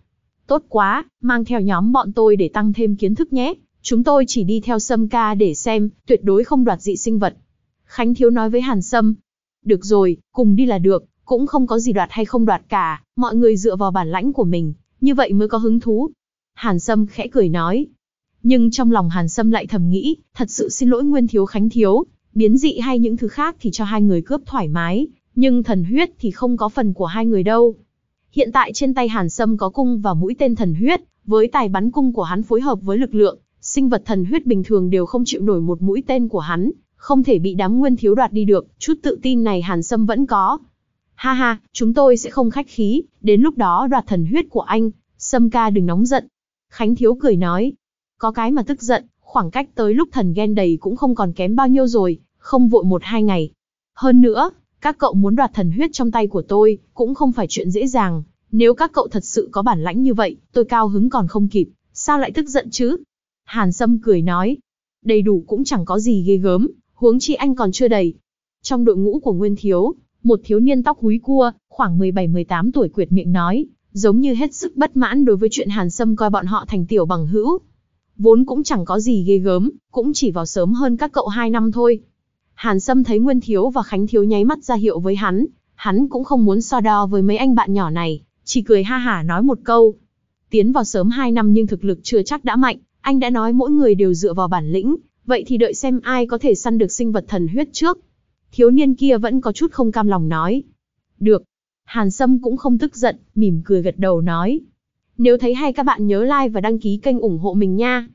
Tốt quá, mang theo nhóm bọn tôi để tăng thêm kiến thức nhé. Chúng tôi chỉ đi theo Sâm ca để xem, tuyệt đối không đoạt dị sinh vật. Khánh Thiếu nói với Hàn Sâm. Được rồi, cùng đi là được, cũng không có gì đoạt hay không đoạt cả, mọi người dựa vào bản lãnh của mình, như vậy mới có hứng thú. Hàn Sâm khẽ cười nói. Nhưng trong lòng Hàn Sâm lại thầm nghĩ, thật sự xin lỗi Nguyên Thiếu Khánh Thiếu, biến dị hay những thứ khác thì cho hai người cướp thoải mái, nhưng thần huyết thì không có phần của hai người đâu. Hiện tại trên tay Hàn Sâm có cung và mũi tên thần huyết, với tài bắn cung của hắn phối hợp với lực lượng, sinh vật thần huyết bình thường đều không chịu nổi một mũi tên của hắn, không thể bị đám nguyên thiếu đoạt đi được, chút tự tin này Hàn Sâm vẫn có. Ha ha, chúng tôi sẽ không khách khí, đến lúc đó đoạt thần huyết của anh, Sâm ca đừng nóng giận. Khánh Thiếu cười nói, có cái mà tức giận, khoảng cách tới lúc thần ghen đầy cũng không còn kém bao nhiêu rồi, không vội một hai ngày. Hơn nữa, các cậu muốn đoạt thần huyết trong tay của tôi, cũng không phải chuyện dễ dàng. Nếu các cậu thật sự có bản lãnh như vậy, tôi cao hứng còn không kịp, sao lại tức giận chứ? Hàn Sâm cười nói, đầy đủ cũng chẳng có gì ghê gớm, huống chi anh còn chưa đầy. Trong đội ngũ của Nguyên Thiếu, một thiếu niên tóc húi cua, khoảng 17-18 tuổi quyệt miệng nói, giống như hết sức bất mãn đối với chuyện Hàn Sâm coi bọn họ thành tiểu bằng hữu. Vốn cũng chẳng có gì ghê gớm, cũng chỉ vào sớm hơn các cậu 2 năm thôi. Hàn Sâm thấy Nguyên Thiếu và Khánh Thiếu nháy mắt ra hiệu với hắn, hắn cũng không muốn so đo với mấy anh bạn nhỏ này, chỉ cười ha hả nói một câu. Tiến vào sớm 2 năm nhưng thực lực chưa chắc đã mạnh, anh đã nói mỗi người đều dựa vào bản lĩnh, vậy thì đợi xem ai có thể săn được sinh vật thần huyết trước. Thiếu niên kia vẫn có chút không cam lòng nói. Được. Hàn Sâm cũng không tức giận, mỉm cười gật đầu nói. Nếu thấy hay các bạn nhớ like và đăng ký kênh ủng hộ mình nha.